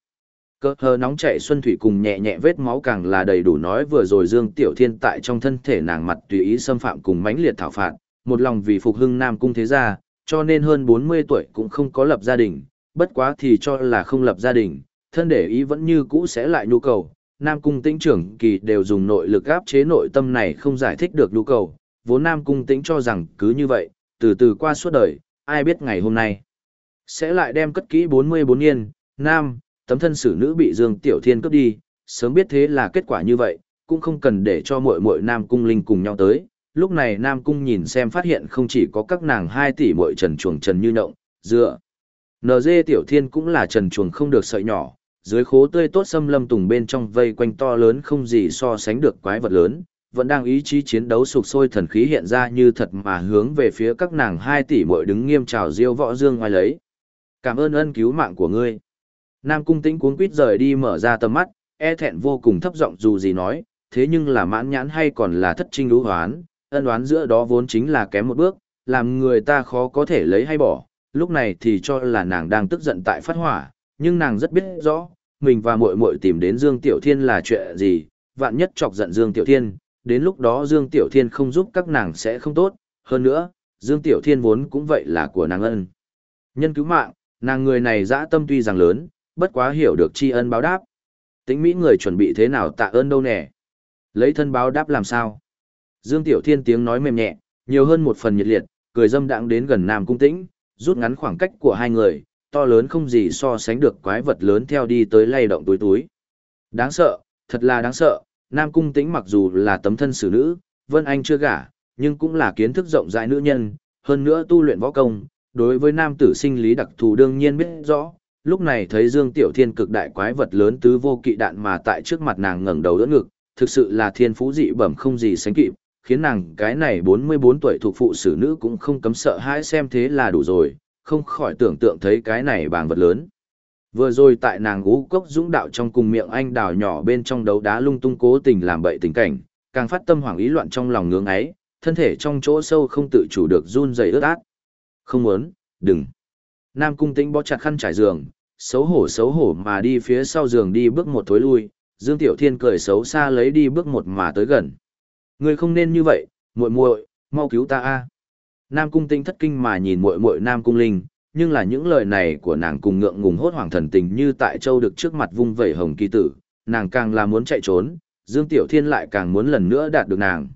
Cơ hờ nóng chảy xuân thủy cùng nhẹ nhẹ vết máu càng là đầy đủ nói vừa rồi Dương Tiểu Thiên tại trong thân thể nàng mặt tùy ý xâm phạm cùng mãnh liệt thảo phạt, một lòng vì phục hưng Nam Cung thế gia, cho nên hơn 40 tuổi cũng không có lập gia đình, bất quá thì cho là không lập gia đình, thân để ý vẫn như cũ sẽ lại nhu cầu. Nam Cung tĩnh trưởng kỳ đều dùng nội lực áp chế nội tâm này không giải thích được nhu cầu, vốn Nam Cung tĩnh cho rằng cứ như vậy, từ từ qua suốt đời, ai biết ngày hôm nay. Sẽ lại đem cất kỹ 44 niên, Nam, tấm thân xử nữ bị Dương Tiểu Thiên cướp đi, sớm biết thế là kết quả như vậy, cũng không cần để cho muội muội Nam Cung Linh cùng nhau tới. Lúc này Nam Cung nhìn xem phát hiện không chỉ có các nàng hai tỷ muội trần chuồng trần như nộng, dựa. NG Tiểu Thiên cũng là trần chuồng không được sợi nhỏ, dưới khố tươi tốt xâm lâm tùng bên trong vây quanh to lớn không gì so sánh được quái vật lớn, vẫn đang ý chí chiến đấu sục sôi thần khí hiện ra như thật mà hướng về phía các nàng hai tỷ muội đứng nghiêm trào diêu võ dương ngoài lấy. Cảm ơn ân cứu mạng của ngươi. Nam cung tĩnh cuốn quýt rời đi mở ra tầm mắt, e thẹn vô cùng thấp giọng dù gì nói, thế nhưng là mãn nhãn hay còn là thất trinh đú hoán, ân đoán giữa đó vốn chính là kém một bước, làm người ta khó có thể lấy hay bỏ, lúc này thì cho là nàng đang tức giận tại phát hỏa, nhưng nàng rất biết rõ, mình và muội muội tìm đến Dương Tiểu Thiên là chuyện gì, vạn nhất chọc giận Dương Tiểu Thiên, đến lúc đó Dương Tiểu Thiên không giúp các nàng sẽ không tốt, hơn nữa, Dương Tiểu Thiên vốn cũng vậy là của nàng ân. Nhân cứu mạng, nàng người này dã tâm tuy rằng lớn, bất quá hiểu được tri ân báo đáp. Tính Mỹ người chuẩn bị thế nào tạ ơn đâu nè. Lấy thân báo đáp làm sao? Dương Tiểu Thiên tiếng nói mềm nhẹ, nhiều hơn một phần nhiệt liệt, cười dâm đãng đến gần Nam Cung Tĩnh, rút ngắn khoảng cách của hai người, to lớn không gì so sánh được quái vật lớn theo đi tới lay động túi túi. Đáng sợ, thật là đáng sợ, Nam Cung Tĩnh mặc dù là tấm thân xử nữ, Vân Anh chưa gả, nhưng cũng là kiến thức rộng rãi nữ nhân, hơn nữa tu luyện võ công, đối với nam tử sinh lý đặc thù đương nhiên biết rõ, lúc này thấy Dương Tiểu Thiên cực đại quái vật lớn tứ vô kỵ đạn mà tại trước mặt nàng ngẩng đầu đỡ ngực, thực sự là thiên phú dị bẩm không gì sánh kịp, khiến nàng cái này 44 tuổi thuộc phụ xử nữ cũng không cấm sợ hãi xem thế là đủ rồi, không khỏi tưởng tượng thấy cái này bàng vật lớn. Vừa rồi tại nàng gú cốc dũng đạo trong cùng miệng anh đào nhỏ bên trong đấu đá lung tung cố tình làm bậy tình cảnh, càng phát tâm hoảng ý loạn trong lòng ngưỡng ấy, thân thể trong chỗ sâu không tự chủ được run rẩy ướt át. Không muốn, đừng. Nam cung tĩnh bó chặt khăn trải giường, xấu hổ xấu hổ mà đi phía sau giường đi bước một thối lui, Dương Tiểu Thiên cười xấu xa lấy đi bước một mà tới gần. Ngươi không nên như vậy, muội muội, mau cứu ta a. Nam cung tĩnh thất kinh mà nhìn muội muội Nam cung linh, nhưng là những lời này của nàng cùng ngượng ngùng hốt hoảng thần tình như tại châu được trước mặt vung vẩy hồng kỳ tử, nàng càng là muốn chạy trốn, Dương Tiểu Thiên lại càng muốn lần nữa đạt được nàng.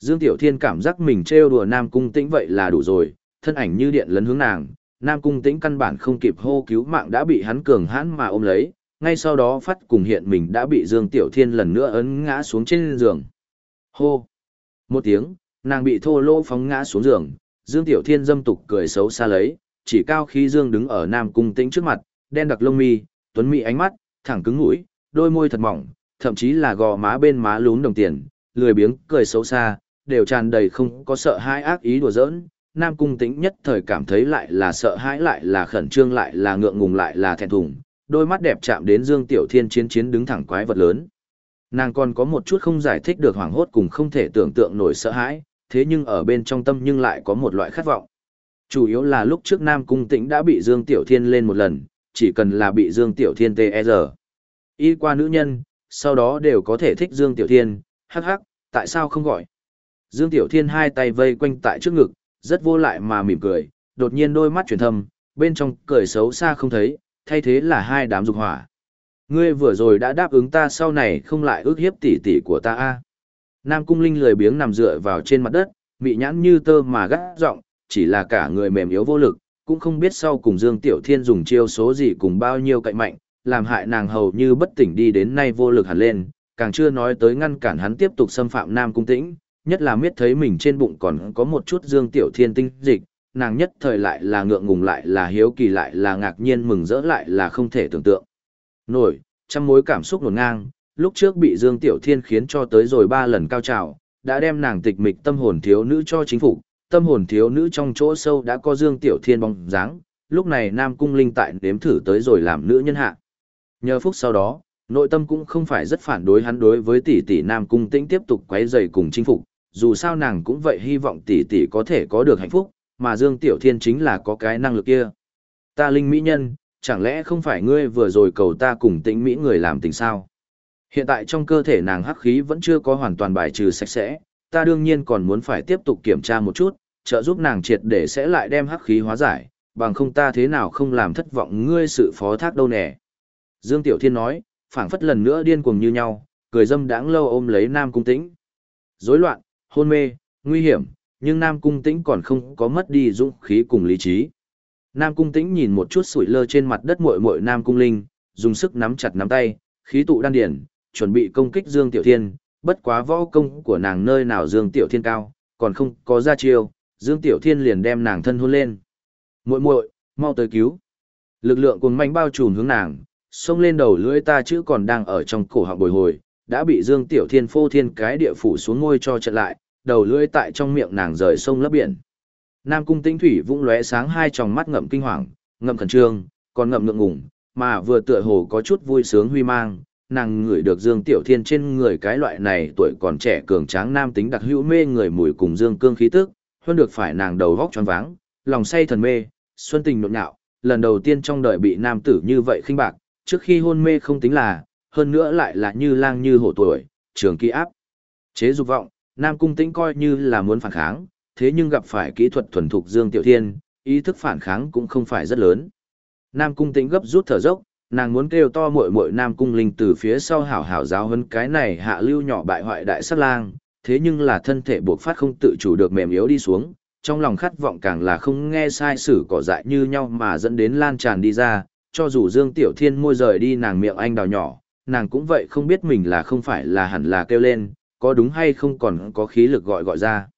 Dương Tiểu Thiên cảm giác mình trêu đùa Nam cung tĩnh vậy là đủ rồi, thân ảnh như điện lấn hướng nàng, Nam Cung Tĩnh căn bản không kịp hô cứu mạng đã bị hắn cường hãn mà ôm lấy, ngay sau đó phát cùng hiện mình đã bị Dương Tiểu Thiên lần nữa ấn ngã xuống trên giường. Hô! Một tiếng, nàng bị thô lỗ phóng ngã xuống giường, Dương Tiểu Thiên dâm tục cười xấu xa lấy, chỉ cao khí Dương đứng ở Nam Cung Tĩnh trước mặt, đen đặc lông mi, tuấn mỹ ánh mắt, thẳng cứng mũi, đôi môi thật mỏng, thậm chí là gò má bên má lún đồng tiền, lười biếng cười xấu xa, đều tràn đầy không có sợ hãi ác ý đùa giỡn, Nam Cung Tĩnh nhất thời cảm thấy lại là sợ hãi lại là khẩn trương lại là ngượng ngùng lại là thẹn thùng, đôi mắt đẹp chạm đến Dương Tiểu Thiên chiến chiến đứng thẳng quái vật lớn. Nàng còn có một chút không giải thích được hoảng hốt cùng không thể tưởng tượng nổi sợ hãi, thế nhưng ở bên trong tâm nhưng lại có một loại khát vọng. Chủ yếu là lúc trước Nam Cung Tĩnh đã bị Dương Tiểu Thiên lên một lần, chỉ cần là bị Dương Tiểu Thiên tê E Y qua nữ nhân, sau đó đều có thể thích Dương Tiểu Thiên, hắc hắc, tại sao không gọi? Dương Tiểu Thiên hai tay vây quanh tại trước ngực, rất vô lại mà mỉm cười, đột nhiên đôi mắt chuyển thâm, bên trong cười xấu xa không thấy, thay thế là hai đám dục hỏa. Ngươi vừa rồi đã đáp ứng ta sau này không lại ước hiếp tỷ tỷ của ta a. Nam Cung Linh lười biếng nằm dựa vào trên mặt đất, bị nhãn như tơ mà gắt giọng, chỉ là cả người mềm yếu vô lực, cũng không biết sau cùng Dương Tiểu Thiên dùng chiêu số gì cùng bao nhiêu cậy mạnh, làm hại nàng hầu như bất tỉnh đi đến nay vô lực hẳn lên, càng chưa nói tới ngăn cản hắn tiếp tục xâm phạm Nam Cung Tĩnh, nhất là miết thấy mình trên bụng còn có một chút dương tiểu thiên tinh dịch, nàng nhất thời lại là ngượng ngùng lại là hiếu kỳ lại là ngạc nhiên mừng rỡ lại là không thể tưởng tượng. Nổi, trăm mối cảm xúc nổn ngang, lúc trước bị Dương Tiểu Thiên khiến cho tới rồi ba lần cao trào, đã đem nàng tịch mịch tâm hồn thiếu nữ cho chính phủ, tâm hồn thiếu nữ trong chỗ sâu đã có Dương Tiểu Thiên bóng dáng, lúc này Nam Cung Linh tại nếm thử tới rồi làm nữ nhân hạ. Nhờ phúc sau đó, nội tâm cũng không phải rất phản đối hắn đối với tỷ tỷ Nam Cung Tĩnh tiếp tục quấy rầy cùng chinh phục, dù sao nàng cũng vậy hy vọng tỷ tỷ có thể có được hạnh phúc, mà Dương Tiểu Thiên chính là có cái năng lực kia. Ta linh mỹ nhân, chẳng lẽ không phải ngươi vừa rồi cầu ta cùng tĩnh mỹ người làm tình sao? Hiện tại trong cơ thể nàng hắc khí vẫn chưa có hoàn toàn bài trừ sạch sẽ, ta đương nhiên còn muốn phải tiếp tục kiểm tra một chút, trợ giúp nàng triệt để sẽ lại đem hắc khí hóa giải, bằng không ta thế nào không làm thất vọng ngươi sự phó thác đâu nè. Dương Tiểu Thiên nói, phảng phất lần nữa điên cuồng như nhau, cười dâm đãng lâu ôm lấy Nam Cung Tĩnh. Rối loạn, hôn mê, nguy hiểm, nhưng Nam Cung Tĩnh còn không có mất đi dũng khí cùng lý trí. Nam Cung Tĩnh nhìn một chút sủi lơ trên mặt đất muội muội Nam Cung Linh, dùng sức nắm chặt nắm tay, khí tụ đan điển, chuẩn bị công kích Dương Tiểu Thiên, bất quá võ công của nàng nơi nào Dương Tiểu Thiên cao, còn không có ra chiêu, Dương Tiểu Thiên liền đem nàng thân hôn lên. Muội muội, mau tới cứu. Lực lượng cuồng manh bao trùm hướng nàng, xông lên đầu lưỡi ta chữ còn đang ở trong cổ họng bồi hồi, đã bị Dương Tiểu Thiên phô thiên cái địa phủ xuống ngôi cho trận lại, đầu lưỡi tại trong miệng nàng rời sông lấp biển. Nam cung tinh thủy vung lóe sáng hai tròng mắt ngậm kinh hoàng, ngậm khẩn trương, còn ngậm ngượng ngùng, mà vừa tựa hồ có chút vui sướng huy mang, nàng ngửi được Dương Tiểu Thiên trên người cái loại này tuổi còn trẻ cường tráng nam tính đặc hữu mê người mùi cùng Dương cương khí tức, hơn được phải nàng đầu vóc tròn váng, lòng say thần mê, xuân tình nộn nhạo, lần đầu tiên trong đời bị nam tử như vậy khinh bạc, trước khi hôn mê không tính là, hơn nữa lại là như lang như hổ tuổi, trường kỳ áp. Chế dục vọng, Nam Cung Tĩnh coi như là muốn phản kháng, thế nhưng gặp phải kỹ thuật thuần thục Dương Tiểu Thiên, ý thức phản kháng cũng không phải rất lớn. Nam Cung Tĩnh gấp rút thở dốc, nàng muốn kêu to muội muội Nam Cung Linh từ phía sau hảo hảo giáo hơn cái này hạ lưu nhỏ bại hoại đại sát lang, thế nhưng là thân thể buộc phát không tự chủ được mềm yếu đi xuống, trong lòng khát vọng càng là không nghe sai sử cỏ dại như nhau mà dẫn đến lan tràn đi ra, cho dù Dương Tiểu Thiên môi rời đi nàng miệng anh đào nhỏ, nàng cũng vậy không biết mình là không phải là hẳn là kêu lên, có đúng hay không còn có khí lực gọi gọi ra.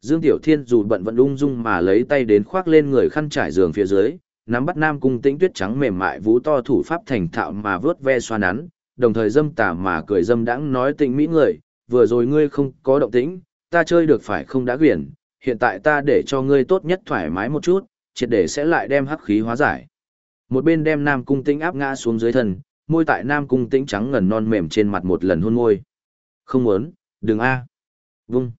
Dương Tiểu Thiên dù bận vẫn ung dung mà lấy tay đến khoác lên người khăn trải giường phía dưới, nắm bắt Nam Cung Tĩnh Tuyết trắng mềm mại vũ to thủ pháp thành thạo mà vớt ve xoa nắn, đồng thời dâm tà mà cười dâm đãng nói tình mỹ người, vừa rồi ngươi không có động tĩnh, ta chơi được phải không đã quyển, hiện tại ta để cho ngươi tốt nhất thoải mái một chút, triệt để sẽ lại đem hắc khí hóa giải. Một bên đem Nam Cung Tĩnh áp ngã xuống dưới thân, môi tại Nam Cung Tĩnh trắng ngần non mềm trên mặt một lần hôn môi. Không muốn, đừng a. Vung.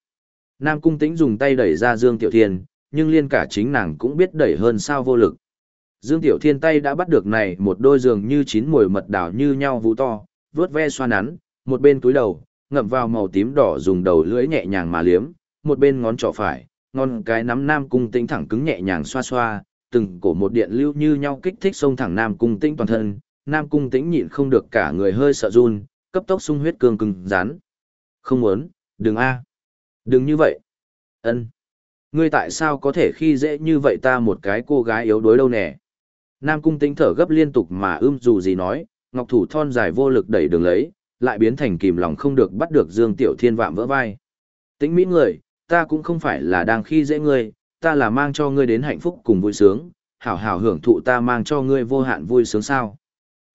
Nam Cung Tĩnh dùng tay đẩy ra Dương Tiểu Thiên, nhưng liên cả chính nàng cũng biết đẩy hơn sao vô lực. Dương Tiểu Thiên tay đã bắt được này một đôi giường như chín mùi mật đảo như nhau vũ to, vướt ve xoa nắn, một bên túi đầu, ngậm vào màu tím đỏ dùng đầu lưỡi nhẹ nhàng mà liếm, một bên ngón trỏ phải, ngón cái nắm Nam Cung Tĩnh thẳng cứng nhẹ nhàng xoa xoa, từng cổ một điện lưu như nhau kích thích sông thẳng Nam Cung Tĩnh toàn thân, Nam Cung Tĩnh nhịn không được cả người hơi sợ run, cấp tốc sung huyết cương cứng rắn. Không muốn, đừng a, đừng như vậy. Ân, ngươi tại sao có thể khi dễ như vậy ta một cái cô gái yếu đuối đâu nè? Nam Cung Tĩnh thở gấp liên tục mà ưm dù gì nói, ngọc thủ thon dài vô lực đẩy đường lấy, lại biến thành kìm lòng không được bắt được Dương Tiểu Thiên vạm vỡ vai. Tĩnh mỹ người, ta cũng không phải là đang khi dễ ngươi, ta là mang cho ngươi đến hạnh phúc cùng vui sướng, hảo hảo hưởng thụ ta mang cho ngươi vô hạn vui sướng sao.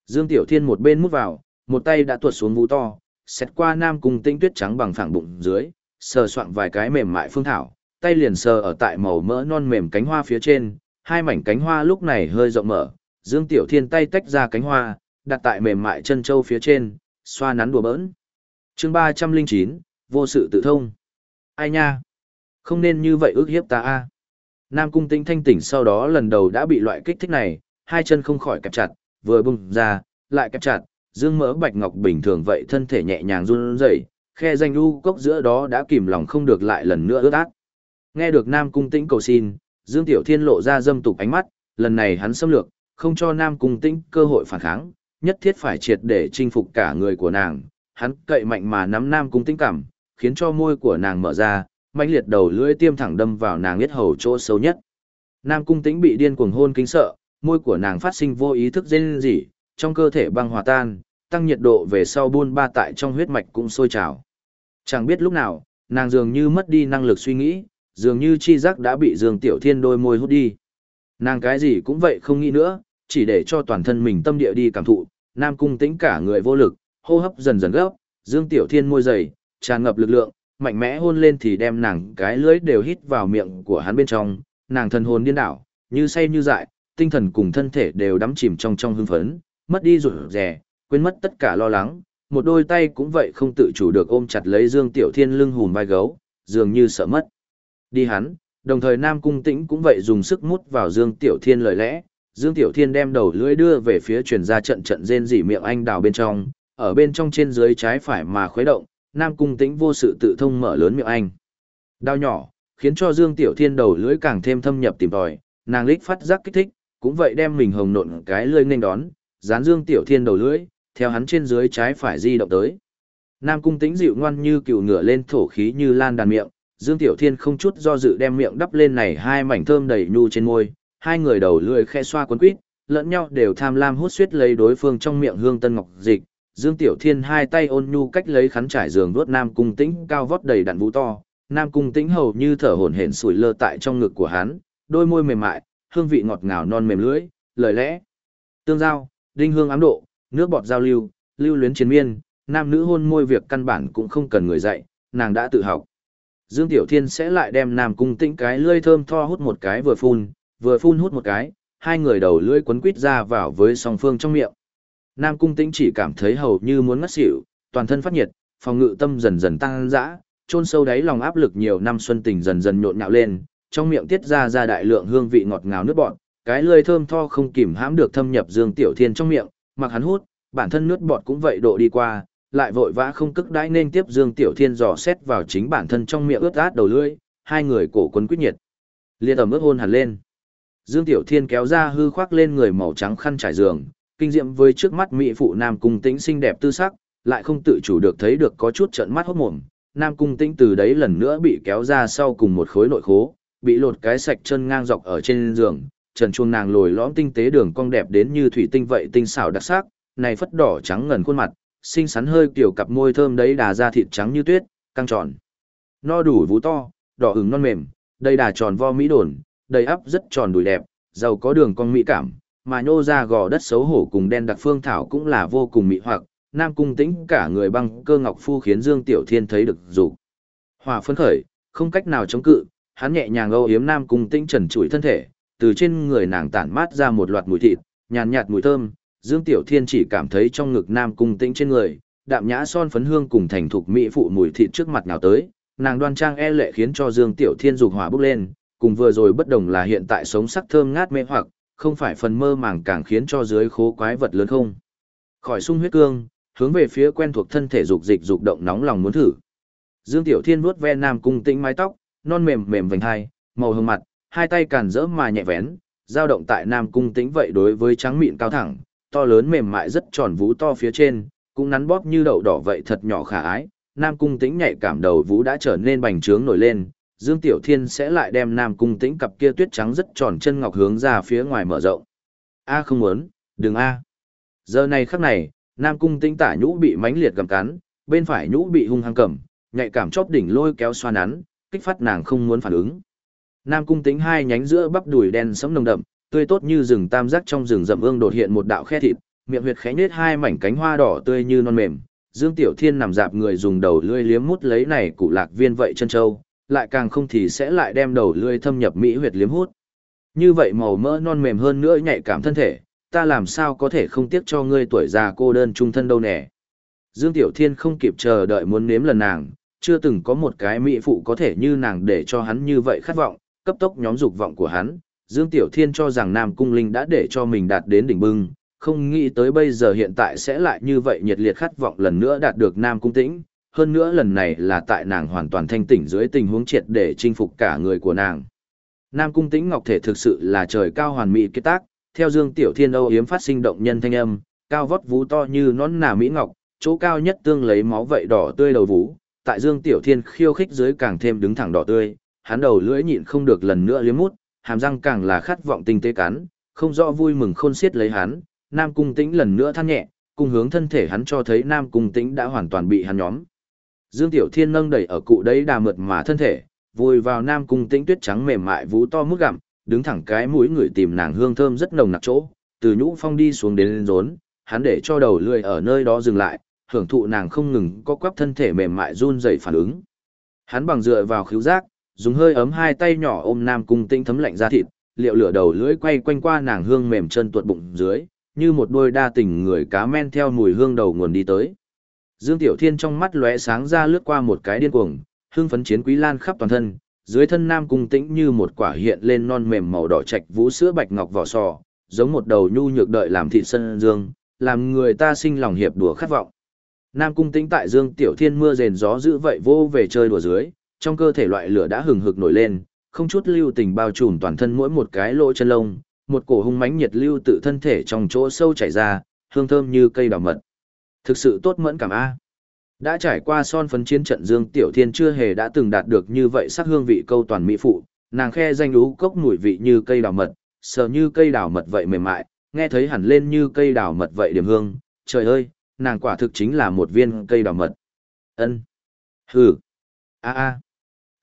Dương Tiểu Thiên một bên mút vào, một tay đã tuột xuống vũ to, xét qua nam cùng tinh tuyết trắng bằng phẳng bụng dưới, sờ soạn vài cái mềm mại phương thảo, tay liền sờ ở tại màu mỡ non mềm cánh hoa phía trên, hai mảnh cánh hoa lúc này hơi rộng mở, Dương Tiểu Thiên tay tách ra cánh hoa, đặt tại mềm mại chân châu phía trên, xoa nắn đùa bỡn. Chương 309, vô sự tự thông. Ai nha? Không nên như vậy ước hiếp ta a. Nam cung tinh thanh tỉnh sau đó lần đầu đã bị loại kích thích này, hai chân không khỏi kẹp chặt, vừa bùng ra, lại kẹp chặt, dương mỡ bạch ngọc bình thường vậy thân thể nhẹ nhàng run rẩy, khe danh u cốc giữa đó đã kìm lòng không được lại lần nữa ướt át. Nghe được Nam cung tĩnh cầu xin, Dương Tiểu Thiên lộ ra dâm tục ánh mắt, lần này hắn xâm lược, không cho Nam cung tĩnh cơ hội phản kháng, nhất thiết phải triệt để chinh phục cả người của nàng, hắn cậy mạnh mà nắm Nam cung tĩnh cảm, khiến cho môi của nàng mở ra, mãnh liệt đầu lưỡi tiêm thẳng đâm vào nàng yết hầu chỗ sâu nhất. Nam cung tĩnh bị điên cuồng hôn kính sợ, môi của nàng phát sinh vô ý thức rên rỉ, trong cơ thể băng hòa tan, tăng nhiệt độ về sau buôn ba tại trong huyết mạch cũng sôi trào. Chẳng biết lúc nào, nàng dường như mất đi năng lực suy nghĩ, dường như chi giác đã bị Dương Tiểu Thiên đôi môi hút đi. Nàng cái gì cũng vậy không nghĩ nữa, chỉ để cho toàn thân mình tâm địa đi cảm thụ, Nam cung tĩnh cả người vô lực, hô hấp dần dần gấp, Dương Tiểu Thiên môi dày, tràn ngập lực lượng, mạnh mẽ hôn lên thì đem nàng cái lưỡi đều hít vào miệng của hắn bên trong, nàng thần hồn điên đảo, như say như dại, tinh thần cùng thân thể đều đắm chìm trong trong hưng phấn, mất đi rụt rè, quên mất tất cả lo lắng, một đôi tay cũng vậy không tự chủ được ôm chặt lấy Dương Tiểu Thiên lưng hùm vai gấu, dường như sợ mất. Đi hắn, đồng thời Nam Cung Tĩnh cũng vậy dùng sức mút vào Dương Tiểu Thiên lời lẽ, Dương Tiểu Thiên đem đầu lưỡi đưa về phía truyền ra trận trận rên rỉ miệng anh đào bên trong, ở bên trong trên dưới trái phải mà khuấy động, Nam Cung Tĩnh vô sự tự thông mở lớn miệng anh. Đao nhỏ, khiến cho Dương Tiểu Thiên đầu lưỡi càng thêm thâm nhập tìm tòi, nàng lích phát giác kích thích, cũng vậy đem mình hồng nộn cái lưỡi nên đón, dán Dương Tiểu Thiên đầu lưỡi, theo hắn trên dưới trái phải di động tới. Nam Cung Tĩnh dịu ngoan như cừu ngựa lên thổ khí như lan đàn miệng, Dương Tiểu Thiên không chút do dự đem miệng đắp lên này hai mảnh thơm đầy nhu trên môi, hai người đầu lưỡi khe xoa quấn quýt, lẫn nhau đều tham lam hút suýt lấy đối phương trong miệng hương tân ngọc dịch. Dương Tiểu Thiên hai tay ôn nhu cách lấy khắn trải giường vuốt Nam Cung Tĩnh cao vót đầy đặn vũ to, Nam Cung Tĩnh hầu như thở hổn hển sủi lơ tại trong ngực của hắn, đôi môi mềm mại, hương vị ngọt ngào non mềm lưỡi, lời lẽ tương giao, đinh hương ám độ, nước bọt giao lưu, lưu luyến chiến miên, nam nữ hôn môi việc căn bản cũng không cần người dạy, nàng đã tự học. Dương Tiểu Thiên sẽ lại đem Nam Cung Tĩnh cái lưỡi thơm tho hút một cái vừa phun, vừa phun hút một cái, hai người đầu lưỡi quấn quít ra vào với song phương trong miệng. Nam Cung Tĩnh chỉ cảm thấy hầu như muốn ngất xỉu, toàn thân phát nhiệt, phòng ngự tâm dần dần tăng dã, chôn sâu đáy lòng áp lực nhiều năm xuân tình dần dần nhộn nhạo lên, trong miệng tiết ra ra đại lượng hương vị ngọt ngào nước bọt, cái lưỡi thơm tho không kìm hãm được thâm nhập Dương Tiểu Thiên trong miệng, mặc hắn hút, bản thân nước bọt cũng vậy độ đi qua, lại vội vã không cức đãi nên tiếp Dương Tiểu Thiên dò xét vào chính bản thân trong miệng ướt át đầu lưỡi, hai người cổ quấn quyết nhiệt. Liên ẩm ướt hôn hẳn lên. Dương Tiểu Thiên kéo ra hư khoác lên người màu trắng khăn trải giường, kinh diệm với trước mắt mỹ phụ nam cung tĩnh xinh đẹp tư sắc, lại không tự chủ được thấy được có chút trợn mắt hốt mồm. Nam cung tĩnh từ đấy lần nữa bị kéo ra sau cùng một khối nội khố, bị lột cái sạch chân ngang dọc ở trên giường, trần chuông nàng lồi lõm tinh tế đường cong đẹp đến như thủy tinh vậy tinh xảo đặc sắc, này phất đỏ trắng ngần khuôn mặt, xinh xắn hơi kiểu cặp môi thơm đấy đà ra thịt trắng như tuyết, căng tròn. No đủ vú to, đỏ ửng non mềm, đây đà tròn vo mỹ đồn, đầy ắp rất tròn đùi đẹp, giàu có đường cong mỹ cảm, mà nhô ra gò đất xấu hổ cùng đen đặc phương thảo cũng là vô cùng mỹ hoặc, nam cung tĩnh cả người băng cơ ngọc phu khiến Dương Tiểu Thiên thấy được dù. Hòa phấn khởi, không cách nào chống cự, hắn nhẹ nhàng âu yếm nam cung tĩnh trần trụi thân thể, từ trên người nàng tản mát ra một loạt mùi thịt, nhàn nhạt mùi thơm, Dương Tiểu Thiên chỉ cảm thấy trong ngực nam cung tĩnh trên người, đạm nhã son phấn hương cùng thành thục mỹ phụ mùi thịt trước mặt nào tới, nàng đoan trang e lệ khiến cho Dương Tiểu Thiên dục hỏa bốc lên, cùng vừa rồi bất đồng là hiện tại sống sắc thơm ngát mê hoặc, không phải phần mơ màng càng khiến cho dưới khố quái vật lớn không. Khỏi sung huyết cương, hướng về phía quen thuộc thân thể dục dịch dục động nóng lòng muốn thử. Dương Tiểu Thiên vuốt ve nam cung tĩnh mái tóc, non mềm mềm vành hai, màu hồng mặt, hai tay càn rỡ mà nhẹ vén, dao động tại nam cung tĩnh vậy đối với trắng mịn cao thẳng, to lớn mềm mại rất tròn vú to phía trên, cũng nắn bóp như đậu đỏ vậy thật nhỏ khả ái. Nam cung tĩnh nhạy cảm đầu vú đã trở nên bành trướng nổi lên, Dương Tiểu Thiên sẽ lại đem Nam cung tĩnh cặp kia tuyết trắng rất tròn chân ngọc hướng ra phía ngoài mở rộng. A à, không muốn, đừng A. À. Giờ này khắc này, Nam cung tĩnh tả nhũ bị mãnh liệt gầm cắn, bên phải nhũ bị hung hăng cầm, nhạy cảm chóp đỉnh lôi kéo xoa nắn, kích phát nàng không muốn phản ứng. Nam cung tĩnh hai nhánh giữa bắp đùi đen sẫm nồng đậm, tươi tốt như rừng tam giác trong rừng rậm ương đột hiện một đạo khe thịt, miệng huyệt khẽ nết hai mảnh cánh hoa đỏ tươi như non mềm. Dương Tiểu Thiên nằm dạp người dùng đầu lưỡi liếm mút lấy này cụ lạc viên vậy chân châu, lại càng không thì sẽ lại đem đầu lưỡi thâm nhập mỹ huyệt liếm hút. Như vậy màu mỡ non mềm hơn nữa nhạy cảm thân thể, ta làm sao có thể không tiếc cho ngươi tuổi già cô đơn trung thân đâu nè. Dương Tiểu Thiên không kịp chờ đợi muốn nếm lần nàng, chưa từng có một cái mỹ phụ có thể như nàng để cho hắn như vậy khát vọng, cấp tốc nhóm dục vọng của hắn, Dương Tiểu Thiên cho rằng Nam Cung Linh đã để cho mình đạt đến đỉnh bưng, không nghĩ tới bây giờ hiện tại sẽ lại như vậy nhiệt liệt khát vọng lần nữa đạt được Nam Cung Tĩnh, hơn nữa lần này là tại nàng hoàn toàn thanh tỉnh dưới tình huống triệt để chinh phục cả người của nàng. Nam Cung Tĩnh Ngọc thể thực sự là trời cao hoàn mỹ kết tác, theo Dương Tiểu Thiên âu yếm phát sinh động nhân thanh âm, cao vót vú to như nón nà mỹ ngọc, chỗ cao nhất tương lấy máu vậy đỏ tươi đầu vú, tại Dương Tiểu Thiên khiêu khích dưới càng thêm đứng thẳng đỏ tươi, hắn đầu lưỡi nhịn không được lần nữa liếm mút, hàm răng càng là khát vọng tinh tế cắn, không rõ vui mừng khôn xiết lấy hắn, Nam Cung Tĩnh lần nữa than nhẹ, cùng hướng thân thể hắn cho thấy Nam Cung Tĩnh đã hoàn toàn bị hắn nhóm. Dương Tiểu Thiên nâng đẩy ở cụ đấy đà mượt mà thân thể, vùi vào Nam Cung Tĩnh tuyết trắng mềm mại vú to mức gặm, đứng thẳng cái mũi người tìm nàng hương thơm rất nồng nặc chỗ, từ nhũ phong đi xuống đến lên rốn, hắn để cho đầu lưỡi ở nơi đó dừng lại, hưởng thụ nàng không ngừng có quắp thân thể mềm mại run rẩy phản ứng. Hắn bằng dựa vào khứu giác, dùng hơi ấm hai tay nhỏ ôm nam cung tinh thấm lạnh ra thịt, liệu lửa đầu lưỡi quay quanh qua nàng hương mềm chân tuột bụng dưới, như một đôi đa tình người cá men theo mùi hương đầu nguồn đi tới. Dương Tiểu Thiên trong mắt lóe sáng ra lướt qua một cái điên cuồng, hương phấn chiến quý lan khắp toàn thân, dưới thân nam cung tĩnh như một quả hiện lên non mềm màu đỏ trạch vũ sữa bạch ngọc vỏ sò, giống một đầu nhu nhược đợi làm thịt sân dương, làm người ta sinh lòng hiệp đùa khát vọng. Nam cung tĩnh tại Dương Tiểu Thiên mưa rền gió dữ vậy vô về chơi đùa dưới, trong cơ thể loại lửa đã hừng hực nổi lên, không chút lưu tình bao trùm toàn thân mỗi một cái lỗ chân lông, một cổ hung mãnh nhiệt lưu tự thân thể trong chỗ sâu chảy ra, hương thơm như cây đào mật. Thực sự tốt mẫn cảm a. Đã trải qua son phấn chiến trận Dương Tiểu Thiên chưa hề đã từng đạt được như vậy sắc hương vị câu toàn mỹ phụ, nàng khe danh lú cốc mùi vị như cây đào mật, sờ như cây đào mật vậy mềm mại, nghe thấy hẳn lên như cây đào mật vậy điểm hương, trời ơi, nàng quả thực chính là một viên cây đào mật. Ân. Hừ. A a.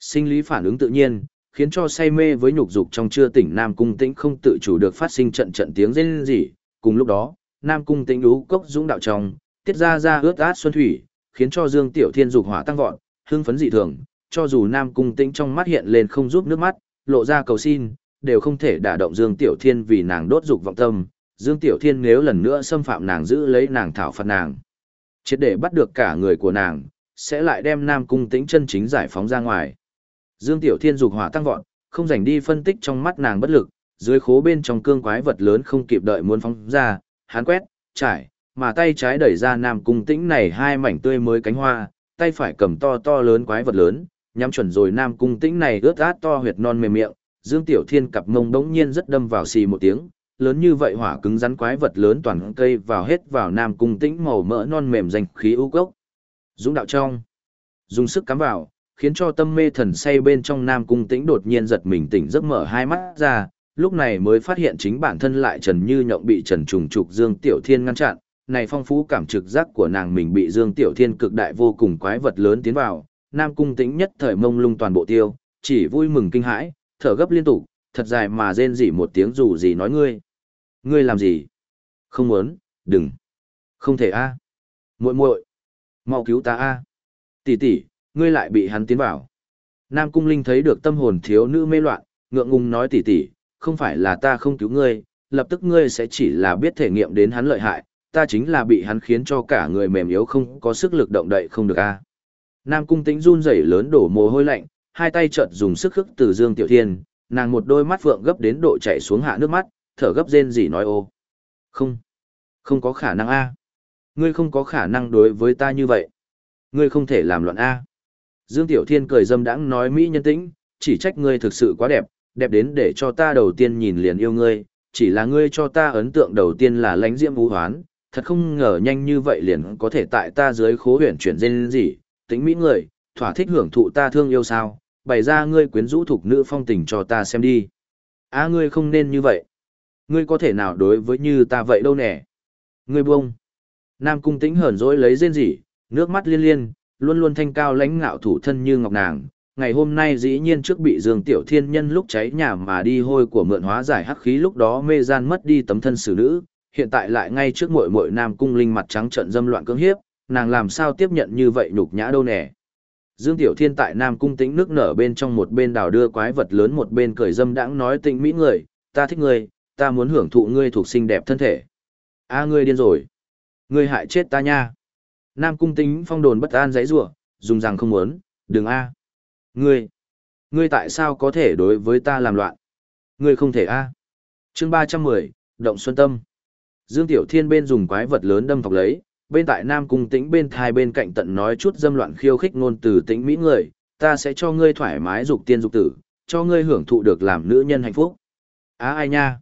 Sinh lý phản ứng tự nhiên, khiến cho say mê với nhục dục trong chưa tỉnh Nam Cung Tĩnh không tự chủ được phát sinh trận trận tiếng rên rỉ, cùng lúc đó, Nam Cung Tĩnh lú cốc dũng đạo trong, tiết ra ra ướt át xuân thủy, khiến cho Dương Tiểu Thiên dục hỏa tăng vọt, hưng phấn dị thường, cho dù Nam Cung Tĩnh trong mắt hiện lên không giúp nước mắt, lộ ra cầu xin, đều không thể đả động Dương Tiểu Thiên vì nàng đốt dục vọng tâm. Dương Tiểu Thiên nếu lần nữa xâm phạm nàng giữ lấy nàng thảo phạt nàng. Chết để bắt được cả người của nàng, sẽ lại đem Nam Cung Tĩnh chân chính giải phóng ra ngoài. Dương Tiểu Thiên dục hỏa tăng vọt, không dành đi phân tích trong mắt nàng bất lực, dưới khố bên trong cương quái vật lớn không kịp đợi muốn phóng ra, hắn quét, trải, mà tay trái đẩy ra Nam Cung Tĩnh này hai mảnh tươi mới cánh hoa, tay phải cầm to to lớn quái vật lớn, nhắm chuẩn rồi Nam Cung Tĩnh này ướt át to huyệt non mềm miệng, Dương Tiểu Thiên cặp mông đống nhiên rất đâm vào xì một tiếng, lớn như vậy hỏa cứng rắn quái vật lớn toàn cây vào hết vào Nam Cung Tĩnh màu mỡ non mềm danh khí u cốc. Dũng đạo trong, dùng sức cắm vào, khiến cho tâm mê thần say bên trong Nam Cung Tĩnh đột nhiên giật mình tỉnh giấc mở hai mắt ra, lúc này mới phát hiện chính bản thân lại trần như nhộng bị trần trùng trục Dương Tiểu Thiên ngăn chặn, này phong phú cảm trực giác của nàng mình bị Dương Tiểu Thiên cực đại vô cùng quái vật lớn tiến vào, Nam Cung Tĩnh nhất thời mông lung toàn bộ tiêu, chỉ vui mừng kinh hãi, thở gấp liên tục, thật dài mà rên rỉ một tiếng dù gì nói ngươi. Ngươi làm gì? Không muốn, đừng. Không thể a. Muội muội, mau cứu ta a. Tỷ tỷ, ngươi lại bị hắn tiến vào. Nam Cung Linh thấy được tâm hồn thiếu nữ mê loạn, ngượng ngùng nói tỷ tỷ, không phải là ta không cứu ngươi, lập tức ngươi sẽ chỉ là biết thể nghiệm đến hắn lợi hại, ta chính là bị hắn khiến cho cả người mềm yếu không có sức lực động đậy không được a. Nam Cung Tĩnh run rẩy lớn đổ mồ hôi lạnh, hai tay chợt dùng sức khức từ Dương Tiểu Thiên, nàng một đôi mắt phượng gấp đến độ chảy xuống hạ nước mắt, thở gấp rên rỉ nói ô. Không, không có khả năng a. Ngươi không có khả năng đối với ta như vậy. Ngươi không thể làm loạn a. Dương Tiểu Thiên cười dâm đãng nói mỹ nhân tĩnh, chỉ trách ngươi thực sự quá đẹp, đẹp đến để cho ta đầu tiên nhìn liền yêu ngươi, chỉ là ngươi cho ta ấn tượng đầu tiên là lãnh diễm vũ hoán, thật không ngờ nhanh như vậy liền có thể tại ta dưới khố huyền chuyển dên gì, tính mỹ người, thỏa thích hưởng thụ ta thương yêu sao, bày ra ngươi quyến rũ thuộc nữ phong tình cho ta xem đi. À ngươi không nên như vậy. Ngươi có thể nào đối với như ta vậy đâu nè. Ngươi buông. Nam cung tĩnh hờn dỗi lấy rên rỉ, nước mắt liên liên, luôn luôn thanh cao lãnh ngạo thủ thân như ngọc nàng. Ngày hôm nay dĩ nhiên trước bị Dương Tiểu Thiên Nhân lúc cháy nhà mà đi hôi của mượn hóa giải hắc khí lúc đó mê gian mất đi tấm thân xử nữ, hiện tại lại ngay trước mội mội Nam cung linh mặt trắng trợn dâm loạn cưỡng hiếp, nàng làm sao tiếp nhận như vậy nhục nhã đâu nè. Dương Tiểu Thiên tại Nam Cung Tĩnh nước nở bên trong một bên đào đưa quái vật lớn một bên cười dâm đãng nói tịnh mỹ người, ta thích ngươi, ta muốn hưởng thụ ngươi thuộc xinh đẹp thân thể. A ngươi điên rồi. Ngươi hại chết ta nha. Nam Cung Tĩnh phong đồn bất an giấy rủa, dùng rằng không muốn, đừng a. Ngươi, ngươi tại sao có thể đối với ta làm loạn? Ngươi không thể a. Chương 310, Động Xuân Tâm. Dương Tiểu Thiên bên dùng quái vật lớn đâm thọc lấy, bên tại Nam Cung Tĩnh bên thai bên cạnh tận nói chút dâm loạn khiêu khích ngôn từ tĩnh mỹ người, ta sẽ cho ngươi thoải mái dục tiên dục tử, cho ngươi hưởng thụ được làm nữ nhân hạnh phúc. Á ai nha?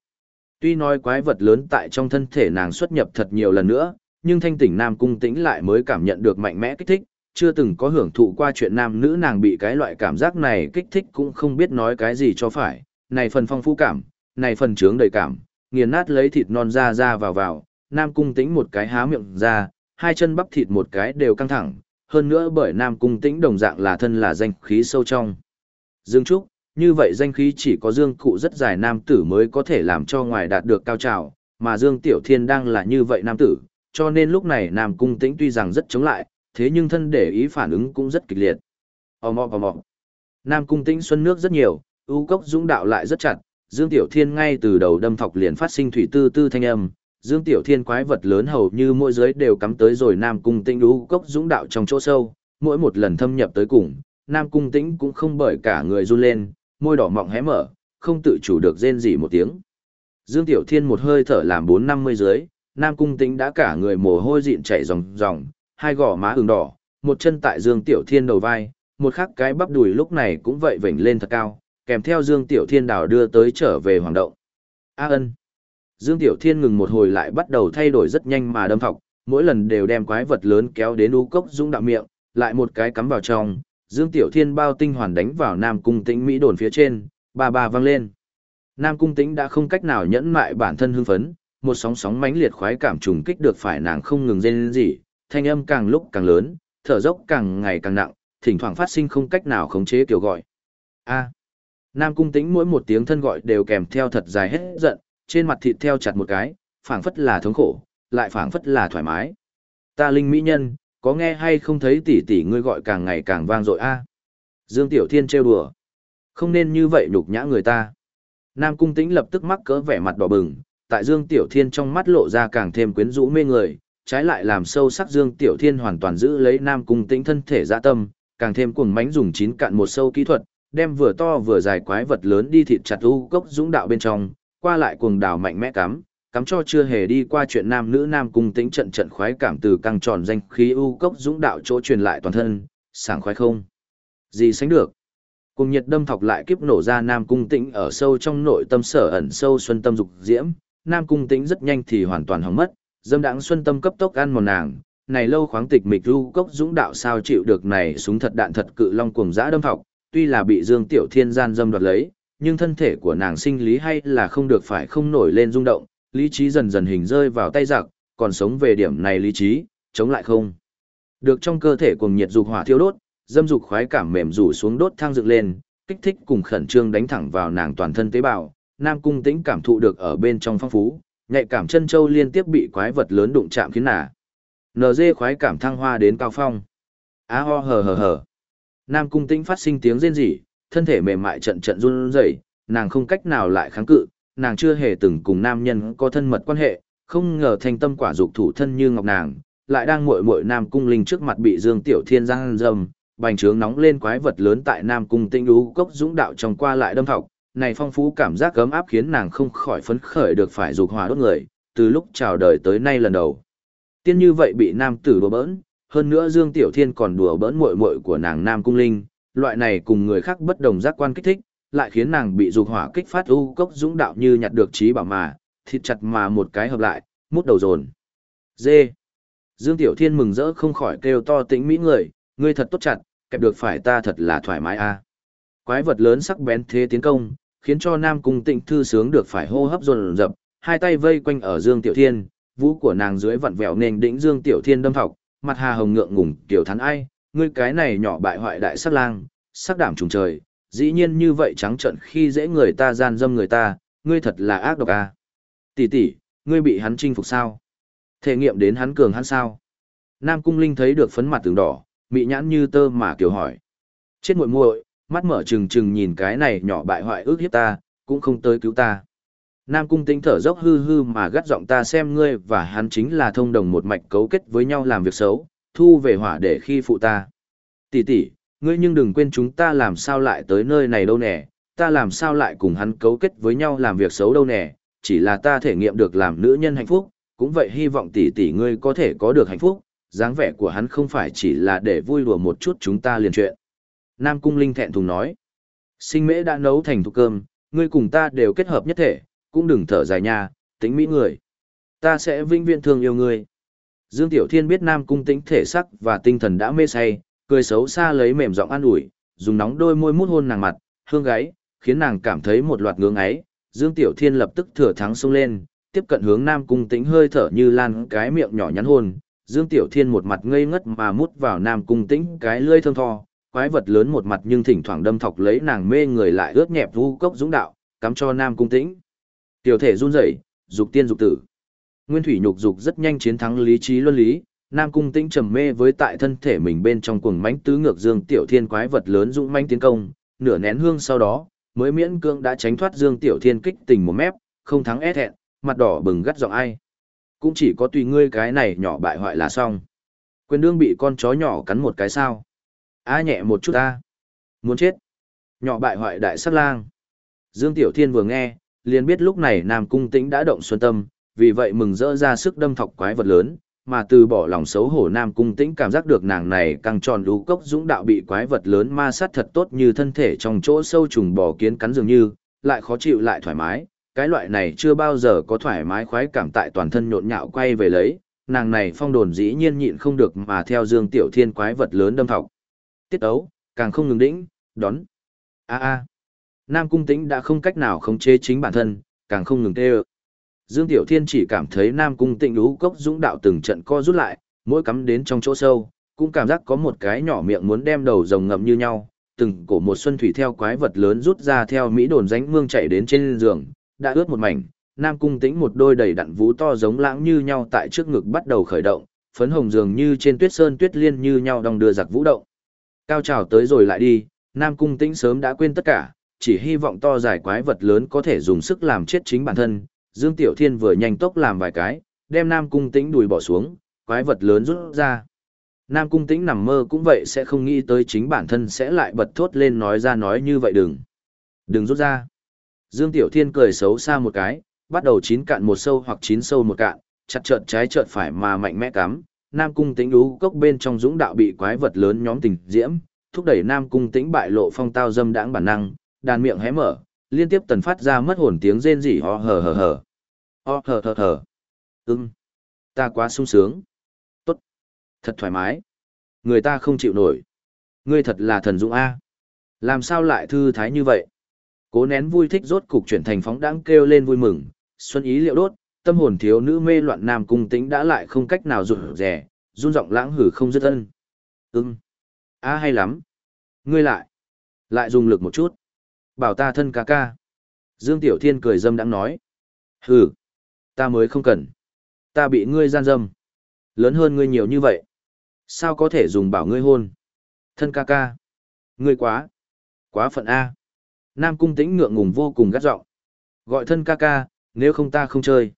Tuy nói quái vật lớn tại trong thân thể nàng xuất nhập thật nhiều lần nữa, nhưng thanh tỉnh Nam Cung Tĩnh lại mới cảm nhận được mạnh mẽ kích thích, chưa từng có hưởng thụ qua chuyện nam nữ nàng bị cái loại cảm giác này kích thích cũng không biết nói cái gì cho phải, này phần phong phú cảm, này phần trướng đầy cảm, nghiền nát lấy thịt non ra ra vào vào, Nam Cung Tĩnh một cái há miệng ra, hai chân bắp thịt một cái đều căng thẳng, hơn nữa bởi Nam Cung Tĩnh đồng dạng là thân là danh khí sâu trong. Dương Trúc, như vậy danh khí chỉ có Dương Cụ rất dài nam tử mới có thể làm cho ngoài đạt được cao trào, mà Dương Tiểu Thiên đang là như vậy nam tử, cho nên lúc này Nam Cung Tĩnh tuy rằng rất chống lại, thế nhưng thân để ý phản ứng cũng rất kịch liệt. Ồm ồm ồm. Nam Cung Tĩnh xuân nước rất nhiều, ưu cốc dũng đạo lại rất chặt, Dương Tiểu Thiên ngay từ đầu đâm thọc liền phát sinh thủy tư tư thanh âm, Dương Tiểu Thiên quái vật lớn hầu như mỗi giới đều cắm tới rồi Nam Cung Tĩnh đú cốc dũng đạo trong chỗ sâu, mỗi một lần thâm nhập tới cùng, Nam Cung Tĩnh cũng không bởi cả người run lên, môi đỏ mọng hé mở, không tự chủ được rên rỉ một tiếng. Dương Tiểu Thiên một hơi thở làm bốn năm mươi dưới, Nam Cung Tĩnh đã cả người mồ hôi dịn chảy ròng ròng, hai gò má ửng đỏ, một chân tại Dương Tiểu Thiên đầu vai, một khắc cái bắp đùi lúc này cũng vậy vểnh lên thật cao, kèm theo Dương Tiểu Thiên đảo đưa tới trở về hoàng động. A ân. Dương Tiểu Thiên ngừng một hồi lại bắt đầu thay đổi rất nhanh mà đâm thọc, mỗi lần đều đem quái vật lớn kéo đến u cốc dũng đạo miệng, lại một cái cắm vào trong, Dương Tiểu Thiên bao tinh hoàn đánh vào Nam Cung Tĩnh Mỹ đồn phía trên, ba ba vang lên. Nam Cung Tĩnh đã không cách nào nhẫn mại bản thân hưng phấn, một sóng sóng mãnh liệt khoái cảm trùng kích được phải nàng không ngừng rên rỉ, thanh âm càng lúc càng lớn, thở dốc càng ngày càng nặng, thỉnh thoảng phát sinh không cách nào khống chế kiểu gọi. A. Nam Cung Tĩnh mỗi một tiếng thân gọi đều kèm theo thật dài hết giận, trên mặt thịt theo chặt một cái, phảng phất là thống khổ, lại phảng phất là thoải mái. Ta linh mỹ nhân, có nghe hay không thấy tỷ tỷ ngươi gọi càng ngày càng vang dội a? Dương Tiểu Thiên trêu đùa. Không nên như vậy nhục nhã người ta. Nam Cung Tĩnh lập tức mắc cỡ vẻ mặt đỏ bừng, tại Dương Tiểu Thiên trong mắt lộ ra càng thêm quyến rũ mê người, trái lại làm sâu sắc Dương Tiểu Thiên hoàn toàn giữ lấy Nam Cung Tĩnh thân thể dạ tâm, càng thêm cuồng mánh dùng chín cạn một sâu kỹ thuật, đem vừa to vừa dài quái vật lớn đi thịt chặt u cốc dũng đạo bên trong, qua lại cuồng đảo mạnh mẽ cắm, cắm cho chưa hề đi qua chuyện nam nữ Nam Cung Tĩnh trận trận khoái cảm từ căng tròn danh khí u cốc dũng đạo chỗ truyền lại toàn thân, sảng khoái không. Gì sánh được. Cùng nhiệt đâm thọc lại kiếp nổ ra Nam Cung Tĩnh ở sâu trong nội tâm sở ẩn sâu xuân tâm dục diễm, Nam Cung Tĩnh rất nhanh thì hoàn toàn hỏng mất, dâm đãng xuân tâm cấp tốc ăn một nàng, này lâu khoáng tịch mịch ru cốc dũng đạo sao chịu được này súng thật đạn thật cự long cuồng dã đâm thọc, tuy là bị Dương Tiểu Thiên gian dâm đoạt lấy, nhưng thân thể của nàng sinh lý hay là không được phải không nổi lên rung động, lý trí dần dần hình rơi vào tay giặc, còn sống về điểm này lý trí, chống lại không. Được trong cơ thể cuồng nhiệt dục hỏa thiêu đốt, dâm dục khoái cảm mềm rủ xuống đốt thang dựng lên, kích thích cùng khẩn trương đánh thẳng vào nàng toàn thân tế bào, Nam Cung Tĩnh cảm thụ được ở bên trong phong phú, nhạy cảm chân châu liên tiếp bị quái vật lớn đụng chạm khiến nả. NG khoái cảm thăng hoa đến cao phong. Á ho hờ hờ hờ. Nam Cung Tĩnh phát sinh tiếng rên rỉ, thân thể mềm mại trận trận run rẩy, nàng không cách nào lại kháng cự, nàng chưa hề từng cùng nam nhân có thân mật quan hệ, không ngờ thành tâm quả dục thủ thân như ngọc nàng, lại đang muội muội Nam Cung Linh trước mặt bị Dương Tiểu Thiên giang dầm, bành trướng nóng lên quái vật lớn tại Nam Cung Tĩnh đú cốc dũng đạo trong qua lại đâm thọc, này phong phú cảm giác gấm áp khiến nàng không khỏi phấn khởi được phải dục hỏa đốt người, từ lúc chào đời tới nay lần đầu. Tiên như vậy bị nam tử đùa bỡn, hơn nữa Dương Tiểu Thiên còn đùa bỡn muội muội của nàng Nam Cung Linh, loại này cùng người khác bất đồng giác quan kích thích, lại khiến nàng bị dục hỏa kích phát u cốc dũng đạo như nhặt được trí bảo mà, thịt chặt mà một cái hợp lại, mút đầu dồn. Dê. Dương Tiểu Thiên mừng rỡ không khỏi kêu to tĩnh mỹ người, ngươi thật tốt chặt, kẹp được phải ta thật là thoải mái a. Quái vật lớn sắc bén thế tiến công, khiến cho Nam Cung Tịnh thư sướng được phải hô hấp dồn dập, hai tay vây quanh ở Dương Tiểu Thiên, vũ của nàng dưới vặn vẹo nền đỉnh Dương Tiểu Thiên đâm thọc, mặt hà hồng ngượng ngùng tiểu thắn ai, ngươi cái này nhỏ bại hoại đại sắc lang, sắc đảm trùng trời, dĩ nhiên như vậy trắng trợn khi dễ người ta gian dâm người ta, ngươi thật là ác độc a. Tỷ tỷ, ngươi bị hắn chinh phục sao? Thể nghiệm đến hắn cường hắn sao? Nam Cung Linh thấy được phấn mặt tường đỏ, mị nhãn như tơ mà kiểu hỏi. Chết muội muội, mắt mở trừng trừng nhìn cái này nhỏ bại hoại ước hiếp ta, cũng không tới cứu ta. Nam cung tinh thở dốc hư hư mà gắt giọng ta xem ngươi và hắn chính là thông đồng một mạch cấu kết với nhau làm việc xấu, thu về hỏa để khi phụ ta. Tỷ tỷ, ngươi nhưng đừng quên chúng ta làm sao lại tới nơi này đâu nè, ta làm sao lại cùng hắn cấu kết với nhau làm việc xấu đâu nè, chỉ là ta thể nghiệm được làm nữ nhân hạnh phúc, cũng vậy hy vọng tỷ tỷ ngươi có thể có được hạnh phúc, dáng vẻ của hắn không phải chỉ là để vui đùa một chút chúng ta liền chuyện. Nam Cung Linh thẹn thùng nói. Sinh mễ đã nấu thành thục cơm, ngươi cùng ta đều kết hợp nhất thể, cũng đừng thở dài nha, tính mỹ người. Ta sẽ vinh viễn thương yêu ngươi. Dương Tiểu Thiên biết Nam Cung tĩnh thể sắc và tinh thần đã mê say, cười xấu xa lấy mềm giọng an ủi, dùng nóng đôi môi mút hôn nàng mặt, hương gáy, khiến nàng cảm thấy một loạt ngưỡng ấy. Dương Tiểu Thiên lập tức thừa thắng xông lên, tiếp cận hướng Nam Cung tĩnh hơi thở như lan cái miệng nhỏ nhắn hôn. Dương Tiểu Thiên một mặt ngây ngất mà mút vào Nam Cung tĩnh cái lưỡi thơm tho, quái vật lớn một mặt nhưng thỉnh thoảng đâm thọc lấy nàng mê người lại ướt nhẹp vu cốc dũng đạo, cắm cho nam cung tĩnh. Tiểu thể run rẩy, dục tiên dục tử. Nguyên thủy nhục dục rất nhanh chiến thắng lý trí luân lý, nam cung tĩnh trầm mê với tại thân thể mình bên trong cuồng mãnh tứ ngược dương tiểu thiên quái vật lớn dũng mãnh tiến công, nửa nén hương sau đó, mới miễn cưỡng đã tránh thoát dương tiểu thiên kích tình một mép, không thắng é hẹn, mặt đỏ bừng gắt giọng ai. Cũng chỉ có tùy ngươi cái này nhỏ bại hoại là xong. Quyền đương bị con chó nhỏ cắn một cái sao. A nhẹ một chút a. Muốn chết. Nhỏ bại hoại đại sát lang. Dương Tiểu Thiên vừa nghe, liền biết lúc này Nam Cung Tĩnh đã động xuân tâm, vì vậy mừng rỡ ra sức đâm thọc quái vật lớn, mà từ bỏ lòng xấu hổ Nam Cung Tĩnh cảm giác được nàng này căng tròn lũ cốc dũng đạo bị quái vật lớn ma sát thật tốt như thân thể trong chỗ sâu trùng bò kiến cắn dường như, lại khó chịu lại thoải mái, cái loại này chưa bao giờ có thoải mái khoái cảm tại toàn thân nhộn nhạo quay về lấy, nàng này phong đồn dĩ nhiên nhịn không được mà theo Dương Tiểu Thiên quái vật lớn đâm thọc. Tiết ấu, càng không ngừng đĩnh, đón. A a. Nam Cung Tĩnh đã không cách nào khống chế chính bản thân, càng không ngừng tê ơ. Dương Tiểu Thiên chỉ cảm thấy Nam Cung Tĩnh lũ cốc dũng đạo từng trận co rút lại, mỗi cắm đến trong chỗ sâu, cũng cảm giác có một cái nhỏ miệng muốn đem đầu rồng ngậm như nhau, từng cổ một xuân thủy theo quái vật lớn rút ra theo mỹ đồn ránh mương chạy đến trên giường, đã ướt một mảnh, Nam Cung Tĩnh một đôi đầy đặn vú to giống lãng như nhau tại trước ngực bắt đầu khởi động, phấn hồng dường như trên tuyết sơn tuyết liên như nhau đong đưa giặc vũ động. Cao trào tới rồi lại đi, Nam Cung Tĩnh sớm đã quên tất cả, chỉ hy vọng to dài quái vật lớn có thể dùng sức làm chết chính bản thân. Dương Tiểu Thiên vừa nhanh tốc làm vài cái, đem Nam Cung Tĩnh đùi bỏ xuống, quái vật lớn rút ra. Nam Cung Tĩnh nằm mơ cũng vậy sẽ không nghĩ tới chính bản thân sẽ lại bật thốt lên nói ra nói như vậy đừng. Đừng rút ra. Dương Tiểu Thiên cười xấu xa một cái, bắt đầu chín cạn một sâu hoặc chín sâu một cạn, chặt chợt trái chợt phải mà mạnh mẽ cắm. Nam Cung Tĩnh đú cốc bên trong dũng đạo bị quái vật lớn nhóm tình diễm, thúc đẩy Nam Cung Tĩnh bại lộ phong tao dâm đãng bản năng, đàn miệng hé mở, liên tiếp tần phát ra mất hồn tiếng rên rỉ ho hờ hờ hờ. Ho hờ hờ hờ. Ừm. Ta quá sung sướng. Tốt. Thật thoải mái. Người ta không chịu nổi. Ngươi thật là thần dũng A. Làm sao lại thư thái như vậy? Cố nén vui thích rốt cục chuyển thành phóng đãng kêu lên vui mừng, xuân ý liệu đốt, tâm hồn thiếu nữ mê loạn nam cung tính đã lại không cách nào rụt rẻ, run giọng lãng hử không dứt ân. Ừm. A hay lắm. Ngươi lại. Lại dùng lực một chút. Bảo ta thân ca ca. Dương Tiểu Thiên cười dâm đang nói. Hừ, ta mới không cần. Ta bị ngươi gian dâm. Lớn hơn ngươi nhiều như vậy. Sao có thể dùng bảo ngươi hôn? Thân ca ca. Ngươi quá. Quá phận A. Nam cung tĩnh ngượng ngùng vô cùng gắt giọng Gọi thân ca ca, nếu không ta không chơi.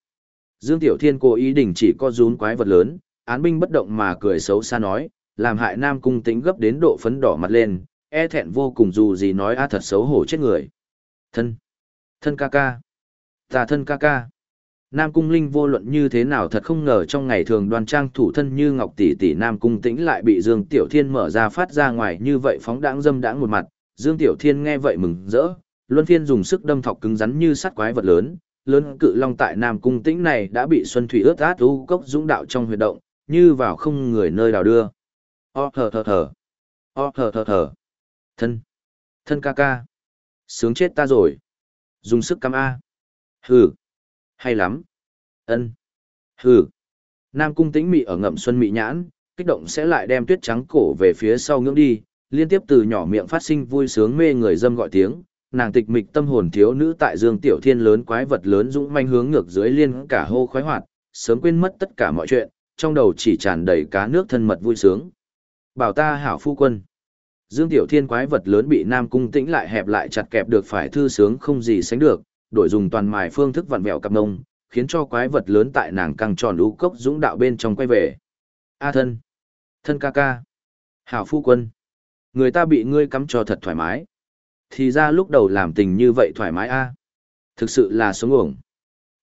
Dương Tiểu Thiên cố ý đình chỉ co rún quái vật lớn, án binh bất động mà cười xấu xa nói, làm hại Nam cung tĩnh gấp đến độ phấn đỏ mặt lên, e thẹn vô cùng dù gì nói a thật xấu hổ chết người. Thân, thân ca ca, ta thân ca ca. Nam Cung Linh vô luận như thế nào thật không ngờ trong ngày thường đoan trang thủ thân như ngọc tỷ tỷ Nam Cung Tĩnh lại bị Dương Tiểu Thiên mở ra phát ra ngoài như vậy phóng đãng dâm đãng một mặt. Dương Tiểu Thiên nghe vậy mừng rỡ, luân phiên dùng sức đâm thọc cứng rắn như sắt quái vật lớn, lớn cự long tại Nam Cung Tĩnh này đã bị xuân thủy ướt át u cốc dũng đạo trong huyệt động, như vào không người nơi đào đưa. O thở thở thở. O thở thở thở. Thân. Thân ca ca. Sướng chết ta rồi. Dùng sức cắm A. Hừ. Hay lắm. ân Hừ. Nam cung tĩnh mị ở ngậm xuân mị nhãn, kích động sẽ lại đem tuyết trắng cổ về phía sau ngưỡng đi, liên tiếp từ nhỏ miệng phát sinh vui sướng mê người dâm gọi tiếng, nàng tịch mịch tâm hồn thiếu nữ tại dương tiểu thiên lớn quái vật lớn dũng manh hướng ngược dưới liên cả hô khoái hoạt, sớm quên mất tất cả mọi chuyện, trong đầu chỉ tràn đầy cá nước thân mật vui sướng. Bảo ta hảo phu quân. Dương Tiểu Thiên quái vật lớn bị Nam Cung Tĩnh lại hẹp lại chặt kẹp được phải thư sướng không gì sánh được, đổi dùng toàn mài phương thức vặn vẹo cặp nông, khiến cho quái vật lớn tại nàng căng tròn lũ cốc dũng đạo bên trong quay về. A thân, thân ca ca, hảo phu quân, người ta bị ngươi cắm cho thật thoải mái. Thì ra lúc đầu làm tình như vậy thoải mái a, thực sự là sống uổng.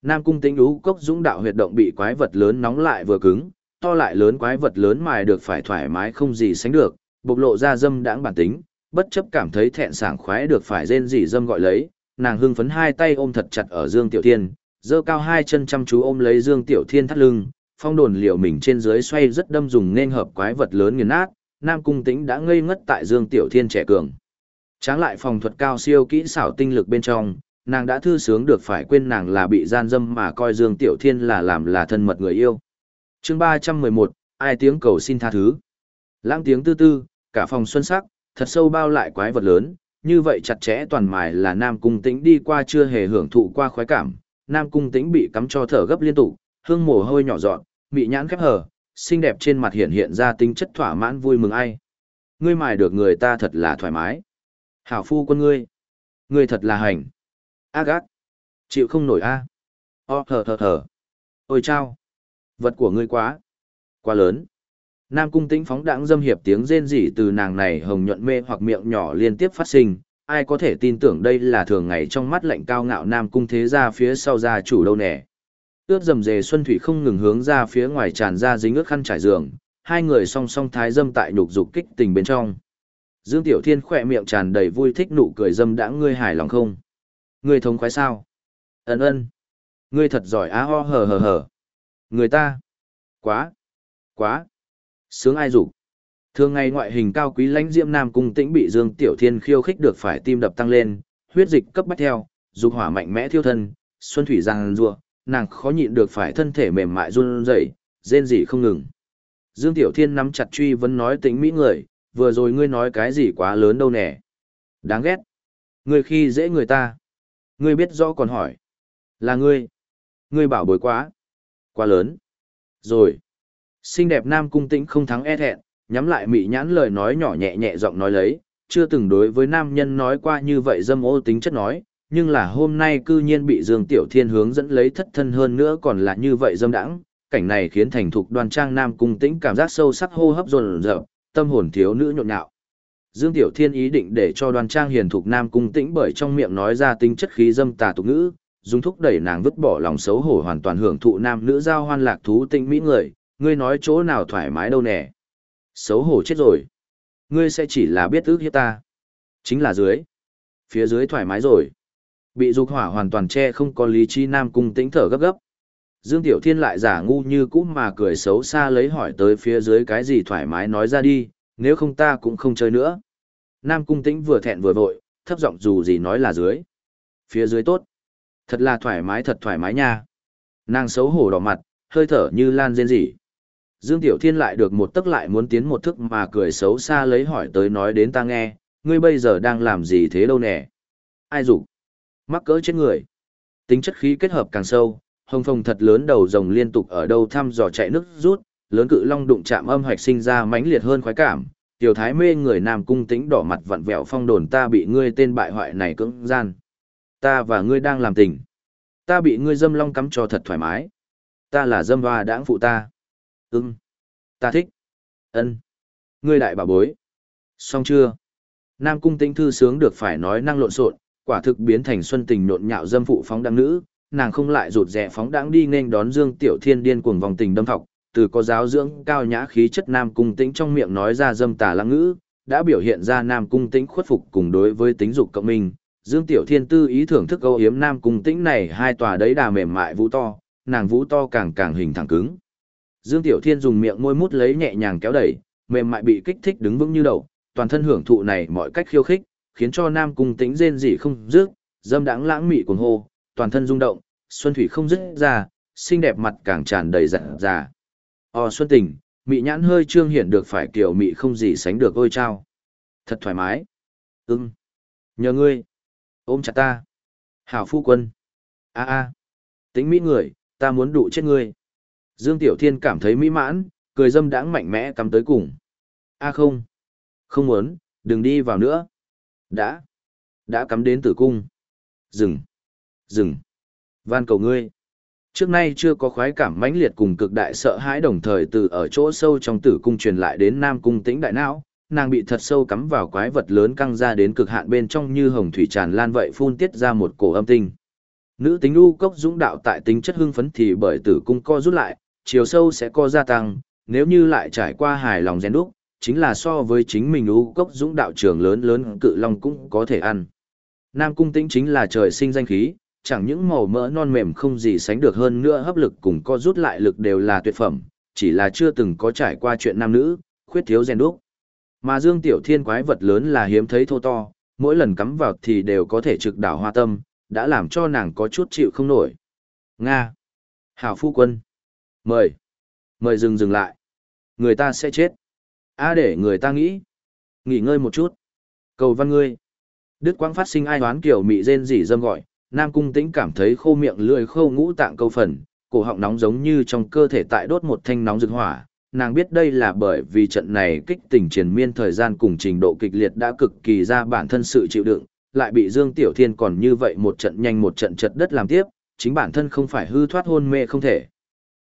Nam Cung Tĩnh lũ cốc dũng đạo huyệt động bị quái vật lớn nóng lại vừa cứng, to lại lớn quái vật lớn mài được phải thoải mái không gì sánh được bộc lộ ra dâm đãng bản tính, bất chấp cảm thấy thẹn sảng khoái được phải rên rỉ dâm gọi lấy, nàng hưng phấn hai tay ôm thật chặt ở Dương Tiểu Thiên, giơ cao hai chân chăm chú ôm lấy Dương Tiểu Thiên thắt lưng, phong đồn liệu mình trên dưới xoay rất đâm dùng nên hợp quái vật lớn nghiền nát, Nam Cung Tĩnh đã ngây ngất tại Dương Tiểu Thiên trẻ cường. Tráng lại phòng thuật cao siêu kỹ xảo tinh lực bên trong, nàng đã thư sướng được phải quên nàng là bị gian dâm mà coi Dương Tiểu Thiên là làm là thân mật người yêu. Chương 311, ai tiếng cầu xin tha thứ. Lãng tiếng tư tư, cả phòng xuân sắc, thật sâu bao lại quái vật lớn, như vậy chặt chẽ toàn mài là Nam Cung Tĩnh đi qua chưa hề hưởng thụ qua khoái cảm, Nam Cung Tĩnh bị cắm cho thở gấp liên tục, hương mồ hôi nhỏ giọt, bị nhãn khép hờ, xinh đẹp trên mặt hiện hiện ra tính chất thỏa mãn vui mừng ai. Ngươi mài được người ta thật là thoải mái. Hảo phu quân ngươi, ngươi thật là hành. Ác ác, chịu không nổi a. O thở thở thở. Ôi chao, vật của ngươi quá, quá lớn. Nam cung tĩnh phóng đãng dâm hiệp tiếng rên rỉ từ nàng này hồng nhuận mê hoặc miệng nhỏ liên tiếp phát sinh, ai có thể tin tưởng đây là thường ngày trong mắt lạnh cao ngạo nam cung thế gia phía sau gia chủ đâu nè. Ướt dầm dề xuân thủy không ngừng hướng ra phía ngoài tràn ra dính ướt khăn trải giường, hai người song song thái dâm tại nhục dục kích tình bên trong. Dương Tiểu Thiên khỏe miệng tràn đầy vui thích nụ cười dâm đã ngươi hài lòng không? Ngươi thống khoái sao? Ấn ơn. Ngươi thật giỏi á ho hờ hờ hờ. Người ta. Quá. Quá. Sướng ai dục Thường ngày ngoại hình cao quý lãnh diễm nam cung tĩnh bị Dương Tiểu Thiên khiêu khích được phải tim đập tăng lên, huyết dịch cấp bách theo, dục hỏa mạnh mẽ thiêu thân, xuân thủy giang rùa, nàng khó nhịn được phải thân thể mềm mại run rẩy, rên rỉ không ngừng. Dương Tiểu Thiên nắm chặt truy vấn nói tính mỹ người, vừa rồi ngươi nói cái gì quá lớn đâu nè. Đáng ghét. Ngươi khi dễ người ta. Ngươi biết rõ còn hỏi. Là ngươi. Ngươi bảo bối quá. Quá lớn. Rồi. Xinh đẹp nam cung tĩnh không thắng e thẹn, nhắm lại mị nhãn lời nói nhỏ nhẹ nhẹ giọng nói lấy, chưa từng đối với nam nhân nói qua như vậy dâm ô tính chất nói, nhưng là hôm nay cư nhiên bị Dương Tiểu Thiên hướng dẫn lấy thất thân hơn nữa còn là như vậy dâm đãng, cảnh này khiến thành thục đoan trang nam cung tĩnh cảm giác sâu sắc hô hấp dồn dập, tâm hồn thiếu nữ nhộn nhạo. Dương Tiểu Thiên ý định để cho đoan trang hiền thục nam cung tĩnh bởi trong miệng nói ra tính chất khí dâm tà tục ngữ, dùng thúc đẩy nàng vứt bỏ lòng xấu hổ hoàn toàn hưởng thụ nam nữ giao hoan lạc thú tinh mỹ người, ngươi nói chỗ nào thoải mái đâu nè. Xấu hổ chết rồi. Ngươi sẽ chỉ là biết ước hiếp ta. Chính là dưới. Phía dưới thoải mái rồi. Bị dục hỏa hoàn toàn che không có lý trí nam cung tĩnh thở gấp gấp. Dương Tiểu Thiên lại giả ngu như cũ mà cười xấu xa lấy hỏi tới phía dưới cái gì thoải mái nói ra đi, nếu không ta cũng không chơi nữa. Nam cung tĩnh vừa thẹn vừa vội, thấp giọng dù gì nói là dưới. Phía dưới tốt. Thật là thoải mái thật thoải mái nha. Nàng xấu hổ đỏ mặt, hơi thở như lan rên rỉ. Dương Tiểu Thiên lại được một tức lại muốn tiến một thức mà cười xấu xa lấy hỏi tới nói đến ta nghe, ngươi bây giờ đang làm gì thế đâu nè? Ai rủ? Mắc cỡ chết người. Tính chất khí kết hợp càng sâu, hồng phồng thật lớn đầu rồng liên tục ở đâu thăm dò chạy nước rút, lớn cự long đụng chạm âm hoạch sinh ra mãnh liệt hơn khoái cảm. Tiểu thái mê người nam cung tĩnh đỏ mặt vặn vẹo phong đồn ta bị ngươi tên bại hoại này cưỡng gian. Ta và ngươi đang làm tình. Ta bị ngươi dâm long cắm cho thật thoải mái. Ta là dâm hoa đãng phụ ta. Ừm. Ta thích. Ân. Ngươi đại bà bối. Xong chưa? Nam cung tĩnh thư sướng được phải nói năng lộn xộn, quả thực biến thành xuân tình nhộn nhạo dâm phụ phóng đăng nữ, nàng không lại rụt rẻ phóng đãng đi nên đón Dương Tiểu Thiên điên cuồng vòng tình đâm thọc, từ có giáo dưỡng cao nhã khí chất Nam cung tĩnh trong miệng nói ra dâm tà lăng ngữ, đã biểu hiện ra Nam cung tĩnh khuất phục cùng đối với tính dục cộng minh. Dương Tiểu Thiên tư ý thưởng thức âu hiếm Nam cung tĩnh này hai tòa đấy đà mềm mại vũ to, nàng vũ to càng càng hình thẳng cứng. Dương Tiểu Thiên dùng miệng môi mút lấy nhẹ nhàng kéo đẩy, mềm mại bị kích thích đứng vững như đầu, toàn thân hưởng thụ này mọi cách khiêu khích, khiến cho Nam Cung Tĩnh rên rỉ không dứt, dâm đãng lãng mị cuồng hô, toàn thân rung động, xuân thủy không dứt ra, xinh đẹp mặt càng tràn đầy dặn rà. O xuân tình, mị nhãn hơi trương hiện được phải kiểu mị không gì sánh được ôi trao. Thật thoải mái. Ừm. Nhờ ngươi. Ôm chặt ta. Hảo phu quân. a a Tính mỹ người, ta muốn đụ chết ngươi. Dương Tiểu Thiên cảm thấy mỹ mãn, cười dâm đãng mạnh mẽ cắm tới cùng. A không. Không muốn, đừng đi vào nữa. Đã. Đã cắm đến tử cung. Dừng. Dừng. Van cầu ngươi. Trước nay chưa có khoái cảm mãnh liệt cùng cực đại sợ hãi đồng thời từ ở chỗ sâu trong tử cung truyền lại đến nam cung tĩnh đại não, nàng bị thật sâu cắm vào quái vật lớn căng ra đến cực hạn bên trong như hồng thủy tràn lan vậy phun tiết ra một cổ âm tinh. Nữ tính u cốc dũng đạo tại tính chất hưng phấn thì bởi tử cung co rút lại, chiều sâu sẽ co gia tăng, nếu như lại trải qua hài lòng rèn đúc, chính là so với chính mình u cốc dũng đạo trường lớn lớn cự long cũng có thể ăn. Nam cung tĩnh chính là trời sinh danh khí, chẳng những màu mỡ non mềm không gì sánh được hơn nữa hấp lực cùng co rút lại lực đều là tuyệt phẩm, chỉ là chưa từng có trải qua chuyện nam nữ, khuyết thiếu rèn đúc. Mà Dương Tiểu Thiên quái vật lớn là hiếm thấy thô to, mỗi lần cắm vào thì đều có thể trực đảo hoa tâm, đã làm cho nàng có chút chịu không nổi. Nga. Hảo phu quân. Mời. Mời dừng dừng lại. Người ta sẽ chết. a để người ta nghĩ. Nghỉ ngơi một chút. Cầu văn ngươi. Đức quang phát sinh ai đoán kiểu mị rên rỉ dâm gọi, Nam Cung Tĩnh cảm thấy khô miệng lưỡi khô ngũ tạng câu phần, cổ họng nóng giống như trong cơ thể tại đốt một thanh nóng rực hỏa. Nàng biết đây là bởi vì trận này kích tình triền miên thời gian cùng trình độ kịch liệt đã cực kỳ ra bản thân sự chịu đựng, lại bị Dương Tiểu Thiên còn như vậy một trận nhanh một trận chật đất làm tiếp, chính bản thân không phải hư thoát hôn mê không thể.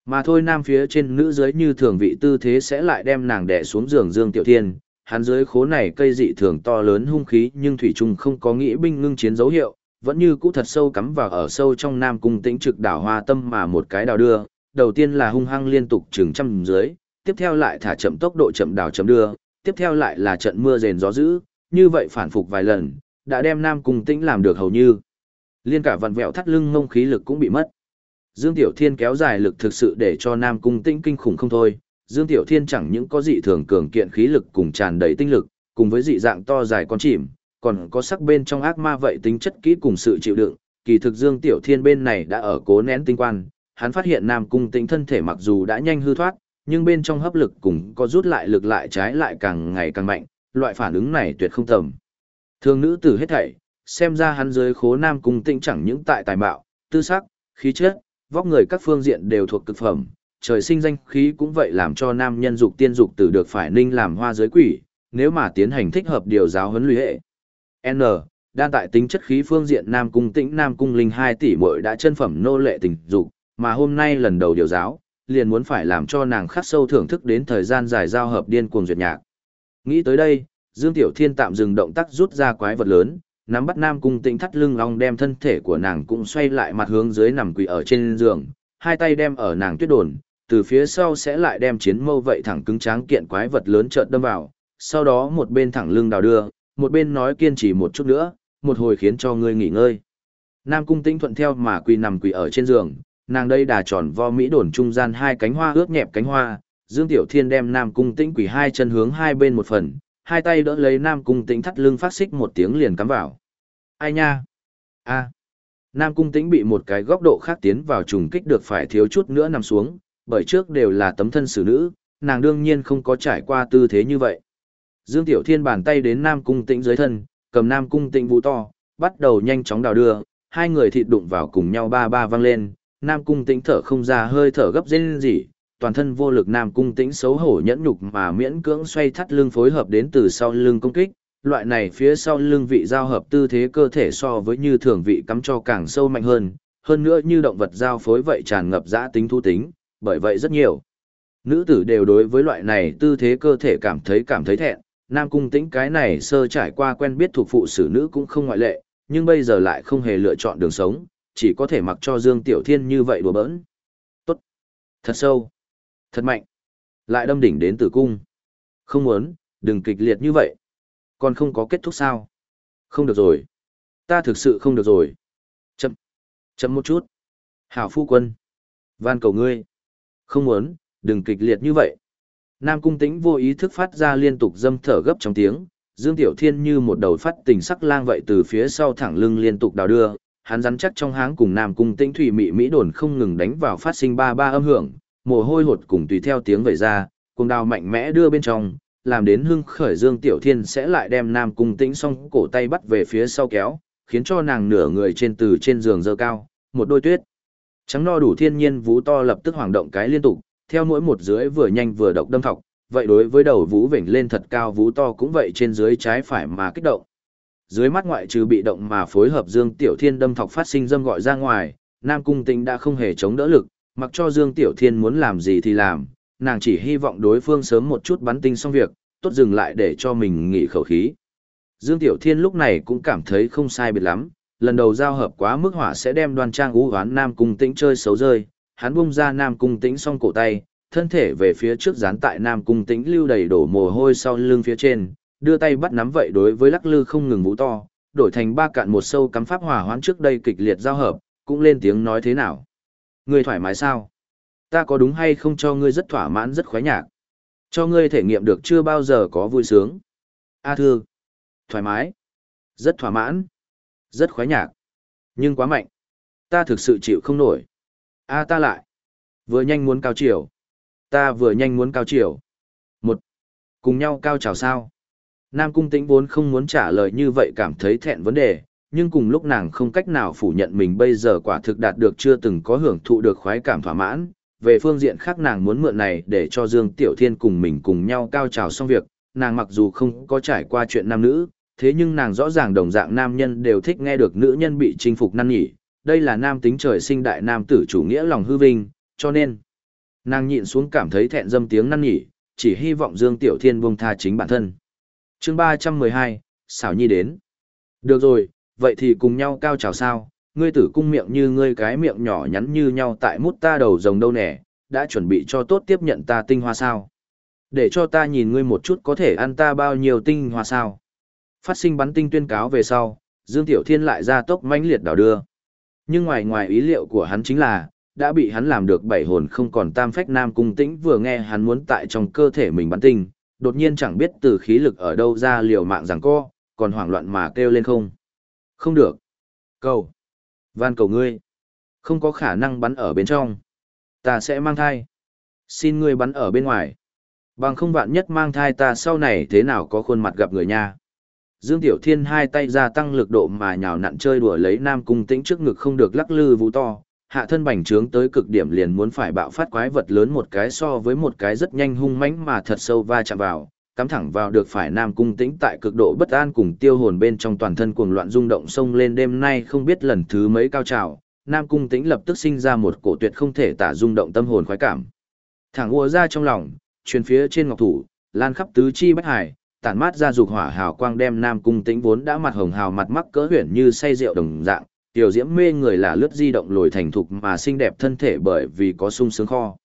Mà thôi nam phía trên nữ giới như thường vị tư thế sẽ lại đem nàng đè xuống giường Dương Tiểu Thiên, hắn dưới khố này cây dị thường to lớn hung khí nhưng thủy trung không có nghĩ binh ngưng chiến dấu hiệu, vẫn như cũ thật sâu cắm vào ở sâu trong nam cung tĩnh trực đảo hoa tâm mà một cái đào đưa, đầu tiên là hung hăng liên tục chừng trăm dưới, tiếp theo lại thả chậm tốc độ chậm đào chậm đưa, tiếp theo lại là trận mưa rền gió dữ, như vậy phản phục vài lần, đã đem nam cung tĩnh làm được hầu như. Liên cả vặn vẹo thắt lưng ngông khí lực cũng bị mất. Dương Tiểu Thiên kéo dài lực thực sự để cho nam cung tĩnh kinh khủng không thôi. Dương Tiểu Thiên chẳng những có dị thường cường kiện khí lực cùng tràn đầy tinh lực, cùng với dị dạng to dài con chìm, còn có sắc bên trong ác ma vậy tính chất kỹ cùng sự chịu đựng, kỳ thực Dương Tiểu Thiên bên này đã ở cố nén tinh quan, hắn phát hiện Nam Cung Tĩnh thân thể mặc dù đã nhanh hư thoát, nhưng bên trong hấp lực cùng có rút lại lực lại trái lại càng ngày càng mạnh, loại phản ứng này tuyệt không tầm. Thương nữ tử hết thảy, xem ra hắn dưới khố Nam Cung Tĩnh chẳng những tại tài mạo, tư sắc, khí chất, vóc người các phương diện đều thuộc cực phẩm, trời sinh danh khí cũng vậy làm cho nam nhân dục tiên dục tử được phải ninh làm hoa giới quỷ, nếu mà tiến hành thích hợp điều giáo huấn luyện hệ. N, đan tại tính chất khí phương diện Nam Cung Tĩnh Nam Cung Linh 2 tỷ muội đã chân phẩm nô lệ tình dục, mà hôm nay lần đầu điều giáo, liền muốn phải làm cho nàng khắc sâu thưởng thức đến thời gian dài giao hợp điên cuồng duyệt nhạc. Nghĩ tới đây, Dương Tiểu Thiên tạm dừng động tác rút ra quái vật lớn, nắm bắt Nam Cung Tĩnh thắt lưng long đem thân thể của nàng cũng xoay lại mặt hướng dưới nằm quỳ ở trên giường, hai tay đem ở nàng tuyết đồn, từ phía sau sẽ lại đem chiến mâu vậy thẳng cứng tráng kiện quái vật lớn trợn đâm vào, sau đó một bên thẳng lưng đào đưa, một bên nói kiên trì một chút nữa, một hồi khiến cho ngươi nghỉ ngơi. Nam cung tĩnh thuận theo mà quỳ nằm quỳ ở trên giường, nàng đây đà tròn vo mỹ đồn trung gian hai cánh hoa ướt nhẹp cánh hoa, Dương Tiểu Thiên đem Nam cung tĩnh quỳ hai chân hướng hai bên một phần, hai tay đỡ lấy Nam cung tĩnh thắt lưng phát xích một tiếng liền cắm vào. Ai nha? A. Nam cung tĩnh bị một cái góc độ khác tiến vào trùng kích được phải thiếu chút nữa nằm xuống, bởi trước đều là tấm thân xử nữ, nàng đương nhiên không có trải qua tư thế như vậy. Dương Tiểu Thiên bàn tay đến Nam Cung Tĩnh dưới thân, cầm Nam Cung Tĩnh vũ to, bắt đầu nhanh chóng đào đưa, hai người thịt đụng vào cùng nhau ba ba văng lên, Nam Cung Tĩnh thở không ra hơi thở gấp rên rỉ, toàn thân vô lực Nam Cung Tĩnh xấu hổ nhẫn nhục mà miễn cưỡng xoay thắt lưng phối hợp đến từ sau lưng công kích, loại này phía sau lưng vị giao hợp tư thế cơ thể so với như thường vị cắm cho càng sâu mạnh hơn, hơn nữa như động vật giao phối vậy tràn ngập dã tính thu tính, bởi vậy rất nhiều. Nữ tử đều đối với loại này tư thế cơ thể cảm thấy cảm thấy thẹn, Nam Cung Tĩnh cái này sơ trải qua quen biết thuộc phụ xử nữ cũng không ngoại lệ, nhưng bây giờ lại không hề lựa chọn đường sống, chỉ có thể mặc cho Dương Tiểu Thiên như vậy đùa bỡn. Tốt, thật sâu, thật mạnh, lại đâm đỉnh đến tử cung. Không muốn, đừng kịch liệt như vậy. Còn không có kết thúc sao? Không được rồi. Ta thực sự không được rồi. Chậm, chậm một chút. Hảo phu quân. Van cầu ngươi. Không muốn, đừng kịch liệt như vậy. Nam Cung Tĩnh vô ý thức phát ra liên tục dâm thở gấp trong tiếng, Dương Tiểu Thiên như một đầu phát tình sắc lang vậy từ phía sau thẳng lưng liên tục đào đưa, hắn rắn chắc trong háng cùng Nam Cung Tĩnh thủy mị mỹ đồn không ngừng đánh vào phát sinh ba ba âm hưởng, mồ hôi hột cùng tùy theo tiếng vẩy ra, cùng đào mạnh mẽ đưa bên trong, làm đến hưng khởi Dương Tiểu Thiên sẽ lại đem Nam Cung Tĩnh song cổ tay bắt về phía sau kéo, khiến cho nàng nửa người trên từ trên giường dơ cao, một đôi tuyết. Trắng no đủ thiên nhiên vú to lập tức hoảng động cái liên tục, theo mỗi một dưới vừa nhanh vừa độc đâm thọc, vậy đối với đầu vú vểnh lên thật cao vú to cũng vậy trên dưới trái phải mà kích động. Dưới mắt ngoại trừ bị động mà phối hợp Dương Tiểu Thiên đâm thọc phát sinh dâm gọi ra ngoài, Nam Cung Tĩnh đã không hề chống đỡ lực, mặc cho Dương Tiểu Thiên muốn làm gì thì làm, nàng chỉ hy vọng đối phương sớm một chút bắn tinh xong việc, tốt dừng lại để cho mình nghỉ khẩu khí. Dương Tiểu Thiên lúc này cũng cảm thấy không sai biệt lắm, lần đầu giao hợp quá mức hỏa sẽ đem đoan trang ú hoán Nam Cung Tĩnh chơi xấu rơi, hắn bung ra Nam Cung Tĩnh xong cổ tay, thân thể về phía trước dán tại Nam Cung Tĩnh lưu đầy đổ mồ hôi sau lưng phía trên, đưa tay bắt nắm vậy đối với lắc lư không ngừng vũ to, đổi thành ba cạn một sâu cắm pháp hỏa hoán trước đây kịch liệt giao hợp, cũng lên tiếng nói thế nào. Ngươi thoải mái sao? Ta có đúng hay không cho ngươi rất thỏa mãn rất khoái nhạc? Cho ngươi thể nghiệm được chưa bao giờ có vui sướng? A thư, Thoải mái. Rất thỏa mãn. Rất khoái nhạc. Nhưng quá mạnh. Ta thực sự chịu không nổi. A ta lại. Vừa nhanh muốn cao chiều. Ta vừa nhanh muốn cao chiều. Một. Cùng nhau cao trào sao? Nam Cung Tĩnh vốn không muốn trả lời như vậy cảm thấy thẹn vấn đề, nhưng cùng lúc nàng không cách nào phủ nhận mình bây giờ quả thực đạt được chưa từng có hưởng thụ được khoái cảm thỏa mãn. Về phương diện khác nàng muốn mượn này để cho Dương Tiểu Thiên cùng mình cùng nhau cao trào xong việc, nàng mặc dù không có trải qua chuyện nam nữ, thế nhưng nàng rõ ràng đồng dạng nam nhân đều thích nghe được nữ nhân bị chinh phục năn nhỉ, đây là nam tính trời sinh đại nam tử chủ nghĩa lòng hư vinh, cho nên nàng nhịn xuống cảm thấy thẹn dâm tiếng năn nhỉ, chỉ hy vọng Dương Tiểu Thiên buông tha chính bản thân. chương ba trăm mười hai xảo nhi đến. Được rồi, vậy thì cùng nhau cao trào sao, ngươi tử cung miệng như ngươi cái miệng nhỏ nhắn như nhau tại mút ta đầu rồng đâu nè, đã chuẩn bị cho tốt tiếp nhận ta tinh hoa sao. Để cho ta nhìn ngươi một chút có thể ăn ta bao nhiêu tinh hoa sao. Phát sinh bắn tinh tuyên cáo về sau, Dương Tiểu Thiên lại ra tốc mãnh liệt đảo đưa. Nhưng ngoài ngoài ý liệu của hắn chính là, đã bị hắn làm được bảy hồn không còn tam phách nam cung tĩnh vừa nghe hắn muốn tại trong cơ thể mình bắn tinh, đột nhiên chẳng biết từ khí lực ở đâu ra liều mạng rằng co, còn hoảng loạn mà kêu lên không. Không được. Cầu. Van cầu ngươi. Không có khả năng bắn ở bên trong. Ta sẽ mang thai. Xin ngươi bắn ở bên ngoài. Bằng không vạn nhất mang thai ta sau này thế nào có khuôn mặt gặp người nha. Dương Tiểu Thiên hai tay ra tăng lực độ mà nhào nặn chơi đùa lấy Nam Cung Tĩnh trước ngực không được lắc lư vũ to, hạ thân bành trướng tới cực điểm liền muốn phải bạo phát quái vật lớn một cái so với một cái rất nhanh hung mãnh mà thật sâu va chạm vào, cắm thẳng vào được phải Nam Cung Tĩnh tại cực độ bất an cùng tiêu hồn bên trong toàn thân cuồng loạn rung động sông lên đêm nay không biết lần thứ mấy cao trào, Nam Cung Tĩnh lập tức sinh ra một cổ tuyệt không thể tả rung động tâm hồn khoái cảm. Thẳng ùa ra trong lòng, truyền phía trên ngọc thủ, lan khắp tứ chi bách hải, tản mát ra dục hỏa hào quang đem Nam Cung Tĩnh vốn đã mặt hồng hào mặt mắc cỡ huyền như say rượu đồng dạng, tiểu diễm mê người là lướt di động lồi thành thục mà xinh đẹp thân thể bởi vì có sung sướng kho.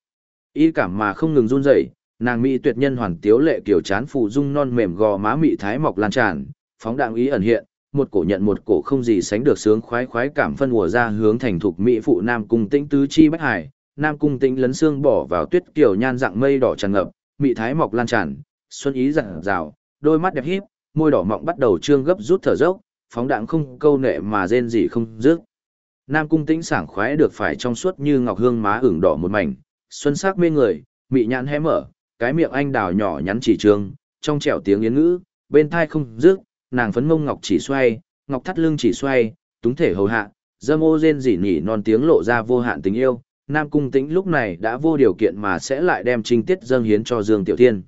Y cảm mà không ngừng run rẩy, nàng mỹ tuyệt nhân hoàn tiếu lệ kiểu chán phụ dung non mềm gò má mị thái mọc lan tràn, phóng đạng ý ẩn hiện, một cổ nhận một cổ không gì sánh được sướng khoái khoái cảm phân ùa ra hướng thành thục mỹ phụ nam cung tĩnh tứ chi bách hải, nam cung tĩnh lấn xương bỏ vào tuyết kiểu nhan dạng mây đỏ tràn ngập, mị thái mọc lan tràn, xuân ý rạng rào, đôi mắt đẹp híp, môi đỏ mọng bắt đầu trương gấp rút thở dốc, phóng đạn không câu nệ mà rên gì không dứt. Nam cung tĩnh sảng khoái được phải trong suốt như ngọc hương má ửng đỏ một mảnh, xuân sắc mê người, mị nhãn hé mở, cái miệng anh đào nhỏ nhắn chỉ trường trong trẻo tiếng yến ngữ, bên thai không dứt, nàng phấn mông ngọc chỉ xoay, ngọc thắt lưng chỉ xoay, túng thể hầu hạ, dâm ô rên rỉ nhỉ non tiếng lộ ra vô hạn tình yêu. Nam cung tĩnh lúc này đã vô điều kiện mà sẽ lại đem trinh tiết dâng hiến cho Dương Tiểu Thiên.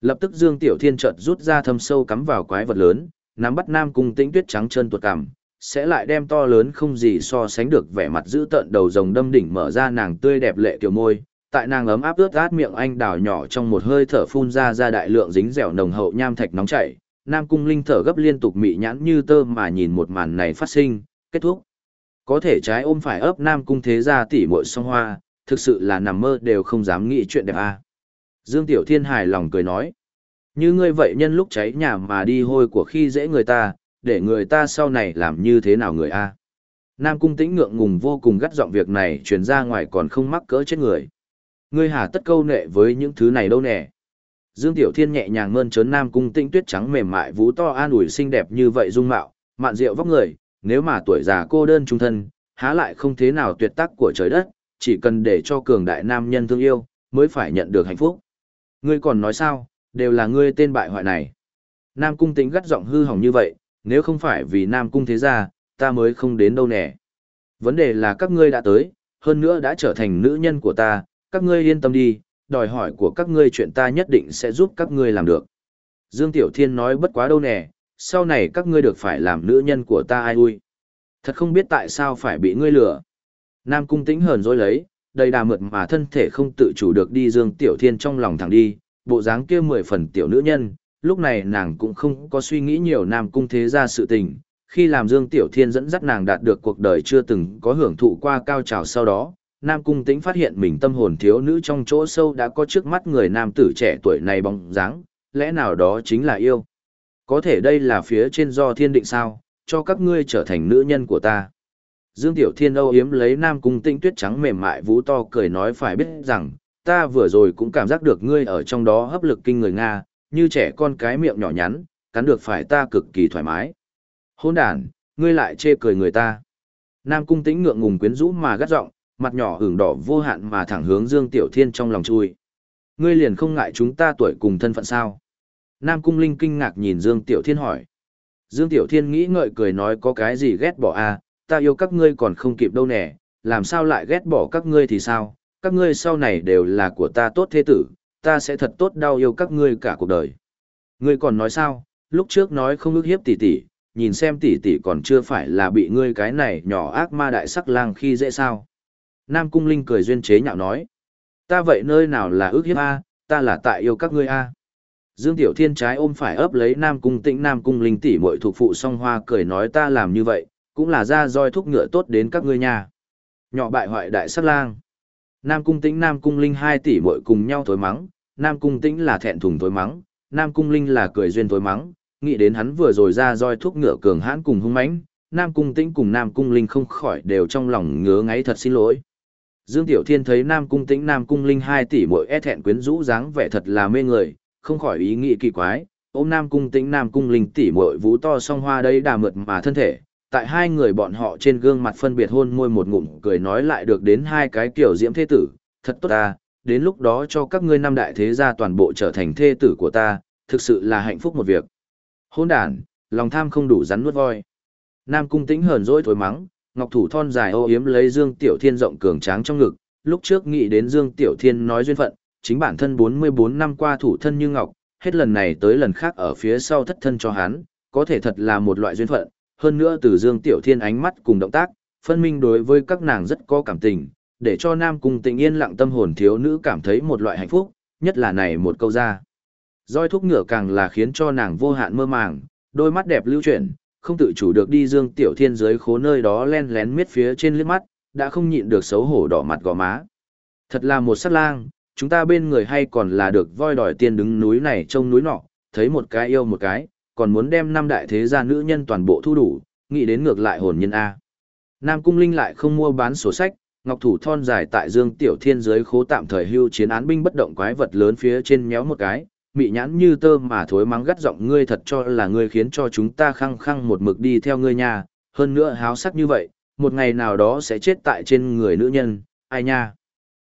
Lập tức Dương Tiểu Thiên chợt rút ra thâm sâu cắm vào quái vật lớn, nắm bắt Nam cung tĩnh tuyết trắng chân tuột cằm, sẽ lại đem to lớn không gì so sánh được vẻ mặt giữ tợn đầu rồng đâm đỉnh mở ra nàng tươi đẹp lệ kiểu môi, tại nàng ấm áp ướt át miệng anh đào nhỏ trong một hơi thở phun ra ra đại lượng dính dẻo nồng hậu nham thạch nóng chảy, nam cung linh thở gấp liên tục mị nhãn như tơ mà nhìn một màn này phát sinh, kết thúc. Có thể trái ôm phải ấp nam cung thế gia tỉ muội song hoa, thực sự là nằm mơ đều không dám nghĩ chuyện đẹp à. dương tiểu thiên hài lòng cười nói, như ngươi vậy nhân lúc cháy nhà mà đi hôi của khi dễ người ta, để người ta sau này làm như thế nào người a nam cung tĩnh ngượng ngùng vô cùng gắt giọng việc này truyền ra ngoài còn không mắc cỡ chết người. Ngươi hà tất câu nệ với những thứ này đâu nè. Dương Tiểu Thiên nhẹ nhàng mơn trớn Nam Cung Tĩnh Tuyết trắng mềm mại vú to an ủi xinh đẹp như vậy dung mạo, mạn rượu vóc người, nếu mà tuổi già cô đơn trung thân, há lại không thế nào tuyệt tác của trời đất, chỉ cần để cho cường đại nam nhân thương yêu, mới phải nhận được hạnh phúc. Ngươi còn nói sao, đều là ngươi tên bại hoại này. Nam Cung Tĩnh gắt giọng hư hỏng như vậy, nếu không phải vì Nam Cung thế gia, ta mới không đến đâu nè. Vấn đề là các ngươi đã tới, hơn nữa đã trở thành nữ nhân của ta, các ngươi yên tâm đi, đòi hỏi của các ngươi chuyện ta nhất định sẽ giúp các ngươi làm được. Dương Tiểu Thiên nói bất quá đâu nè, sau này các ngươi được phải làm nữ nhân của ta ai ui. Thật không biết tại sao phải bị ngươi lừa. Nam Cung tĩnh hờn dối lấy, đầy đà mượt mà thân thể không tự chủ được đi Dương Tiểu Thiên trong lòng thẳng đi, bộ dáng kia mười phần tiểu nữ nhân, lúc này nàng cũng không có suy nghĩ nhiều Nam Cung thế ra sự tình. Khi làm Dương Tiểu Thiên dẫn dắt nàng đạt được cuộc đời chưa từng có hưởng thụ qua cao trào sau đó, Nam Cung Tĩnh phát hiện mình tâm hồn thiếu nữ trong chỗ sâu đã có trước mắt người nam tử trẻ tuổi này bóng dáng, lẽ nào đó chính là yêu. Có thể đây là phía trên do thiên định sao, cho các ngươi trở thành nữ nhân của ta. Dương Tiểu Thiên âu yếm lấy Nam Cung Tĩnh tuyết trắng mềm mại vũ to cười nói phải biết rằng, ta vừa rồi cũng cảm giác được ngươi ở trong đó hấp lực kinh người Nga, như trẻ con cái miệng nhỏ nhắn, cắn được phải ta cực kỳ thoải mái. Hôn đàn, ngươi lại chê cười người ta. Nam Cung Tĩnh ngượng ngùng quyến rũ mà gắt giọng, mặt nhỏ hưởng đỏ vô hạn mà thẳng hướng Dương Tiểu Thiên trong lòng chui. Ngươi liền không ngại chúng ta tuổi cùng thân phận sao? Nam Cung Linh kinh ngạc nhìn Dương Tiểu Thiên hỏi. Dương Tiểu Thiên nghĩ ngợi cười nói có cái gì ghét bỏ à, ta yêu các ngươi còn không kịp đâu nè, làm sao lại ghét bỏ các ngươi thì sao, các ngươi sau này đều là của ta tốt thế tử, ta sẽ thật tốt đau yêu các ngươi cả cuộc đời. Ngươi còn nói sao, lúc trước nói không ước hiếp tỷ tỷ, nhìn xem tỷ tỷ còn chưa phải là bị ngươi cái này nhỏ ác ma đại sắc lang khi dễ sao. Nam Cung Linh cười duyên chế nhạo nói. Ta vậy nơi nào là ước hiếp A, ta là tại yêu các ngươi A. Dương Tiểu Thiên trái ôm phải ấp lấy Nam Cung Tĩnh Nam Cung Linh tỷ muội thuộc phụ song hoa cười nói ta làm như vậy, cũng là ra roi thúc ngựa tốt đến các ngươi nhà. Nhỏ bại hoại đại sát lang. Nam Cung Tĩnh Nam Cung Linh hai tỷ muội cùng nhau thối mắng, Nam Cung Tĩnh là thẹn thùng thối mắng, Nam Cung Linh là cười duyên thối mắng, nghĩ đến hắn vừa rồi ra roi thúc ngựa cường hãn cùng hung mãnh, Nam Cung Tĩnh cùng Nam Cung Linh không khỏi đều trong lòng ngứa ngáy thật xin lỗi. Dương Tiểu Thiên thấy Nam Cung Tĩnh Nam Cung Linh hai tỷ muội e thẹn quyến rũ dáng vẻ thật là mê người, không khỏi ý nghĩ kỳ quái, ôm Nam Cung Tĩnh Nam Cung Linh tỷ muội vũ to song hoa đây đà mượt mà thân thể, tại hai người bọn họ trên gương mặt phân biệt hôn môi một ngụm cười nói lại được đến hai cái kiểu diễm thế tử, thật tốt ta, đến lúc đó cho các ngươi năm đại thế gia toàn bộ trở thành thê tử của ta, thực sự là hạnh phúc một việc. Hôn đàn, lòng tham không đủ rắn nuốt voi. Nam cung tĩnh hờn dỗi thối mắng, ngọc thủ thon dài ô yếm lấy Dương Tiểu Thiên rộng cường tráng trong ngực, lúc trước nghĩ đến Dương Tiểu Thiên nói duyên phận, chính bản thân 44 năm qua thủ thân như ngọc, hết lần này tới lần khác ở phía sau thất thân cho hắn, có thể thật là một loại duyên phận, hơn nữa từ Dương Tiểu Thiên ánh mắt cùng động tác, phân minh đối với các nàng rất có cảm tình, để cho Nam Cung tình yên lặng tâm hồn thiếu nữ cảm thấy một loại hạnh phúc, nhất là này một câu ra. Roi thúc ngựa càng là khiến cho nàng vô hạn mơ màng, đôi mắt đẹp lưu chuyển, không tự chủ được đi Dương Tiểu Thiên dưới khố nơi đó len lén miết phía trên liếc mắt, đã không nhịn được xấu hổ đỏ mặt gò má. Thật là một sát lang, chúng ta bên người hay còn là được voi đòi tiên đứng núi này trông núi nọ, thấy một cái yêu một cái, còn muốn đem năm đại thế gia nữ nhân toàn bộ thu đủ, nghĩ đến ngược lại hồn nhân A. Nam Cung Linh lại không mua bán sổ sách, ngọc thủ thon dài tại Dương Tiểu Thiên dưới khố tạm thời hưu chiến án binh bất động quái vật lớn phía trên méo một cái, mị nhãn như tơ mà thối mắng gắt giọng ngươi thật cho là ngươi khiến cho chúng ta khăng khăng một mực đi theo ngươi nha, hơn nữa háo sắc như vậy, một ngày nào đó sẽ chết tại trên người nữ nhân, ai nha.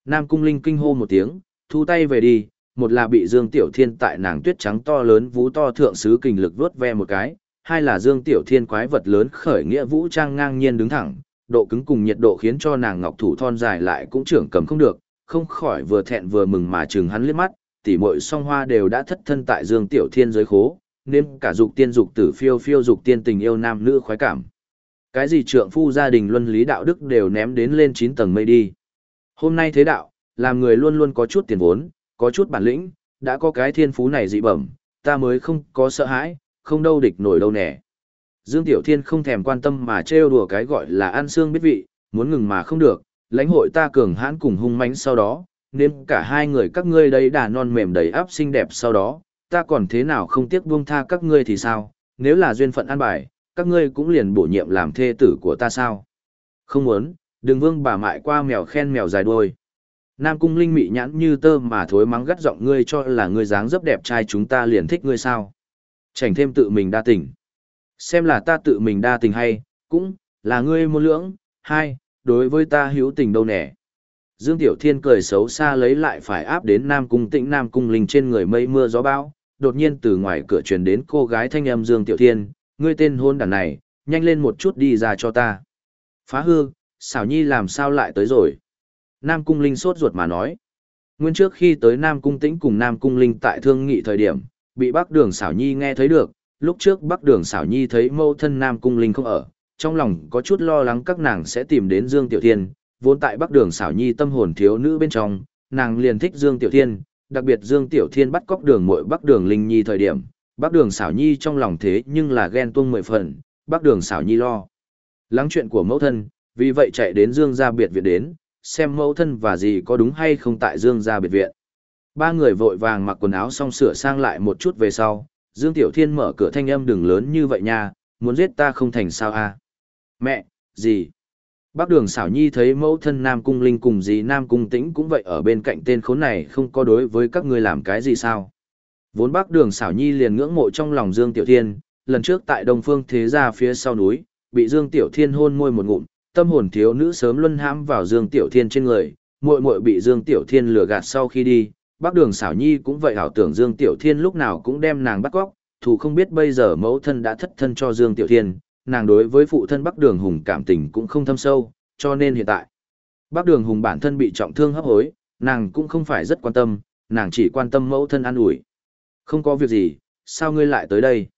Nam Cung Linh kinh hô một tiếng, thu tay về đi, một là bị Dương Tiểu Thiên tại nàng tuyết trắng to lớn vú to thượng sứ kình lực vớt ve một cái, hai là Dương Tiểu Thiên quái vật lớn khởi nghĩa vũ trang ngang nhiên đứng thẳng, độ cứng cùng nhiệt độ khiến cho nàng ngọc thủ thon dài lại cũng trưởng cầm không được, không khỏi vừa thẹn vừa mừng mà chừng hắn liếc mắt, tỷ muội song hoa đều đã thất thân tại Dương Tiểu Thiên giới khố, nên cả dục tiên dục tử phiêu phiêu dục tiên tình yêu nam nữ khoái cảm. Cái gì trượng phu gia đình luân lý đạo đức đều ném đến lên 9 tầng mây đi. Hôm nay thế đạo, làm người luôn luôn có chút tiền vốn, có chút bản lĩnh, đã có cái thiên phú này dị bẩm, ta mới không có sợ hãi, không đâu địch nổi đâu nè. Dương Tiểu Thiên không thèm quan tâm mà trêu đùa cái gọi là ăn xương biết vị, muốn ngừng mà không được, lãnh hội ta cường hãn cùng hung mãnh sau đó, nên cả hai người các ngươi đây đà non mềm đầy áp xinh đẹp sau đó, ta còn thế nào không tiếc buông tha các ngươi thì sao, nếu là duyên phận an bài, các ngươi cũng liền bổ nhiệm làm thê tử của ta sao. Không muốn, đừng vương bà mại qua mèo khen mèo dài đuôi. Nam cung linh mị nhãn như tơ mà thối mắng gắt giọng ngươi cho là ngươi dáng dấp đẹp trai chúng ta liền thích ngươi sao. Chảnh thêm tự mình đa tình. Xem là ta tự mình đa tình hay, cũng, là ngươi một lưỡng, hai, đối với ta hữu tình đâu nẻ. Dương Tiểu Thiên cười xấu xa lấy lại phải áp đến Nam Cung Tĩnh Nam Cung Linh trên người mây mưa gió bão, đột nhiên từ ngoài cửa truyền đến cô gái thanh âm Dương Tiểu Thiên, ngươi tên hôn đàn này, nhanh lên một chút đi ra cho ta. Phá hư, xảo nhi làm sao lại tới rồi? Nam Cung Linh sốt ruột mà nói. Nguyên trước khi tới Nam Cung Tĩnh cùng Nam Cung Linh tại thương nghị thời điểm, bị Bắc Đường xảo nhi nghe thấy được, lúc trước Bắc Đường xảo nhi thấy mâu thân Nam Cung Linh không ở, trong lòng có chút lo lắng các nàng sẽ tìm đến Dương Tiểu Thiên, vốn tại Bắc Đường xảo nhi tâm hồn thiếu nữ bên trong, nàng liền thích Dương Tiểu Thiên, đặc biệt Dương Tiểu Thiên bắt cóc đường muội Bắc Đường Linh Nhi thời điểm, Bắc Đường xảo nhi trong lòng thế nhưng là ghen tuông mười phần, Bắc Đường xảo nhi lo. Lắng chuyện của mẫu thân, vì vậy chạy đến Dương gia biệt viện đến, xem mẫu thân và gì có đúng hay không tại Dương gia biệt viện. Ba người vội vàng mặc quần áo xong sửa sang lại một chút về sau, Dương Tiểu Thiên mở cửa thanh âm đừng lớn như vậy nha, muốn giết ta không thành sao à. Mẹ, gì? Bác đường xảo nhi thấy mẫu thân Nam Cung Linh cùng dì Nam Cung tĩnh cũng vậy ở bên cạnh tên khốn này không có đối với các ngươi làm cái gì sao. Vốn bác đường xảo nhi liền ngưỡng mộ trong lòng Dương Tiểu Thiên, lần trước tại Đông Phương Thế Gia phía sau núi, bị Dương Tiểu Thiên hôn môi một ngụm, tâm hồn thiếu nữ sớm luân hãm vào Dương Tiểu Thiên trên người, muội muội bị Dương Tiểu Thiên lừa gạt sau khi đi, bác đường xảo nhi cũng vậy ảo tưởng Dương Tiểu Thiên lúc nào cũng đem nàng bắt cóc, thủ không biết bây giờ mẫu thân đã thất thân cho Dương Tiểu Thiên, nàng đối với phụ thân Bắc Đường Hùng cảm tình cũng không thâm sâu, cho nên hiện tại, Bắc Đường Hùng bản thân bị trọng thương hấp hối, nàng cũng không phải rất quan tâm, nàng chỉ quan tâm mẫu thân an ủi. Không có việc gì, sao ngươi lại tới đây?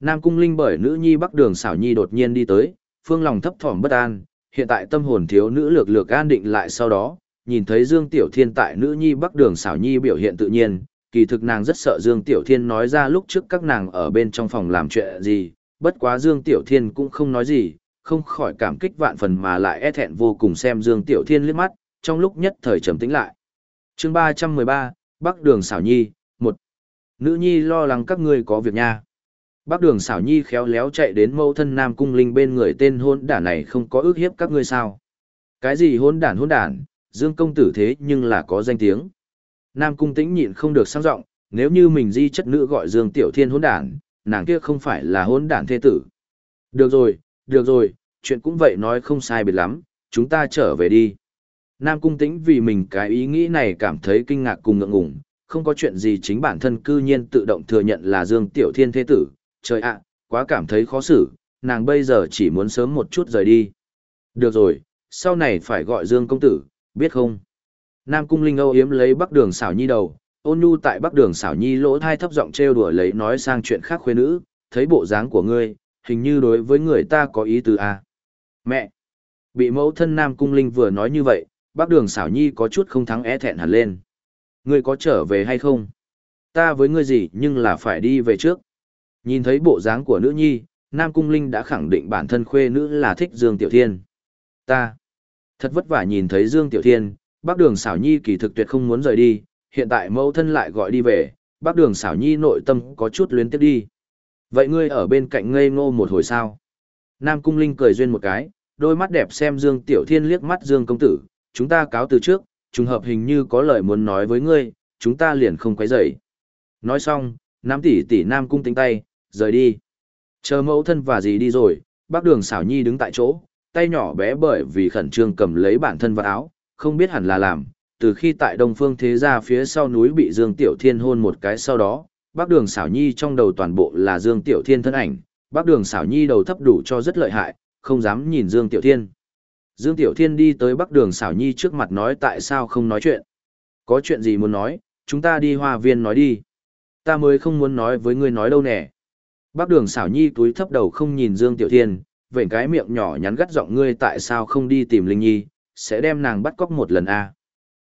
Nam Cung Linh bởi nữ nhi Bắc Đường xảo nhi đột nhiên đi tới, phương lòng thấp thỏm bất an, hiện tại tâm hồn thiếu nữ lược lược an định lại sau đó, nhìn thấy Dương Tiểu Thiên tại nữ nhi Bắc Đường xảo nhi biểu hiện tự nhiên, kỳ thực nàng rất sợ Dương Tiểu Thiên nói ra lúc trước các nàng ở bên trong phòng làm chuyện gì, bất quá Dương Tiểu Thiên cũng không nói gì, không khỏi cảm kích vạn phần mà lại e thẹn vô cùng xem Dương Tiểu Thiên liếc mắt, trong lúc nhất thời trầm tĩnh lại. chương 313, Bắc Đường Xảo Nhi, một Nữ Nhi lo lắng các ngươi có việc nha. Bắc Đường Xảo Nhi khéo léo chạy đến mẫu thân Nam Cung Linh bên người tên hôn đản này không có ước hiếp các ngươi sao. Cái gì hôn đản hôn đản, Dương công tử thế nhưng là có danh tiếng. Nam Cung tĩnh nhịn không được sang giọng nếu như mình di chất nữ gọi Dương Tiểu Thiên hôn đản, nàng kia không phải là hôn đản thế tử. Được rồi, được rồi, chuyện cũng vậy nói không sai biệt lắm, chúng ta trở về đi. Nam Cung Tĩnh vì mình cái ý nghĩ này cảm thấy kinh ngạc cùng ngượng ngùng, không có chuyện gì chính bản thân cư nhiên tự động thừa nhận là Dương Tiểu Thiên thế tử, trời ạ, quá cảm thấy khó xử, nàng bây giờ chỉ muốn sớm một chút rời đi. Được rồi, sau này phải gọi Dương công tử, biết không? Nam Cung Linh Âu yếm lấy Bắc Đường xảo nhi đầu, ôn nhu tại Bắc Đường xảo nhi lỗ thai thấp giọng trêu đùa lấy nói sang chuyện khác khuê nữ, thấy bộ dáng của ngươi, hình như đối với người ta có ý từ à. Mẹ! Bị mẫu thân Nam Cung Linh vừa nói như vậy, Bắc Đường xảo nhi có chút không thắng e thẹn hẳn lên. Ngươi có trở về hay không? Ta với ngươi gì nhưng là phải đi về trước. Nhìn thấy bộ dáng của nữ nhi, Nam Cung Linh đã khẳng định bản thân khuê nữ là thích Dương Tiểu Thiên. Ta! Thật vất vả nhìn thấy Dương Tiểu Thiên, Bắc Đường xảo nhi kỳ thực tuyệt không muốn rời đi, hiện tại mẫu thân lại gọi đi về, Bắc Đường xảo nhi nội tâm có chút luyến tiếp đi. Vậy ngươi ở bên cạnh ngây ngô một hồi sao? Nam Cung Linh cười duyên một cái, đôi mắt đẹp xem Dương Tiểu Thiên liếc mắt Dương công tử, chúng ta cáo từ trước, trùng hợp hình như có lời muốn nói với ngươi, chúng ta liền không quấy rầy. Nói xong, Nam tỷ tỷ Nam Cung tính tay, rời đi. Chờ mẫu thân và gì đi rồi, bác đường xảo nhi đứng tại chỗ, tay nhỏ bé bởi vì khẩn trương cầm lấy bản thân vào áo, không biết hẳn là làm. Từ khi tại Đông Phương Thế Gia phía sau núi bị Dương Tiểu Thiên hôn một cái sau đó, bác đường xảo nhi trong đầu toàn bộ là Dương Tiểu Thiên thân ảnh, bác đường xảo nhi đầu thấp đủ cho rất lợi hại, không dám nhìn Dương Tiểu Thiên. Dương Tiểu Thiên đi tới bắc đường xảo nhi trước mặt nói tại sao không nói chuyện. Có chuyện gì muốn nói, chúng ta đi hoa viên nói đi. Ta mới không muốn nói với ngươi nói đâu nè. Bắc đường xảo nhi túi thấp đầu không nhìn Dương Tiểu Thiên, vệnh cái miệng nhỏ nhắn gắt giọng ngươi tại sao không đi tìm Linh Nhi, sẽ đem nàng bắt cóc một lần a. À.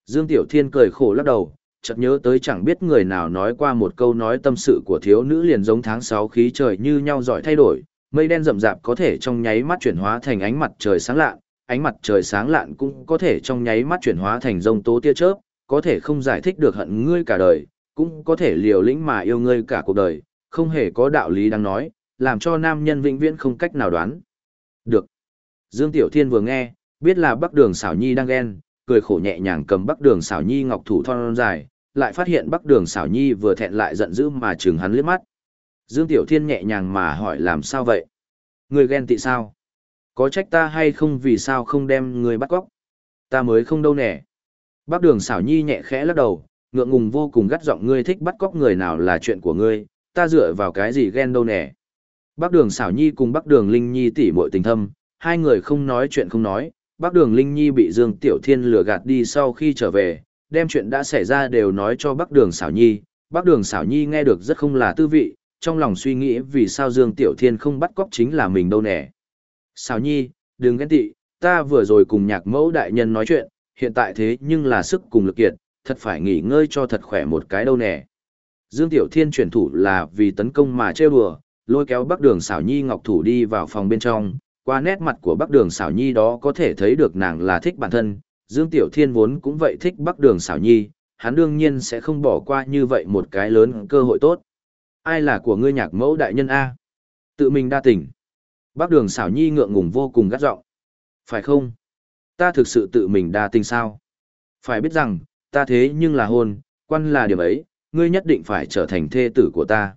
Dương Tiểu Thiên cười khổ lắc đầu, chợt nhớ tới chẳng biết người nào nói qua một câu nói tâm sự của thiếu nữ liền giống tháng 6 khí trời như nhau giỏi thay đổi, mây đen rậm rạp có thể trong nháy mắt chuyển hóa thành ánh mặt trời sáng lạn, ánh mặt trời sáng lạn cũng có thể trong nháy mắt chuyển hóa thành rông tố tia chớp, có thể không giải thích được hận ngươi cả đời, cũng có thể liều lĩnh mà yêu ngươi cả cuộc đời, không hề có đạo lý đang nói, làm cho nam nhân vĩnh viễn không cách nào đoán. Được. Dương Tiểu Thiên vừa nghe, biết là Bắc Đường Sảo Nhi đang ghen, cười khổ nhẹ nhàng cầm Bắc Đường xảo Nhi ngọc thủ thon dài, lại phát hiện Bắc Đường xảo Nhi vừa thẹn lại giận dữ mà chừng hắn liếc mắt. Dương Tiểu Thiên nhẹ nhàng mà hỏi làm sao vậy? Người ghen tị sao? Có trách ta hay không vì sao không đem người bắt cóc? Ta mới không đâu nè. Bác đường xảo nhi nhẹ khẽ lắc đầu, ngượng ngùng vô cùng gắt giọng ngươi thích bắt cóc người nào là chuyện của ngươi, ta dựa vào cái gì ghen đâu nè. Bác đường xảo nhi cùng bác đường linh nhi tỉ muội tình thâm, hai người không nói chuyện không nói, bác đường linh nhi bị Dương Tiểu Thiên lừa gạt đi sau khi trở về, đem chuyện đã xảy ra đều nói cho bác đường xảo nhi, bác đường xảo nhi nghe được rất không là tư vị, trong lòng suy nghĩ vì sao Dương Tiểu Thiên không bắt cóc chính là mình đâu nè. Xảo nhi, đừng ghen tị, ta vừa rồi cùng nhạc mẫu đại nhân nói chuyện, hiện tại thế nhưng là sức cùng lực kiệt, thật phải nghỉ ngơi cho thật khỏe một cái đâu nè. Dương Tiểu Thiên chuyển thủ là vì tấn công mà trêu đùa, lôi kéo Bắc Đường Sảo Nhi ngọc thủ đi vào phòng bên trong, qua nét mặt của Bắc Đường Xảo Nhi đó có thể thấy được nàng là thích bản thân, Dương Tiểu Thiên vốn cũng vậy thích Bắc Đường Xảo Nhi, hắn đương nhiên sẽ không bỏ qua như vậy một cái lớn cơ hội tốt. Ai là của ngươi nhạc mẫu đại nhân A? Tự mình đa tỉnh. Bác đường xảo nhi ngượng ngùng vô cùng gắt giọng Phải không? Ta thực sự tự mình đa tình sao? Phải biết rằng, ta thế nhưng là hôn, quan là điểm ấy, ngươi nhất định phải trở thành thê tử của ta.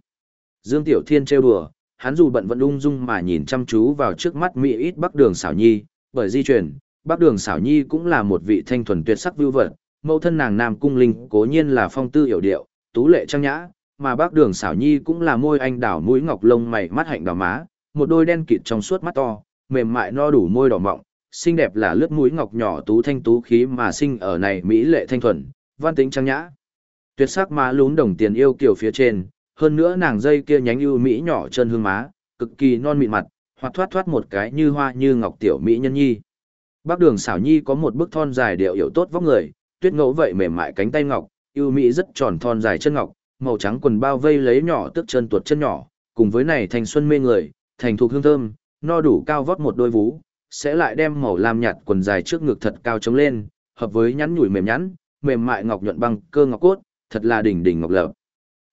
Dương Tiểu Thiên trêu đùa, hắn dù bận vẫn ung dung mà nhìn chăm chú vào trước mắt mỹ ít Bắc Đường Xảo Nhi, bởi di chuyển, Bắc Đường Xảo Nhi cũng là một vị thanh thuần tuyệt sắc vưu vật, mẫu thân nàng Nam Cung Linh cố nhiên là phong tư hiểu điệu, tú lệ trang nhã, mà Bắc Đường Xảo Nhi cũng là môi anh đảo mũi ngọc lông mày mắt hạnh đỏ má, một đôi đen kịt trong suốt mắt to, mềm mại no đủ môi đỏ mọng, xinh đẹp là lướt mũi ngọc nhỏ tú thanh tú khí mà sinh ở này mỹ lệ thanh thuần, văn tính trang nhã. Tuyệt sắc má lún đồng tiền yêu kiều phía trên, hơn nữa nàng dây kia nhánh ưu mỹ nhỏ chân hương má, cực kỳ non mịn mặt, hoặc thoát thoát một cái như hoa như ngọc tiểu mỹ nhân nhi. Bác đường xảo nhi có một bức thon dài điệu hiểu tốt vóc người, tuyết ngẫu vậy mềm mại cánh tay ngọc, ưu mỹ rất tròn thon dài chân ngọc, màu trắng quần bao vây lấy nhỏ tức chân tuột chân nhỏ, cùng với này thành xuân mê người, thành thuộc hương thơm, no đủ cao vót một đôi vú, sẽ lại đem màu lam nhạt quần dài trước ngực thật cao trống lên, hợp với nhắn nhủi mềm nhắn, mềm mại ngọc nhuận băng cơ ngọc cốt, thật là đỉnh đỉnh ngọc lập.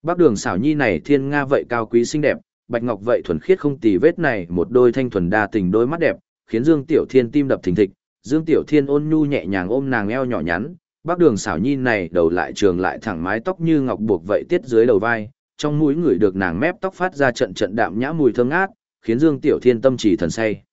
Bác đường xảo nhi này thiên nga vậy cao quý xinh đẹp, bạch ngọc vậy thuần khiết không tì vết này một đôi thanh thuần đa tình đôi mắt đẹp, khiến Dương Tiểu Thiên tim đập thình thịch, Dương Tiểu Thiên ôn nhu nhẹ nhàng ôm nàng eo nhỏ nhắn, bác đường xảo nhi này đầu lại trường lại thẳng mái tóc như ngọc buộc vậy tiết dưới đầu vai, trong mũi người được nàng mép tóc phát ra trận trận đạm nhã mùi thơm ngát, khiến Dương Tiểu Thiên tâm chỉ thần say.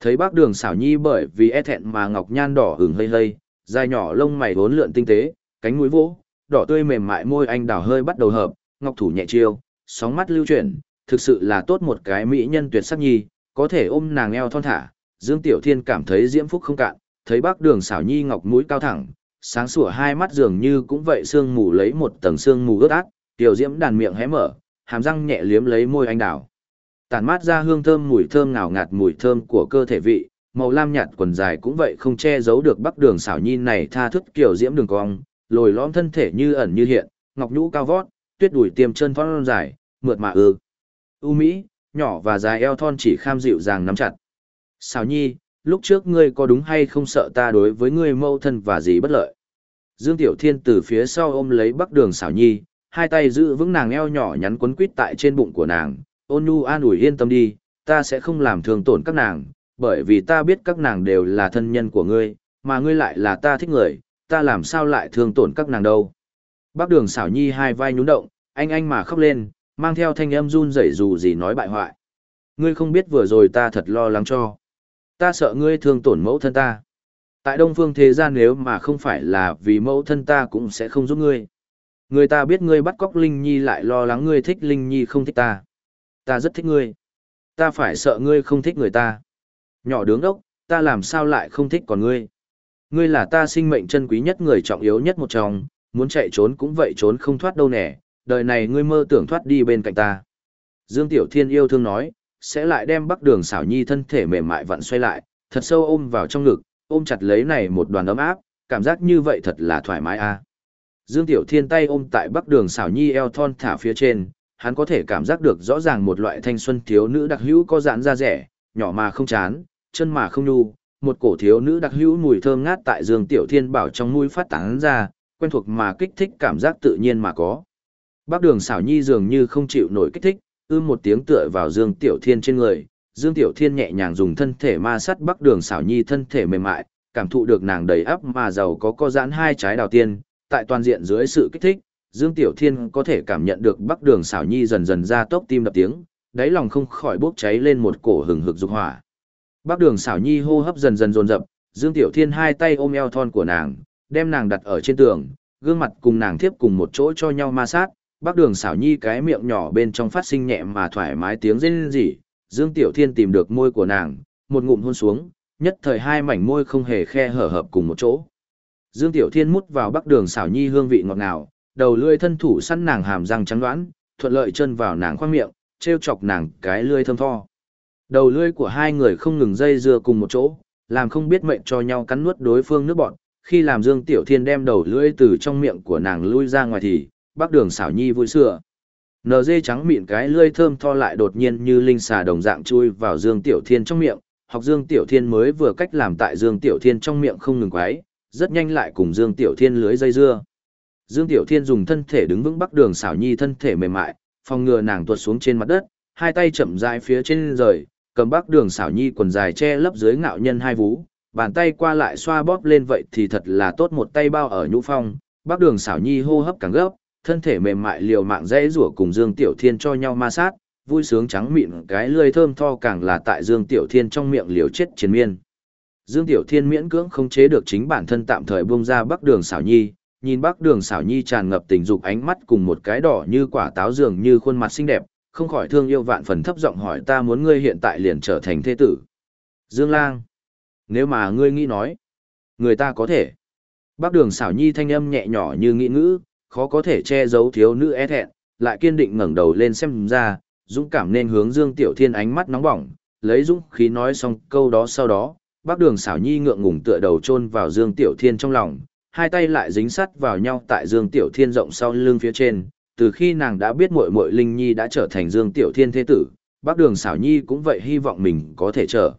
Thấy bác đường xảo nhi bởi vì e thẹn mà ngọc nhan đỏ hừng hơi hơi, dài nhỏ lông mày vốn lượn tinh tế, cánh mũi vỗ, đỏ tươi mềm mại môi anh đào hơi bắt đầu hợp, ngọc thủ nhẹ chiêu, sóng mắt lưu chuyển, thực sự là tốt một cái mỹ nhân tuyệt sắc nhi, có thể ôm nàng eo thon thả, Dương Tiểu Thiên cảm thấy diễm phúc không cạn, thấy bác đường xảo nhi ngọc mũi cao thẳng, sáng sủa hai mắt dường như cũng vậy sương mù lấy một tầng sương mù ướt át, tiểu diễm đàn miệng hé mở, hàm răng nhẹ liếm lấy môi anh đào. Tản mát ra hương thơm mùi thơm ngào ngạt mùi thơm của cơ thể vị, màu lam nhạt quần dài cũng vậy không che giấu được bắc đường xảo nhi này tha thức kiểu diễm đường cong, lồi lõm thân thể như ẩn như hiện, ngọc nhũ cao vót, tuyết đùi tiêm chân thon dài, mượt mà ư. U Mỹ, nhỏ và dài eo thon chỉ kham dịu dàng nắm chặt. Xảo nhi, lúc trước ngươi có đúng hay không sợ ta đối với ngươi mâu thân và gì bất lợi? Dương Tiểu Thiên từ phía sau ôm lấy bắc đường xảo nhi, hai tay giữ vững nàng eo nhỏ nhắn quấn quít tại trên bụng của nàng, ôn nhu an ủi yên tâm đi, ta sẽ không làm thương tổn các nàng, bởi vì ta biết các nàng đều là thân nhân của ngươi, mà ngươi lại là ta thích người, ta làm sao lại thương tổn các nàng đâu. Bác đường xảo nhi hai vai nhún động, anh anh mà khóc lên, mang theo thanh âm run rẩy dù gì nói bại hoại. Ngươi không biết vừa rồi ta thật lo lắng cho. Ta sợ ngươi thương tổn mẫu thân ta. Tại Đông Phương thế gian nếu mà không phải là vì mẫu thân ta cũng sẽ không giúp ngươi. Người ta biết ngươi bắt cóc Linh Nhi lại lo lắng ngươi thích Linh Nhi không thích ta. Ta rất thích ngươi. Ta phải sợ ngươi không thích người ta. Nhỏ đứng đốc, ta làm sao lại không thích còn ngươi. Ngươi là ta sinh mệnh chân quý nhất người trọng yếu nhất một trong, muốn chạy trốn cũng vậy trốn không thoát đâu nè, đời này ngươi mơ tưởng thoát đi bên cạnh ta. Dương Tiểu Thiên yêu thương nói, sẽ lại đem bắc đường xảo nhi thân thể mềm mại vặn xoay lại, thật sâu ôm vào trong ngực, ôm chặt lấy này một đoàn ấm áp, cảm giác như vậy thật là thoải mái a. Dương Tiểu Thiên tay ôm tại bắc đường xảo nhi eo thon thả phía trên, hắn có thể cảm giác được rõ ràng một loại thanh xuân thiếu nữ đặc hữu có dãn da rẻ, nhỏ mà không chán, chân mà không nhu, một cổ thiếu nữ đặc hữu mùi thơm ngát tại Dương Tiểu Thiên bảo trong mũi phát tán ra, quen thuộc mà kích thích cảm giác tự nhiên mà có. Bác Đường xảo nhi dường như không chịu nổi kích thích, ư một tiếng tựa vào Dương Tiểu Thiên trên người, Dương Tiểu Thiên nhẹ nhàng dùng thân thể ma sát Bắc Đường xảo nhi thân thể mềm mại, cảm thụ được nàng đầy ắp mà giàu có co giãn hai trái đào tiên, tại toàn diện dưới sự kích thích, Dương Tiểu Thiên có thể cảm nhận được Bắc Đường xảo nhi dần dần ra tốc tim đập tiếng, đáy lòng không khỏi bốc cháy lên một cổ hừng hực dục hỏa. Bắc Đường xảo nhi hô hấp dần dần dồn dập, Dương Tiểu Thiên hai tay ôm eo thon của nàng, đem nàng đặt ở trên tường, gương mặt cùng nàng tiếp cùng một chỗ cho nhau ma sát. Bắc Đường xảo nhi cái miệng nhỏ bên trong phát sinh nhẹ mà thoải mái tiếng rên rỉ, Dương Tiểu Thiên tìm được môi của nàng, một ngụm hôn xuống, nhất thời hai mảnh môi không hề khe hở hợp cùng một chỗ. Dương Tiểu Thiên mút vào Bắc Đường xảo nhi hương vị ngọt ngào, đầu lưỡi thân thủ săn nàng hàm răng trắng đoán, thuận lợi chân vào nàng khoang miệng, treo chọc nàng cái lưỡi thơm tho. Đầu lưỡi của hai người không ngừng dây dưa cùng một chỗ, làm không biết mệnh cho nhau cắn nuốt đối phương nước bọn. Khi làm Dương Tiểu Thiên đem đầu lưỡi từ trong miệng của nàng lui ra ngoài thì, bác đường xảo nhi vui sữa. NG trắng mịn cái lưỡi thơm tho lại đột nhiên như linh xà đồng dạng chui vào Dương Tiểu Thiên trong miệng, học Dương Tiểu Thiên mới vừa cách làm tại Dương Tiểu Thiên trong miệng không ngừng quái, rất nhanh lại cùng Dương Tiểu Thiên lưới dây dưa. Dương Tiểu Thiên dùng thân thể đứng vững bắc đường xảo nhi thân thể mềm mại, phòng ngừa nàng tuột xuống trên mặt đất, hai tay chậm rãi phía trên rời, cầm bắc đường xảo nhi quần dài che lấp dưới ngạo nhân hai vú, bàn tay qua lại xoa bóp lên vậy thì thật là tốt một tay bao ở nhũ phong, bắc đường xảo nhi hô hấp càng gấp, thân thể mềm mại liều mạng dễ rủa cùng Dương Tiểu Thiên cho nhau ma sát, vui sướng trắng mịn cái lưỡi thơm tho càng là tại Dương Tiểu Thiên trong miệng liều chết chiến miên. Dương Tiểu Thiên miễn cưỡng không chế được chính bản thân tạm thời buông ra bắc đường xảo nhi, nhìn bắc đường xảo nhi tràn ngập tình dục ánh mắt cùng một cái đỏ như quả táo dường như khuôn mặt xinh đẹp, không khỏi thương yêu vạn phần thấp giọng hỏi ta muốn ngươi hiện tại liền trở thành thế tử. Dương Lang, nếu mà ngươi nghĩ nói, người ta có thể. Bác đường xảo nhi thanh âm nhẹ nhỏ như nghĩ ngữ, khó có thể che giấu thiếu nữ e thẹn, lại kiên định ngẩng đầu lên xem ra, dũng cảm nên hướng Dương Tiểu Thiên ánh mắt nóng bỏng, lấy dũng khí nói xong câu đó sau đó, bác đường xảo nhi ngượng ngùng tựa đầu chôn vào Dương Tiểu Thiên trong lòng, hai tay lại dính sắt vào nhau tại Dương Tiểu Thiên rộng sau lưng phía trên, từ khi nàng đã biết muội muội Linh Nhi đã trở thành Dương Tiểu Thiên thế tử, Bác Đường Xảo Nhi cũng vậy hy vọng mình có thể trở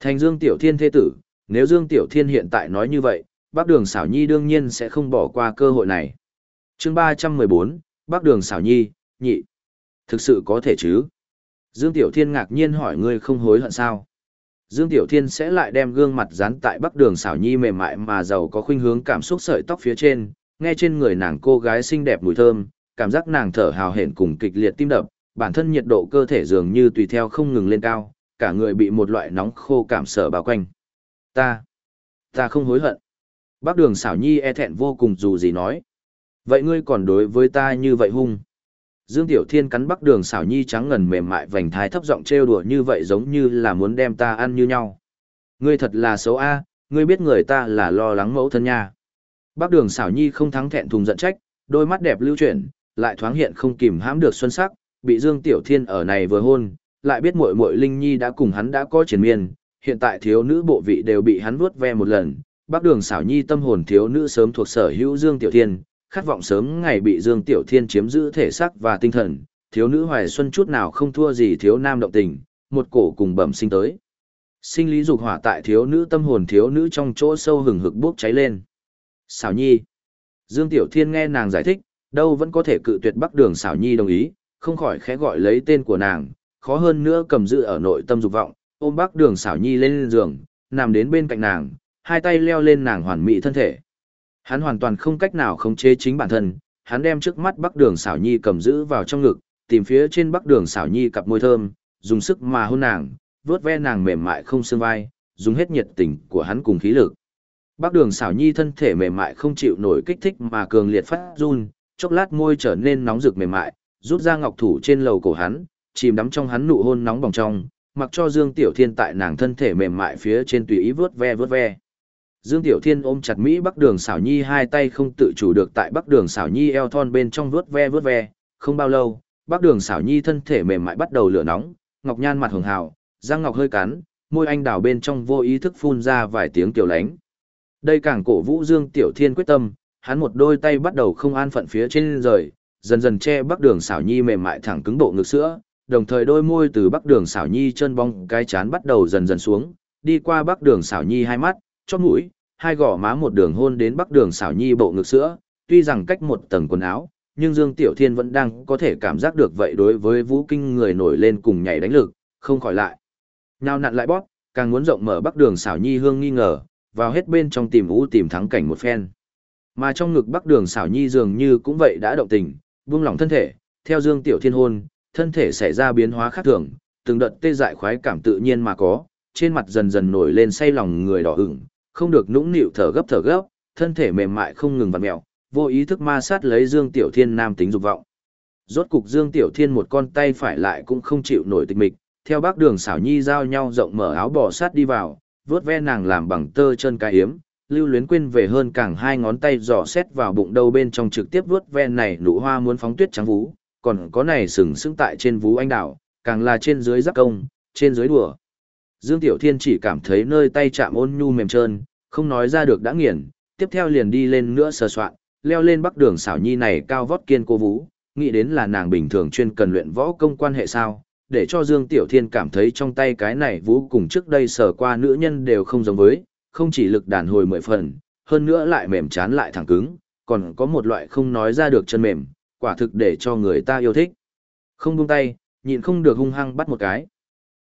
thành Dương Tiểu Thiên thế tử, nếu Dương Tiểu Thiên hiện tại nói như vậy, Bác Đường Sảo Nhi đương nhiên sẽ không bỏ qua cơ hội này. Chương 314, Bác Đường Sảo Nhi, nhị. Thực sự có thể chứ? Dương Tiểu Thiên ngạc nhiên hỏi ngươi không hối hận sao? Dương Tiểu Thiên sẽ lại đem gương mặt dán tại bắc đường Sảo nhi mềm mại mà giàu có khuynh hướng cảm xúc sợi tóc phía trên, nghe trên người nàng cô gái xinh đẹp mùi thơm, cảm giác nàng thở hào hển cùng kịch liệt tim đập, bản thân nhiệt độ cơ thể dường như tùy theo không ngừng lên cao, cả người bị một loại nóng khô cảm sở bao quanh. Ta, ta không hối hận. Bác đường xảo nhi e thẹn vô cùng dù gì nói. Vậy ngươi còn đối với ta như vậy hung. Dương Tiểu Thiên cắn bắc đường xảo nhi trắng ngần mềm mại vành thái thấp giọng trêu đùa như vậy giống như là muốn đem ta ăn như nhau. Ngươi thật là xấu a, ngươi biết người ta là lo lắng mẫu thân nha. Bắc đường xảo nhi không thắng thẹn thùng giận trách, đôi mắt đẹp lưu chuyển, lại thoáng hiện không kìm hãm được xuân sắc, bị Dương Tiểu Thiên ở này vừa hôn, lại biết muội muội Linh Nhi đã cùng hắn đã có triển miên, hiện tại thiếu nữ bộ vị đều bị hắn vuốt ve một lần. Bắc đường xảo nhi tâm hồn thiếu nữ sớm thuộc sở hữu Dương Tiểu Thiên, khát vọng sớm ngày bị Dương Tiểu Thiên chiếm giữ thể xác và tinh thần, thiếu nữ hoài xuân chút nào không thua gì thiếu nam động tình, một cổ cùng bẩm sinh tới. Sinh lý dục hỏa tại thiếu nữ tâm hồn thiếu nữ trong chỗ sâu hừng hực bốc cháy lên. Xảo Nhi. Dương Tiểu Thiên nghe nàng giải thích, đâu vẫn có thể cự tuyệt Bắc Đường Xảo Nhi đồng ý, không khỏi khẽ gọi lấy tên của nàng, khó hơn nữa cầm giữ ở nội tâm dục vọng, ôm Bắc Đường Xảo Nhi lên giường, nằm đến bên cạnh nàng, hai tay leo lên nàng hoàn mỹ thân thể. Hắn hoàn toàn không cách nào khống chế chính bản thân, hắn đem trước mắt Bắc Đường Xảo Nhi cầm giữ vào trong ngực, tìm phía trên Bắc Đường Xảo Nhi cặp môi thơm, dùng sức mà hôn nàng, vớt ve nàng mềm mại không xương vai, dùng hết nhiệt tình của hắn cùng khí lực. Bắc Đường Xảo Nhi thân thể mềm mại không chịu nổi kích thích mà cường liệt phát run, chốc lát môi trở nên nóng rực mềm mại, rút ra ngọc thủ trên lầu cổ hắn, chìm đắm trong hắn nụ hôn nóng bỏng trong, mặc cho Dương Tiểu Thiên tại nàng thân thể mềm mại phía trên tùy ý vớt ve vớt ve. Dương Tiểu Thiên ôm chặt Mỹ Bắc Đường Sảo Nhi hai tay không tự chủ được tại Bắc Đường Sảo Nhi eo thon bên trong vớt ve vớt ve, không bao lâu, Bắc Đường Sảo Nhi thân thể mềm mại bắt đầu lửa nóng, ngọc nhan mặt hường hào, răng ngọc hơi cắn, môi anh đào bên trong vô ý thức phun ra vài tiếng tiểu lánh. Đây càng cổ vũ Dương Tiểu Thiên quyết tâm, hắn một đôi tay bắt đầu không an phận phía trên rời, dần dần che Bắc Đường Sảo Nhi mềm mại thẳng cứng độ ngực sữa, đồng thời đôi môi từ Bắc Đường Xảo Nhi chân bong cái chán bắt đầu dần dần xuống, đi qua Bắc Đường Xảo Nhi hai mắt, chót mũi, hai gò má một đường hôn đến bắc đường xảo nhi bộ ngực sữa, tuy rằng cách một tầng quần áo, nhưng Dương Tiểu Thiên vẫn đang có thể cảm giác được vậy đối với vũ kinh người nổi lên cùng nhảy đánh lực, không khỏi lại. Nào nặn lại bóp, càng muốn rộng mở bắc đường xảo nhi hương nghi ngờ, vào hết bên trong tìm vũ tìm thắng cảnh một phen. Mà trong ngực bắc đường xảo nhi dường như cũng vậy đã động tình, buông lỏng thân thể, theo Dương Tiểu Thiên hôn, thân thể xảy ra biến hóa khác thường, từng đợt tê dại khoái cảm tự nhiên mà có, trên mặt dần dần nổi lên say lòng người đỏ ửng, không được nũng nịu thở gấp thở gấp, thân thể mềm mại không ngừng vặn mèo, vô ý thức ma sát lấy Dương Tiểu Thiên nam tính dục vọng. Rốt cục Dương Tiểu Thiên một con tay phải lại cũng không chịu nổi tịch mịch, theo bác đường xảo nhi giao nhau rộng mở áo bò sát đi vào, vớt ve nàng làm bằng tơ chân cái hiếm, lưu luyến quên về hơn càng hai ngón tay dò xét vào bụng đâu bên trong trực tiếp vớt ve này nụ hoa muốn phóng tuyết trắng vú, còn có này sừng sững tại trên vú anh đảo, càng là trên dưới giáp công, trên dưới đùa. Dương Tiểu Thiên chỉ cảm thấy nơi tay chạm ôn nhu mềm trơn, không nói ra được đã nghiền, tiếp theo liền đi lên nữa sờ soạn, leo lên bắc đường xảo nhi này cao vót kiên cô vũ, nghĩ đến là nàng bình thường chuyên cần luyện võ công quan hệ sao, để cho Dương Tiểu Thiên cảm thấy trong tay cái này vũ cùng trước đây sờ qua nữ nhân đều không giống với, không chỉ lực đàn hồi mười phần, hơn nữa lại mềm chán lại thẳng cứng, còn có một loại không nói ra được chân mềm, quả thực để cho người ta yêu thích. Không buông tay, nhịn không được hung hăng bắt một cái.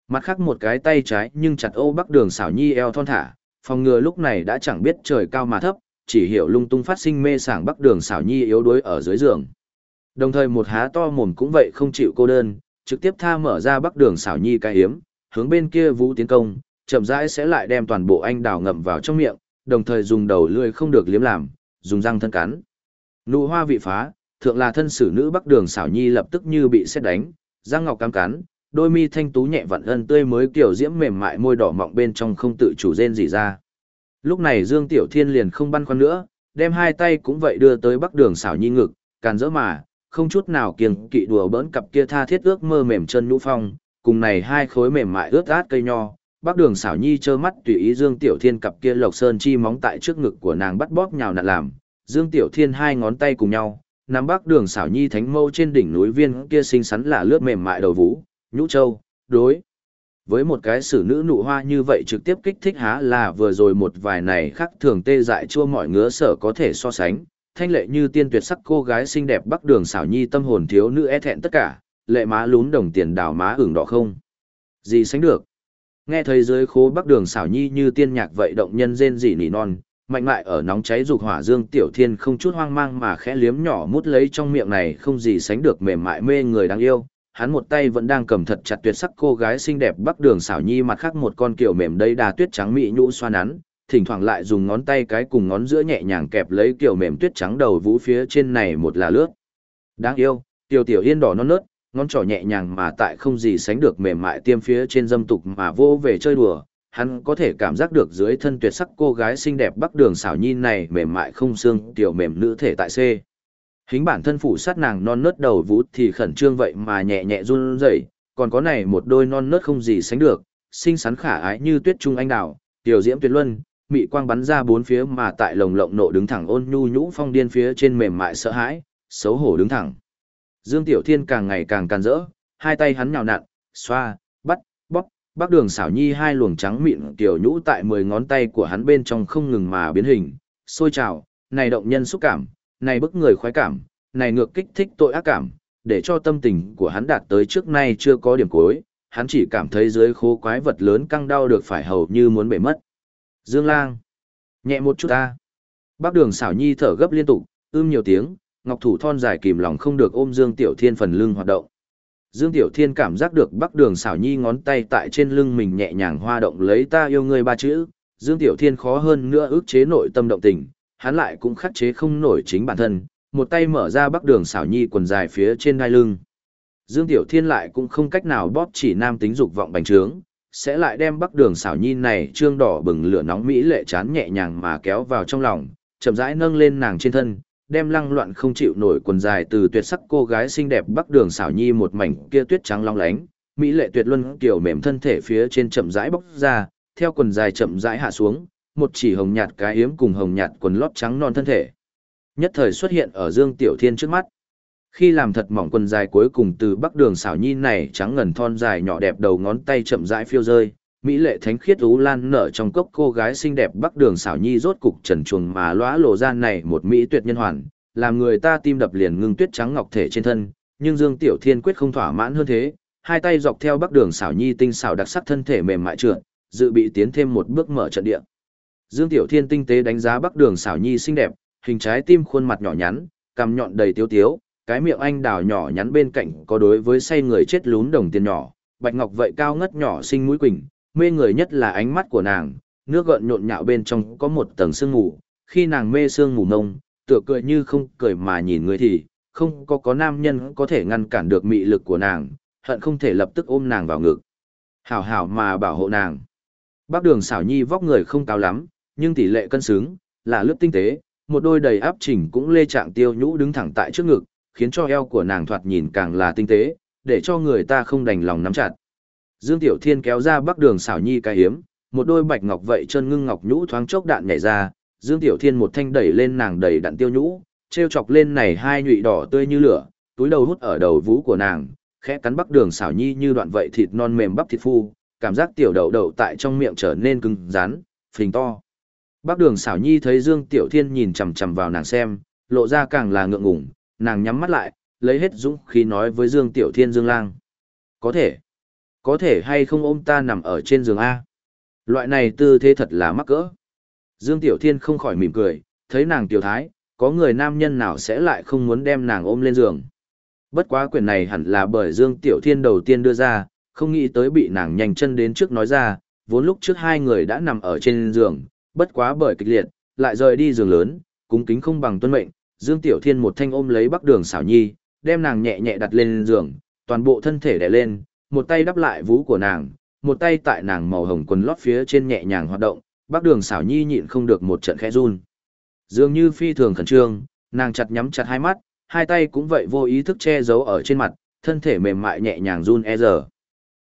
Mặt khác một cái tay trái nhưng chặt ô bắc đường xảo nhi eo thon thả, phòng ngừa lúc này đã chẳng biết trời cao mà thấp, chỉ hiểu lung tung phát sinh mê sảng bắc đường xảo nhi yếu đuối ở dưới giường. Đồng thời một há to mồm cũng vậy không chịu cô đơn, trực tiếp tha mở ra bắc đường xảo nhi cái hiếm, hướng bên kia vũ tiến công, chậm rãi sẽ lại đem toàn bộ anh đào ngậm vào trong miệng, đồng thời dùng đầu lưỡi không được liếm làm, dùng răng thân cắn. Nụ hoa vị phá, thượng là thân sử nữ bắc đường xảo nhi lập tức như bị xét đánh, răng ngọc cam cắn, đôi mi thanh tú nhẹ vặn ân tươi mới kiểu diễm mềm mại môi đỏ mọng bên trong không tự chủ rên gì ra. Lúc này Dương Tiểu Thiên liền không băn khoăn nữa, đem hai tay cũng vậy đưa tới bắc đường xảo nhi ngực, càn dỡ mà, không chút nào kiêng kỵ đùa bỡn cặp kia tha thiết ước mơ mềm chân nhũ phong, cùng này hai khối mềm mại ướt át cây nho, Bác Đường xảo nhi trơ mắt tùy ý Dương Tiểu Thiên cặp kia lộc sơn chi móng tại trước ngực của nàng bắt bóp nhào nặn làm, Dương Tiểu Thiên hai ngón tay cùng nhau, nắm Bác Đường xảo nhi thánh mâu trên đỉnh núi viên kia xinh xắn là lướt mềm mại đầu vũ, nhũ châu, đối. Với một cái xử nữ nụ hoa như vậy trực tiếp kích thích há là vừa rồi một vài này khác thường tê dại chua mọi ngứa sở có thể so sánh, thanh lệ như tiên tuyệt sắc cô gái xinh đẹp Bắc Đường xảo nhi tâm hồn thiếu nữ e thẹn tất cả, lệ má lún đồng tiền đào má ửng đỏ không. Gì sánh được. Nghe thấy dưới khố Bắc Đường xảo nhi như tiên nhạc vậy động nhân rên rỉ nỉ non, mạnh mại ở nóng cháy dục hỏa dương tiểu thiên không chút hoang mang mà khẽ liếm nhỏ mút lấy trong miệng này không gì sánh được mềm mại mê người đáng yêu. Hắn một tay vẫn đang cầm thật chặt tuyệt sắc cô gái xinh đẹp bắc đường xảo nhi mặt khác một con kiểu mềm đầy đà tuyết trắng mị nhũ xoa nắn, thỉnh thoảng lại dùng ngón tay cái cùng ngón giữa nhẹ nhàng kẹp lấy kiểu mềm tuyết trắng đầu vũ phía trên này một là lướt. Đáng yêu, tiểu tiểu yên đỏ non nớt, ngón trỏ nhẹ nhàng mà tại không gì sánh được mềm mại tiêm phía trên dâm tục mà vô về chơi đùa hắn có thể cảm giác được dưới thân tuyệt sắc cô gái xinh đẹp bắc đường xảo nhi này mềm mại không xương tiểu mềm nữ thể tại C. Hính bản thân phủ sát nàng non nớt đầu vũ thì khẩn trương vậy mà nhẹ nhẹ run rẩy, còn có này một đôi non nớt không gì sánh được, xinh xắn khả ái như tuyết trung anh đào, tiểu diễm tuyệt luân, mị quang bắn ra bốn phía mà tại lồng lộng nộ đứng thẳng ôn nhu nhũ phong điên phía trên mềm mại sợ hãi, xấu hổ đứng thẳng. Dương Tiểu Thiên càng ngày càng càn rỡ, hai tay hắn nhào nặn, xoa, bác đường xảo nhi hai luồng trắng mịn tiểu nhũ tại mười ngón tay của hắn bên trong không ngừng mà biến hình, sôi trào, này động nhân xúc cảm, này bức người khoái cảm, này ngược kích thích tội ác cảm, để cho tâm tình của hắn đạt tới trước nay chưa có điểm cuối, hắn chỉ cảm thấy dưới khố quái vật lớn căng đau được phải hầu như muốn bể mất. Dương lang, nhẹ một chút ta. Bác đường xảo nhi thở gấp liên tục, ưm nhiều tiếng, ngọc thủ thon dài kìm lòng không được ôm Dương Tiểu Thiên phần lưng hoạt động. Dương Tiểu Thiên cảm giác được Bắc Đường xảo nhi ngón tay tại trên lưng mình nhẹ nhàng hoa động lấy ta yêu ngươi ba chữ. Dương Tiểu Thiên khó hơn nữa ức chế nội tâm động tình, hắn lại cũng khắc chế không nổi chính bản thân, một tay mở ra Bắc Đường xảo nhi quần dài phía trên ngai lưng. Dương Tiểu Thiên lại cũng không cách nào bóp chỉ nam tính dục vọng bành trướng, sẽ lại đem Bắc Đường xảo nhi này trương đỏ bừng lửa nóng mỹ lệ chán nhẹ nhàng mà kéo vào trong lòng, chậm rãi nâng lên nàng trên thân, đem lăng loạn không chịu nổi quần dài từ tuyệt sắc cô gái xinh đẹp bắc đường xảo nhi một mảnh kia tuyết trắng long lánh, mỹ lệ tuyệt luân kiểu mềm thân thể phía trên chậm rãi bóc ra, theo quần dài chậm rãi hạ xuống, một chỉ hồng nhạt cái hiếm cùng hồng nhạt quần lót trắng non thân thể. Nhất thời xuất hiện ở Dương Tiểu Thiên trước mắt. Khi làm thật mỏng quần dài cuối cùng từ bắc đường xảo nhi này trắng ngần thon dài nhỏ đẹp đầu ngón tay chậm rãi phiêu rơi, mỹ lệ thánh khiết ú lan nở trong cốc cô gái xinh đẹp bắc đường xảo nhi rốt cục trần chuồng mà lóa lộ ra này một mỹ tuyệt nhân hoàn, làm người ta tim đập liền ngưng tuyết trắng ngọc thể trên thân, nhưng dương tiểu thiên quyết không thỏa mãn hơn thế, hai tay dọc theo bắc đường xảo nhi tinh xảo đặc sắc thân thể mềm mại trượt, dự bị tiến thêm một bước mở trận địa. Dương tiểu thiên tinh tế đánh giá bắc đường xảo nhi xinh đẹp, hình trái tim khuôn mặt nhỏ nhắn, cằm nhọn đầy tiếu tiếu, cái miệng anh đào nhỏ nhắn bên cạnh có đối với say người chết lún đồng tiền nhỏ, bạch ngọc vậy cao ngất nhỏ sinh mũi quỳnh mê người nhất là ánh mắt của nàng, nước gợn nhộn nhạo bên trong có một tầng sương mù, khi nàng mê sương mù nông, tựa cười như không cười mà nhìn người thì, không có có nam nhân có thể ngăn cản được mị lực của nàng, hận không thể lập tức ôm nàng vào ngực. Hảo hảo mà bảo hộ nàng. Bác đường xảo nhi vóc người không cao lắm, nhưng tỷ lệ cân xứng, là lướt tinh tế, một đôi đầy áp chỉnh cũng lê trạng tiêu nhũ đứng thẳng tại trước ngực, khiến cho eo của nàng thoạt nhìn càng là tinh tế, để cho người ta không đành lòng nắm chặt. Dương Tiểu Thiên kéo ra bắc đường xảo nhi cái hiếm, một đôi bạch ngọc vậy chân ngưng ngọc nhũ thoáng chốc đạn nhảy ra, Dương Tiểu Thiên một thanh đẩy lên nàng đầy đạn tiêu nhũ, treo chọc lên này hai nhụy đỏ tươi như lửa, túi đầu hút ở đầu vú của nàng, khẽ cắn bắc đường xảo nhi như đoạn vậy thịt non mềm bắp thịt phu, cảm giác tiểu đầu đầu tại trong miệng trở nên cứng rắn, phình to. Bắc đường xảo nhi thấy Dương Tiểu Thiên nhìn chằm chằm vào nàng xem, lộ ra càng là ngượng ngùng, nàng nhắm mắt lại, lấy hết dũng khí nói với Dương Tiểu Thiên Dương Lang. Có thể có thể hay không ôm ta nằm ở trên giường A. Loại này tư thế thật là mắc cỡ. Dương Tiểu Thiên không khỏi mỉm cười, thấy nàng tiểu thái, có người nam nhân nào sẽ lại không muốn đem nàng ôm lên giường. Bất quá quyền này hẳn là bởi Dương Tiểu Thiên đầu tiên đưa ra, không nghĩ tới bị nàng nhanh chân đến trước nói ra, vốn lúc trước hai người đã nằm ở trên giường, bất quá bởi kịch liệt, lại rời đi giường lớn, cúng kính không bằng tuân mệnh, Dương Tiểu Thiên một thanh ôm lấy bắc đường xảo nhi, đem nàng nhẹ nhẹ đặt lên giường, toàn bộ thân thể đè lên, một tay đắp lại vú của nàng, một tay tại nàng màu hồng quần lót phía trên nhẹ nhàng hoạt động, bác đường xảo nhi nhịn không được một trận khẽ run. Dường như phi thường khẩn trương, nàng chặt nhắm chặt hai mắt, hai tay cũng vậy vô ý thức che giấu ở trên mặt, thân thể mềm mại nhẹ nhàng run e giờ.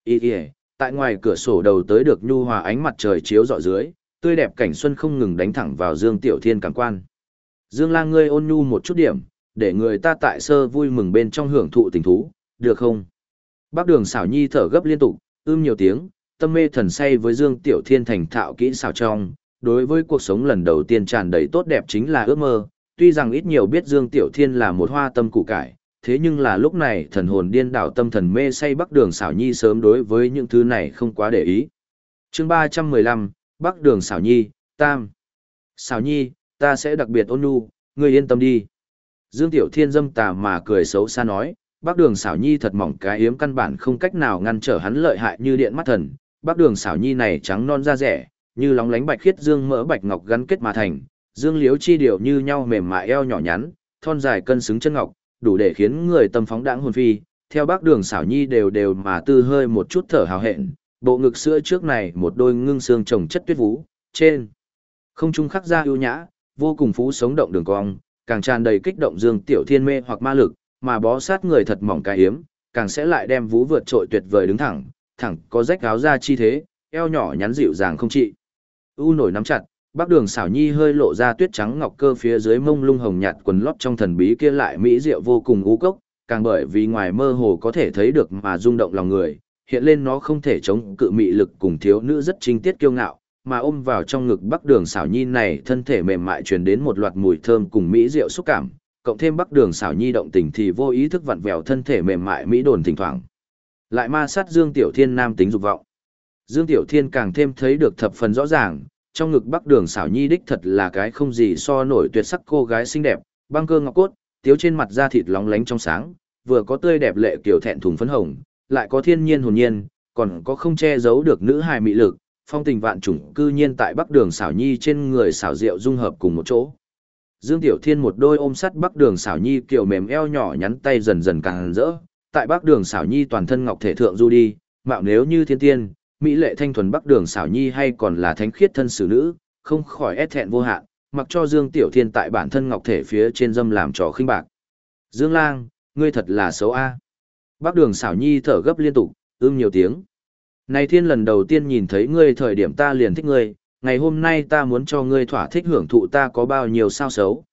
Ý kìa, Tại ngoài cửa sổ đầu tới được nhu hòa ánh mặt trời chiếu rọi dưới, tươi đẹp cảnh xuân không ngừng đánh thẳng vào Dương Tiểu Thiên càng quan. Dương Lang ngươi ôn nhu một chút điểm, để người ta tại sơ vui mừng bên trong hưởng thụ tình thú, được không? Bác Đường xảo nhi thở gấp liên tục, ưm nhiều tiếng, tâm mê thần say với Dương Tiểu Thiên thành thạo kỹ xảo trong, đối với cuộc sống lần đầu tiên tràn đầy tốt đẹp chính là ước mơ, tuy rằng ít nhiều biết Dương Tiểu Thiên là một hoa tâm củ cải, thế nhưng là lúc này thần hồn điên đảo tâm thần mê say Bắc Đường xảo nhi sớm đối với những thứ này không quá để ý. Chương 315, Bắc Đường xảo nhi, Tam. Xảo nhi, ta sẽ đặc biệt ôn nhu, ngươi yên tâm đi. Dương Tiểu Thiên dâm tà mà cười xấu xa nói, Bắc Đường xảo nhi thật mỏng cái yếm căn bản không cách nào ngăn trở hắn lợi hại như điện mắt thần. Bắc Đường xảo nhi này trắng non da rẻ, như lóng lánh bạch khiết dương mỡ bạch ngọc gắn kết mà thành, dương liếu chi điệu như nhau mềm mại eo nhỏ nhắn, thon dài cân xứng chân ngọc, đủ để khiến người tâm phóng đãng hồn phi. Theo Bắc Đường xảo nhi đều đều mà tư hơi một chút thở hào hẹn, bộ ngực sữa trước này một đôi ngưng xương trồng chất tuyết vú, trên không trung khắc ra ưu nhã, vô cùng phú sống động đường cong, càng tràn đầy kích động dương tiểu thiên mê hoặc ma lực, mà bó sát người thật mỏng cái hiếm, càng sẽ lại đem vú vượt trội tuyệt vời đứng thẳng, thẳng có rách áo ra chi thế, eo nhỏ nhắn dịu dàng không trị. U nổi nắm chặt, Bắc Đường xảo nhi hơi lộ ra tuyết trắng ngọc cơ phía dưới mông lung hồng nhạt quần lót trong thần bí kia lại mỹ diệu vô cùng u cốc, càng bởi vì ngoài mơ hồ có thể thấy được mà rung động lòng người, hiện lên nó không thể chống cự mị lực cùng thiếu nữ rất trinh tiết kiêu ngạo, mà ôm vào trong ngực Bắc Đường xảo nhi này thân thể mềm mại truyền đến một loạt mùi thơm cùng mỹ diệu xúc cảm, cộng thêm Bắc Đường xảo nhi động tình thì vô ý thức vặn vẹo thân thể mềm mại mỹ đồn thỉnh thoảng. Lại ma sát Dương Tiểu Thiên nam tính dục vọng. Dương Tiểu Thiên càng thêm thấy được thập phần rõ ràng, trong ngực Bắc Đường xảo nhi đích thật là cái không gì so nổi tuyệt sắc cô gái xinh đẹp, băng cơ ngọc cốt, tiếu trên mặt da thịt lóng lánh trong sáng, vừa có tươi đẹp lệ kiểu thẹn thùng phấn hồng, lại có thiên nhiên hồn nhiên, còn có không che giấu được nữ hài mị lực, phong tình vạn trùng cư nhiên tại Bắc Đường xảo nhi trên người xảo diệu dung hợp cùng một chỗ. Dương Tiểu Thiên một đôi ôm sắt Bắc Đường Sảo nhi kiểu mềm eo nhỏ nhắn tay dần dần càng rỡ, tại Bắc Đường Sảo nhi toàn thân ngọc thể thượng du đi, mạo nếu như thiên tiên, mỹ lệ thanh thuần Bắc Đường Sảo nhi hay còn là thánh khiết thân xử nữ, không khỏi ép thẹn vô hạn, mặc cho Dương Tiểu Thiên tại bản thân ngọc thể phía trên dâm làm trò khinh bạc. Dương Lang, ngươi thật là xấu a. Bắc Đường Sảo nhi thở gấp liên tục, ưm nhiều tiếng. Này thiên lần đầu tiên nhìn thấy ngươi thời điểm ta liền thích ngươi, ngày hôm nay ta muốn cho ngươi thỏa thích hưởng thụ ta có bao nhiêu sao xấu.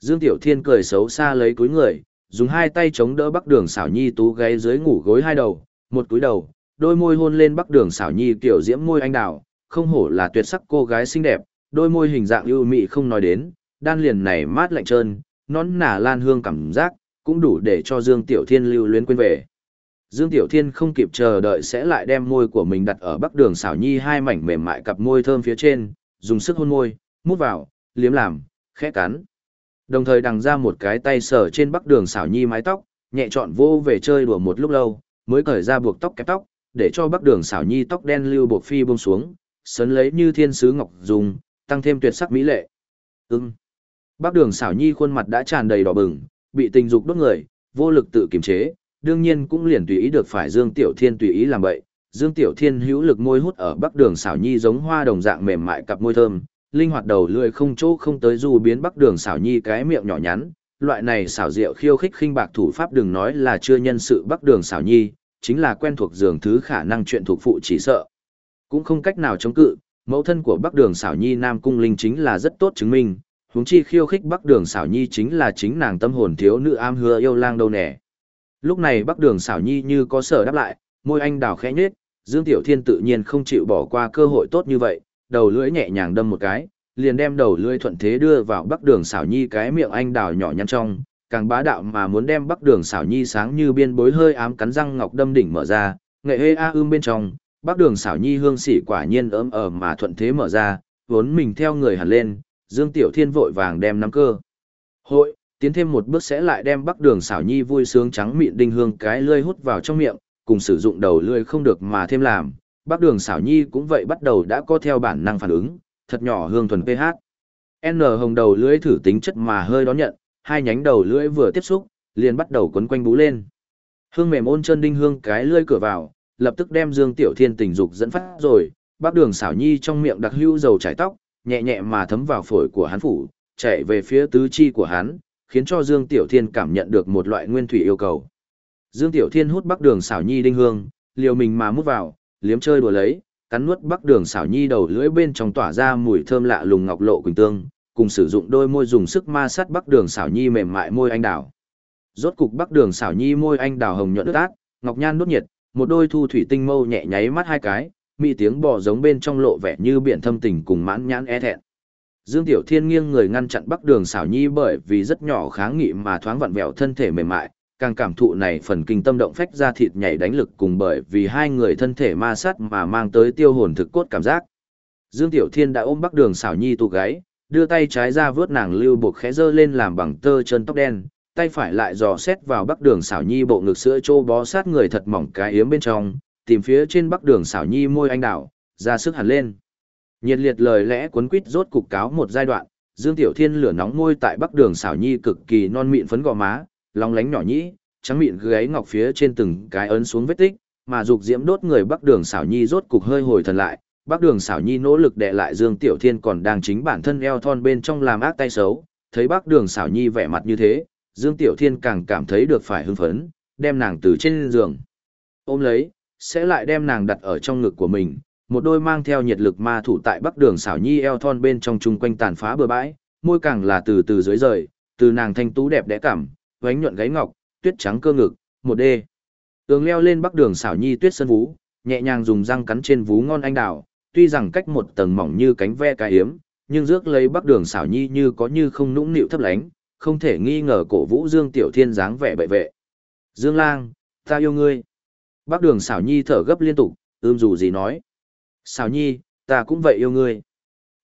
Dương Tiểu Thiên cười xấu xa lấy cúi người, dùng hai tay chống đỡ bắc đường xảo nhi tú gáy dưới ngủ gối hai đầu, một cúi đầu, đôi môi hôn lên bắc đường xảo nhi kiểu diễm môi anh đào, không hổ là tuyệt sắc cô gái xinh đẹp, đôi môi hình dạng ưu mị không nói đến, đan liền này mát lạnh trơn, nón nả lan hương cảm giác, cũng đủ để cho Dương Tiểu Thiên lưu luyến quên về. Dương Tiểu Thiên không kịp chờ đợi sẽ lại đem môi của mình đặt ở bắc đường xảo nhi hai mảnh mềm mại cặp môi thơm phía trên, dùng sức hôn môi, mút vào, liếm làm, khẽ cắn. Đồng thời đằng ra một cái tay sờ trên bắc đường xảo nhi mái tóc, nhẹ chọn vô về chơi đùa một lúc lâu, mới cởi ra buộc tóc kẹp tóc, để cho bắc đường xảo nhi tóc đen lưu buộc phi buông xuống, sấn lấy như thiên sứ ngọc dùng, tăng thêm tuyệt sắc mỹ lệ. Ưng. Bắc đường xảo nhi khuôn mặt đã tràn đầy đỏ bừng, bị tình dục đốt người, vô lực tự kiềm chế, đương nhiên cũng liền tùy ý được phải Dương Tiểu Thiên tùy ý làm vậy. Dương Tiểu Thiên hữu lực môi hút ở bắc đường xảo nhi giống hoa đồng dạng mềm mại cặp môi thơm, linh hoạt đầu lưỡi không chỗ không tới dù biến bắc đường xảo nhi cái miệng nhỏ nhắn, loại này xảo diệu khiêu khích khinh bạc thủ pháp đừng nói là chưa nhân sự bắc đường xảo nhi, chính là quen thuộc giường thứ khả năng chuyện thuộc phụ chỉ sợ. Cũng không cách nào chống cự, mẫu thân của bắc đường xảo nhi nam cung linh chính là rất tốt chứng minh, huống chi khiêu khích bắc đường xảo nhi chính là chính nàng tâm hồn thiếu nữ am hứa yêu lang đâu nè. Lúc này bắc đường xảo nhi như có sở đáp lại, môi anh đào khẽ nhếch, Dương Tiểu Thiên tự nhiên không chịu bỏ qua cơ hội tốt như vậy, đầu lưỡi nhẹ nhàng đâm một cái, liền đem đầu lưỡi thuận thế đưa vào bắc đường xảo nhi cái miệng anh đào nhỏ nhắn trong, càng bá đạo mà muốn đem bắc đường xảo nhi sáng như biên bối hơi ám cắn răng ngọc đâm đỉnh mở ra, nghệ hê a ưm bên trong, bắc đường xảo nhi hương xỉ quả nhiên ấm ở mà thuận thế mở ra, vốn mình theo người hẳn lên, Dương Tiểu Thiên vội vàng đem nắm cơ. Hội, tiến thêm một bước sẽ lại đem bắc đường xảo nhi vui sướng trắng mịn đinh hương cái lươi hút vào trong miệng, cùng sử dụng đầu lươi không được mà thêm làm. Bắc đường xảo nhi cũng vậy bắt đầu đã có theo bản năng phản ứng, thật nhỏ hương thuần pH. N hồng đầu lưỡi thử tính chất mà hơi đón nhận, hai nhánh đầu lưỡi vừa tiếp xúc, liền bắt đầu quấn quanh bú lên. Hương mềm ôn chân đinh hương cái lưỡi cửa vào, lập tức đem Dương Tiểu Thiên tình dục dẫn phát rồi, bác đường xảo nhi trong miệng đặc hữu dầu trải tóc, nhẹ nhẹ mà thấm vào phổi của hắn phủ, chạy về phía tứ chi của hắn, khiến cho Dương Tiểu Thiên cảm nhận được một loại nguyên thủy yêu cầu. Dương Tiểu Thiên hút bắc đường xảo nhi đinh hương, liều mình mà mút vào, liếm chơi đùa lấy, cắn nuốt bắc đường xảo nhi đầu lưỡi bên trong tỏa ra mùi thơm lạ lùng ngọc lộ quỳnh tương, cùng sử dụng đôi môi dùng sức ma sát bắc đường xảo nhi mềm mại môi anh đào. Rốt cục bắc đường xảo nhi môi anh đào hồng nhuận ướt át, ngọc nhan đốt nhiệt, một đôi thu thủy tinh mâu nhẹ nháy mắt hai cái, mỹ tiếng bò giống bên trong lộ vẻ như biển thâm tình cùng mãn nhãn e thẹn. Dương Tiểu Thiên nghiêng người ngăn chặn Bắc Đường Sảo nhi bởi vì rất nhỏ kháng nghị mà thoáng vặn vẹo thân thể mềm mại, càng cảm thụ này phần kinh tâm động phách ra thịt nhảy đánh lực cùng bởi vì hai người thân thể ma sát mà mang tới tiêu hồn thực cốt cảm giác. Dương Tiểu Thiên đã ôm Bắc Đường Sảo nhi tu gáy, đưa tay trái ra vớt nàng lưu buộc khẽ dơ lên làm bằng tơ chân tóc đen, tay phải lại dò xét vào Bắc Đường Sảo nhi bộ ngực sữa trô bó sát người thật mỏng cái yếm bên trong, tìm phía trên Bắc Đường Sảo nhi môi anh đảo, ra sức hẳn lên. Nhiệt liệt lời lẽ cuốn quýt rốt cục cáo một giai đoạn, Dương Tiểu Thiên lửa nóng môi tại Bắc Đường xảo nhi cực kỳ non mịn phấn gò má, lóng lánh nhỏ nhĩ, trắng mịn gáy ngọc phía trên từng cái ấn xuống vết tích, mà dục diễm đốt người Bắc Đường xảo nhi rốt cục hơi hồi thần lại. Bắc Đường xảo nhi nỗ lực đè lại Dương Tiểu Thiên còn đang chính bản thân eo thon bên trong làm ác tay xấu, thấy Bắc Đường xảo nhi vẻ mặt như thế, Dương Tiểu Thiên càng cảm thấy được phải hưng phấn, đem nàng từ trên giường ôm lấy, sẽ lại đem nàng đặt ở trong ngực của mình, một đôi mang theo nhiệt lực ma thủ tại bắc đường xảo nhi eo thon bên trong chung quanh tàn phá bừa bãi, môi càng là từ từ dưới rời, từ nàng thanh tú đẹp đẽ cảm, vánh nhuận gáy ngọc, tuyết trắng cơ ngực, một đê. Tường leo lên bắc đường xảo nhi tuyết sơn vú, nhẹ nhàng dùng răng cắn trên vú ngon anh đào, tuy rằng cách một tầng mỏng như cánh ve cái hiếm, nhưng rước lấy bắc đường xảo nhi như có như không nũng nịu thấp lánh, không thể nghi ngờ cổ vũ Dương Tiểu Thiên dáng vẻ bệ vệ. Dương Lang, ta yêu ngươi. Bắc đường xảo nhi thở gấp liên tục, ưm dù gì nói. Xào nhi, ta cũng vậy yêu ngươi.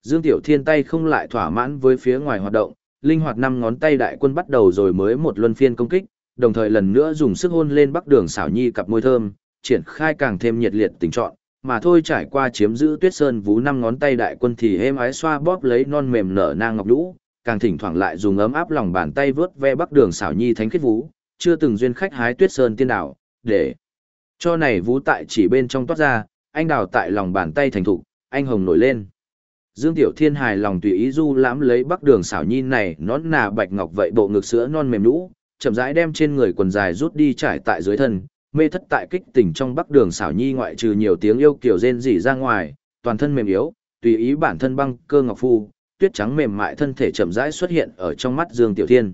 Dương Tiểu Thiên tay không lại thỏa mãn với phía ngoài hoạt động, linh hoạt năm ngón tay đại quân bắt đầu rồi mới một luân phiên công kích, đồng thời lần nữa dùng sức hôn lên bắc đường xảo nhi cặp môi thơm, triển khai càng thêm nhiệt liệt tình trọn, mà thôi trải qua chiếm giữ tuyết sơn vú năm ngón tay đại quân thì êm ái xoa bóp lấy non mềm nở nang ngọc lũ, càng thỉnh thoảng lại dùng ấm áp lòng bàn tay vớt ve bắc đường xảo nhi thánh khiết vú, chưa từng duyên khách hái tuyết sơn tiên đảo, để cho này vú tại chỉ bên trong toát ra, anh đào tại lòng bàn tay thành thục, anh hồng nổi lên. Dương Tiểu Thiên hài lòng tùy ý du lãm lấy bắc đường xảo nhi này nón nà bạch ngọc vậy bộ ngực sữa non mềm nhũ, chậm rãi đem trên người quần dài rút đi trải tại dưới thân, mê thất tại kích tỉnh trong bắc đường xảo nhi ngoại trừ nhiều tiếng yêu kiểu rên rỉ ra ngoài, toàn thân mềm yếu, tùy ý bản thân băng cơ ngọc phu, tuyết trắng mềm mại thân thể chậm rãi xuất hiện ở trong mắt Dương Tiểu Thiên.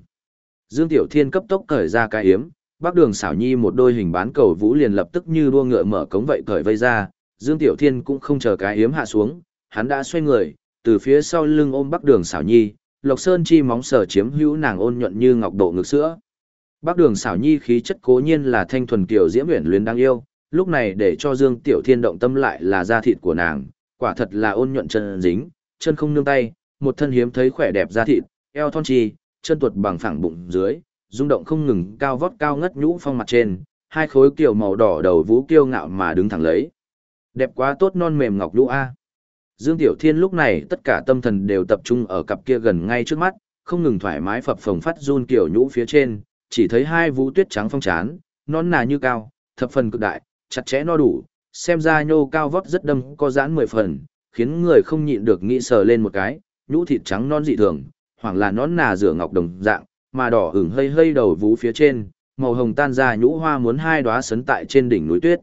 Dương Tiểu Thiên cấp tốc cởi ra cái yếm, bắc đường xảo nhi một đôi hình bán cầu vũ liền lập tức như đua ngựa mở cống vậy cởi vây ra, Dương Tiểu Thiên cũng không chờ cái yếm hạ xuống, hắn đã xoay người, từ phía sau lưng ôm bắc đường Sảo nhi, Lộc Sơn chi móng sở chiếm hữu nàng ôn nhuận như ngọc độ ngực sữa. Bắc đường Sảo nhi khí chất cố nhiên là thanh thuần kiều diễm uyển luyến đáng yêu, lúc này để cho Dương Tiểu Thiên động tâm lại là da thịt của nàng, quả thật là ôn nhuận chân dính, chân không nương tay, một thân hiếm thấy khỏe đẹp da thịt, eo thon chi, chân tuột bằng phẳng bụng dưới, rung động không ngừng cao vót cao ngất nhũ phong mặt trên, hai khối kiều màu đỏ đầu vũ kiêu ngạo mà đứng thẳng lấy. Đẹp quá tốt non mềm ngọc lũ a. Dương Tiểu Thiên lúc này tất cả tâm thần đều tập trung ở cặp kia gần ngay trước mắt, không ngừng thoải mái phập phồng phát run kiểu nhũ phía trên, chỉ thấy hai vũ tuyết trắng phong chán, non nà như cao, thập phần cực đại, chặt chẽ no đủ, xem ra nhô cao vót rất đâm có giãn mười phần, khiến người không nhịn được nghĩ sờ lên một cái, nhũ thịt trắng non dị thường, hoặc là nón nà rửa ngọc đồng dạng, mà đỏ ửng hơi hơi đầu vú phía trên, màu hồng tan ra nhũ hoa muốn hai đóa sấn tại trên đỉnh núi tuyết.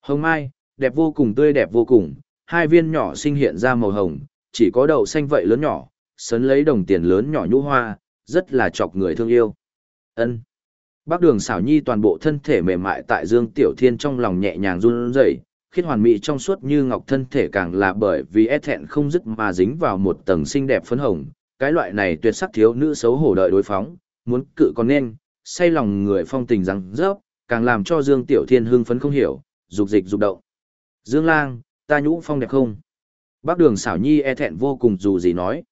Hồng mai, đẹp vô cùng tươi đẹp vô cùng, hai viên nhỏ sinh hiện ra màu hồng, chỉ có đậu xanh vậy lớn nhỏ, sấn lấy đồng tiền lớn nhỏ nhũ hoa, rất là chọc người thương yêu. Ân. Bác Đường xảo nhi toàn bộ thân thể mềm mại tại Dương Tiểu Thiên trong lòng nhẹ nhàng run rẩy, khiết hoàn mỹ trong suốt như ngọc thân thể càng là bởi vì e thẹn không dứt mà dính vào một tầng xinh đẹp phấn hồng. Cái loại này tuyệt sắc thiếu nữ xấu hổ đợi đối phóng, muốn cự còn nên, say lòng người phong tình rằng rớp, càng làm cho Dương Tiểu Thiên hưng phấn không hiểu, dục dịch dục động. Dương Lang, ta nhũ phong đẹp không? Bác đường xảo nhi e thẹn vô cùng dù gì nói.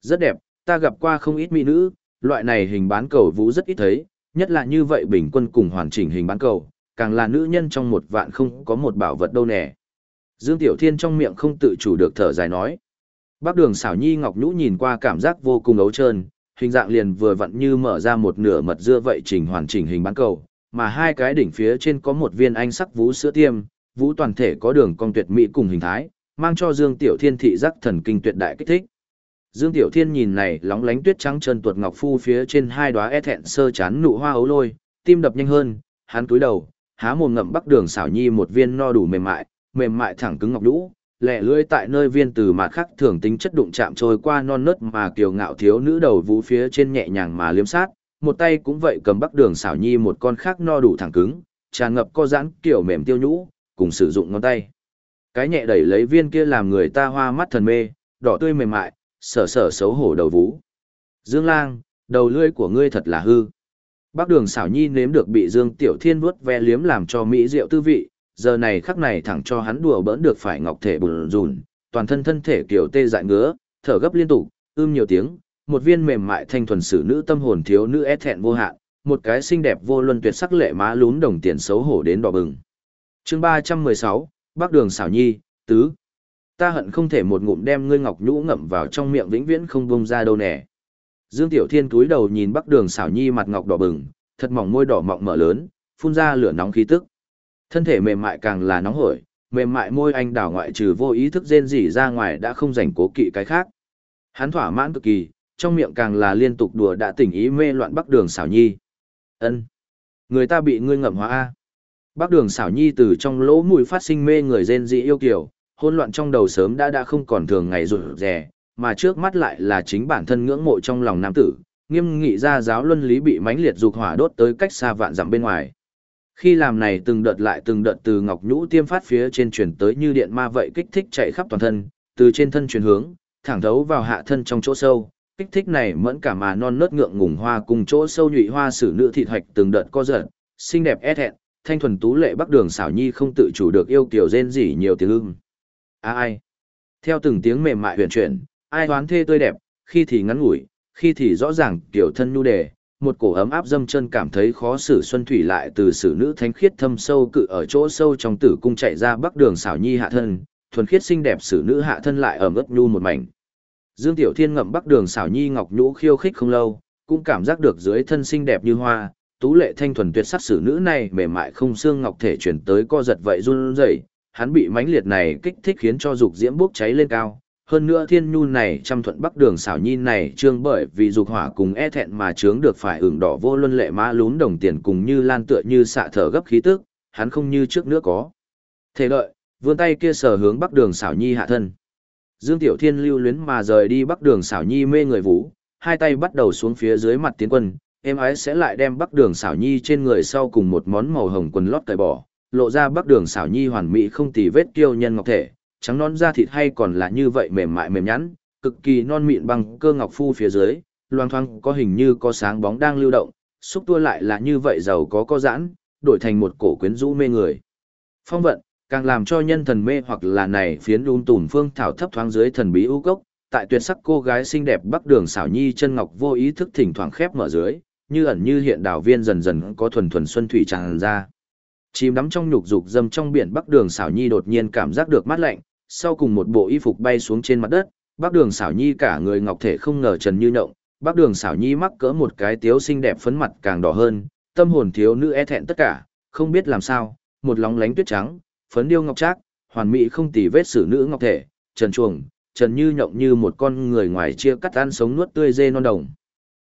Rất đẹp, ta gặp qua không ít mỹ nữ, loại này hình bán cầu vũ rất ít thấy, nhất là như vậy bình quân cùng hoàn chỉnh hình bán cầu, càng là nữ nhân trong một vạn không có một bảo vật đâu nè. Dương Tiểu Thiên trong miệng không tự chủ được thở dài nói. Bác đường xảo nhi ngọc nhũ nhìn qua cảm giác vô cùng ấu trơn, hình dạng liền vừa vặn như mở ra một nửa mật dưa vậy chỉnh hoàn chỉnh hình bán cầu, mà hai cái đỉnh phía trên có một viên anh sắc vũ sữa tiêm, vũ toàn thể có đường cong tuyệt mỹ cùng hình thái, mang cho Dương Tiểu Thiên thị giác thần kinh tuyệt đại kích thích. Dương Tiểu Thiên nhìn này lóng lánh tuyết trắng chân tuột ngọc phu phía trên hai đóa e thẹn sơ chán nụ hoa ấu lôi, tim đập nhanh hơn, hắn cúi đầu, há mồm ngậm bắc đường xảo nhi một viên no đủ mềm mại, mềm mại thẳng cứng ngọc đũ, lẻ lưỡi tại nơi viên từ mà khắc thường tính chất đụng chạm trôi qua non nớt mà kiều ngạo thiếu nữ đầu vũ phía trên nhẹ nhàng mà liếm sát, một tay cũng vậy cầm bắc đường xảo nhi một con khác no đủ thẳng cứng, tràn ngập co giãn kiểu mềm tiêu nhũ, cùng sử dụng ngón tay. Cái nhẹ đẩy lấy viên kia làm người ta hoa mắt thần mê, đỏ tươi mềm mại, sở sở xấu hổ đầu vú. Dương Lang, đầu lưỡi của ngươi thật là hư. Bác đường xảo nhi nếm được bị Dương Tiểu Thiên vuốt ve liếm làm cho mỹ rượu tư vị, giờ này khắc này thẳng cho hắn đùa bỡn được phải ngọc thể bùn rùn, toàn thân thân thể kiểu tê dại ngứa, thở gấp liên tục, ưm nhiều tiếng, một viên mềm mại thanh thuần sử nữ tâm hồn thiếu nữ é thẹn vô hạn, một cái xinh đẹp vô luân tuyệt sắc lệ má lún đồng tiền xấu hổ đến đỏ bừng. Chương 316, Bắc Đường xảo nhi, tứ. Ta hận không thể một ngụm đem ngươi ngọc nhũ ngậm vào trong miệng vĩnh viễn không bông ra đâu nè. Dương Tiểu Thiên cúi đầu nhìn Bắc Đường xảo nhi mặt ngọc đỏ bừng, thật mỏng môi đỏ mọng mở lớn, phun ra lửa nóng khí tức. Thân thể mềm mại càng là nóng hổi, mềm mại môi anh đảo ngoại trừ vô ý thức rên rỉ ra ngoài đã không dành cố kỵ cái khác. Hắn thỏa mãn cực kỳ, trong miệng càng là liên tục đùa đã tỉnh ý mê loạn Bắc Đường xảo nhi. Ân, người ta bị ngươi ngậm hóa a. Bắc Đường xảo nhi từ trong lỗ mũi phát sinh mê người rên dị yêu kiều, hỗn loạn trong đầu sớm đã đã không còn thường ngày rụt rè, mà trước mắt lại là chính bản thân ngưỡng mộ trong lòng nam tử, nghiêm nghị ra giáo luân lý bị mãnh liệt dục hỏa đốt tới cách xa vạn dặm bên ngoài. Khi làm này từng đợt lại từng đợt từ ngọc nhũ tiêm phát phía trên truyền tới như điện ma vậy kích thích chạy khắp toàn thân, từ trên thân chuyển hướng, thẳng thấu vào hạ thân trong chỗ sâu, kích thích này mẫn cả mà non nớt ngượng ngùng hoa cùng chỗ sâu nhụy hoa sử nữ thịt hoạch từng đợt co giật, xinh đẹp e ép hẹn, thanh thuần tú lệ bắc đường xảo nhi không tự chủ được yêu kiểu rên rỉ nhiều tiếng ưng. A ai? Theo từng tiếng mềm mại huyền chuyển, ai hoán thê tươi đẹp, khi thì ngắn ngủi, khi thì rõ ràng kiểu thân nhu đề, một cổ ấm áp dâm chân cảm thấy khó xử xuân thủy lại từ sử nữ thánh khiết thâm sâu cự ở chỗ sâu trong tử cung chạy ra bắc đường xảo nhi hạ thân, thuần khiết xinh đẹp sử nữ hạ thân lại ẩm ướt nhu một mảnh. Dương Tiểu Thiên ngậm bắc đường xảo nhi ngọc nhũ khiêu khích không lâu, cũng cảm giác được dưới thân xinh đẹp như hoa, tú lệ thanh thuần tuyệt sắc xử nữ này mềm mại không xương ngọc thể chuyển tới co giật vậy run rẩy, hắn bị mãnh liệt này kích thích khiến cho dục diễm bốc cháy lên cao. Hơn nữa thiên nhu này trăm thuận bắc đường xảo nhi này trương bởi vì dục hỏa cùng e thẹn mà trướng được phải ửng đỏ vô luân lệ mã lún đồng tiền cùng như lan tựa như xạ thở gấp khí tức, hắn không như trước nữa có. Thế lợi vươn tay kia sờ hướng bắc đường xảo nhi hạ thân. Dương Tiểu Thiên lưu luyến mà rời đi bắc đường xảo nhi mê người vũ, hai tay bắt đầu xuống phía dưới mặt tiến quân, em ấy sẽ lại đem bắc đường xảo nhi trên người sau cùng một món màu hồng quần lót cởi bỏ, lộ ra bắc đường xảo nhi hoàn mỹ không tì vết kiêu nhân ngọc thể, trắng non da thịt hay còn là như vậy mềm mại mềm nhẵn, cực kỳ non mịn bằng cơ ngọc phu phía dưới, loang thoang có hình như có sáng bóng đang lưu động, xúc tua lại là như vậy giàu có có giãn, đổi thành một cổ quyến rũ mê người. Phong vận, càng làm cho nhân thần mê hoặc là này phiến đun tùn phương thảo thấp thoáng dưới thần bí ưu cốc, tại tuyệt sắc cô gái xinh đẹp bắc đường xảo nhi chân ngọc vô ý thức thỉnh thoảng khép mở dưới, như ẩn như hiện đào viên dần dần có thuần thuần xuân thủy tràn ra. Chìm đắm trong nhục dục dâm trong biển Bắc Đường Sảo Nhi đột nhiên cảm giác được mát lạnh, sau cùng một bộ y phục bay xuống trên mặt đất, Bắc Đường Sảo Nhi cả người ngọc thể không ngờ trần như nhộng, Bắc Đường Sảo Nhi mắc cỡ một cái tiếu xinh đẹp phấn mặt càng đỏ hơn, tâm hồn thiếu nữ e thẹn tất cả, không biết làm sao, một lóng lánh tuyết trắng, phấn điêu ngọc trác, hoàn mỹ không tì vết sử nữ ngọc thể, trần chuồng, trần như nhộng như một con người ngoài chia cắt ăn sống nuốt tươi dê non đồng.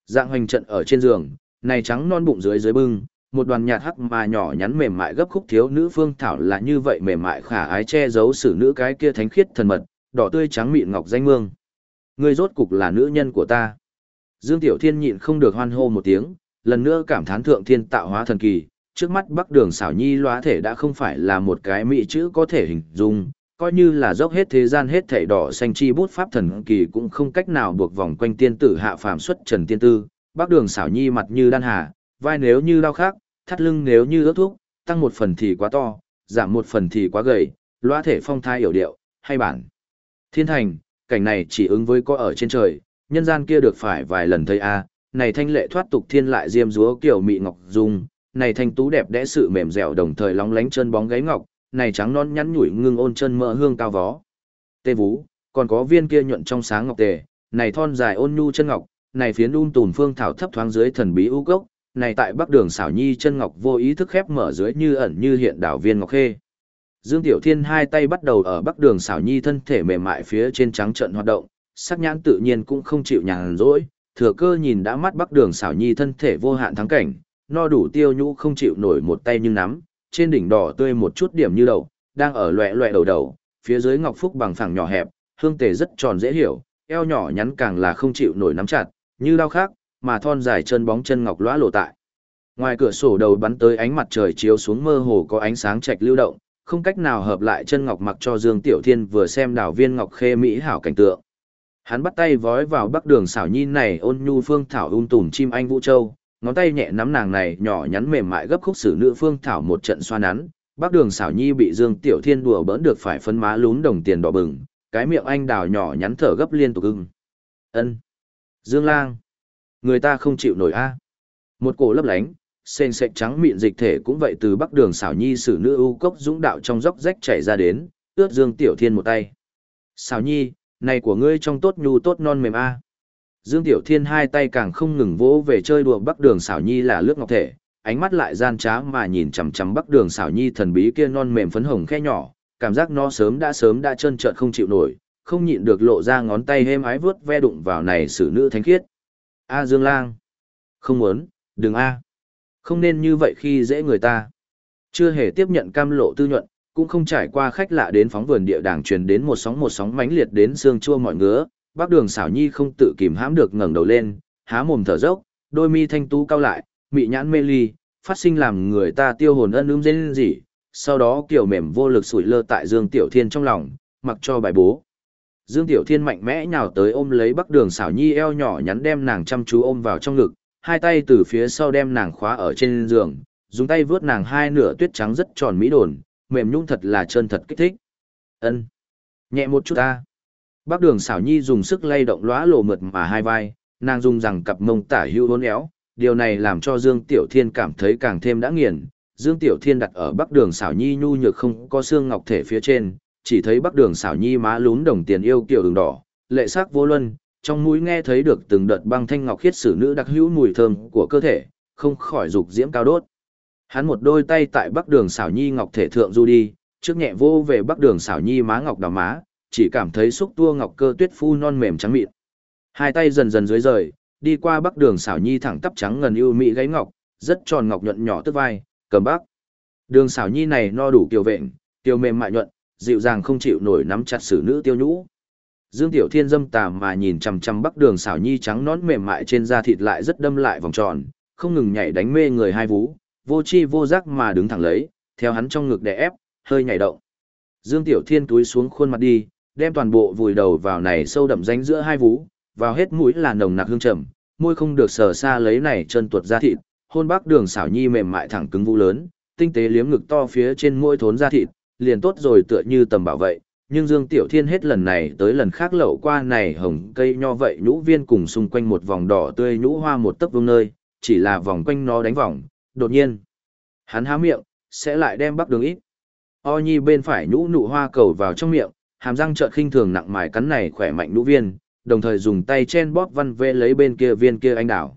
Dạng hoành trận ở trên giường, này trắng non bụng dưới dưới bưng, một đoàn nhạt hắc mà nhỏ nhắn mềm mại gấp khúc thiếu nữ phương thảo là như vậy mềm mại khả ái che giấu xử nữ cái kia thánh khiết thần mật, đỏ tươi trắng mịn ngọc danh mương. Ngươi rốt cục là nữ nhân của ta. Dương Tiểu Thiên nhịn không được hoan hô một tiếng, lần nữa cảm thán thượng thiên tạo hóa thần kỳ, trước mắt Bắc Đường xảo nhi loá thể đã không phải là một cái mỹ chữ có thể hình dung, coi như là dốc hết thế gian hết thảy đỏ xanh chi bút pháp thần kỳ cũng không cách nào buộc vòng quanh tiên tử hạ phàm xuất trần tiên tư. Bắc Đường xảo nhi mặt như đan hà, vai nếu như đau khác, thắt lưng nếu như ướt thuốc, tăng một phần thì quá to, giảm một phần thì quá gầy, loa thể phong thai hiểu điệu, hay bản. Thiên thành, cảnh này chỉ ứng với có ở trên trời, nhân gian kia được phải vài lần thấy a này thanh lệ thoát tục thiên lại diêm dúa kiểu mị ngọc dung, này thanh tú đẹp đẽ sự mềm dẻo đồng thời lóng lánh chân bóng gáy ngọc, này trắng non nhắn nhủi ngưng ôn chân mỡ hương cao vó. Tê vú, còn có viên kia nhuận trong sáng ngọc tề, này thon dài ôn nhu chân ngọc, này phiến um tùn phương thảo thấp thoáng dưới thần bí u gốc, này tại bắc đường xảo nhi chân ngọc vô ý thức khép mở dưới như ẩn như hiện đảo viên ngọc khê. Dương Tiểu Thiên hai tay bắt đầu ở bắc đường xảo nhi thân thể mềm mại phía trên trắng trận hoạt động, sắc nhãn tự nhiên cũng không chịu nhàn rỗi, thừa cơ nhìn đã mắt bắc đường xảo nhi thân thể vô hạn thắng cảnh, no đủ tiêu nhũ không chịu nổi một tay nhưng nắm, trên đỉnh đỏ tươi một chút điểm như đầu, đang ở loẹ loẹ đầu đầu, phía dưới ngọc phúc bằng phẳng nhỏ hẹp, hương tề rất tròn dễ hiểu, eo nhỏ nhắn càng là không chịu nổi nắm chặt, như đau khác, mà thon dài chân bóng chân ngọc lõa lộ tại. Ngoài cửa sổ đầu bắn tới ánh mặt trời chiếu xuống mơ hồ có ánh sáng trạch lưu động, không cách nào hợp lại chân ngọc mặc cho Dương Tiểu Thiên vừa xem đảo viên ngọc khê mỹ hảo cảnh tượng. Hắn bắt tay vói vào bắc đường xảo nhi này ôn nhu phương thảo ung tùm chim anh vũ châu, ngón tay nhẹ nắm nàng này nhỏ nhắn mềm mại gấp khúc xử nữ phương thảo một trận xoa nắn, bắc đường xảo nhi bị Dương Tiểu Thiên đùa bỡn được phải phân má lún đồng tiền đỏ bừng, cái miệng anh đào nhỏ nhắn thở gấp liên tục ưng. Ân, Dương Lang, người ta không chịu nổi a. Một cổ lấp lánh, sền sệt trắng mịn dịch thể cũng vậy từ bắc đường xảo nhi xử nữ ưu cốc dũng đạo trong dốc rách chảy ra đến, ướt Dương Tiểu Thiên một tay. Xảo nhi, này của ngươi trong tốt nhu tốt non mềm a. Dương Tiểu Thiên hai tay càng không ngừng vỗ về chơi đùa bắc đường xảo nhi là lướt ngọc thể, ánh mắt lại gian trá mà nhìn chằm chằm bắc đường xảo nhi thần bí kia non mềm phấn hồng khe nhỏ, cảm giác nó sớm đã sớm đã trơn trợn không chịu nổi, không nhịn được lộ ra ngón tay hêm ái vướt ve đụng vào này xử nữ thánh khiết. A Dương Lang. Không muốn, đừng A. Không nên như vậy khi dễ người ta. Chưa hề tiếp nhận cam lộ tư nhuận, cũng không trải qua khách lạ đến phóng vườn địa đàng truyền đến một sóng một sóng mãnh liệt đến xương chua mọi ngứa, bác đường xảo nhi không tự kìm hãm được ngẩng đầu lên, há mồm thở dốc, đôi mi thanh tú cao lại, mị nhãn mê ly, phát sinh làm người ta tiêu hồn ân ưm dên gì, sau đó kiểu mềm vô lực sủi lơ tại Dương Tiểu Thiên trong lòng, mặc cho bài bố. Dương Tiểu Thiên mạnh mẽ nhào tới ôm lấy Bắc Đường xảo nhi eo nhỏ nhắn đem nàng chăm chú ôm vào trong ngực, hai tay từ phía sau đem nàng khóa ở trên giường, dùng tay vướt nàng hai nửa tuyết trắng rất tròn mỹ đồn, mềm nhung thật là chân thật kích thích. Ân, nhẹ một chút ta. Bắc Đường xảo nhi dùng sức lay động lóa lộ mượt mà hai vai, nàng dùng rằng cặp mông tả hưu hôn éo, điều này làm cho Dương Tiểu Thiên cảm thấy càng thêm đã nghiền. Dương Tiểu Thiên đặt ở Bắc Đường xảo nhi nhu nhược không có xương ngọc thể phía trên, chỉ thấy Bắc Đường xảo nhi má lún đồng tiền yêu kiểu đường đỏ, lệ sắc vô luân, trong mũi nghe thấy được từng đợt băng thanh ngọc khiết sử nữ đặc hữu mùi thơm của cơ thể, không khỏi dục diễm cao đốt. Hắn một đôi tay tại Bắc Đường xảo nhi ngọc thể thượng du đi, trước nhẹ vô về Bắc Đường xảo nhi má ngọc đỏ má, chỉ cảm thấy xúc tua ngọc cơ tuyết phu non mềm trắng mịn. Hai tay dần dần dưới rời, đi qua Bắc Đường xảo nhi thẳng tắp trắng ngần ưu mỹ gáy ngọc, rất tròn ngọc nhuận nhỏ tức vai, cầm bắc. Đường xảo nhi này no đủ kiều vẹn, kiều mềm mại nhuận, dịu dàng không chịu nổi nắm chặt xử nữ tiêu nhũ. Dương Tiểu Thiên dâm tà mà nhìn chằm chằm Bắc Đường xảo nhi trắng nón mềm mại trên da thịt lại rất đâm lại vòng tròn, không ngừng nhảy đánh mê người hai vú, vô chi vô giác mà đứng thẳng lấy, theo hắn trong ngực đè ép, hơi nhảy động. Dương Tiểu Thiên túi xuống khuôn mặt đi, đem toàn bộ vùi đầu vào này sâu đậm ránh giữa hai vú, vào hết mũi là nồng nặc hương trầm, môi không được sờ xa lấy này chân tuột da thịt, hôn Bắc Đường xảo nhi mềm mại thẳng cứng vũ lớn, tinh tế liếm ngực to phía trên môi thốn da thịt, liền tốt rồi tựa như tầm bảo vậy, nhưng Dương Tiểu Thiên hết lần này tới lần khác lậu qua này hồng cây nho vậy nhũ viên cùng xung quanh một vòng đỏ tươi nhũ hoa một tấc vương nơi, chỉ là vòng quanh nó đánh vòng, đột nhiên. Hắn há miệng, sẽ lại đem bắc đường ít. O nhi bên phải nhũ nụ hoa cầu vào trong miệng, hàm răng trợn khinh thường nặng mài cắn này khỏe mạnh nũ viên, đồng thời dùng tay chen bóp văn vê lấy bên kia viên kia anh đảo.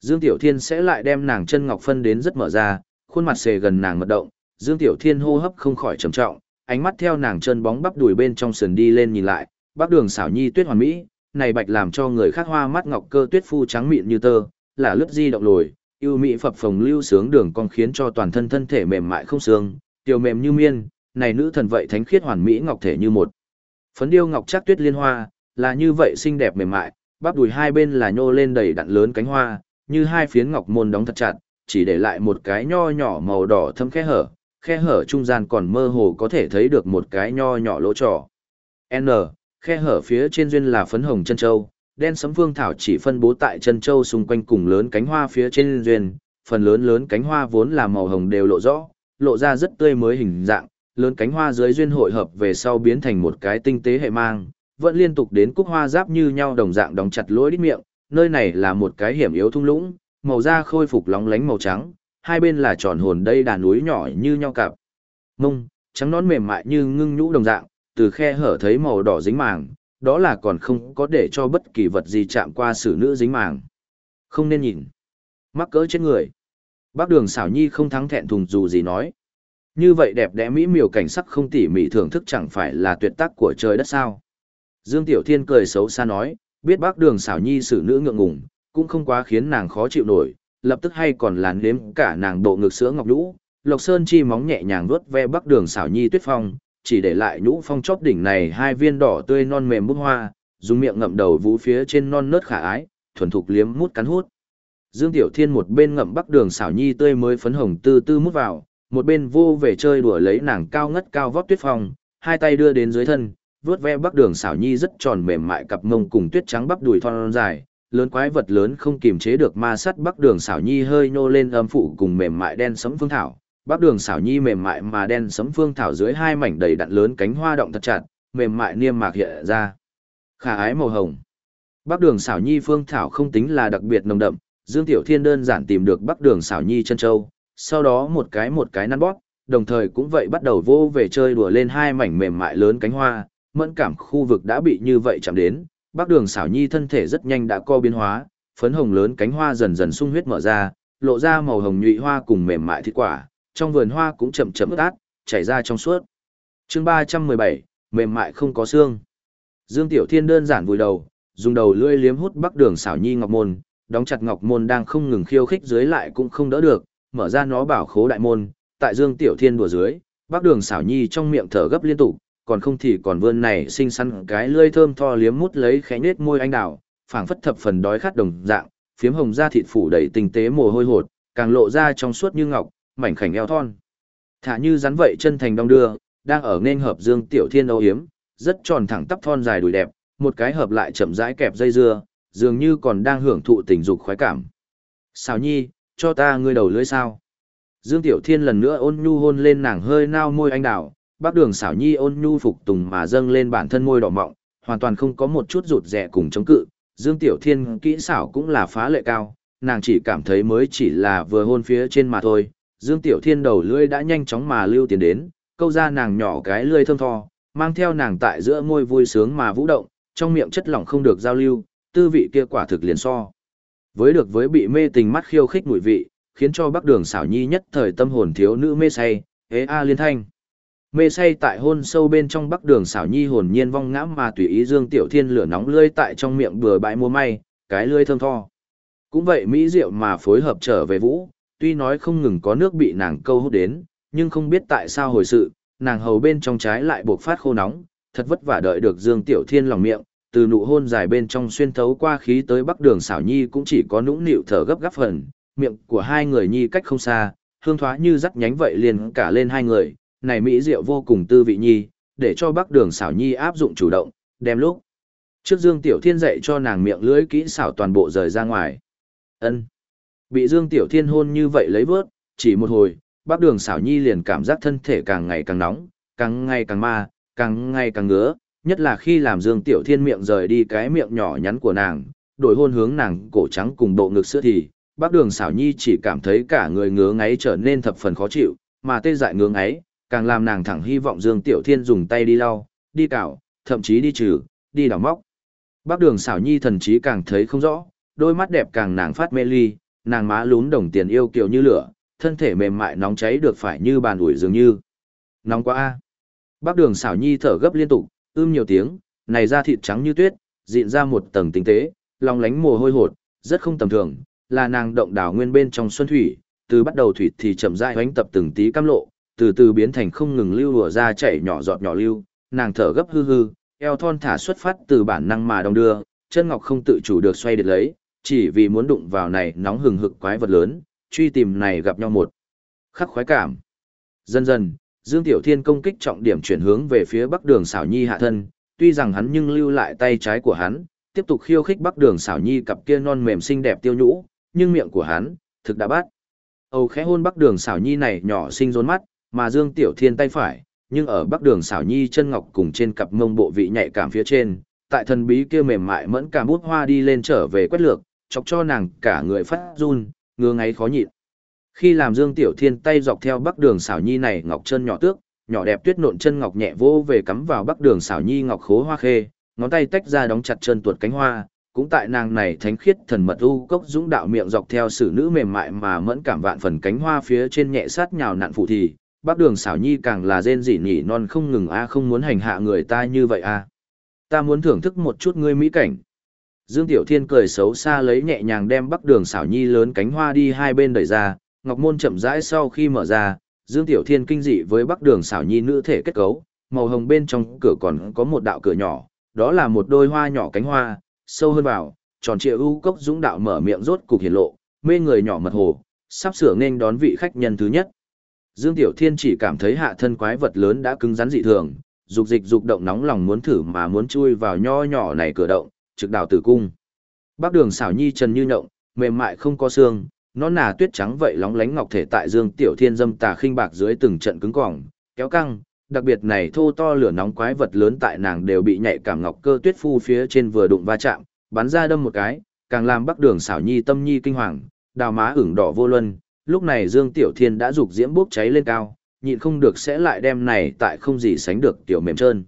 Dương Tiểu Thiên sẽ lại đem nàng chân ngọc phân đến rất mở ra, khuôn mặt xề gần nàng mật động, Dương Tiểu Thiên hô hấp không khỏi trầm trọng, ánh mắt theo nàng chân bóng bắp đùi bên trong sườn đi lên nhìn lại, bắp đường xảo nhi tuyết hoàn mỹ, này bạch làm cho người khác hoa mắt ngọc cơ tuyết phu trắng mịn như tơ, là lướt di động lồi, yêu mỹ phập phồng lưu sướng đường cong khiến cho toàn thân thân thể mềm mại không xương, tiểu mềm như miên, này nữ thần vậy thánh khiết hoàn mỹ ngọc thể như một. Phấn điêu ngọc chắc tuyết liên hoa, là như vậy xinh đẹp mềm mại, bắp đùi hai bên là nhô lên đầy đặn lớn cánh hoa, như hai phiến ngọc môn đóng thật chặt, chỉ để lại một cái nho nhỏ màu đỏ thâm khe hở, khe hở trung gian còn mơ hồ có thể thấy được một cái nho nhỏ lỗ trỏ. N, khe hở phía trên duyên là phấn hồng chân châu, đen sấm vương thảo chỉ phân bố tại chân châu xung quanh cùng lớn cánh hoa phía trên duyên, phần lớn lớn cánh hoa vốn là màu hồng đều lộ rõ, lộ ra rất tươi mới hình dạng, lớn cánh hoa dưới duyên hội hợp về sau biến thành một cái tinh tế hệ mang, vẫn liên tục đến cúc hoa giáp như nhau đồng dạng đóng chặt lối đít miệng, nơi này là một cái hiểm yếu thung lũng, màu da khôi phục lóng lánh màu trắng, hai bên là tròn hồn đây đà núi nhỏ như nhau cặp. Mông, trắng nón mềm mại như ngưng nhũ đồng dạng, từ khe hở thấy màu đỏ dính màng, đó là còn không có để cho bất kỳ vật gì chạm qua xử nữ dính màng. Không nên nhìn. Mắc cỡ chết người. Bác đường xảo nhi không thắng thẹn thùng dù gì nói. Như vậy đẹp đẽ mỹ miều cảnh sắc không tỉ mỉ thưởng thức chẳng phải là tuyệt tác của trời đất sao. Dương Tiểu Thiên cười xấu xa nói, biết bác đường xảo nhi xử nữ ngượng ngùng, cũng không quá khiến nàng khó chịu nổi, lập tức hay còn làn nếm cả nàng bộ ngực sữa ngọc nhũ, Lộc Sơn chi móng nhẹ nhàng vuốt ve bắc đường xảo nhi tuyết phong, chỉ để lại nhũ phong chóp đỉnh này hai viên đỏ tươi non mềm bút hoa, dùng miệng ngậm đầu vú phía trên non nớt khả ái, thuần thục liếm mút cắn hút. Dương Tiểu Thiên một bên ngậm bắc đường xảo nhi tươi mới phấn hồng tư tư mút vào, một bên vô về chơi đùa lấy nàng cao ngất cao vóc tuyết phong, hai tay đưa đến dưới thân, vuốt ve bắc đường xảo nhi rất tròn mềm mại cặp mông cùng tuyết trắng bắp đùi thon dài, lớn quái vật lớn không kiềm chế được ma sắt bắc đường xảo nhi hơi nô lên âm phụ cùng mềm mại đen sẫm phương thảo. Bắc đường xảo nhi mềm mại mà đen sẫm phương thảo dưới hai mảnh đầy đặn lớn cánh hoa động thật chặt, mềm mại niêm mạc hiện ra. Khả ái màu hồng. Bắc đường xảo nhi phương thảo không tính là đặc biệt nồng đậm, Dương Tiểu Thiên đơn giản tìm được Bắc đường xảo nhi chân châu, sau đó một cái một cái năn bóp, đồng thời cũng vậy bắt đầu vô về chơi đùa lên hai mảnh mềm mại lớn cánh hoa, mẫn cảm khu vực đã bị như vậy chạm đến, Bắc Đường xảo nhi thân thể rất nhanh đã co biến hóa, phấn hồng lớn cánh hoa dần dần sung huyết mở ra, lộ ra màu hồng nhụy hoa cùng mềm mại thịt quả, trong vườn hoa cũng chậm chậm ướt át, chảy ra trong suốt. Chương 317, mềm mại không có xương. Dương Tiểu Thiên đơn giản vùi đầu, dùng đầu lưỡi liếm hút Bắc Đường xảo nhi ngọc môn, đóng chặt ngọc môn đang không ngừng khiêu khích dưới lại cũng không đỡ được, mở ra nó bảo khố đại môn, tại Dương Tiểu Thiên đùa dưới, Bắc Đường xảo nhi trong miệng thở gấp liên tục, còn không thì còn vươn này xinh xắn cái lưỡi thơm tho liếm mút lấy khẽ nết môi anh đào, phảng phất thập phần đói khát đồng dạng, phiếm hồng da thịt phủ đầy tinh tế mồ hôi hột, càng lộ ra trong suốt như ngọc, mảnh khảnh eo thon. Thả như rắn vậy chân thành đong đưa, đang ở nên hợp Dương Tiểu Thiên âu hiếm, rất tròn thẳng tắp thon dài đùi đẹp, một cái hợp lại chậm rãi kẹp dây dưa, dường như còn đang hưởng thụ tình dục khoái cảm. Xào nhi, cho ta ngươi đầu lưỡi sao? Dương Tiểu Thiên lần nữa ôn nhu hôn lên nàng hơi nao môi anh đào, bác đường xảo nhi ôn nhu phục tùng mà dâng lên bản thân môi đỏ mọng, hoàn toàn không có một chút rụt rẻ cùng chống cự. Dương Tiểu Thiên kỹ xảo cũng là phá lệ cao, nàng chỉ cảm thấy mới chỉ là vừa hôn phía trên mà thôi. Dương Tiểu Thiên đầu lưỡi đã nhanh chóng mà lưu tiến đến, câu ra nàng nhỏ cái lưỡi thơm tho, mang theo nàng tại giữa môi vui sướng mà vũ động, trong miệng chất lỏng không được giao lưu, tư vị kia quả thực liền so. Với được với bị mê tình mắt khiêu khích mùi vị, khiến cho Bắc Đường xảo nhi nhất thời tâm hồn thiếu nữ mê say, ế a liên thanh. Mê say tại hôn sâu bên trong Bắc Đường xảo nhi hồn nhiên vong ngã mà tùy ý Dương Tiểu Thiên lửa nóng lươi tại trong miệng bừa bãi mua may, cái lươi thơm tho. Cũng vậy mỹ diệu mà phối hợp trở về vũ, tuy nói không ngừng có nước bị nàng câu hút đến, nhưng không biết tại sao hồi sự, nàng hầu bên trong trái lại buộc phát khô nóng, thật vất vả đợi được Dương Tiểu Thiên lòng miệng, từ nụ hôn dài bên trong xuyên thấu qua khí tới Bắc Đường xảo nhi cũng chỉ có nũng nịu thở gấp gáp phần, miệng của hai người nhi cách không xa, hương thoá như rắc nhánh vậy liền cả lên hai người, này mỹ diệu vô cùng tư vị nhi, để cho Bắc Đường xảo nhi áp dụng chủ động, đem lúc. Trước Dương Tiểu Thiên dạy cho nàng miệng lưỡi kỹ xảo toàn bộ rời ra ngoài. Ân. Bị Dương Tiểu Thiên hôn như vậy lấy vớt, chỉ một hồi, Bắc Đường xảo nhi liền cảm giác thân thể càng ngày càng nóng, càng ngày càng ma, càng ngày càng ngứa, nhất là khi làm Dương Tiểu Thiên miệng rời đi cái miệng nhỏ nhắn của nàng, đổi hôn hướng nàng cổ trắng cùng bộ ngực sữa thì, bác đường xảo nhi chỉ cảm thấy cả người ngứa ngáy trở nên thập phần khó chịu, mà tê dại ngứa ngáy, càng làm nàng thẳng hy vọng Dương Tiểu Thiên dùng tay đi lau, đi cạo, thậm chí đi trừ, đi đào móc. Bác đường xảo nhi thần chí càng thấy không rõ, đôi mắt đẹp càng nàng phát mê ly, nàng má lún đồng tiền yêu kiều như lửa, thân thể mềm mại nóng cháy được phải như bàn ủi dường như. Nóng quá a. Bác đường xảo nhi thở gấp liên tục, ưm nhiều tiếng, này da thịt trắng như tuyết, dịn ra một tầng tinh tế, long lánh mồ hôi hột, rất không tầm thường, là nàng động đảo nguyên bên trong xuân thủy, từ bắt đầu thủy thì chậm rãi hoánh tập từng tí cam lộ, từ từ biến thành không ngừng lưu lụa ra chảy nhỏ giọt nhỏ lưu, nàng thở gấp hư hư, eo thon thả xuất phát từ bản năng mà đong đưa, chân ngọc không tự chủ được xoay được lấy, chỉ vì muốn đụng vào này nóng hừng hực quái vật lớn, truy tìm này gặp nhau một khắc khoái cảm. Dần dần, Dương Tiểu Thiên công kích trọng điểm chuyển hướng về phía Bắc Đường Sảo Nhi hạ thân, tuy rằng hắn nhưng lưu lại tay trái của hắn, tiếp tục khiêu khích Bắc Đường Sảo Nhi cặp kia non mềm xinh đẹp tiêu nhũ, nhưng miệng của hắn thực đã bắt. Âu khẽ hôn Bắc Đường Sảo Nhi này nhỏ xinh rốn mắt, mà Dương Tiểu Thiên tay phải, nhưng ở Bắc Đường Sảo Nhi chân ngọc cùng trên cặp mông bộ vị nhạy cảm phía trên, tại thần bí kia mềm mại mẫn cảm bút hoa đi lên trở về quét lược, chọc cho nàng cả người phát run, ngứa ngáy khó nhịn. Khi làm Dương Tiểu Thiên tay dọc theo bắc đường xảo nhi này ngọc chân nhỏ tước, nhỏ đẹp tuyết nộn chân ngọc nhẹ vô về cắm vào bắc đường xảo nhi ngọc khố hoa khê, ngón tay tách ra đóng chặt chân tuột cánh hoa, cũng tại nàng này thánh khiết thần mật u cốc dũng đạo miệng dọc theo sử nữ mềm mại mà mẫn cảm vạn phần cánh hoa phía trên nhẹ sát nhào nặn phụ thì, bắc đường xảo nhi càng là rên rỉ nhỉ non không ngừng a không muốn hành hạ người ta như vậy a. Ta muốn thưởng thức một chút ngươi mỹ cảnh. Dương Tiểu Thiên cười xấu xa lấy nhẹ nhàng đem bắc đường xảo nhi lớn cánh hoa đi hai bên đẩy ra, ngọc môn chậm rãi sau khi mở ra, Dương Tiểu Thiên kinh dị với Bắc Đường xảo nhi nữ thể kết cấu, màu hồng bên trong cửa còn có một đạo cửa nhỏ, đó là một đôi hoa nhỏ cánh hoa, sâu hơn vào, tròn trịa u cốc dũng đạo mở miệng rốt cục hiển lộ, mê người nhỏ mật hồ, sắp sửa nên đón vị khách nhân thứ nhất. Dương Tiểu Thiên chỉ cảm thấy hạ thân quái vật lớn đã cứng rắn dị thường, dục dịch dục động nóng lòng muốn thử mà muốn chui vào nho nhỏ này cửa động, trực đào tử cung. Bác đường xảo nhi trần như nhộng, mềm mại không có xương, nó nà tuyết trắng vậy lóng lánh ngọc thể tại Dương Tiểu Thiên dâm tà khinh bạc dưới từng trận cứng cỏng, kéo căng, đặc biệt này thô to lửa nóng quái vật lớn tại nàng đều bị nhạy cảm ngọc cơ tuyết phu phía trên vừa đụng va chạm, bắn ra đâm một cái, càng làm Bắc Đường xảo nhi tâm nhi kinh hoàng, đào má ửng đỏ vô luân, lúc này Dương Tiểu Thiên đã dục diễm bốc cháy lên cao, nhịn không được sẽ lại đem này tại không gì sánh được tiểu mềm trơn.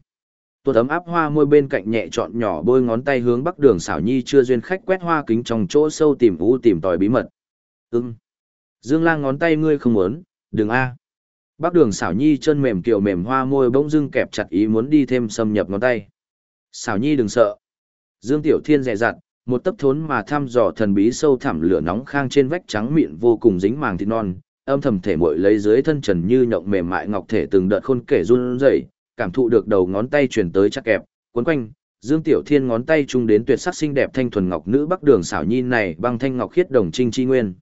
Tuột ấm áp hoa môi bên cạnh nhẹ chọn nhỏ bôi ngón tay hướng bắc đường xảo nhi chưa duyên khách quét hoa kính trong chỗ sâu tìm vũ tìm tòi bí mật. Ừm. Dương lang ngón tay ngươi không muốn, đừng a. Bắc đường xảo nhi chân mềm kiều mềm hoa môi bỗng dưng kẹp chặt ý muốn đi thêm xâm nhập ngón tay. Xảo nhi đừng sợ. Dương tiểu thiên dè dặt, một tấc thốn mà thăm dò thần bí sâu thẳm lửa nóng khang trên vách trắng mịn vô cùng dính màng thịt non, âm thầm thể muội lấy dưới thân trần như nhộng mềm mại ngọc thể từng đợt khôn kể run rẩy, cảm thụ được đầu ngón tay truyền tới chắc kẹp, cuốn quanh, Dương Tiểu Thiên ngón tay chung đến tuyệt sắc xinh đẹp thanh thuần ngọc nữ Bắc Đường xảo nhi này băng thanh ngọc khiết đồng trinh chi nguyên.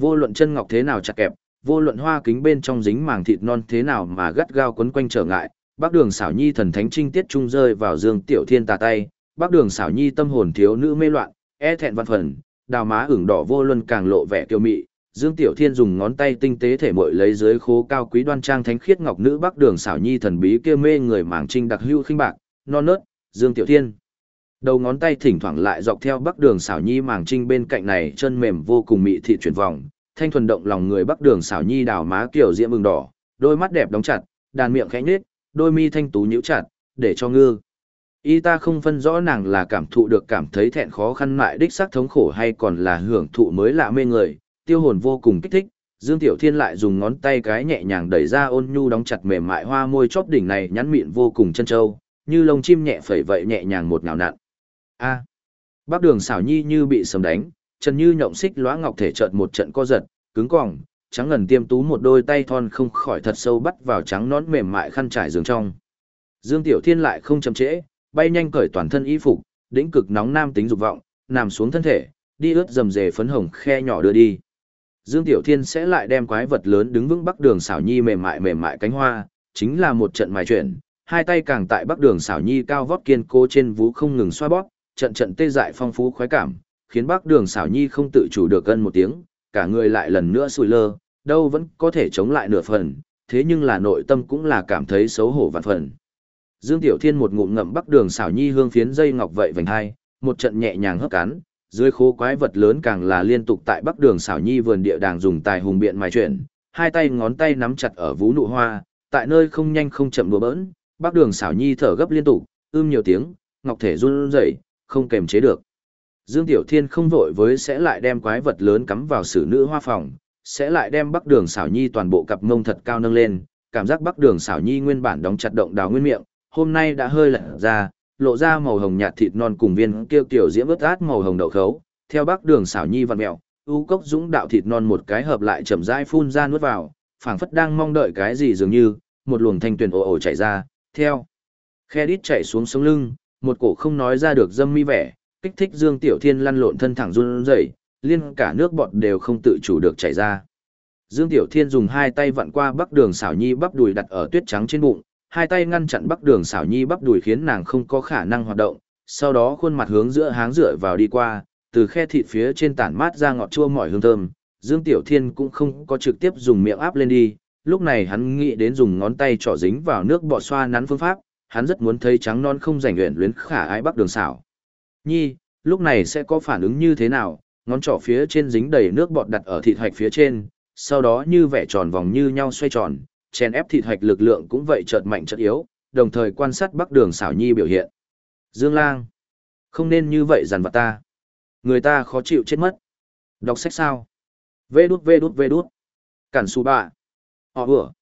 Vô luận chân ngọc thế nào chặt kẹp, vô luận hoa kính bên trong dính màng thịt non thế nào mà gắt gao quấn quanh trở ngại, Bắc Đường xảo nhi thần thánh trinh tiết trung rơi vào Dương Tiểu Thiên tà tay, Bắc Đường xảo nhi tâm hồn thiếu nữ mê loạn, e thẹn văn phần, đào má ửng đỏ vô luân càng lộ vẻ kiêu mị, Dương Tiểu Thiên dùng ngón tay tinh tế thể mội lấy dưới khố cao quý đoan trang thánh khiết ngọc nữ bắc đường xảo nhi thần bí kia mê người màng trinh đặc hưu khinh bạc, non nớt, Dương Tiểu Thiên. Đầu ngón tay thỉnh thoảng lại dọc theo bắc đường xảo nhi màng trinh bên cạnh này chân mềm vô cùng mị thị chuyển vòng, thanh thuần động lòng người bắc đường xảo nhi đào má kiểu diễm mừng đỏ, đôi mắt đẹp đóng chặt, đàn miệng khẽ nhếch, đôi mi thanh tú nhíu chặt, để cho ngư. Y ta không phân rõ nàng là cảm thụ được cảm thấy thẹn khó khăn mại đích xác thống khổ hay còn là hưởng thụ mới lạ mê người, tiêu hồn vô cùng kích thích, Dương Tiểu Thiên lại dùng ngón tay cái nhẹ nhàng đẩy ra ôn nhu đóng chặt mềm mại hoa môi chóp đỉnh này nhắn mịn vô cùng chân trâu, như lông chim nhẹ phẩy vậy nhẹ nhàng một ngào nặn. A. À. Bác Đường xảo nhi như bị sầm đánh, chân như nhộng xích lóa ngọc thể chợt một trận co giật, cứng cỏng trắng ngần tiêm tú một đôi tay thon không khỏi thật sâu bắt vào trắng nón mềm mại khăn trải giường trong. Dương Tiểu Thiên lại không chậm trễ, bay nhanh cởi toàn thân y phục, đĩnh cực nóng nam tính dục vọng, nằm xuống thân thể, đi ướt dầm dề phấn hồng khe nhỏ đưa đi. Dương Tiểu Thiên sẽ lại đem quái vật lớn đứng vững bắc đường xảo nhi mềm mại mềm mại cánh hoa, chính là một trận mài chuyển, hai tay càng tại bắc đường xảo nhi cao vót kiên cố trên vú không ngừng xoa bóp, trận trận tê dại phong phú khoái cảm, khiến bắc đường xảo nhi không tự chủ được gân một tiếng, cả người lại lần nữa sùi lơ, đâu vẫn có thể chống lại nửa phần, thế nhưng là nội tâm cũng là cảm thấy xấu hổ vạn phần. Dương Tiểu Thiên một ngụm ngậm bắc đường xảo nhi hương phiến dây ngọc vậy vành hai, một trận nhẹ nhàng hấp cắn, dưới khố quái vật lớn càng là liên tục tại bắc đường xảo nhi vườn địa đàng dùng tài hùng biện mài chuyển, hai tay ngón tay nắm chặt ở vú nụ hoa, tại nơi không nhanh không chậm đùa bỡn, bắc đường xảo nhi thở gấp liên tục, ưm nhiều tiếng, ngọc thể run rẩy, không kềm chế được. Dương Tiểu Thiên không vội với sẽ lại đem quái vật lớn cắm vào sử nữ hoa phòng, sẽ lại đem bắc đường xảo nhi toàn bộ cặp mông thật cao nâng lên, cảm giác bắc đường xảo nhi nguyên bản đóng chặt động đào nguyên miệng, hôm nay đã hơi lật ra, lộ ra màu hồng nhạt thịt non cùng viên kêu kiểu diễm ướt át màu hồng đậu khấu, theo bắc đường xảo nhi vặn mèo, u cốc dũng đạo thịt non một cái hợp lại chậm rãi phun ra nuốt vào, phảng phất đang mong đợi cái gì dường như, một luồng thanh tuyền ồ ồ chảy ra, theo khe đít chảy xuống sống lưng, một cổ không nói ra được dâm mi vẻ, kích thích Dương Tiểu Thiên lăn lộn thân thẳng run rẩy, liên cả nước bọt đều không tự chủ được chảy ra. Dương Tiểu Thiên dùng hai tay vặn qua bắc đường xảo nhi bắp đùi đặt ở tuyết trắng trên bụng, hai tay ngăn chặn bắc đường xảo nhi bắp đùi khiến nàng không có khả năng hoạt động, sau đó khuôn mặt hướng giữa háng rửa vào đi qua, từ khe thịt phía trên tản mát ra ngọt chua mỏi hương thơm, Dương Tiểu Thiên cũng không có trực tiếp dùng miệng áp lên đi, lúc này hắn nghĩ đến dùng ngón tay trỏ dính vào nước bọt xoa nắn phương pháp, hắn rất muốn thấy trắng non không rảnh luyện luyến khả ái bắc đường xảo. Nhi, lúc này sẽ có phản ứng như thế nào, ngón trỏ phía trên dính đầy nước bọt đặt ở thịt hạch phía trên, sau đó như vẻ tròn vòng như nhau xoay tròn, chèn ép thịt hạch lực lượng cũng vậy chợt mạnh chợt yếu, đồng thời quan sát Bắc Đường xảo nhi biểu hiện. Dương Lang, không nên như vậy dằn vặt ta. Người ta khó chịu chết mất. Đọc sách sao? Vê đút vê đút vê đút. Cản xù bạ. Họ vừa.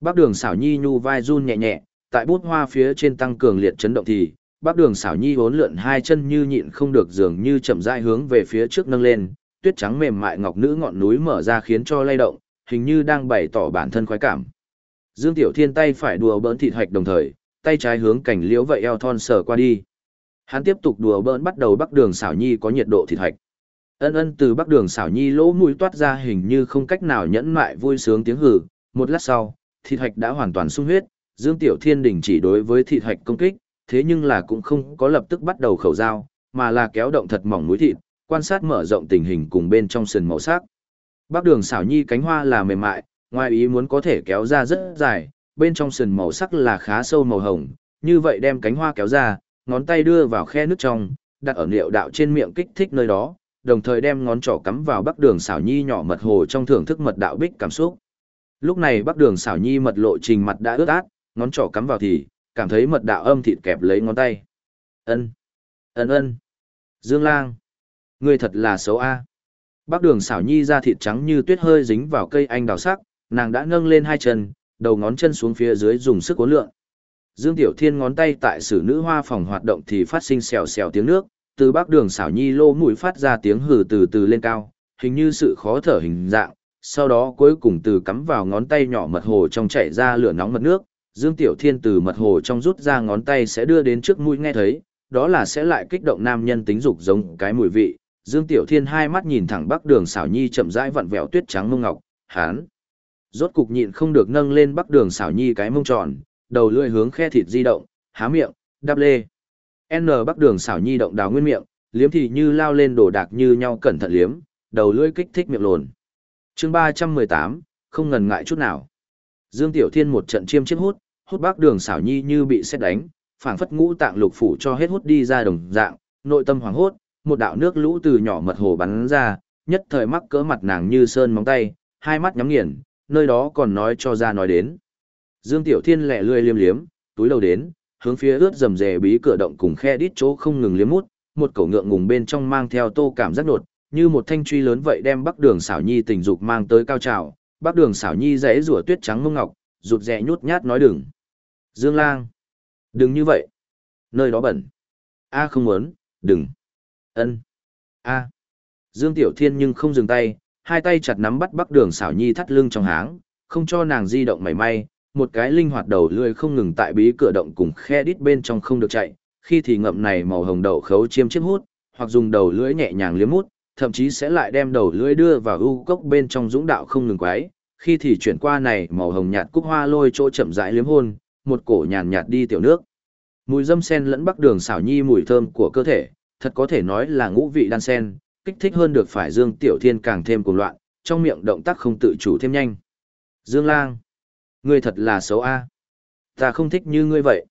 Bắc Đường xảo nhi nhu vai run nhẹ nhẹ, tại bút hoa phía trên tăng cường liệt chấn động thì, Bắc Đường xảo nhi hốn lượn hai chân như nhịn không được dường như chậm rãi hướng về phía trước nâng lên, tuyết trắng mềm mại ngọc nữ ngọn núi mở ra khiến cho lay động, hình như đang bày tỏ bản thân khoái cảm. Dương Tiểu Thiên tay phải đùa bỡn thịt hoạch đồng thời, tay trái hướng cảnh liễu vậy eo thon sờ qua đi. Hắn tiếp tục đùa bỡn bắt đầu bắc đường xảo nhi có nhiệt độ thịt hoạch. Ân ân từ bắc đường xảo nhi lỗ mũi toát ra hình như không cách nào nhẫn mại vui sướng tiếng hử, một lát sau, thịt hoạch đã hoàn toàn sung huyết, Dương Tiểu Thiên đình chỉ đối với thịt hạch công kích, thế nhưng là cũng không có lập tức bắt đầu khẩu dao, mà là kéo động thật mỏng mũi thịt, quan sát mở rộng tình hình cùng bên trong sườn màu sắc. Bắc đường xảo nhi cánh hoa là mềm mại, ngoài ý muốn có thể kéo ra rất dài, bên trong sườn màu sắc là khá sâu màu hồng, như vậy đem cánh hoa kéo ra, ngón tay đưa vào khe nước trong, đặt ở liệu đạo trên miệng kích thích nơi đó, đồng thời đem ngón trỏ cắm vào bắc đường xảo nhi nhỏ mật hồ trong thưởng thức mật đạo bích cảm xúc. Lúc này bắc đường xảo nhi mật lộ trình mặt đã ướt át, ngón trỏ cắm vào thì, cảm thấy mật đạo âm thịt kẹp lấy ngón tay. Ân, ân ân, Dương Lang, ngươi thật là xấu a. Bác đường xảo nhi da thịt trắng như tuyết hơi dính vào cây anh đào sắc, nàng đã nâng lên hai chân, đầu ngón chân xuống phía dưới dùng sức cuốn lượn. Dương Tiểu Thiên ngón tay tại sử nữ hoa phòng hoạt động thì phát sinh xèo xèo tiếng nước, từ Bác đường xảo nhi lô mũi phát ra tiếng hừ từ từ lên cao, hình như sự khó thở hình dạng, sau đó cuối cùng từ cắm vào ngón tay nhỏ mật hồ trong chảy ra lửa nóng mật nước, Dương Tiểu Thiên từ mật hồ trong rút ra ngón tay sẽ đưa đến trước mũi nghe thấy, đó là sẽ lại kích động nam nhân tính dục giống cái mùi vị. Dương Tiểu Thiên hai mắt nhìn thẳng bắc đường Sảo nhi chậm rãi vặn vẹo tuyết trắng mông ngọc, hán. Rốt cục nhịn không được nâng lên bắc đường Sảo nhi cái mông tròn, đầu lưỡi hướng khe thịt di động, há miệng, đáp lê. N bắc đường Sảo nhi động đào nguyên miệng, liếm thì như lao lên đổ đạc như nhau cẩn thận liếm, đầu lưỡi kích thích miệng lồn. chương ba trăm mười tám không ngần ngại chút nào. Dương Tiểu Thiên một trận chiêm chiếc hút, hút bác đường xảo nhi như bị xét đánh, phảng phất ngũ tạng lục phủ cho hết hút đi ra đồng dạng, nội tâm hoảng hốt, một đạo nước lũ từ nhỏ mật hồ bắn ra, nhất thời mắc cỡ mặt nàng như sơn móng tay, hai mắt nhắm nghiền, nơi đó còn nói cho ra nói đến. Dương Tiểu Thiên lẹ lươi liêm liếm, túi đầu đến, hướng phía ướt rầm rề bí cửa động cùng khe đít chỗ không ngừng liếm mút, một cổ ngượng ngùng bên trong mang theo tô cảm giác đột, như một thanh truy lớn vậy đem Bắc Đường xảo nhi tình dục mang tới cao trào. Bắc Đường xảo nhi rẽ rủa tuyết trắng mông ngọc, rụt rè nhút nhát nói đừng. Dương Lang, đừng như vậy. Nơi đó bẩn. A không muốn, đừng. Ân. A. Dương Tiểu Thiên nhưng không dừng tay, hai tay chặt nắm bắt Bắc Đường xảo nhi thắt lưng trong háng, không cho nàng di động mảy may, một cái linh hoạt đầu lưỡi không ngừng tại bí cửa động cùng khe đít bên trong không được chạy, khi thì ngậm này màu hồng đậu khấu chiêm chiếc hút, hoặc dùng đầu lưỡi nhẹ nhàng liếm hút, thậm chí sẽ lại đem đầu lưỡi đưa vào u cốc bên trong dũng đạo không ngừng quái, khi thì chuyển qua này màu hồng nhạt cúc hoa lôi chỗ chậm rãi liếm hôn, một cổ nhàn nhạt đi tiểu nước. Mùi dâm sen lẫn bắc đường xảo nhi mùi thơm của cơ thể, thật có thể nói là ngũ vị đan sen, kích thích hơn được phải Dương Tiểu Thiên càng thêm cuồng loạn, trong miệng động tác không tự chủ thêm nhanh. Dương Lang, ngươi thật là xấu a. Ta không thích như ngươi vậy.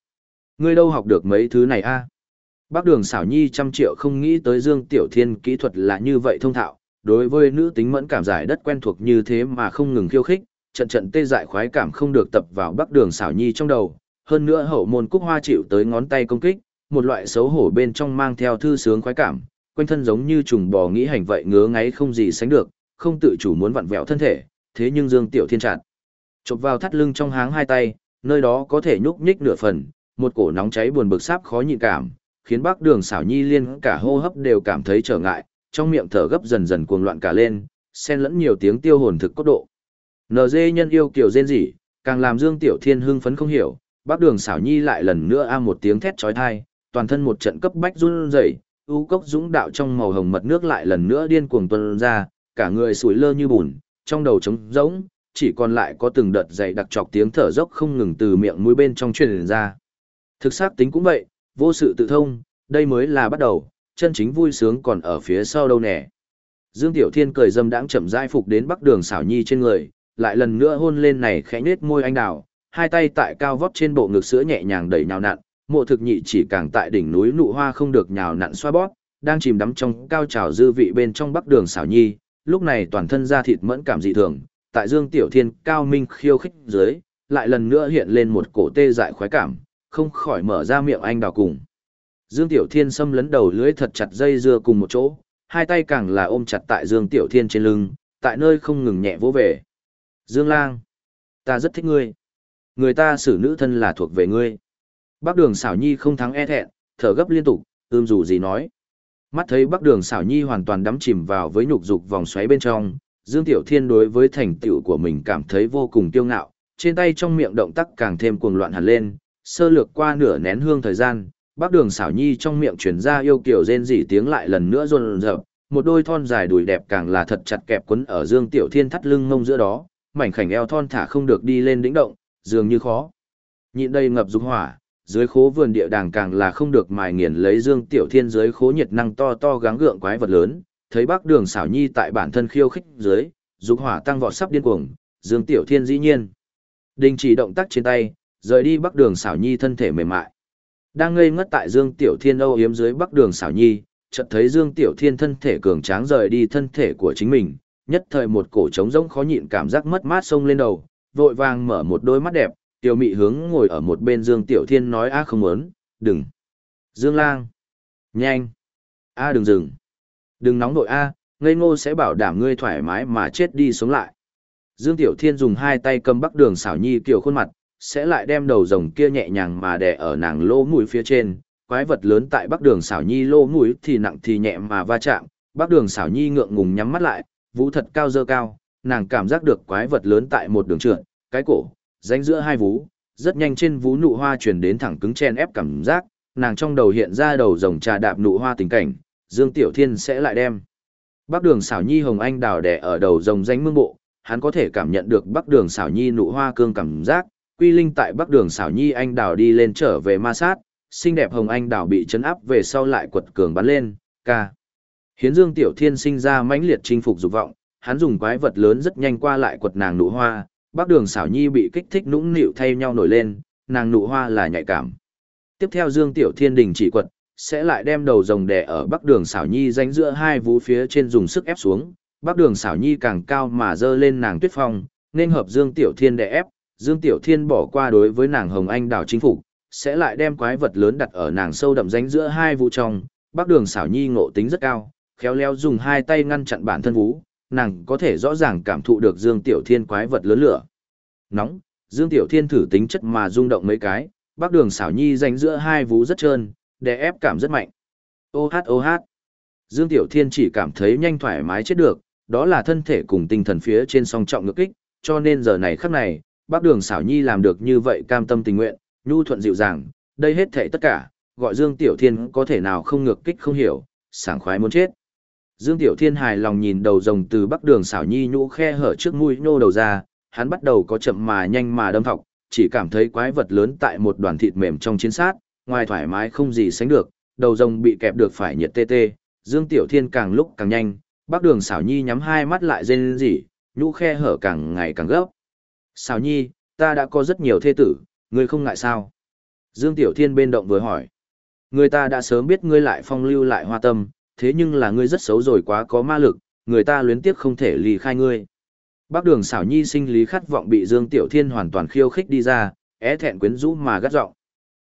Ngươi đâu học được mấy thứ này a? À? Bác đường xảo nhi trăm triệu không nghĩ tới Dương Tiểu Thiên kỹ thuật là như vậy thông thạo, đối với nữ tính mẫn cảm giải đất quen thuộc như thế mà không ngừng khiêu khích, trận trận tê dại khoái cảm không được tập vào bắc đường xảo nhi trong đầu, hơn nữa hậu môn cúc hoa chịu tới ngón tay công kích, một loại xấu hổ bên trong mang theo thư sướng khoái cảm, quanh thân giống như trùng bò nghĩ hành vậy ngứa ngáy không gì sánh được, không tự chủ muốn vặn vẹo thân thể, thế nhưng Dương Tiểu Thiên chặt. Chộp vào thắt lưng trong háng hai tay, nơi đó có thể nhúc nhích nửa phần, một cổ nóng cháy buồn bực sáp khó nhịn cảm, khiến bác đường xảo nhi liên cả hô hấp đều cảm thấy trở ngại, trong miệng thở gấp dần dần cuồng loạn cả lên, xen lẫn nhiều tiếng tiêu hồn thực cốt độ. NG nhân yêu kiểu rên rỉ, càng làm Dương Tiểu Thiên hưng phấn không hiểu, bác đường xảo nhi lại lần nữa a một tiếng thét trói thai, toàn thân một trận cấp bách run rẩy, u cốc dũng đạo trong màu hồng mật nước lại lần nữa điên cuồng tuôn ra, cả người sủi lơ như bùn, trong đầu trống rỗng, chỉ còn lại có từng đợt dày đặc chọc tiếng thở dốc không ngừng từ miệng mũi bên trong truyền ra. Thực xác tính cũng vậy, vô sự tự thông, đây mới là bắt đầu, chân chính vui sướng còn ở phía sau đâu nè. Dương Tiểu Thiên cười dâm đãng chậm rãi phục đến bắc đường xảo nhi trên người, lại lần nữa hôn lên này khẽ nết môi anh đào, hai tay tại cao vót trên bộ ngực sữa nhẹ nhàng đẩy nhào nặn, mộ thực nhị chỉ càng tại đỉnh núi nụ hoa không được nhào nặn xoa bóp, đang chìm đắm trong cao trào dư vị bên trong bắc đường xảo nhi, lúc này toàn thân da thịt mẫn cảm dị thường, tại Dương Tiểu Thiên cao minh khiêu khích dưới, lại lần nữa hiện lên một cổ tê dại khoái cảm, không khỏi mở ra miệng anh đào cùng. Dương Tiểu Thiên xâm lấn đầu lưỡi thật chặt dây dưa cùng một chỗ, hai tay càng là ôm chặt tại Dương Tiểu Thiên trên lưng, tại nơi không ngừng nhẹ vỗ về. Dương Lang, ta rất thích ngươi. Người ta xử nữ thân là thuộc về ngươi. Bác đường xảo nhi không thắng e thẹn, thở gấp liên tục, ưm dù gì nói. Mắt thấy bác đường xảo nhi hoàn toàn đắm chìm vào với nhục dục vòng xoáy bên trong, Dương Tiểu Thiên đối với thành tựu của mình cảm thấy vô cùng kiêu ngạo, trên tay trong miệng động tác càng thêm cuồng loạn hẳn lên, sơ lược qua nửa nén hương thời gian, bác đường xảo nhi trong miệng chuyển ra yêu kiểu rên rỉ tiếng lại lần nữa rôn rợp, một đôi thon dài đùi đẹp càng là thật chặt kẹp quấn ở Dương Tiểu Thiên thắt lưng ngông giữa đó, mảnh khảnh eo thon thả không được đi lên đỉnh động, dường như khó. Nhịn đây ngập dục hỏa, dưới khố vườn địa đàng càng là không được mài nghiền lấy Dương Tiểu Thiên dưới khố nhiệt năng to to gắng gượng quái vật lớn, thấy Bắc đường xảo nhi tại bản thân khiêu khích dưới, dục hỏa tăng vọt sắp điên cuồng, Dương Tiểu Thiên dĩ nhiên. Đình chỉ động tác trên tay, rời đi bắc đường xảo nhi thân thể mềm mại. Đang ngây ngất tại Dương Tiểu Thiên âu yếm dưới bắc đường xảo nhi, chợt thấy Dương Tiểu Thiên thân thể cường tráng rời đi thân thể của chính mình, nhất thời một cổ trống rỗng khó nhịn cảm giác mất mát sông lên đầu, vội vàng mở một đôi mắt đẹp, tiểu mị hướng ngồi ở một bên Dương Tiểu Thiên nói a không muốn, đừng. Dương Lang. Nhanh. A đừng dừng. Đừng nóng nội A, ngây ngô sẽ bảo đảm ngươi thoải mái mà chết đi sống lại. Dương Tiểu Thiên dùng hai tay cầm bắc đường xảo nhi kiểu khuôn mặt, sẽ lại đem đầu rồng kia nhẹ nhàng mà đè ở nàng lỗ mũi phía trên. Quái vật lớn tại bắc đường xảo nhi lỗ mũi thì nặng thì nhẹ mà va chạm, bắc đường xảo nhi ngượng ngùng nhắm mắt lại, vũ thật cao dơ cao, nàng cảm giác được quái vật lớn tại một đường trượt, cái cổ, rãnh giữa hai vú, rất nhanh trên vú nụ hoa truyền đến thẳng cứng chen ép cảm giác, nàng trong đầu hiện ra đầu rồng trà đạp nụ hoa tình cảnh, Dương Tiểu Thiên sẽ lại đem. Bắc đường xảo nhi hồng anh đào đẻ ở đầu rồng danh mương bộ, hắn có thể cảm nhận được bắc đường xảo nhi nụ hoa cương cảm giác, quy linh tại bắc đường xảo nhi anh đào đi lên trở về ma sát, xinh đẹp hồng anh đào bị chấn áp về sau lại quật cường bắn lên, ca. Hiến Dương Tiểu Thiên sinh ra mãnh liệt chinh phục dục vọng, hắn dùng quái vật lớn rất nhanh qua lại quật nàng nụ hoa, bắc đường xảo nhi bị kích thích nũng nịu thay nhau nổi lên, nàng nụ hoa là nhạy cảm. Tiếp theo Dương Tiểu Thiên đình chỉ quật, sẽ lại đem đầu rồng đè ở bắc đường xảo nhi danh giữa hai vú phía trên dùng sức ép xuống, bắc đường xảo nhi càng cao mà dơ lên nàng tuyết phong, nên hợp Dương Tiểu Thiên đè ép, Dương Tiểu Thiên bỏ qua đối với nàng Hồng Anh đảo chính phủ, sẽ lại đem quái vật lớn đặt ở nàng sâu đậm danh giữa hai vũ trong, bắc đường xảo nhi ngộ tính rất cao, khéo léo dùng hai tay ngăn chặn bản thân vũ, nàng có thể rõ ràng cảm thụ được Dương Tiểu Thiên quái vật lớn lửa. Nóng, Dương Tiểu Thiên thử tính chất mà rung động mấy cái, bắc đường xảo nhi dành giữa hai vũ rất trơn, đè ép cảm rất mạnh. Ô hát ô hát. Dương Tiểu Thiên chỉ cảm thấy nhanh thoải mái chết được, đó là thân thể cùng tinh thần phía trên song trọng ngược kích, cho nên giờ này khắc này, bác đường xảo nhi làm được như vậy cam tâm tình nguyện, nhu thuận dịu dàng, đây hết thảy tất cả, gọi Dương Tiểu Thiên có thể nào không ngược kích không hiểu, sảng khoái muốn chết. Dương Tiểu Thiên hài lòng nhìn đầu rồng từ bắc đường xảo nhi nhũ khe hở trước mũi nô đầu ra, hắn bắt đầu có chậm mà nhanh mà đâm thọc, chỉ cảm thấy quái vật lớn tại một đoàn thịt mềm trong chiến sát, ngoài thoải mái không gì sánh được, đầu rồng bị kẹp được phải nhiệt tê tê, Dương Tiểu Thiên càng lúc càng nhanh, Bắc Đường Sảo Nhi nhắm hai mắt lại rên rỉ, nhũ khe hở càng ngày càng gấp. Sảo Nhi, ta đã có rất nhiều thê tử, ngươi không ngại sao? Dương Tiểu Thiên bên động vừa hỏi. Người ta đã sớm biết ngươi lại phong lưu lại hoa tâm, thế nhưng là ngươi rất xấu rồi quá có ma lực, người ta luyến tiếc không thể ly khai ngươi. Bác đường xảo nhi sinh lý khát vọng bị Dương Tiểu Thiên hoàn toàn khiêu khích đi ra, é thẹn quyến rũ mà gắt giọng.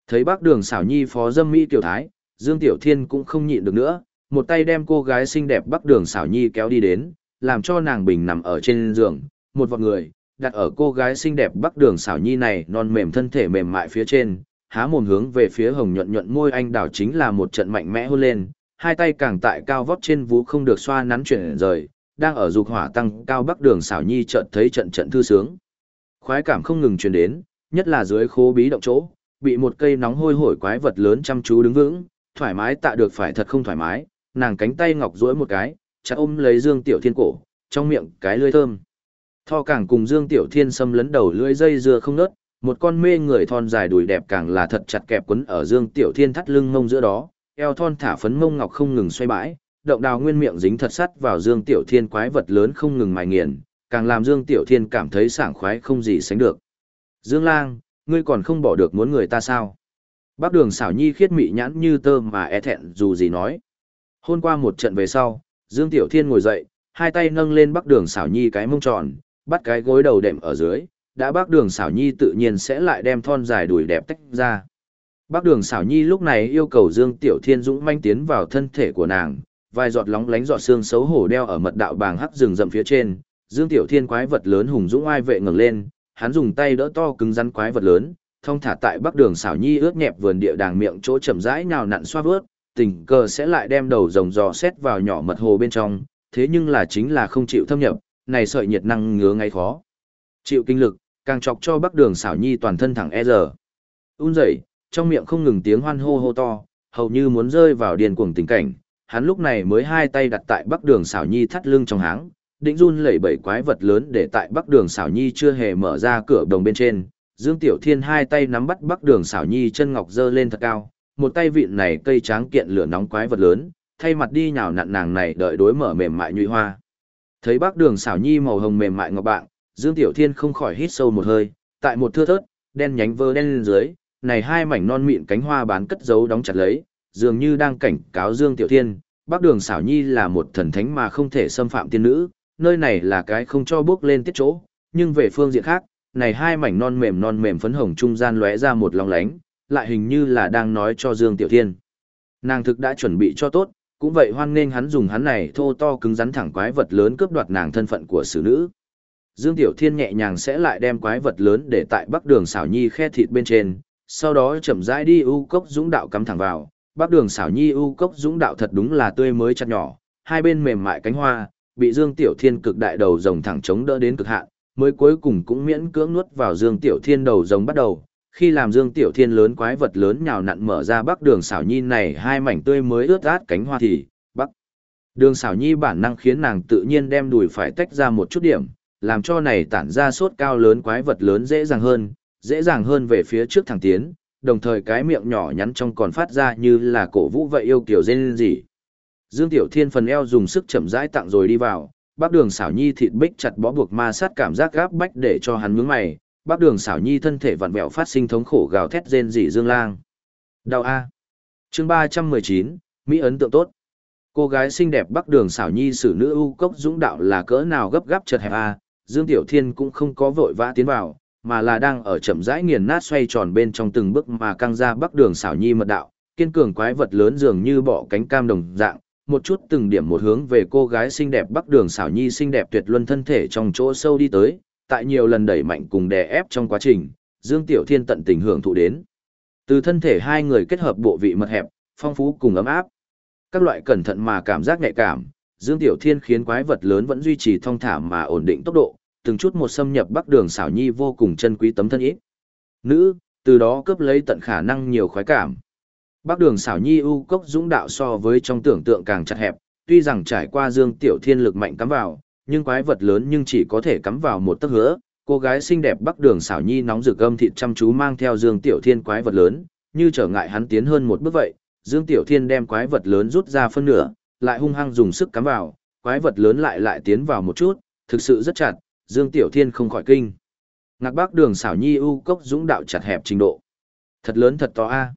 Thấy bác đường xảo nhi phó dâm mỹ tiểu thái, Dương Tiểu Thiên cũng không nhịn được nữa, một tay đem cô gái xinh đẹp bác đường xảo nhi kéo đi đến, làm cho nàng bình nằm ở trên giường, một vọt người, đặt ở cô gái xinh đẹp bắc đường xảo nhi này non mềm thân thể mềm mại phía trên, há mồm hướng về phía hồng nhuận nhuận môi anh đảo chính là một trận mạnh mẽ hôn lên, hai tay càng tại cao vóc trên vú không được xoa nắn chuyển rời, đang ở dục hỏa tăng cao bắc đường xảo nhi chợt thấy trận trận thư sướng. Khoái cảm không ngừng truyền đến, nhất là dưới khố bí động chỗ, bị một cây nóng hôi hổi quái vật lớn chăm chú đứng vững, thoải mái tạ được phải thật không thoải mái, nàng cánh tay ngọc duỗi một cái, chặt ôm lấy Dương Tiểu Thiên cổ, trong miệng cái lưỡi thơm. Tho càng cùng Dương Tiểu Thiên xâm lấn đầu lưỡi dây dưa không nớt, một con mê người thon dài đùi đẹp càng là thật chặt kẹp quấn ở Dương Tiểu Thiên thắt lưng ngông giữa đó, eo thon thả phấn mông ngọc không ngừng xoay bãi, động đào nguyên miệng dính thật sắt vào Dương Tiểu Thiên quái vật lớn không ngừng mài nghiền, càng làm Dương Tiểu Thiên cảm thấy sảng khoái không gì sánh được. Dương Lang, ngươi còn không bỏ được muốn người ta sao? Bác đường xảo nhi khiết mị nhãn như tơ mà e thẹn dù gì nói. Hôn qua một trận về sau, Dương Tiểu Thiên ngồi dậy, hai tay nâng lên Bác đường xảo nhi cái mông tròn, bắt cái gối đầu đệm ở dưới, đã bác đường xảo nhi tự nhiên sẽ lại đem thon dài đùi đẹp tách ra. Bác đường xảo nhi lúc này yêu cầu Dương Tiểu Thiên dũng manh tiến vào thân thể của nàng, vài giọt lóng lánh giọt xương xấu hổ đeo ở mật đạo bàng hắc rừng rậm phía trên, Dương Tiểu Thiên quái vật lớn hùng dũng ai vệ ngẩng lên, hắn dùng tay đỡ to cứng rắn quái vật lớn, thông thả tại bắc đường xảo nhi ướt nhẹp vườn địa đàng miệng chỗ chậm rãi nào nặn xoa vớt, tình cờ sẽ lại đem đầu rồng dò xét vào nhỏ mật hồ bên trong, thế nhưng là chính là không chịu thâm nhập, này sợi nhiệt năng ngứa ngay khó. Chịu kinh lực, càng chọc cho Bắc Đường xảo nhi toàn thân thẳng e giờ. Un dậy, trong miệng không ngừng tiếng hoan hô hô to, hầu như muốn rơi vào điên cuồng tình cảnh. Hắn lúc này mới hai tay đặt tại Bắc Đường xảo nhi thắt lưng trong háng, định run lẩy bẩy quái vật lớn để tại Bắc Đường xảo nhi chưa hề mở ra cửa đồng bên trên. Dương Tiểu Thiên hai tay nắm bắt Bắc Đường xảo nhi chân ngọc dơ lên thật cao, một tay vịn này cây tráng kiện lửa nóng quái vật lớn, thay mặt đi nhào nặn nàng này đợi đối mở mềm mại nhụy hoa. Thấy Bắc Đường xảo nhi màu hồng mềm mại ngọc bạn, Dương Tiểu Thiên không khỏi hít sâu một hơi, tại một thưa thớt, đen nhánh vơ đen lên dưới, này hai mảnh non mịn cánh hoa bán cất giấu đóng chặt lấy, dường như đang cảnh cáo Dương Tiểu Thiên, Bắc Đường xảo nhi là một thần thánh mà không thể xâm phạm tiên nữ, nơi này là cái không cho bước lên tiết chỗ, nhưng về phương diện khác, này hai mảnh non mềm non mềm phấn hồng trung gian lóe ra một lòng lánh, lại hình như là đang nói cho Dương Tiểu Thiên. Nàng thực đã chuẩn bị cho tốt, cũng vậy hoan nghênh hắn dùng hắn này thô to cứng rắn thẳng quái vật lớn cướp đoạt nàng thân phận của xử nữ. Dương Tiểu Thiên nhẹ nhàng sẽ lại đem quái vật lớn để tại bắc đường xảo nhi khe thịt bên trên, sau đó chậm rãi đi u cốc dũng đạo cắm thẳng vào. Bắc đường xảo nhi u cốc dũng đạo thật đúng là tươi mới chặt nhỏ, hai bên mềm mại cánh hoa, bị Dương Tiểu Thiên cực đại đầu rồng thẳng chống đỡ đến cực hạn, mới cuối cùng cũng miễn cưỡng nuốt vào Dương Tiểu Thiên đầu rồng bắt đầu. Khi làm Dương Tiểu Thiên lớn quái vật lớn nhào nặn mở ra bắc đường xảo nhi này hai mảnh tươi mới ướt át cánh hoa thì, bắc. Đường xảo nhi bản năng khiến nàng tự nhiên đem đùi phải tách ra một chút điểm, làm cho này tản ra sốt cao lớn quái vật lớn dễ dàng hơn, dễ dàng hơn về phía trước thẳng tiến, đồng thời cái miệng nhỏ nhắn trong còn phát ra như là cổ vũ vậy yêu kiểu dên gì. Dương Tiểu Thiên phần eo dùng sức chậm rãi tặng rồi đi vào, bác đường xảo nhi thịt bích chặt bó buộc ma sát cảm giác gáp bách để cho hắn nhướng mày, bác đường xảo nhi thân thể vặn vẹo phát sinh thống khổ gào thét rên rỉ dương lang. Đau A. chương 319, Mỹ ấn tượng tốt. Cô gái xinh đẹp bắc đường xảo nhi sử nữ ưu cốc dũng đạo là cỡ nào gấp gáp chật hẹp A, Dương Tiểu Thiên cũng không có vội vã tiến vào, mà là đang ở chậm rãi nghiền nát xoay tròn bên trong từng bước mà căng ra bắc đường xảo nhi mật đạo, kiên cường quái vật lớn dường như bọ cánh cam đồng dạng, một chút từng điểm một hướng về cô gái xinh đẹp bắc đường xảo nhi xinh đẹp tuyệt luân thân thể trong chỗ sâu đi tới, tại nhiều lần đẩy mạnh cùng đè ép trong quá trình, Dương Tiểu Thiên tận tình hưởng thụ đến. Từ thân thể hai người kết hợp bộ vị mật hẹp, phong phú cùng ấm áp. Các loại cẩn thận mà cảm giác nhạy cảm, Dương Tiểu Thiên khiến quái vật lớn vẫn duy trì thong thả mà ổn định tốc độ, từng chút một xâm nhập bắc đường xảo nhi vô cùng chân quý tấm thân ít. Nữ, từ đó cướp lấy tận khả năng nhiều khoái cảm. Bắc đường xảo nhi u cốc dũng đạo so với trong tưởng tượng càng chặt hẹp, tuy rằng trải qua Dương Tiểu Thiên lực mạnh cắm vào, nhưng quái vật lớn nhưng chỉ có thể cắm vào một tấc hứa. Cô gái xinh đẹp bắc đường xảo nhi nóng rực gâm thịt chăm chú mang theo Dương Tiểu Thiên quái vật lớn, như trở ngại hắn tiến hơn một bước vậy. Dương Tiểu Thiên đem quái vật lớn rút ra phân nửa, lại hung hăng dùng sức cắm vào, quái vật lớn lại lại tiến vào một chút, thực sự rất chặt, Dương Tiểu Thiên không khỏi kinh. Ngạc bác đường xảo nhi ưu cốc dũng đạo chặt hẹp trình độ. Thật lớn thật to a.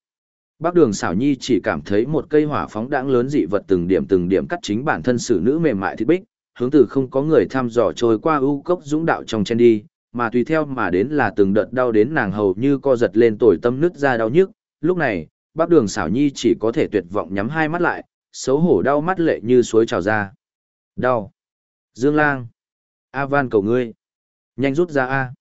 Bác đường xảo nhi chỉ cảm thấy một cây hỏa phóng đãng lớn dị vật từng điểm từng điểm cắt chính bản thân xử nữ mềm mại thịt bích, hướng từ không có người thăm dò trôi qua ưu cốc dũng đạo trong chen đi, mà tùy theo mà đến là từng đợt đau đến nàng hầu như co giật lên tồi tâm nứt ra đau nhức. Lúc này, bác đường xảo nhi chỉ có thể tuyệt vọng nhắm hai mắt lại, xấu hổ đau mắt lệ như suối trào ra. Đau. Dương lang. A van cầu ngươi. Nhanh rút ra A.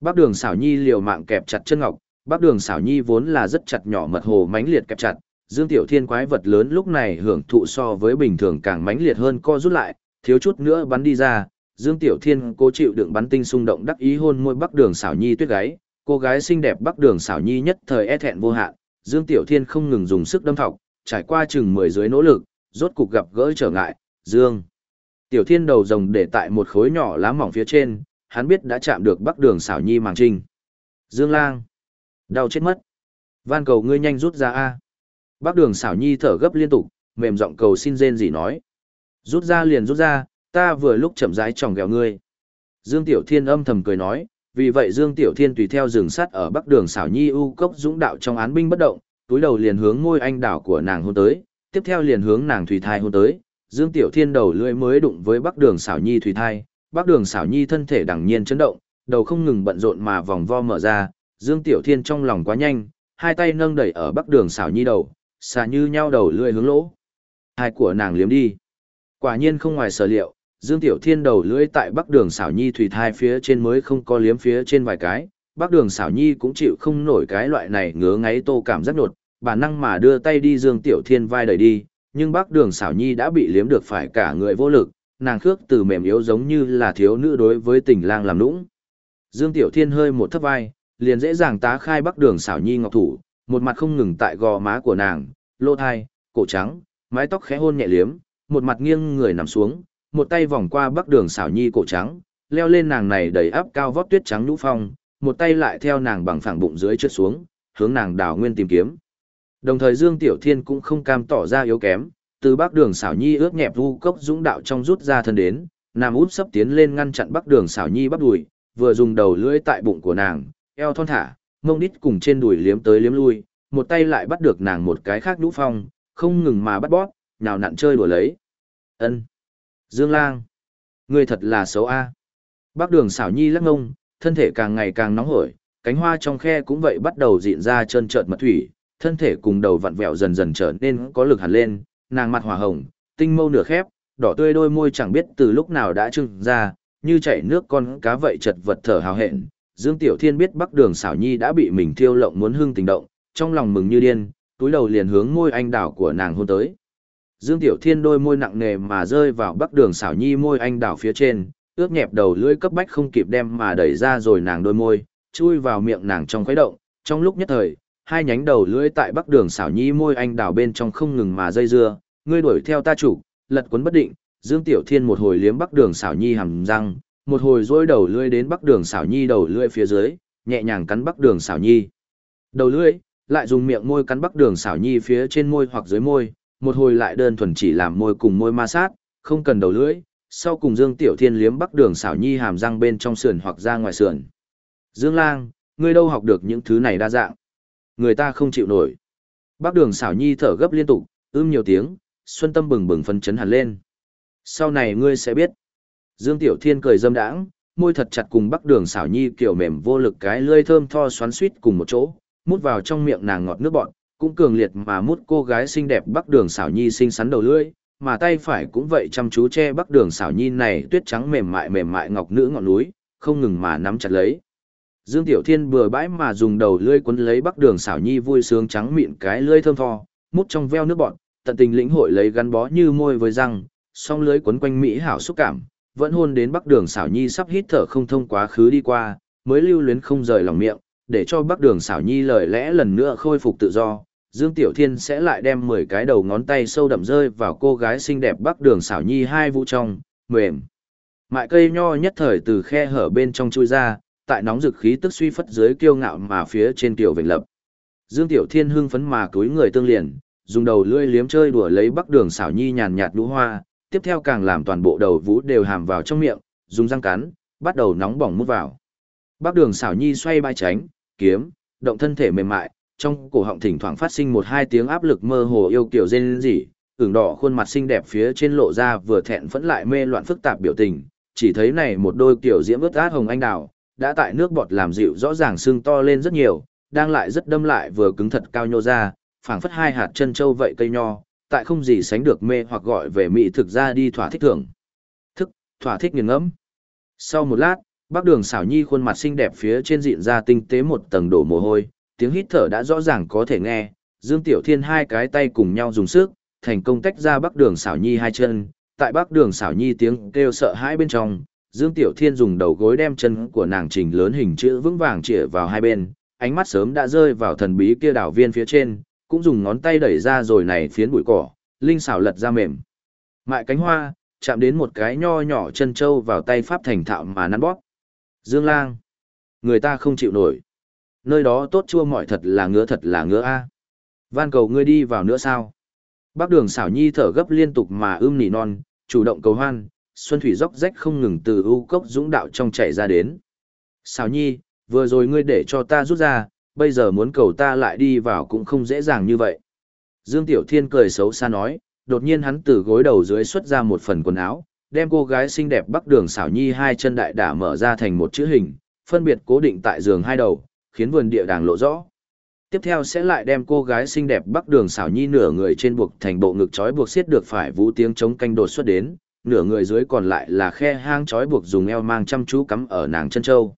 Bác đường xảo nhi liều mạng kẹp chặt chân ngọc, bác đường xảo nhi vốn là rất chặt nhỏ mật hồ mãnh liệt kẹp chặt. Dương Tiểu Thiên quái vật lớn lúc này hưởng thụ so với bình thường càng mãnh liệt hơn co rút lại, thiếu chút nữa bắn đi ra. Dương Tiểu Thiên cố chịu đựng bắn tinh xung động đắc ý hôn môi Bắc Đường xảo nhi tuyết gái, cô gái xinh đẹp Bắc Đường xảo nhi nhất thời e thẹn vô hạn. Dương Tiểu Thiên không ngừng dùng sức đâm thọc, trải qua chừng mười dưới nỗ lực, rốt cục gặp gỡ trở ngại, Dương. Tiểu thiên đầu rồng để tại một khối nhỏ lá mỏng phía trên, hắn biết đã chạm được bắc đường xảo nhi màng trinh. Dương lang. Đau chết mất. Van cầu ngươi nhanh rút ra A. Bắc đường xảo nhi thở gấp liên tục, mềm giọng cầu xin rên gì nói. Rút ra liền rút ra, ta vừa lúc chậm rãi tròng ghẹo ngươi. Dương Tiểu Thiên âm thầm cười nói, vì vậy Dương Tiểu Thiên tùy theo rừng sắt ở bắc đường xảo nhi u cốc dũng đạo trong án binh bất động, túi đầu liền hướng ngôi anh đảo của nàng hôn tới, tiếp theo liền hướng nàng thủy thai hôn tới, Dương Tiểu Thiên đầu lưỡi mới đụng với Bắc Đường Sảo Nhi thủy thai, Bắc Đường Sảo Nhi thân thể đằng nhiên chấn động, đầu không ngừng bận rộn mà vòng vo mở ra, Dương Tiểu Thiên trong lòng quá nhanh, hai tay nâng đẩy ở Bắc Đường Sảo Nhi đầu, xà như nhau đầu lưỡi hướng lỗ. Hai của nàng liếm đi. Quả nhiên không ngoài sở liệu, Dương Tiểu Thiên đầu lưỡi tại Bắc Đường Sảo Nhi thủy thai phía trên mới không có liếm phía trên vài cái, Bắc Đường Sảo Nhi cũng chịu không nổi cái loại này ngứa ngáy tô cảm rất nột, bản năng mà đưa tay đi Dương Tiểu Thiên vai đẩy đi, nhưng bác đường xảo nhi đã bị liếm được phải cả người vô lực, nàng khước từ mềm yếu giống như là thiếu nữ đối với tình lang làm nũng. Dương Tiểu Thiên hơi một thấp vai, liền dễ dàng tá khai bắc đường xảo nhi ngọc thủ, một mặt không ngừng tại gò má của nàng, lô thai, cổ trắng, mái tóc khẽ hôn nhẹ liếm, một mặt nghiêng người nằm xuống, một tay vòng qua bắc đường xảo nhi cổ trắng, leo lên nàng này đầy áp cao vót tuyết trắng nhũ phong, một tay lại theo nàng bằng phẳng bụng dưới trượt xuống, hướng nàng đào nguyên tìm kiếm. Đồng thời Dương Tiểu Thiên cũng không cam tỏ ra yếu kém, từ bắc đường xảo nhi ướt nhẹp vu cốc dũng đạo trong rút ra thân đến, nam út sắp tiến lên ngăn chặn bắc đường xảo nhi bắt đùi, vừa dùng đầu lưỡi tại bụng của nàng, eo thon thả, mông đít cùng trên đùi liếm tới liếm lui, một tay lại bắt được nàng một cái khác nhũ phong, không ngừng mà bắt bóp, nhào nặn chơi đùa lấy. Ân, Dương Lang, ngươi thật là xấu a. Bắc Đường xảo nhi lắc ngông, thân thể càng ngày càng nóng hổi, cánh hoa trong khe cũng vậy bắt đầu dịn ra trơn trợt mật thủy, thân thể cùng đầu vặn vẹo dần dần trở nên có lực hẳn lên, nàng mặt hỏa hồng, tinh mâu nửa khép, đỏ tươi đôi môi chẳng biết từ lúc nào đã trưng ra, như chảy nước con cá vậy chật vật thở hào hẹn. Dương Tiểu Thiên biết Bắc Đường xảo nhi đã bị mình thiêu lộng muốn hưng tình động, trong lòng mừng như điên, túi đầu liền hướng môi anh đảo của nàng hôn tới. Dương Tiểu Thiên đôi môi nặng nề mà rơi vào Bắc Đường xảo nhi môi anh đảo phía trên, ướt nhẹp đầu lưỡi cấp bách không kịp đem mà đẩy ra rồi nàng đôi môi, chui vào miệng nàng trong khuấy động, trong lúc nhất thời, hai nhánh đầu lưỡi tại bắc đường xảo nhi môi anh đào bên trong không ngừng mà dây dưa, ngươi đuổi theo ta chủ, lật quấn bất định, Dương Tiểu Thiên một hồi liếm bắc đường xảo nhi hầm răng, một hồi dối đầu lưỡi đến bắc đường xảo nhi đầu lưỡi phía dưới, nhẹ nhàng cắn bắc đường xảo nhi. Đầu lưỡi, lại dùng miệng môi cắn bắc đường xảo nhi phía trên môi hoặc dưới môi, một hồi lại đơn thuần chỉ làm môi cùng môi ma sát, không cần đầu lưỡi, sau cùng Dương Tiểu Thiên liếm bắc đường xảo nhi hàm răng bên trong sườn hoặc ra ngoài sườn. Dương Lang, ngươi đâu học được những thứ này đa dạng? Người ta không chịu nổi. Bắc đường xảo nhi thở gấp liên tục, ưm nhiều tiếng, xuân tâm bừng bừng phấn chấn hẳn lên. Sau này ngươi sẽ biết. Dương Tiểu Thiên cười dâm đãng, môi thật chặt cùng bắc đường xảo nhi kiểu mềm vô lực cái lưỡi thơm tho xoắn suýt cùng một chỗ, mút vào trong miệng nàng ngọt nước bọn, cũng cường liệt mà mút cô gái xinh đẹp bắc đường xảo nhi xinh xắn đầu lưỡi, mà tay phải cũng vậy chăm chú che bắc đường xảo nhi này tuyết trắng mềm mại mềm mại ngọc nữ ngọn núi, không ngừng mà nắm chặt lấy. Dương Tiểu Thiên bừa bãi mà dùng đầu lưỡi quấn lấy bắc đường xảo nhi vui sướng trắng mịn cái lưỡi thơm tho, mút trong veo nước bọt, tận tình lĩnh hội lấy gắn bó như môi với răng, song lưỡi quấn quanh mỹ hảo xúc cảm, vẫn hôn đến bắc đường xảo nhi sắp hít thở không thông quá khứ đi qua, mới lưu luyến không rời lòng miệng, để cho bắc đường xảo nhi lời lẽ lần nữa khôi phục tự do. Dương Tiểu Thiên sẽ lại đem 10 cái đầu ngón tay sâu đậm rơi vào cô gái xinh đẹp bắc đường xảo nhi hai vũ trong, mềm. Mại cây nho nhất thời từ khe hở bên trong chui ra, tại nóng dực khí tức suy phất dưới kiêu ngạo mà phía trên tiểu vịnh lập. Dương Tiểu Thiên hưng phấn mà cúi người tương liền, dùng đầu lưỡi liếm chơi đùa lấy bắc đường xảo nhi nhàn nhạt lũ hoa, tiếp theo càng làm toàn bộ đầu vũ đều hàm vào trong miệng, dùng răng cắn, bắt đầu nóng bỏng mút vào. Bắc đường xảo nhi xoay bay tránh, kiếm, động thân thể mềm mại, trong cổ họng thỉnh thoảng phát sinh một hai tiếng áp lực mơ hồ yêu kiểu rên rỉ, ửng đỏ khuôn mặt xinh đẹp phía trên lộ ra vừa thẹn phẫn lại mê loạn phức tạp biểu tình, chỉ thấy này một đôi kiểu diễm ướt át hồng anh đào, đã tại nước bọt làm dịu rõ ràng xương to lên rất nhiều, đang lại rất đâm lại vừa cứng thật cao nhô ra, phảng phất hai hạt chân châu vậy cây nho, tại không gì sánh được mê hoặc gọi về mỹ thực ra đi thỏa thích thưởng. Thức, thỏa thích nghiền ngẫm. Sau một lát, bác đường xảo nhi khuôn mặt xinh đẹp phía trên diện ra tinh tế một tầng đổ mồ hôi, tiếng hít thở đã rõ ràng có thể nghe, Dương Tiểu Thiên hai cái tay cùng nhau dùng sức, thành công tách ra bác đường xảo nhi hai chân, tại bác đường xảo nhi tiếng kêu sợ hãi bên trong, Dương Tiểu Thiên dùng đầu gối đem chân của nàng trình lớn hình chữ vững vàng chĩa vào hai bên, ánh mắt sớm đã rơi vào thần bí kia đảo viên phía trên, cũng dùng ngón tay đẩy ra rồi này phiến bụi cỏ, linh xảo lật ra mềm. Mại cánh hoa, chạm đến một cái nho nhỏ chân trâu vào tay pháp thành thạo mà nắn bóp. Dương Lang, người ta không chịu nổi. Nơi đó tốt chua mọi thật là ngứa thật là ngứa a. Van cầu ngươi đi vào nữa sao? Bác đường xảo nhi thở gấp liên tục mà ưm nỉ non, chủ động cầu hoan, xuân thủy róc rách không ngừng từ u cốc dũng đạo trong chảy ra đến. Xào nhi, vừa rồi ngươi để cho ta rút ra, bây giờ muốn cầu ta lại đi vào cũng không dễ dàng như vậy. Dương Tiểu Thiên cười xấu xa nói, đột nhiên hắn từ gối đầu dưới xuất ra một phần quần áo, đem cô gái xinh đẹp bắc đường xảo nhi hai chân đại đả mở ra thành một chữ hình, phân biệt cố định tại giường hai đầu, khiến vườn địa đàng lộ rõ. Tiếp theo sẽ lại đem cô gái xinh đẹp bắc đường xảo nhi nửa người trên buộc thành bộ ngực trói buộc xiết được phải vũ tiếng chống canh đột xuất đến, nửa người dưới còn lại là khe hang trói buộc dùng eo mang chăm chú cắm ở nàng chân châu.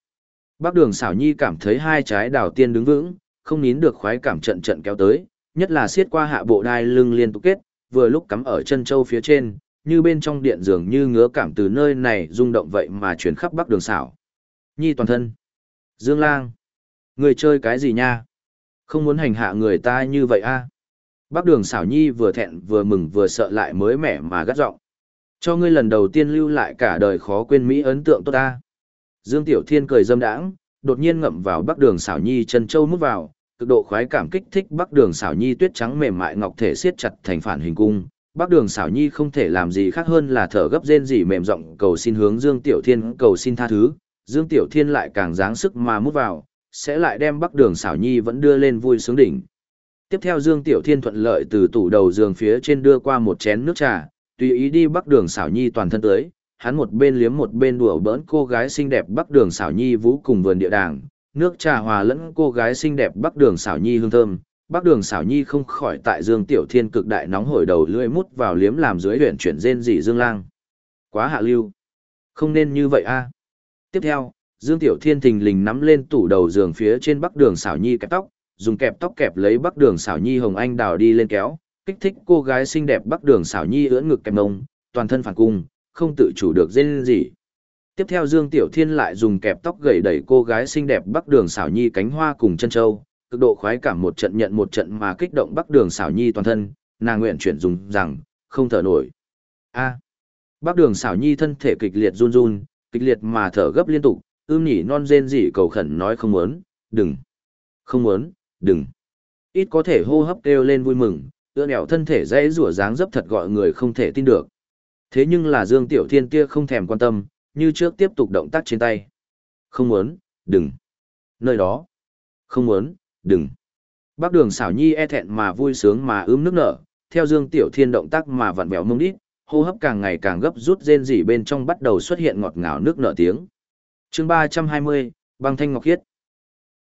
Bác đường xảo nhi cảm thấy hai trái đào tiên đứng vững, không nín được khoái cảm trận trận kéo tới, nhất là xiết qua hạ bộ đai lưng liên tục kết, vừa lúc cắm ở chân châu phía trên, như bên trong điện dường như ngứa cảm từ nơi này rung động vậy mà chuyển khắp bắc đường xảo. Nhi toàn thân. Dương lang. Người chơi cái gì nha? Không muốn hành hạ người ta như vậy a à? Bắc đường xảo nhi vừa thẹn vừa mừng vừa sợ lại mới mẻ mà gắt giọng cho ngươi lần đầu tiên lưu lại cả đời khó quên Mỹ ấn tượng tốt ta. Dương Tiểu Thiên cười dâm đãng, đột nhiên ngậm vào bắc đường xảo nhi chân châu mút vào, cực độ khoái cảm kích thích bắc đường xảo nhi tuyết trắng mềm mại ngọc thể siết chặt thành phản hình cung. Bắc đường xảo nhi không thể làm gì khác hơn là thở gấp rên rỉ mềm giọng cầu xin hướng Dương Tiểu Thiên cầu xin tha thứ. Dương Tiểu Thiên lại càng dáng sức mà mút vào, sẽ lại đem bắc đường xảo nhi vẫn đưa lên vui sướng đỉnh. Tiếp theo Dương Tiểu Thiên thuận lợi từ tủ đầu giường phía trên đưa qua một chén nước trà, tùy ý đi bắc đường xảo nhi toàn thân tới, hắn một bên liếm một bên đùa bỡn cô gái xinh đẹp bắc đường xảo nhi vũ cùng vườn địa đàng, nước trà hòa lẫn cô gái xinh đẹp bắc đường xảo nhi hương thơm. Bắc đường xảo nhi không khỏi tại Dương Tiểu Thiên cực đại nóng hổi đầu lưỡi mút vào liếm làm dưới luyện chuyển rên dị Dương Lang. Quá hạ lưu. Không nên như vậy a. À. Tiếp theo, Dương Tiểu Thiên thình lình nắm lên tủ đầu giường phía trên bắc đường xảo nhi kẹp tóc, dùng kẹp tóc kẹp lấy bắc đường xảo nhi hồng anh đào đi lên kéo, kích thích cô gái xinh đẹp bắc đường xảo nhi ưỡn ngực kẹp mông, toàn thân phản cung, không tự chủ được dên gì. Tiếp theo Dương Tiểu Thiên lại dùng kẹp tóc gầy đẩy cô gái xinh đẹp bắc đường xảo nhi cánh hoa cùng chân châu, cực độ khoái cảm một trận nhận một trận mà kích động bắc đường xảo nhi toàn thân, nàng nguyện chuyển dùng rằng, không thở nổi. A. Bắc đường xảo nhi thân thể kịch liệt run run, kịch liệt mà thở gấp liên tục, ưm nhỉ non rên rỉ cầu khẩn nói không muốn, đừng, không muốn, đừng. Ít có thể hô hấp kêu lên vui mừng, ưa nẻo thân thể dễ rủa dáng dấp thật gọi người không thể tin được. Thế nhưng là Dương Tiểu Thiên kia không thèm quan tâm, như trước tiếp tục động tác trên tay. Không muốn, đừng. Nơi đó. Không muốn, đừng. Bác đường xảo nhi e thẹn mà vui sướng mà ướm nước nở, theo Dương Tiểu Thiên động tác mà vặn vẹo mông đít, hô hấp càng ngày càng gấp rút rên rỉ bên trong bắt đầu xuất hiện ngọt ngào nước nở tiếng. chương ba trăm hai mươi băng thanh ngọc khiết.